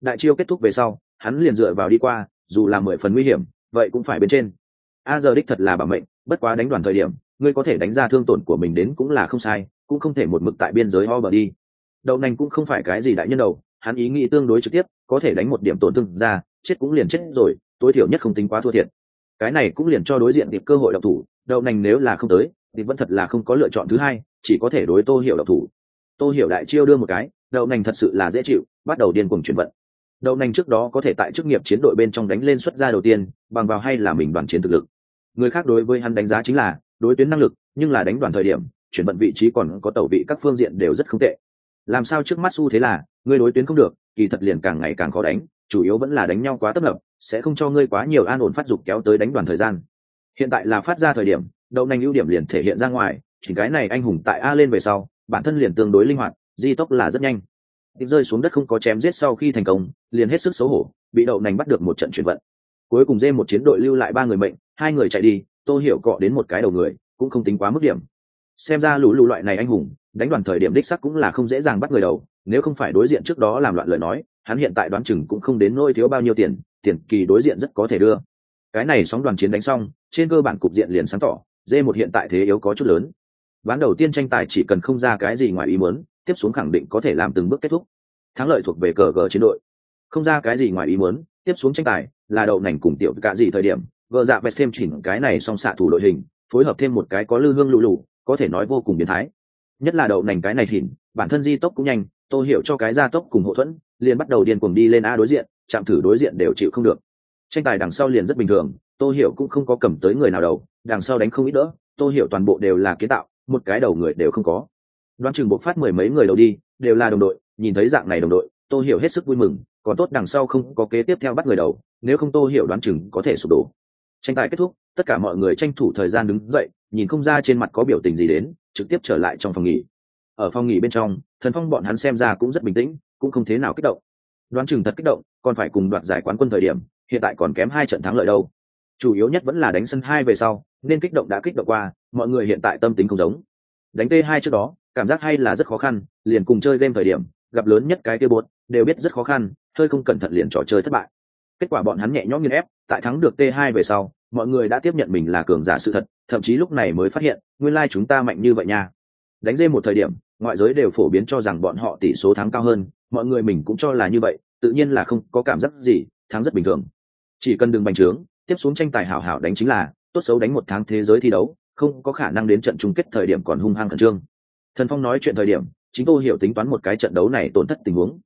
Đại chiêu kết thúc về sau hắn liền dựa vào đi qua, dù là mười phần nguy hiểm, vậy cũng phải bên trên. A giờ đích thật là bảo mệnh, bất quá đánh đoàn thời điểm, ngươi có thể đánh ra thương tổn của mình đến cũng là không sai, cũng không thể một mực tại biên giới ho bờ đi. Đậu nành cũng không phải cái gì đại nhân đầu, hắn ý nghĩ tương đối trực tiếp, có thể đánh một điểm tổn thương ra, chết cũng liền chết rồi, tối thiểu nhất không tính quá thua thiệt. Cái này cũng liền cho đối diện tiệp cơ hội độc thủ, đậu nành nếu là không tới, thì vẫn thật là không có lựa chọn thứ hai, chỉ có thể đối tô hiểu độc thủ. Tô hiểu đại chiêu đưa một cái, đậu nành thật sự là dễ chịu, bắt đầu điên cuồng chuyển vận đậu nành trước đó có thể tại chức nghiệp chiến đội bên trong đánh lên xuất gia đầu tiên, bằng vào hay là mình đoàn chiến thực lực. Người khác đối với hắn đánh giá chính là đối tuyến năng lực, nhưng là đánh đoàn thời điểm, chuyển bận vị trí còn có tẩu vị các phương diện đều rất không tệ. Làm sao trước mắt xu thế là người đối tuyến không được, kỳ thật liền càng ngày càng khó đánh, chủ yếu vẫn là đánh nhau quá tấp nập, sẽ không cho ngươi quá nhiều an ổn phát dục kéo tới đánh đoàn thời gian. Hiện tại là phát ra thời điểm, đậu nành ưu điểm liền thể hiện ra ngoài, chỉ cái này anh hùng tại a lên về sau, bản thân liền tương đối linh hoạt, di tốc là rất nhanh. Tiếp rơi xuống đất không có chém giết sau khi thành công, liền hết sức xấu hổ, bị đậu nành bắt được một trận chuyển vận. Cuối cùng dê một chiến đội lưu lại ba người mệnh, hai người chạy đi, tô hiểu cọ đến một cái đầu người, cũng không tính quá mức điểm. Xem ra lũ lũ loại này anh hùng, đánh đoàn thời điểm đích sắc cũng là không dễ dàng bắt người đầu, nếu không phải đối diện trước đó làm loạn lời nói, hắn hiện tại đoán chừng cũng không đến nôi thiếu bao nhiêu tiền tiền kỳ đối diện rất có thể đưa. Cái này sóng đoàn chiến đánh xong, trên cơ bản cục diện liền sáng tỏ, dê một hiện tại thế yếu có chút lớn. Ván đầu tiên tranh tài chỉ cần không ra cái gì ngoài ý muốn tiếp xuống khẳng định có thể làm từng bước kết thúc. Thắng lợi thuộc về cờ gờ chiến đội. Không ra cái gì ngoài ý muốn, tiếp xuống tranh tài là đậu nành cùng tiểu cả gì thời điểm, gờ dạ vest thêm chỉnh cái này song xạ thủ đội hình, phối hợp thêm một cái có lư hương lụ lụ có thể nói vô cùng biến thái. Nhất là đậu nành cái này thìn, bản thân di tốc cũng nhanh tôi hiểu cho cái gia tốc cùng hậu thuẫn, liền bắt đầu điên cuồng đi lên a đối diện, chạm thử đối diện đều chịu không được. Tranh tài đằng sau liền rất bình thường tôi hiểu cũng không có cầm tới người nào đầu, đằng sau đánh không ít đỡ tôi hiểu toàn bộ đều là kiến tạo, một cái đầu người đều không có đoán chừng bộc phát mười mấy người đầu đi, đều là đồng đội, nhìn thấy dạng này đồng đội tôi hiểu hết sức vui mừng, còn tốt đằng sau không có kế tiếp theo bắt người đầu, nếu không tôi hiểu đoán chừng có thể sụp đổ. Tranh tài kết thúc, tất cả mọi người tranh thủ thời gian đứng dậy, nhìn không ra trên mặt có biểu tình gì đến, trực tiếp trở lại trong phòng nghỉ. Ở phòng nghỉ bên trong, thần phong bọn hắn xem ra cũng rất bình tĩnh, cũng không thế nào kích động. Đoán chừng thật kích động, còn phải cùng đoạt giải quán quân thời điểm, hiện tại còn kém hai trận thắng lợi đâu. Chủ yếu nhất vẫn là đánh sân hai về sau, nên kích động đã kích động qua, mọi người hiện tại tâm tính không giống. Đánh t hai trước đó cảm giác hay là rất khó khăn, liền cùng chơi game thời điểm, gặp lớn nhất cái kia bột, đều biết rất khó khăn, hơi không cẩn thận liền trò chơi thất bại. Kết quả bọn hắn nhẹ nhõm nghiên ép, tại thắng được t 2 về sau, mọi người đã tiếp nhận mình là cường giả sự thật, thậm chí lúc này mới phát hiện, nguyên lai chúng ta mạnh như vậy nha. Đánh dê một thời điểm, ngoại giới đều phổ biến cho rằng bọn họ tỷ số thắng cao hơn, mọi người mình cũng cho là như vậy, tự nhiên là không có cảm giác gì, thắng rất bình thường. Chỉ cần đừng bành trướng, tiếp xuống tranh tài hảo hảo đánh chính là, tốt xấu đánh một tháng thế giới thi đấu, không có khả năng đến trận chung kết thời điểm còn hung hăng khẩn trương thần phong nói chuyện thời điểm, chính tôi hiểu tính toán một cái trận đấu này tổn thất tình huống.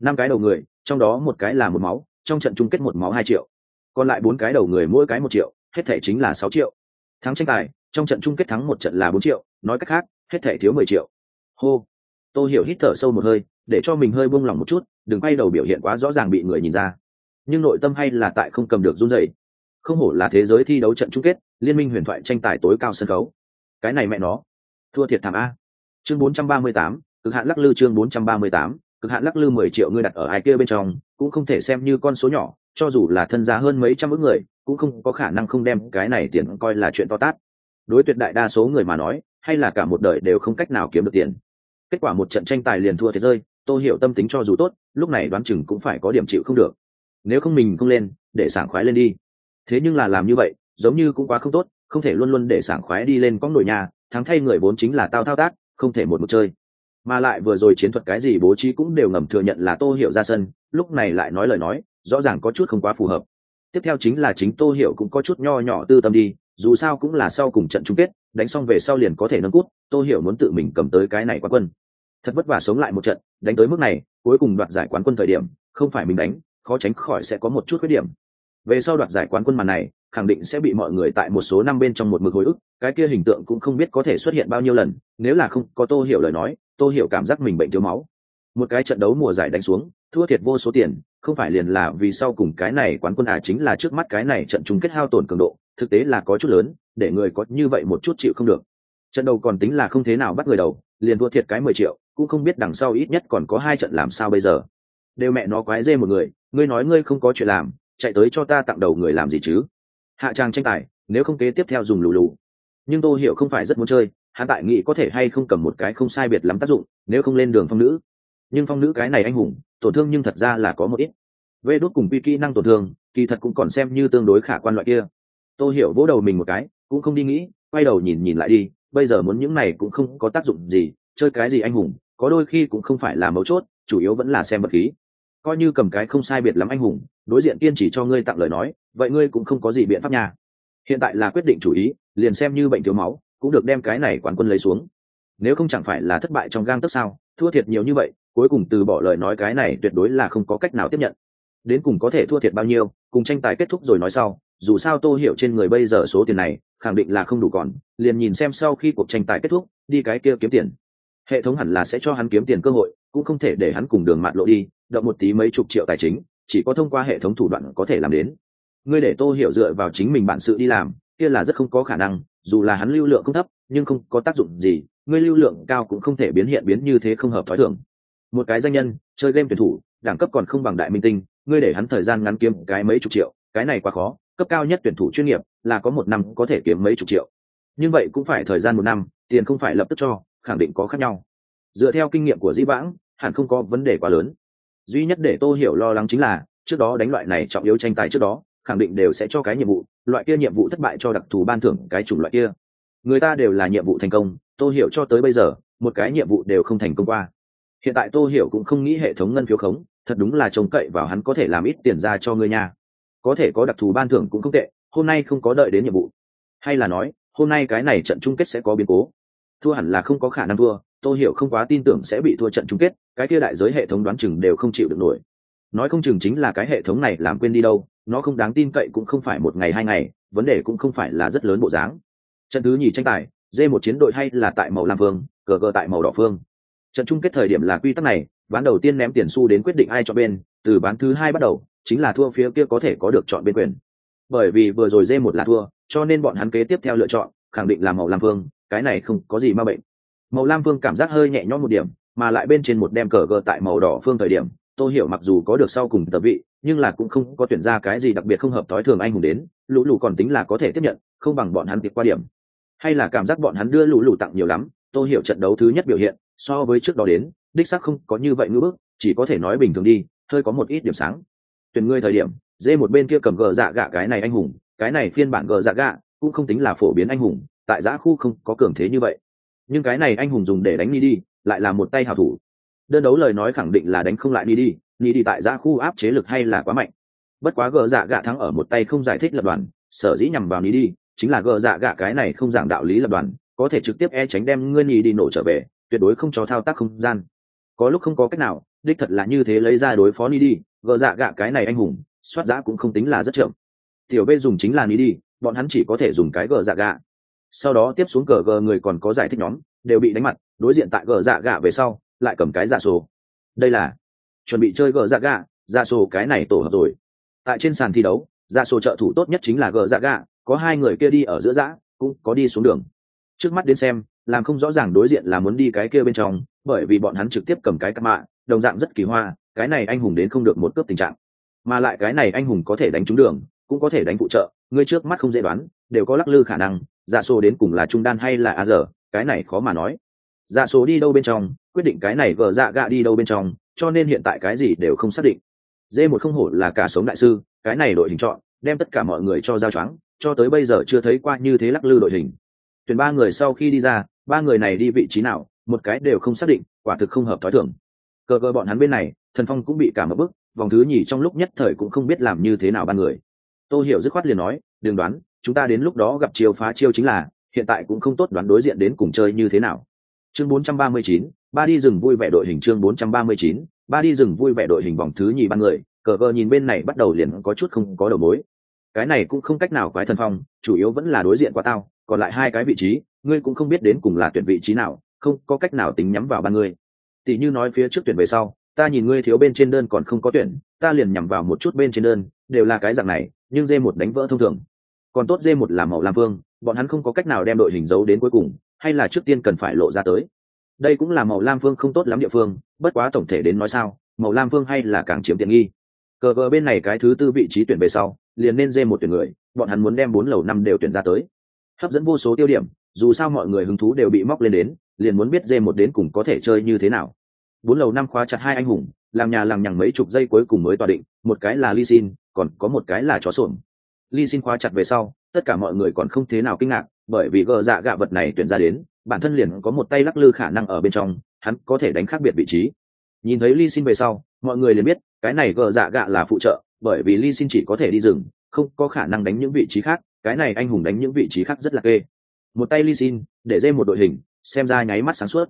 Năm cái đầu người, trong đó một cái là một máu, trong trận chung kết một máu hai triệu. Còn lại bốn cái đầu người mỗi cái một triệu, hết thể chính là sáu triệu. Thắng tranh tài, trong trận chung kết thắng một trận là bốn triệu, nói cách khác, hết thể thiếu mười triệu. Hô. Tôi hiểu hít thở sâu một hơi, để cho mình hơi buông lỏng một chút, đừng quay đầu biểu hiện quá rõ ràng bị người nhìn ra. Nhưng nội tâm hay là tại không cầm được run dậy không hổ là thế giới thi đấu trận chung kết, liên minh huyền thoại tranh tài tối cao sân khấu. Cái này mẹ nó. Thua thiệt thảm a chương 438, cực hạn lắc lư chương 438, cực hạn lắc lư mười triệu ngươi đặt ở ai kia bên trong cũng không thể xem như con số nhỏ cho dù là thân gia hơn mấy trăm ức người cũng không có khả năng không đem cái này tiền coi là chuyện to tát. Đối tuyệt đại đa số người mà nói hay là cả một đời đều không cách nào kiếm được tiền. Kết quả một trận tranh tài liền thua thế rơi tôi hiểu tâm tính cho dù tốt lúc này đoán chừng cũng phải có điểm chịu không được. Nếu không mình không lên để sảng khoái lên đi. Thế nhưng là làm như vậy giống như cũng quá không tốt không thể luôn luôn để sảng khoái đi lên có nổi nhà thắng thay người vốn chính là tao thao tác không thể một một chơi. Mà lại vừa rồi chiến thuật cái gì bố trí cũng đều ngầm thừa nhận là tô hiểu ra sân, lúc này lại nói lời nói, rõ ràng có chút không quá phù hợp. Tiếp theo chính là chính tô hiểu cũng có chút nho nhỏ tư tâm đi, dù sao cũng là sau cùng trận chung kết, đánh xong về sau liền có thể nâng cút tô hiểu muốn tự mình cầm tới cái này quán quân. Thật vất vả sống lại một trận, đánh tới mức này, cuối cùng đoạt giải quán quân thời điểm, không phải mình đánh, khó tránh khỏi sẽ có một chút khuyết điểm. Về sau đoạt giải quán quân màn này khẳng định sẽ bị mọi người tại một số năm bên trong một mực hồi ức, cái kia hình tượng cũng không biết có thể xuất hiện bao nhiêu lần, nếu là không có tô hiểu lời nói, tô hiểu cảm giác mình bệnh thiếu máu. Một cái trận đấu mùa giải đánh xuống, thua thiệt vô số tiền, không phải liền là vì sau cùng cái này quán quân à chính là trước mắt cái này trận chung kết hao tổn cường độ, thực tế là có chút lớn, để người có như vậy một chút chịu không được. Trận đầu còn tính là không thế nào bắt người đầu, liền thua thiệt cái mười triệu, cũng không biết đằng sau ít nhất còn có hai trận làm sao bây giờ. Đều mẹ nó quái dê một người, ngươi nói ngươi không có chuyện làm, chạy tới cho ta tặng đầu người làm gì chứ? Hạ trang tranh tài, nếu không kế tiếp theo dùng lù lù. Nhưng tô hiểu không phải rất muốn chơi, hắn tại nghĩ có thể hay không cầm một cái không sai biệt lắm tác dụng, nếu không lên đường phong nữ. Nhưng phong nữ cái này anh hùng, tổn thương nhưng thật ra là có một ít. Vê đốt cùng pi kỹ năng tổn thương, kỳ thật cũng còn xem như tương đối khả quan loại kia. Tô hiểu vỗ đầu mình một cái, cũng không đi nghĩ, quay đầu nhìn nhìn lại đi, bây giờ muốn những này cũng không có tác dụng gì, chơi cái gì anh hùng, có đôi khi cũng không phải là mấu chốt, chủ yếu vẫn là xem vật khí. Coi như cầm cái không sai biệt lắm anh hùng đối diện kiên chỉ cho ngươi tặng lời nói, vậy ngươi cũng không có gì biện pháp nha. Hiện tại là quyết định chủ ý, liền xem như bệnh thiếu máu, cũng được đem cái này quán quân lấy xuống. Nếu không chẳng phải là thất bại trong gang tức sao? Thua thiệt nhiều như vậy, cuối cùng từ bỏ lời nói cái này tuyệt đối là không có cách nào tiếp nhận. Đến cùng có thể thua thiệt bao nhiêu, cùng tranh tài kết thúc rồi nói sau, dù sao tô hiểu trên người bây giờ số tiền này, khẳng định là không đủ còn, liền nhìn xem sau khi cuộc tranh tài kết thúc, đi cái kia kiếm tiền. Hệ thống hẳn là sẽ cho hắn kiếm tiền cơ hội, cũng không thể để hắn cùng đường mạn lộ đi động một tí mấy chục triệu tài chính chỉ có thông qua hệ thống thủ đoạn có thể làm đến. Ngươi để tô hiểu dựa vào chính mình bản sự đi làm, kia là rất không có khả năng, dù là hắn lưu lượng không thấp, nhưng không có tác dụng gì, ngươi lưu lượng cao cũng không thể biến hiện biến như thế không hợp thói thường. Một cái danh nhân, chơi game tuyển thủ, đẳng cấp còn không bằng đại minh tinh, ngươi để hắn thời gian ngắn kiếm cái mấy chục triệu, cái này quá khó, cấp cao nhất tuyển thủ chuyên nghiệp là có một năm có thể kiếm mấy chục triệu. Nhưng vậy cũng phải thời gian một năm, tiền không phải lập tức cho, khẳng định có khác nhau. Dựa theo kinh nghiệm của dĩ vãng, hẳn không có vấn đề quá lớn duy nhất để tô hiểu lo lắng chính là, trước đó đánh loại này trọng yếu tranh tài trước đó, khẳng định đều sẽ cho cái nhiệm vụ, loại kia nhiệm vụ thất bại cho đặc thù ban thưởng cái chủng loại kia. Người ta đều là nhiệm vụ thành công, tô hiểu cho tới bây giờ, một cái nhiệm vụ đều không thành công qua. Hiện tại tô hiểu cũng không nghĩ hệ thống ngân phiếu khống, thật đúng là trông cậy vào hắn có thể làm ít tiền ra cho người nhà. Có thể có đặc thù ban thưởng cũng không tệ, hôm nay không có đợi đến nhiệm vụ. Hay là nói, hôm nay cái này trận chung kết sẽ có biến cố. Thua hẳn là không có khả năng thua tô hiểu không quá tin tưởng sẽ bị thua trận chung kết, cái kia đại giới hệ thống đoán chừng đều không chịu được nổi. Nói không chừng chính là cái hệ thống này làm quên đi đâu, nó không đáng tin cậy cũng không phải một ngày hai ngày, vấn đề cũng không phải là rất lớn bộ dáng. Trận thứ nhì tranh tài dê một chiến đội hay là tại màu lam phương cờ cờ tại màu đỏ phương trận chung kết thời điểm là quy tắc này, ván đầu tiên ném tiền xu đến quyết định ai cho bên, từ ván thứ hai bắt đầu, chính là thua phía kia có thể có được chọn bên quyền. Bởi vì vừa rồi dê một là thua, cho nên bọn hắn kế tiếp theo lựa chọn, khẳng định là màu lam phương cái này không có gì ma bệnh màu lam phương cảm giác hơi nhẹ nhõm một điểm, mà lại bên trên một đem cờ gờ tại màu đỏ phương thời điểm tôi hiểu mặc dù có được sau cùng tờ vị, nhưng là cũng không có tuyển ra cái gì đặc biệt không hợp thói thường anh hùng đến, lũ lũ còn tính là có thể tiếp nhận, không bằng bọn hắn tiệp qua điểm. Hay là cảm giác bọn hắn đưa lũ lũ tặng nhiều lắm tôi hiểu trận đấu thứ nhất biểu hiện, so với trước đó đến, đích sắc không có như vậy ngữ bức, chỉ có thể nói bình thường đi, hơi có một ít điểm sáng. Tuyển ngươi thời điểm, dê một bên kia cầm gờ dạ gạ cái này anh hùng, cái này phiên bản gờ dạ gạ cũng không tính là phổ biến anh hùng, tại giã khu không có cường thế như vậy nhưng cái này anh hùng dùng để đánh ni đi lại là một tay hào thủ. Đơn đấu lời nói khẳng định là đánh không lại ni đi ni đi tại ra khu áp chế lực hay là quá mạnh. Bất quá gờ dạ gạ thắng ở một tay không giải thích lập đoàn, sở dĩ nhằm vào ni đi chính là gờ dạ gạ cái này không giảng đạo lý lập đoàn, có thể trực tiếp e tránh đem ngươi ni đi nổ trở về, tuyệt đối không cho thao tác không gian. Có lúc không có cách nào, đích thật là như thế lấy ra đối phó ni đi gờ dạ gạ cái này anh hùng, soát giã cũng không tính là rất chậm. Tiểu b dùng chính là ni đi bọn hắn chỉ có thể dùng cái gờ dạ gạ sau đó tiếp xuống cờ gờ người còn có giải thích nhóm, đều bị đánh mặt, đối diện tại gờ dạ gạ về sau, lại cầm cái dạ sổ. Đây là chuẩn bị chơi gờ dạ gạ dạ sổ cái này tổ hợp rồi. Tại trên sàn thi đấu dạ sổ trợ thủ tốt nhất chính là gờ dạ gạ, có hai người kia đi ở giữa dã, cũng có đi xuống đường. Trước mắt đến xem, làm không rõ ràng đối diện là muốn đi cái kia bên trong, bởi vì bọn hắn trực tiếp cầm cái cặp mạ, đồng dạng rất kỳ hoa, cái này anh hùng đến không được một cướp tình trạng. Mà lại cái này anh hùng có thể đánh trúng đường, cũng có thể đánh phụ trợ ngươi trước mắt không dễ đoán, đều có lắc lư khả năng dạ sổ đến cùng là trung đan hay là a giờ cái này khó mà nói. Dạ số đi đâu bên trong, quyết định cái này vợ dạ gạ đi đâu bên trong, cho nên hiện tại cái gì đều không xác định. Dê một không hổ là cả sống đại sư, cái này đội hình chọn, đem tất cả mọi người cho giao choáng, cho tới bây giờ chưa thấy qua như thế lắc lư đội hình. Tuyển ba người sau khi đi ra, ba người này đi vị trí nào, một cái đều không xác định, quả thực không hợp thói thường. Cờ cờ bọn hắn bên này, thần phong cũng bị cả một bức, vòng thứ nhì trong lúc nhất thời cũng không biết làm như thế nào ba người. Tôi hiểu dứt khoát liền nói, đừng đoán chúng ta đến lúc đó gặp chiêu phá chiêu chính là hiện tại cũng không tốt đoán đối diện đến cùng chơi như thế nào. Chương 439, ba đi rừng vui vẻ đội hình chương 439, ba đi rừng vui vẻ đội hình vòng thứ nhì ba người cờ cờ nhìn bên này bắt đầu liền có chút không có đầu mối. Cái này cũng không cách nào quái thần phong chủ yếu vẫn là đối diện qua tao còn lại hai cái vị trí ngươi cũng không biết đến cùng là tuyển vị trí nào không có cách nào tính nhắm vào ba người. Tỷ như nói phía trước tuyển về sau ta nhìn ngươi thiếu bên trên đơn còn không có tuyển ta liền nhằm vào một chút bên trên đơn đều là cái dạng này nhưng dê một đánh vỡ thông thường còn tốt dê một là màu lam vương, bọn hắn không có cách nào đem đội hình giấu đến cuối cùng, hay là trước tiên cần phải lộ ra tới. Đây cũng là màu lam vương không tốt lắm địa phương, bất quá tổng thể đến nói sao, màu lam vương hay là càng chiếm tiện nghi. Cờ vờ bên này cái thứ tư vị trí tuyển về sau, liền nên dê một tuyển người, bọn hắn muốn đem bốn lầu năm đều tuyển ra tới. Hấp dẫn vô số tiêu điểm, dù sao mọi người hứng thú đều bị móc lên đến, liền muốn biết dê một đến cùng có thể chơi như thế nào. Bốn lầu năm khóa chặt hai anh hùng làm nhà làm nhằng mấy chục giây cuối cùng mới tòa định, một cái là ly xin còn có một cái là chó sổm ly xin khóa chặt về sau, tất cả mọi người còn không thế nào kinh ngạc, bởi vì gờ dạ gạ vật này tuyển ra đến, bản thân liền có một tay lắc lư khả năng ở bên trong, hắn có thể đánh khác biệt vị trí. Nhìn thấy ly xin về sau, mọi người liền biết, cái này gờ dạ gạ là phụ trợ, bởi vì ly xin chỉ có thể đi rừng, không có khả năng đánh những vị trí khác, cái này anh hùng đánh những vị trí khác rất là kê. Một tay ly xin, để dê một đội hình, xem ra nháy mắt sáng suốt.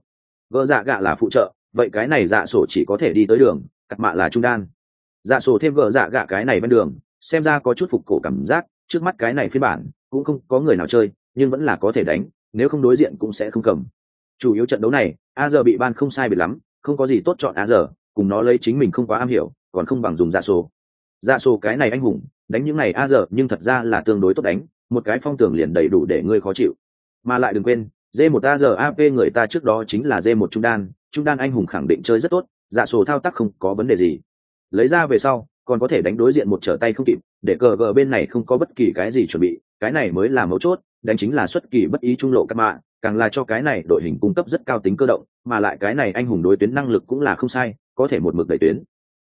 Gờ dạ gạ là phụ trợ, vậy cái này dạ sổ chỉ có thể đi tới đường cặp mạ là trung đan. Dạ sổ thêm gờ dạ gạ cái này bên đường xem ra có chút phục cổ cảm giác, trước mắt cái này phiên bản, cũng không có người nào chơi, nhưng vẫn là có thể đánh, nếu không đối diện cũng sẽ không cầm. Chủ yếu trận đấu này, a giờ bị ban không sai biệt lắm, không có gì tốt chọn a giờ cùng nó lấy chính mình không quá am hiểu, còn không bằng dùng dạ sổ dạ sổ cái này anh hùng, đánh những này a giờ nhưng thật ra là tương đối tốt đánh, một cái phong tường liền đầy đủ để ngươi khó chịu. Mà lại đừng quên d một a giờ ap người ta trước đó chính là d một trung đan trung đan anh hùng khẳng định chơi rất tốt dạ sổ thao tác không có vấn đề gì. Lấy ra về sau còn có thể đánh đối diện một trở tay không kịp, để cờ gờ bên này không có bất kỳ cái gì chuẩn bị, cái này mới là mấu chốt, đánh chính là xuất kỳ bất ý trung lộ các mạ càng là cho cái này đội hình cung cấp rất cao tính cơ động, mà lại cái này anh hùng đối tuyến năng lực cũng là không sai, có thể một mực đẩy tuyến.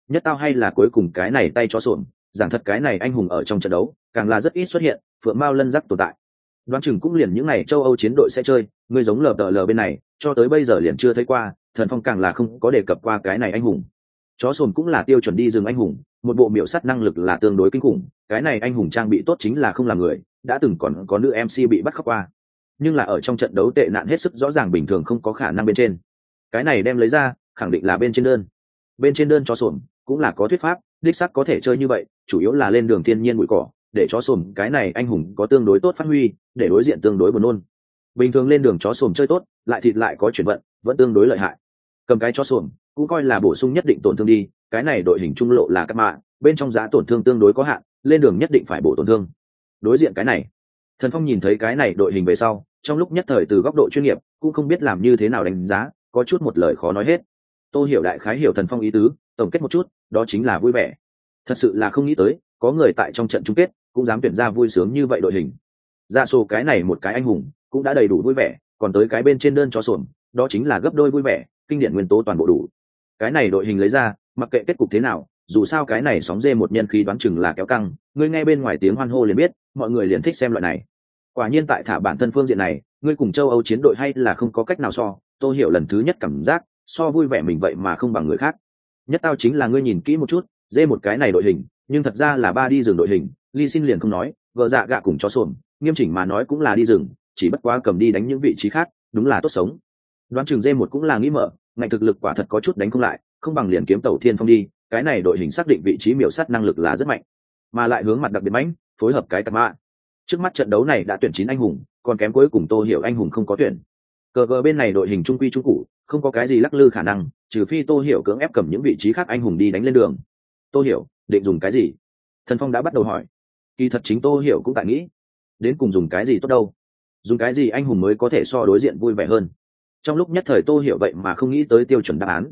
Nhất tao hay là cuối cùng cái này tay cho sổn giảng thật cái này anh hùng ở trong trận đấu, càng là rất ít xuất hiện, phượng mao lân rắc tồn tại. Đoán chừng cũng liền những n à y châu âu chiến đội sẽ chơi, người giống lờ tờ lờ bên này, cho tới bây giờ liền chưa thấy qua, thần phong càng là không có đề cập qua cái này anh hùng. Chó sồn cũng là tiêu chuẩn đi rừng anh hùng một bộ miểu sắt năng lực là tương đối kinh khủng, cái này anh hùng trang bị tốt chính là không là người, đã từng còn có nữ mc bị bắt khóc qua. Nhưng là ở trong trận đấu tệ nạn hết sức rõ ràng bình thường không có khả năng bên trên. Cái này đem lấy ra, khẳng định là bên trên đơn. Bên trên đơn chó sổm, cũng là có thuyết pháp, đích sắc có thể chơi như vậy, chủ yếu là lên đường thiên nhiên bụi cỏ, để chó sồn cái này anh hùng có tương đối tốt phát huy, để đối diện tương đối buồn nôn. Bình thường lên đường chó sồn chơi tốt, lại thịt lại có chuyển vận, vẫn tương đối lợi hại. Cầm cái chó sồn cũng coi là bổ sung nhất định tổn thương đi cái này đội hình trung lộ là các mạng, bên trong giá tổn thương tương đối có hạn, lên đường nhất định phải bổ tổn thương. Đối diện cái này, thần phong nhìn thấy cái này đội hình về sau, trong lúc nhất thời từ góc độ chuyên nghiệp, cũng không biết làm như thế nào đánh giá, có chút một lời khó nói hết. Tôi hiểu đại khái hiểu thần phong ý tứ, tổng kết một chút, đó chính là vui vẻ. Thật sự là không nghĩ tới, có người tại trong trận chung kết, cũng dám tuyển ra vui sướng như vậy đội hình. Dạ ra số cái này một cái anh hùng, cũng đã đầy đủ vui vẻ, còn tới cái bên trên đơn cho sổm đó chính là gấp đôi vui vẻ, kinh điển nguyên tố toàn bộ đủ. Cái này đội hình lấy ra mặc kệ kết cục thế nào, dù sao cái này sóng dê một nhân khí đoán chừng là kéo căng, ngươi nghe bên ngoài tiếng hoan hô liền biết, mọi người liền thích xem loại này. Quả nhiên tại thả bản thân phương diện này, ngươi cùng châu âu chiến đội hay là không có cách nào so, tôi hiểu lần thứ nhất cảm giác, so vui vẻ mình vậy mà không bằng người khác. Nhất tao chính là ngươi nhìn kỹ một chút, dê một cái này đội hình, nhưng thật ra là ba đi rừng đội hình ly xin liền không nói, vợ dạ gạ cùng cho sồn, nghiêm chỉnh mà nói cũng là đi rừng, chỉ bất quá cầm đi đánh những vị trí khác, đúng là tốt sống. Đoán chừng dê một cũng là nghĩ mở, ngành thực lực quả thật có chút đánh không lại không bằng liền kiếm tàu thiên phong đi, cái này đội hình xác định vị trí miểu sát năng lực là rất mạnh, mà lại hướng mặt đặc biệt mãnh, phối hợp cái tạc mạ trước mắt trận đấu này đã tuyển chín anh hùng, còn kém cuối cùng tô hiểu anh hùng không có tuyển. Cờ cờ bên này đội hình trung quy trung cụ không có cái gì lắc lư khả năng, trừ phi tô hiểu cưỡng ép cầm những vị trí khác anh hùng đi đánh lên đường. Tô hiểu, định dùng cái gì? Thần phong đã bắt đầu hỏi. Kỳ thật chính tô hiểu cũng tại nghĩ, đến cùng dùng cái gì tốt đâu? Dùng cái gì anh hùng mới có thể so đối diện vui vẻ hơn? Trong lúc nhất thời tô hiểu vậy mà không nghĩ tới tiêu chuẩn đáp án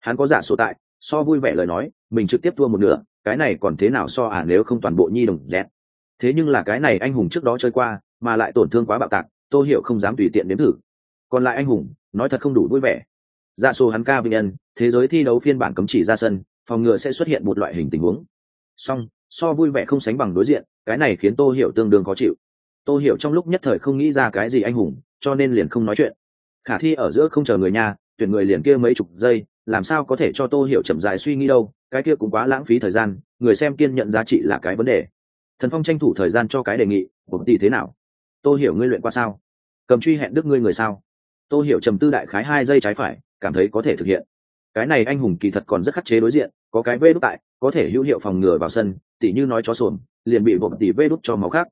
hắn có giả sổ tại, so vui vẻ lời nói, mình trực tiếp thua một nửa, cái này còn thế nào so à nếu không toàn bộ nhi đồng dẹt. Thế nhưng là cái này anh hùng trước đó chơi qua, mà lại tổn thương quá bạo tạc, tô hiểu không dám tùy tiện đến thử. Còn lại anh hùng, nói thật không đủ vui vẻ. Giả sổ hắn ca vinh nhân, thế giới thi đấu phiên bản cấm chỉ ra sân, phòng ngừa sẽ xuất hiện một loại hình tình huống. Song so vui vẻ không sánh bằng đối diện, cái này khiến tô hiểu tương đương khó chịu. Tô hiểu trong lúc nhất thời không nghĩ ra cái gì anh hùng, cho nên liền không nói chuyện. Khả thi ở giữa không chờ người nhà, tuyển người liền kia mấy chục giây làm sao có thể cho tô hiểu chậm dài suy nghĩ đâu, cái kia cũng quá lãng phí thời gian, người xem kiên nhận giá trị là cái vấn đề. Thần phong tranh thủ thời gian cho cái đề nghị của tỷ thế nào? Tô hiểu ngươi luyện qua sao? Cầm truy hẹn đức ngươi người sao? Tô hiểu trầm tư đại khái hai giây trái phải, cảm thấy có thể thực hiện. Cái này anh hùng kỳ thật còn rất khắc chế đối diện, có cái vê đút tại, có thể hữu hiệu phòng ngừa vào sân, tỉ như nói chó sồn, liền bị bộ tỷ vê đút cho máu khác.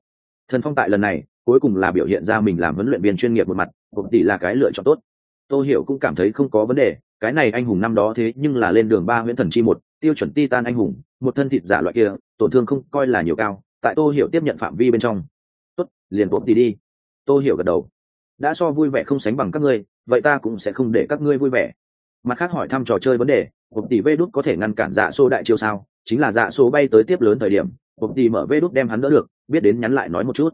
Thần phong tại lần này, cuối cùng là biểu hiện ra mình làm huấn luyện viên chuyên nghiệp một mặt bộ tỷ là cái lựa chọn tốt tôi hiểu cũng cảm thấy không có vấn đề cái này anh hùng năm đó thế nhưng là lên đường ba nguyễn thần chi một tiêu chuẩn titan anh hùng một thân thịt giả loại kia tổn thương không coi là nhiều cao tại tôi hiểu tiếp nhận phạm vi bên trong. Tốt liền tốt tỷ đi. Tôi hiểu gật đầu. Đã so vui vẻ không sánh bằng các ngươi vậy ta cũng sẽ không để các ngươi vui vẻ. Mặt khác hỏi thăm trò chơi vấn đề một tỷ vê đút có thể ngăn cản dạ số đại chiêu sao? Chính là dạ số bay tới tiếp lớn thời điểm một tỷ mở vê đút đem hắn đỡ được biết đến nhắn lại nói một chút.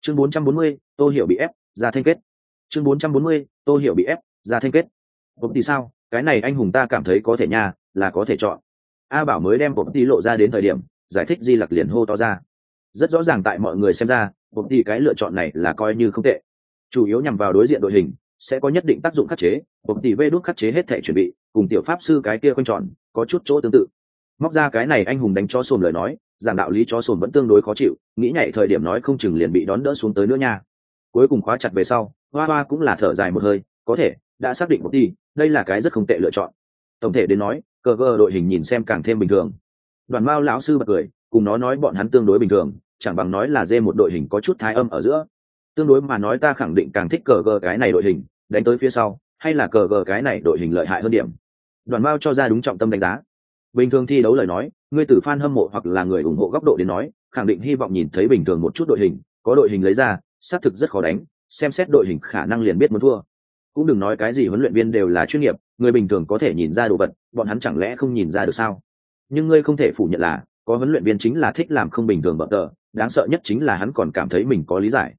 Chương 440, tô hiểu bị ép ra thanh kết. Chương 440, tô hiểu bị ép ra thanh kết. Cũng tỷ sao? Cái này anh hùng ta cảm thấy có thể nha là có thể chọn. A bảo mới đem một tỷ lộ ra đến thời điểm giải thích di lặc liền hô to ra. Rất rõ ràng tại mọi người xem ra một tỷ cái lựa chọn này là coi như không tệ. Chủ yếu nhằm vào đối diện đội hình sẽ có nhất định tác dụng khắc chế một tỷ vê đốt khắc chế hết thể chuẩn bị cùng tiểu pháp sư cái kia quanh chọn, có chút chỗ tương tự. Móc ra cái này anh hùng đánh cho sồn lời nói giảng đạo lý cho sồn vẫn tương đối khó chịu nghĩ nhảy thời điểm nói không chừng liền bị đón đỡ xuống tới nữa nha. Cuối cùng khóa chặt về sau hoa hoa cũng là thở dài một hơi có thể đã xác định một đi đây là cái rất không tệ lựa chọn. Tổng thể đến nói, cờ gờ đội hình nhìn xem càng thêm bình thường. Đoàn mao lão sư bật cười, cùng nó nói bọn hắn tương đối bình thường, chẳng bằng nói là dê một đội hình có chút thái âm ở giữa. Tương đối mà nói ta khẳng định càng thích cờ gờ cái này đội hình, đánh tới phía sau, hay là cờ gờ cái này đội hình lợi hại hơn điểm. Đoàn mao cho ra đúng trọng tâm đánh giá. Bình thường thi đấu lời nói người từ fan hâm mộ hoặc là người ủng hộ góc độ đến nói, khẳng định hy vọng nhìn thấy bình thường một chút đội hình, có đội hình lấy ra, xác thực rất khó đánh, xem xét đội hình khả năng liền biết muốn thua cũng đừng nói cái gì huấn luyện viên đều là chuyên nghiệp, người bình thường có thể nhìn ra đồ vật, bọn hắn chẳng lẽ không nhìn ra được sao? Nhưng ngươi không thể phủ nhận là, có huấn luyện viên chính là thích làm không bình thường bở tờ, đáng sợ nhất chính là hắn còn cảm thấy mình có lý giải.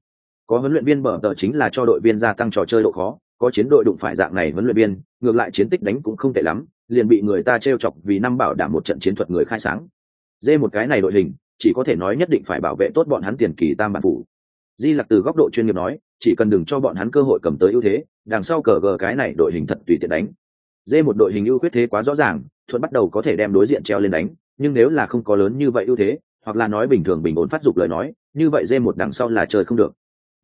Có huấn luyện viên bở tờ chính là cho đội viên gia tăng trò chơi độ khó, có chiến đội đụng phải dạng này huấn luyện viên, ngược lại chiến tích đánh cũng không tệ lắm, liền bị người ta t chọc vì năm bảo đảm một trận chiến thuật người khai sáng. Dê một cái này đội hình, chỉ có thể nói nhất định phải bảo vệ tốt bọn hắn tiền kỳ tam bản phủ. Di lặc từ góc độ chuyên nghiệp nói chỉ cần đừng cho bọn hắn cơ hội cầm tới ưu thế, đằng sau cờ gờ cái này đội hình thật tùy tiện đánh. Dê một đội hình ưu quyết thế quá rõ ràng, thuận bắt đầu có thể đem đối diện treo lên đánh, nhưng nếu là không có lớn như vậy ưu thế, hoặc là nói bình thường bình ổn phát dục lời nói, như vậy dê một đằng sau là chơi không được.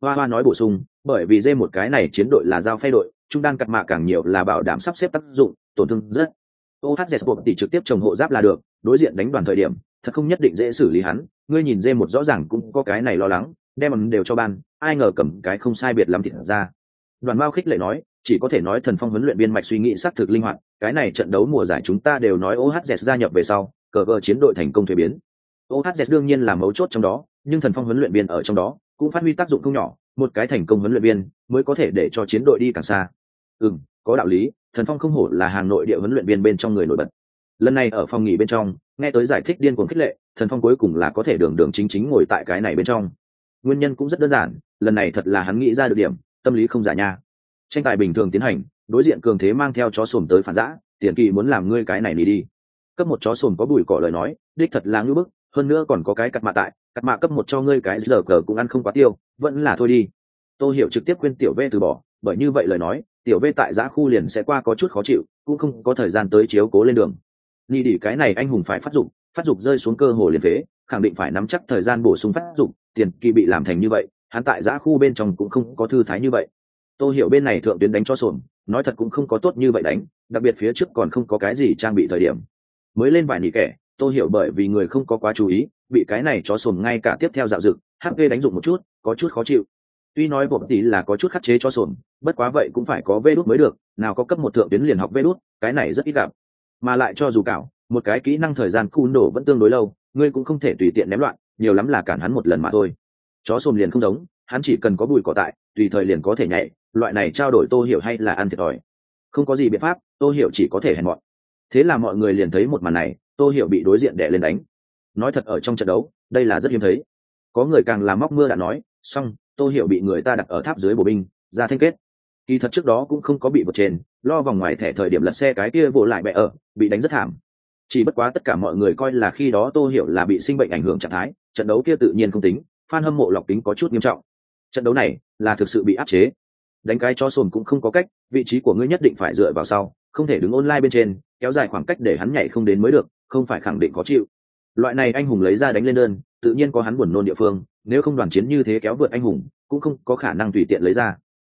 Hoa hoa nói bổ sung, bởi vì dê một cái này chiến đội là giao phay đội, trung đan cặt mạ càng nhiều là bảo đảm sắp xếp tác dụng, tổn thương rất. Ohz buộc tỷ trực tiếp trồng hộ giáp là được, đối diện đánh đoàn thời điểm, thật không nhất định dễ xử lý hắn, ngươi nhìn dê một rõ ràng cũng có cái này lo lắng đem ẩn đều cho ban, ai ngờ cầm cái không sai biệt lắm thịt ra. Đoàn mao khích lệ nói, chỉ có thể nói thần phong huấn luyện viên mạch suy nghĩ xác thực linh hoạt, cái này trận đấu mùa giải chúng ta đều nói ohz gia nhập về sau, cờ vờ chiến đội thành công thuế biến. Ohz đương nhiên là mấu chốt trong đó, nhưng thần phong huấn luyện viên ở trong đó cũng phát huy tác dụng không nhỏ, một cái thành công huấn luyện viên mới có thể để cho chiến đội đi càng xa. Ừ có đạo lý, thần phong không hổ là hàng nội địa huấn luyện viên bên trong người nổi bật. Lần này ở phòng nghỉ bên trong, nghe tới giải thích điên cuồng khích lệ, thần phong cuối cùng là có thể đường đường chính chính ngồi tại cái này bên trong nguyên nhân cũng rất đơn giản, lần này thật là hắn nghĩ ra được điểm, tâm lý không giả nha. Tranh tài bình thường tiến hành, đối diện cường thế mang theo chó sồm tới phản giã, tiền kỳ muốn làm ngươi cái này đi đi. Cấp một chó sồm có bùi cỏ lời nói, đích thật là ngưỡng bức, hơn nữa còn có cái cặt mạ tại cặt mạ cấp một cho ngươi cái giờ cờ cũng ăn không quá tiêu, vẫn là thôi đi. Tôi hiểu trực tiếp khuyên tiểu v từ bỏ, bởi như vậy lời nói, tiểu v tại giã khu liền sẽ qua có chút khó chịu, cũng không có thời gian tới chiếu cố lên đường. Ni đỉ cái này anh hùng phải phát dụng phát dục rơi xuống cơ hồ liền phế, khẳng định phải nắm chắc thời gian bổ sung phát dục tiền kỳ bị làm thành như vậy, hắn tại giã khu bên trong cũng không có thư thái như vậy. Tôi hiểu bên này thượng tuyến đánh cho sồn, nói thật cũng không có tốt như vậy đánh, đặc biệt phía trước còn không có cái gì trang bị thời điểm. Mới lên vài nỉ kẻ tôi hiểu bởi vì người không có quá chú ý, bị cái này chó sồn ngay cả tiếp theo dạo dực hp đánh dụng một chút, có chút khó chịu. Tuy nói bộ tí là có chút khắc chế cho sồn, bất quá vậy cũng phải có vê đốt mới được, nào có cấp một thượng tuyến liền học vê đốt cái này rất ít gặp. Mà lại cho dù cảo, một cái kỹ năng thời gian khu nổ vẫn tương đối lâu, ngươi cũng không thể tùy tiện ném loạn nhiều lắm là cản hắn một lần mà thôi. Chó sồn liền không giống, hắn chỉ cần có bụi cỏ tại, tùy thời liền có thể nhảy, loại này trao đổi tô hiểu hay là ăn thiệt thòi. Không có gì biện pháp, tô hiểu chỉ có thể hèn mọn. Thế là mọi người liền thấy một màn này, tô hiểu bị đối diện đè lên đánh. Nói thật ở trong trận đấu, đây là rất hiếm thấy. Có người càng làm móc mưa đã nói, xong, tô hiểu bị người ta đặt ở tháp dưới bộ binh, ra thanh kết. Kỳ thật trước đó cũng không có bị vượt trên, lo vòng ngoài thẻ thời điểm lật xe cái kia vỗ lại mẹ ở, bị đánh rất thảm chỉ bất quá tất cả mọi người coi là khi đó tô hiểu là bị sinh bệnh ảnh hưởng trạng thái, trận đấu kia tự nhiên không tính phan hâm mộ lọc tính có chút nghiêm trọng. Trận đấu này là thực sự bị áp chế. Đánh cái cho sồn cũng không có cách, vị trí của ngươi nhất định phải dựa vào sau, không thể đứng online bên trên, kéo dài khoảng cách để hắn nhảy không đến mới được, không phải khẳng định có chịu. Loại này anh hùng lấy ra đánh lên đơn, tự nhiên có hắn buồn nôn địa phương, nếu không đoàn chiến như thế kéo vượt anh hùng, cũng không có khả năng tùy tiện lấy ra.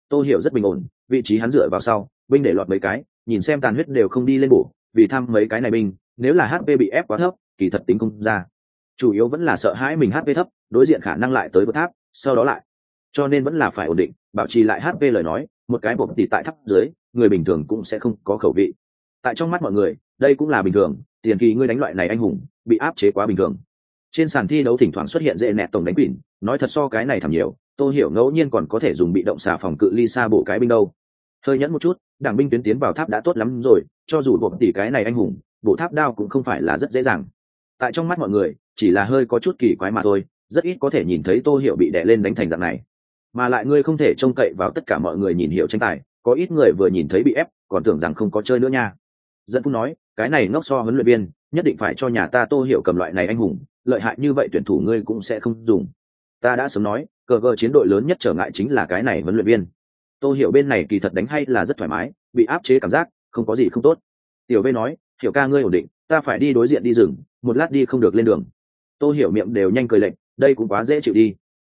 Tô hiểu rất bình ổn, vị trí hắn dựa vào sau, binh để lọt mấy cái, nhìn xem tàn huyết đều không đi lên bổ vì thăm mấy cái này binh, nếu là hp bị ép quá thấp, kỳ thật tính không ra. Chủ yếu vẫn là sợ hãi mình hp thấp, đối diện khả năng lại tới vượt tháp, sau đó lại. Cho nên vẫn là phải ổn định, bảo trì lại hp lời nói, một cái bột tỷ tại thấp dưới, người bình thường cũng sẽ không có khẩu vị. Tại trong mắt mọi người, đây cũng là bình thường, tiền kỳ ngươi đánh loại này anh hùng, bị áp chế quá bình thường. Trên sàn thi đấu thỉnh thoảng xuất hiện dễ nẹt tổng đánh quỷ, nói thật so cái này thảm nhiều tôi hiểu ngẫu nhiên còn có thể dùng bị động xà phòng cự ly xa bộ cái binh đâu hơi nhẫn một chút, đảng binh tuyến tiến vào tháp đã tốt lắm rồi, cho dù bộ tỷ cái này anh hùng, bộ tháp đao cũng không phải là rất dễ dàng. Tại trong mắt mọi người, chỉ là hơi có chút kỳ quái mà thôi, rất ít có thể nhìn thấy tô hiểu bị đè lên đánh thành dạng này. Mà lại ngươi không thể trông cậy vào tất cả mọi người nhìn hiểu tranh tài, có ít người vừa nhìn thấy bị ép, còn tưởng rằng không có chơi nữa nha. Dẫn phúc nói, cái này ngốc so huấn luyện viên, nhất định phải cho nhà ta tô hiểu cầm loại này anh hùng, lợi hại như vậy tuyển thủ ngươi cũng sẽ không dùng. Ta đã sớm nói, cờ gờ chiến đội lớn nhất trở ngại chính là cái này huấn luyện viên. Tôi hiểu bên này kỳ thật đánh hay là rất thoải mái bị áp chế cảm giác không có gì không tốt. Tiểu v nói hiểu ca ngươi ổn định ta phải đi đối diện đi rừng một lát đi không được lên đường. Tôi hiểu miệng đều nhanh cười lệnh đây cũng quá dễ chịu đi.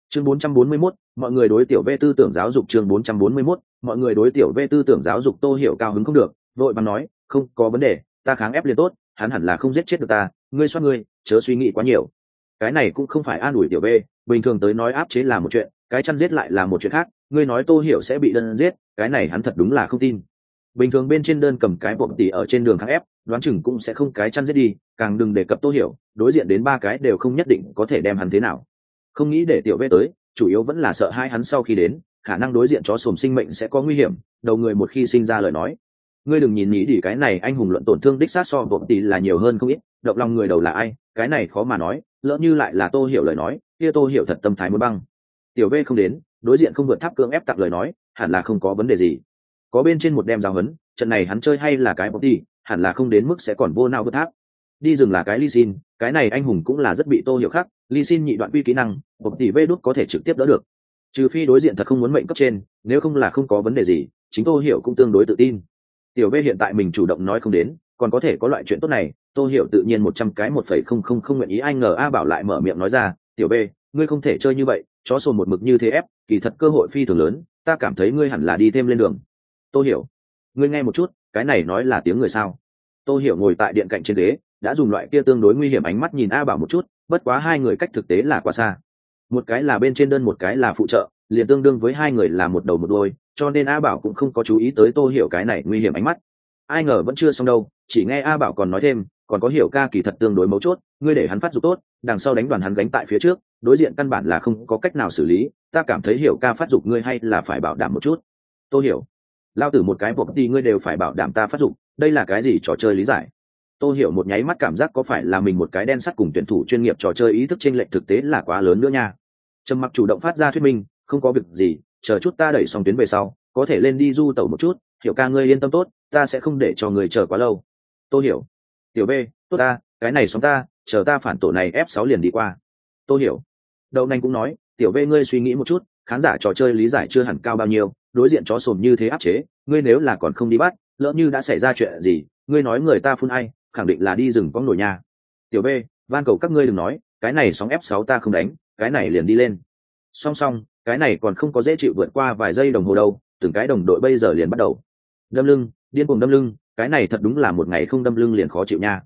Chương 441, mọi người đối tiểu v tư tưởng giáo dục chương 441, mọi người đối tiểu v tư tưởng giáo dục Tôi hiểu cao hứng không được vội bằng nói không có vấn đề ta kháng ép liền tốt hắn hẳn là không giết chết được ta ngươi xoát ngươi chớ suy nghĩ quá nhiều. Cái này cũng không phải an ủi tiểu v bình thường tới nói áp chế là một chuyện cái chăn giết lại là một chuyện khác ngươi nói tô hiểu sẽ bị đơn giết, cái này hắn thật đúng là không tin. Bình thường bên trên đơn cầm cái bộm tỉ ở trên đường kháng ép, đoán chừng cũng sẽ không cái chăn giết đi, càng đừng đề cập tô hiểu, đối diện đến ba cái đều không nhất định có thể đem hắn thế nào. Không nghĩ để tiểu vê tới, chủ yếu vẫn là sợ hai hắn sau khi đến, khả năng đối diện chó sồm sinh mệnh sẽ có nguy hiểm, đầu người một khi sinh ra lời nói. Ngươi đừng nhìn nghĩ đỉ cái này anh hùng luận tổn thương đích sát so bộm tỉ là nhiều hơn không ít, động lòng người đầu là ai, cái này khó mà nói, lỡ như lại là tô hiểu lời nói, kia tô hiểu thật tâm thái muốn băng. Tiểu v không đến đối diện không vượt tháp cưỡng ép tặng lời nói hẳn là không có vấn đề gì. Có bên trên một đem giáo huấn, trận này hắn chơi hay là cái bóng đi hẳn là không đến mức sẽ còn vô nào vượt tháp. Đi rừng là cái ly xin cái này anh hùng cũng là rất bị tô hiểu khác ly xin nhị đoạn quy kỹ năng một tỷ vê đốt có thể trực tiếp đỡ được. Trừ phi đối diện thật không muốn mệnh cấp trên nếu không là không có vấn đề gì chính tô hiểu cũng tương đối tự tin. Tiểu vê hiện tại mình chủ động nói không đến còn có thể có loại chuyện tốt này tô hiểu tự nhiên một trăm cái một phẩy không không không nguyện ý anh ngờ a bảo lại mở miệng nói ra tiểu b ngươi không thể chơi như vậy chó sồn một mực như thế ép, kỳ thật cơ hội phi thường lớn, ta cảm thấy ngươi hẳn là đi thêm lên đường. Tôi hiểu, ngươi nghe một chút, cái này nói là tiếng người sao? Tôi hiểu ngồi tại điện cạnh trên ghế, đã dùng loại kia tương đối nguy hiểm ánh mắt nhìn a bảo một chút, bất quá hai người cách thực tế là quá xa. Một cái là bên trên đơn, một cái là phụ trợ, liền tương đương với hai người là một đầu một đôi cho nên a bảo cũng không có chú ý tới tô hiểu cái này nguy hiểm ánh mắt. Ai ngờ vẫn chưa xong đâu, chỉ nghe a bảo còn nói thêm, còn có hiểu ca kỳ thật tương đối mấu chốt, ngươi để hắn phát dục tốt, đằng sau đánh đoàn hắn gánh tại phía trước đối diện căn bản là không có cách nào xử lý, ta cảm thấy hiểu ca phát dục ngươi hay là phải bảo đảm một chút. Tôi hiểu, lao tử một cái buộc đi ngươi đều phải bảo đảm ta phát dục, đây là cái gì trò chơi lý giải? Tôi hiểu một nháy mắt cảm giác có phải là mình một cái đen sắt cùng tuyển thủ chuyên nghiệp trò chơi ý thức trên lệnh thực tế là quá lớn nữa nha. Trầm mặc chủ động phát ra thuyết minh, không có việc gì, chờ chút ta đẩy xong tuyến về sau, có thể lên đi du tẩu một chút, hiểu ca ngươi yên tâm tốt, ta sẽ không để cho người chờ quá lâu. Tôi hiểu, tiểu b, tốt ta, cái này xong ta, chờ ta phản tổ này ép sáu liền đi qua tôi hiểu. Đậu nành cũng nói, tiểu vê ngươi suy nghĩ một chút, khán giả trò chơi lý giải chưa hẳn cao bao nhiêu, đối diện chó sồn như thế áp chế, ngươi nếu là còn không đi bắt, lỡ như đã xảy ra chuyện gì, ngươi nói người ta phun ai, khẳng định là đi rừng có nổi nhà. Tiểu b van cầu các ngươi đừng nói, cái này sóng f 6 ta không đánh, cái này liền đi lên. Song song, cái này còn không có dễ chịu vượt qua vài giây đồng hồ đâu, từng cái đồng đội bây giờ liền bắt đầu. Đâm lưng, điên cuồng đâm lưng, cái này thật đúng là một ngày không đâm lưng liền khó chịu nha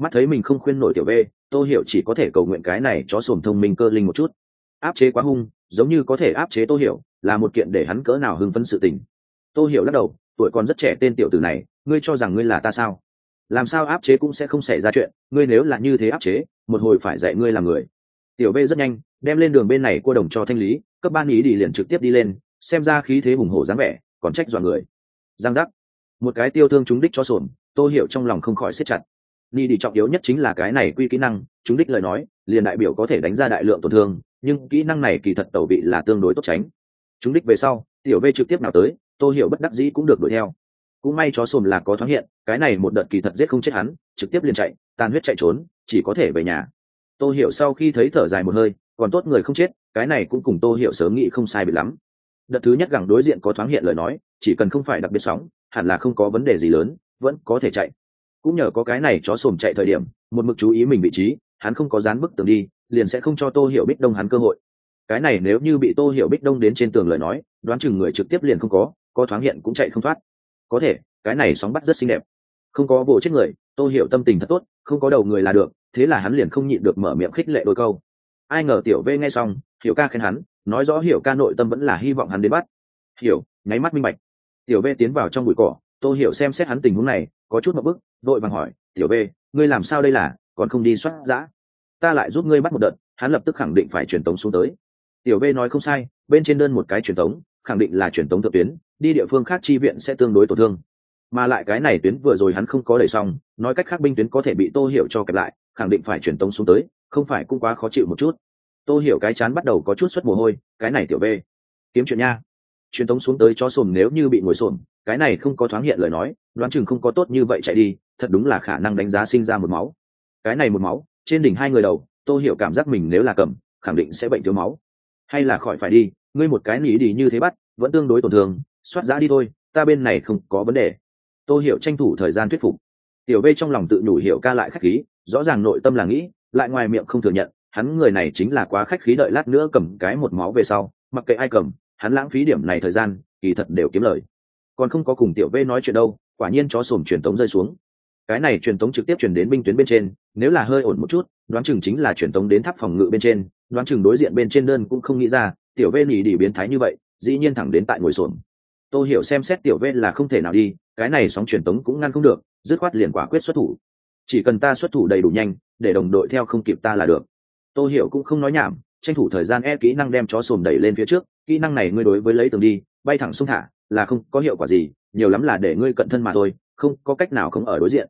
mắt thấy mình không khuyên nổi tiểu b tôi hiểu chỉ có thể cầu nguyện cái này cho sồn thông minh cơ linh một chút. Áp chế quá hung, giống như có thể áp chế tô hiểu, là một kiện để hắn cỡ nào hưng phấn sự tình. Tô hiểu lắc đầu, tuổi còn rất trẻ tên tiểu tử này, ngươi cho rằng ngươi là ta sao? Làm sao áp chế cũng sẽ không xảy ra chuyện, ngươi nếu là như thế áp chế, một hồi phải dạy ngươi làm người. Tiểu b rất nhanh, đem lên đường bên này cua đồng cho thanh lý, cấp ban ý đi liền trực tiếp đi lên, xem ra khí thế hùng hổ dáng vẻ, còn trách dọa người. Giang giác. Một cái tiêu thương trúng đích cho sổn tô hiểu trong lòng không khỏi siết chặt ni đi trọng yếu nhất chính là cái này quy kỹ năng, chúng đích lời nói, liền đại biểu có thể đánh ra đại lượng tổn thương, nhưng kỹ năng này kỳ thật tẩu bị là tương đối tốt tránh. Chúng đích về sau, tiểu v trực tiếp nào tới, tô hiểu bất đắc dĩ cũng được đuổi theo. Cũng may chó sồm là có thoáng hiện, cái này một đợt kỳ thật giết không chết hắn, trực tiếp liền chạy tàn huyết chạy trốn, chỉ có thể về nhà. Tô hiểu sau khi thấy thở dài một hơi, còn tốt người không chết, cái này cũng cùng tô hiểu sớm nghĩ không sai bị lắm. Đợt thứ nhất gẳng đối diện có thoáng hiện lời nói, chỉ cần không phải đặc biệt sóng, hẳn là không có vấn đề gì lớn, vẫn có thể chạy cũng nhờ có cái này chó sồm chạy thời điểm, một mực chú ý mình vị trí, hắn không có dán bức tường đi, liền sẽ không cho tô hiểu bích đông hắn cơ hội. Cái này nếu như bị tô hiểu bích đông đến trên tường lời nói, đoán chừng người trực tiếp liền không có có thoáng hiện cũng chạy không thoát. Có thể, cái này sóng bắt rất xinh đẹp. Không có bộ chết người, tô hiểu tâm tình thật tốt, không có đầu người là được, thế là hắn liền không nhịn được mở miệng khích lệ đôi câu. Ai ngờ tiểu v nghe xong, hiểu ca khen hắn, nói rõ hiểu ca nội tâm vẫn là hy vọng hắn đến bắt. Hiểu, nháy mắt minh bạch. Tiểu v tiến vào trong bụi cỏ, tô hiểu xem xét hắn tình huống này có chút một bức, vội vàng hỏi, tiểu b, ngươi làm sao đây là? Còn không đi soát giã? Ta lại giúp ngươi bắt một đợt, hắn lập tức khẳng định phải truyền tống xuống tới. Tiểu b nói không sai, bên trên đơn một cái truyền tống, khẳng định là truyền tống thượng tuyến, đi địa phương khác chi viện sẽ tương đối tổn thương. Mà lại cái này tuyến vừa rồi hắn không có đẩy xong, nói cách khác binh tuyến có thể bị tô hiểu cho kẹp lại, khẳng định phải truyền tống xuống tới, không phải cũng quá khó chịu một chút. Tô hiểu cái chán bắt đầu có chút xuất mồ hôi, cái này tiểu b, kiếm chuyện nha. Truyền tống xuống tới cho sồn nếu như bị ngồi sồn cái này không có thoáng hiện lời nói, đoán chừng không có tốt như vậy chạy đi, thật đúng là khả năng đánh giá sinh ra một máu. Cái này một máu, trên đỉnh hai người đầu, tô hiểu cảm giác mình nếu là cầm, khẳng định sẽ bệnh thiếu máu. Hay là khỏi phải đi, ngươi một cái nỉ đi như thế bắt, vẫn tương đối tổn thương, soát giá đi thôi, ta bên này không có vấn đề. Tô hiểu tranh thủ thời gian thuyết phục. Tiểu v trong lòng tự nhủ hiểu ca lại khách khí, rõ ràng nội tâm là nghĩ, lại ngoài miệng không thừa nhận, hắn người này chính là quá khách khí đợi lát nữa cầm cái một máu về sau, mặc kệ ai cầm, hắn lãng phí điểm này thời gian, kỳ thật đều kiếm lời còn không có cùng tiểu v nói chuyện đâu, quả nhiên chó sồm truyền tống rơi xuống. Cái này truyền tống trực tiếp truyền đến binh tuyến bên trên, nếu là hơi ổn một chút, đoán chừng chính là truyền tống đến tháp phòng ngự bên trên, đoán chừng đối diện bên trên đơn cũng không nghĩ ra, tiểu v nỉ đi biến thái như vậy, dĩ nhiên thẳng đến tại ngồi xổm. Tôi hiểu xem xét tiểu v là không thể nào đi, cái này sóng truyền tống cũng ngăn không được, dứt khoát liền quả quyết xuất thủ. Chỉ cần ta xuất thủ đầy đủ nhanh, để đồng đội theo không kịp ta là được. Tôi hiểu cũng không nói nhảm, tranh thủ thời gian e kỹ năng đem chó sồn đẩy lên phía trước, kỹ năng này ngươi đối với lấy tường đi, bay thẳng xuống thả là không có hiệu quả gì, nhiều lắm là để ngươi cận thân mà thôi, không có cách nào không ở đối diện.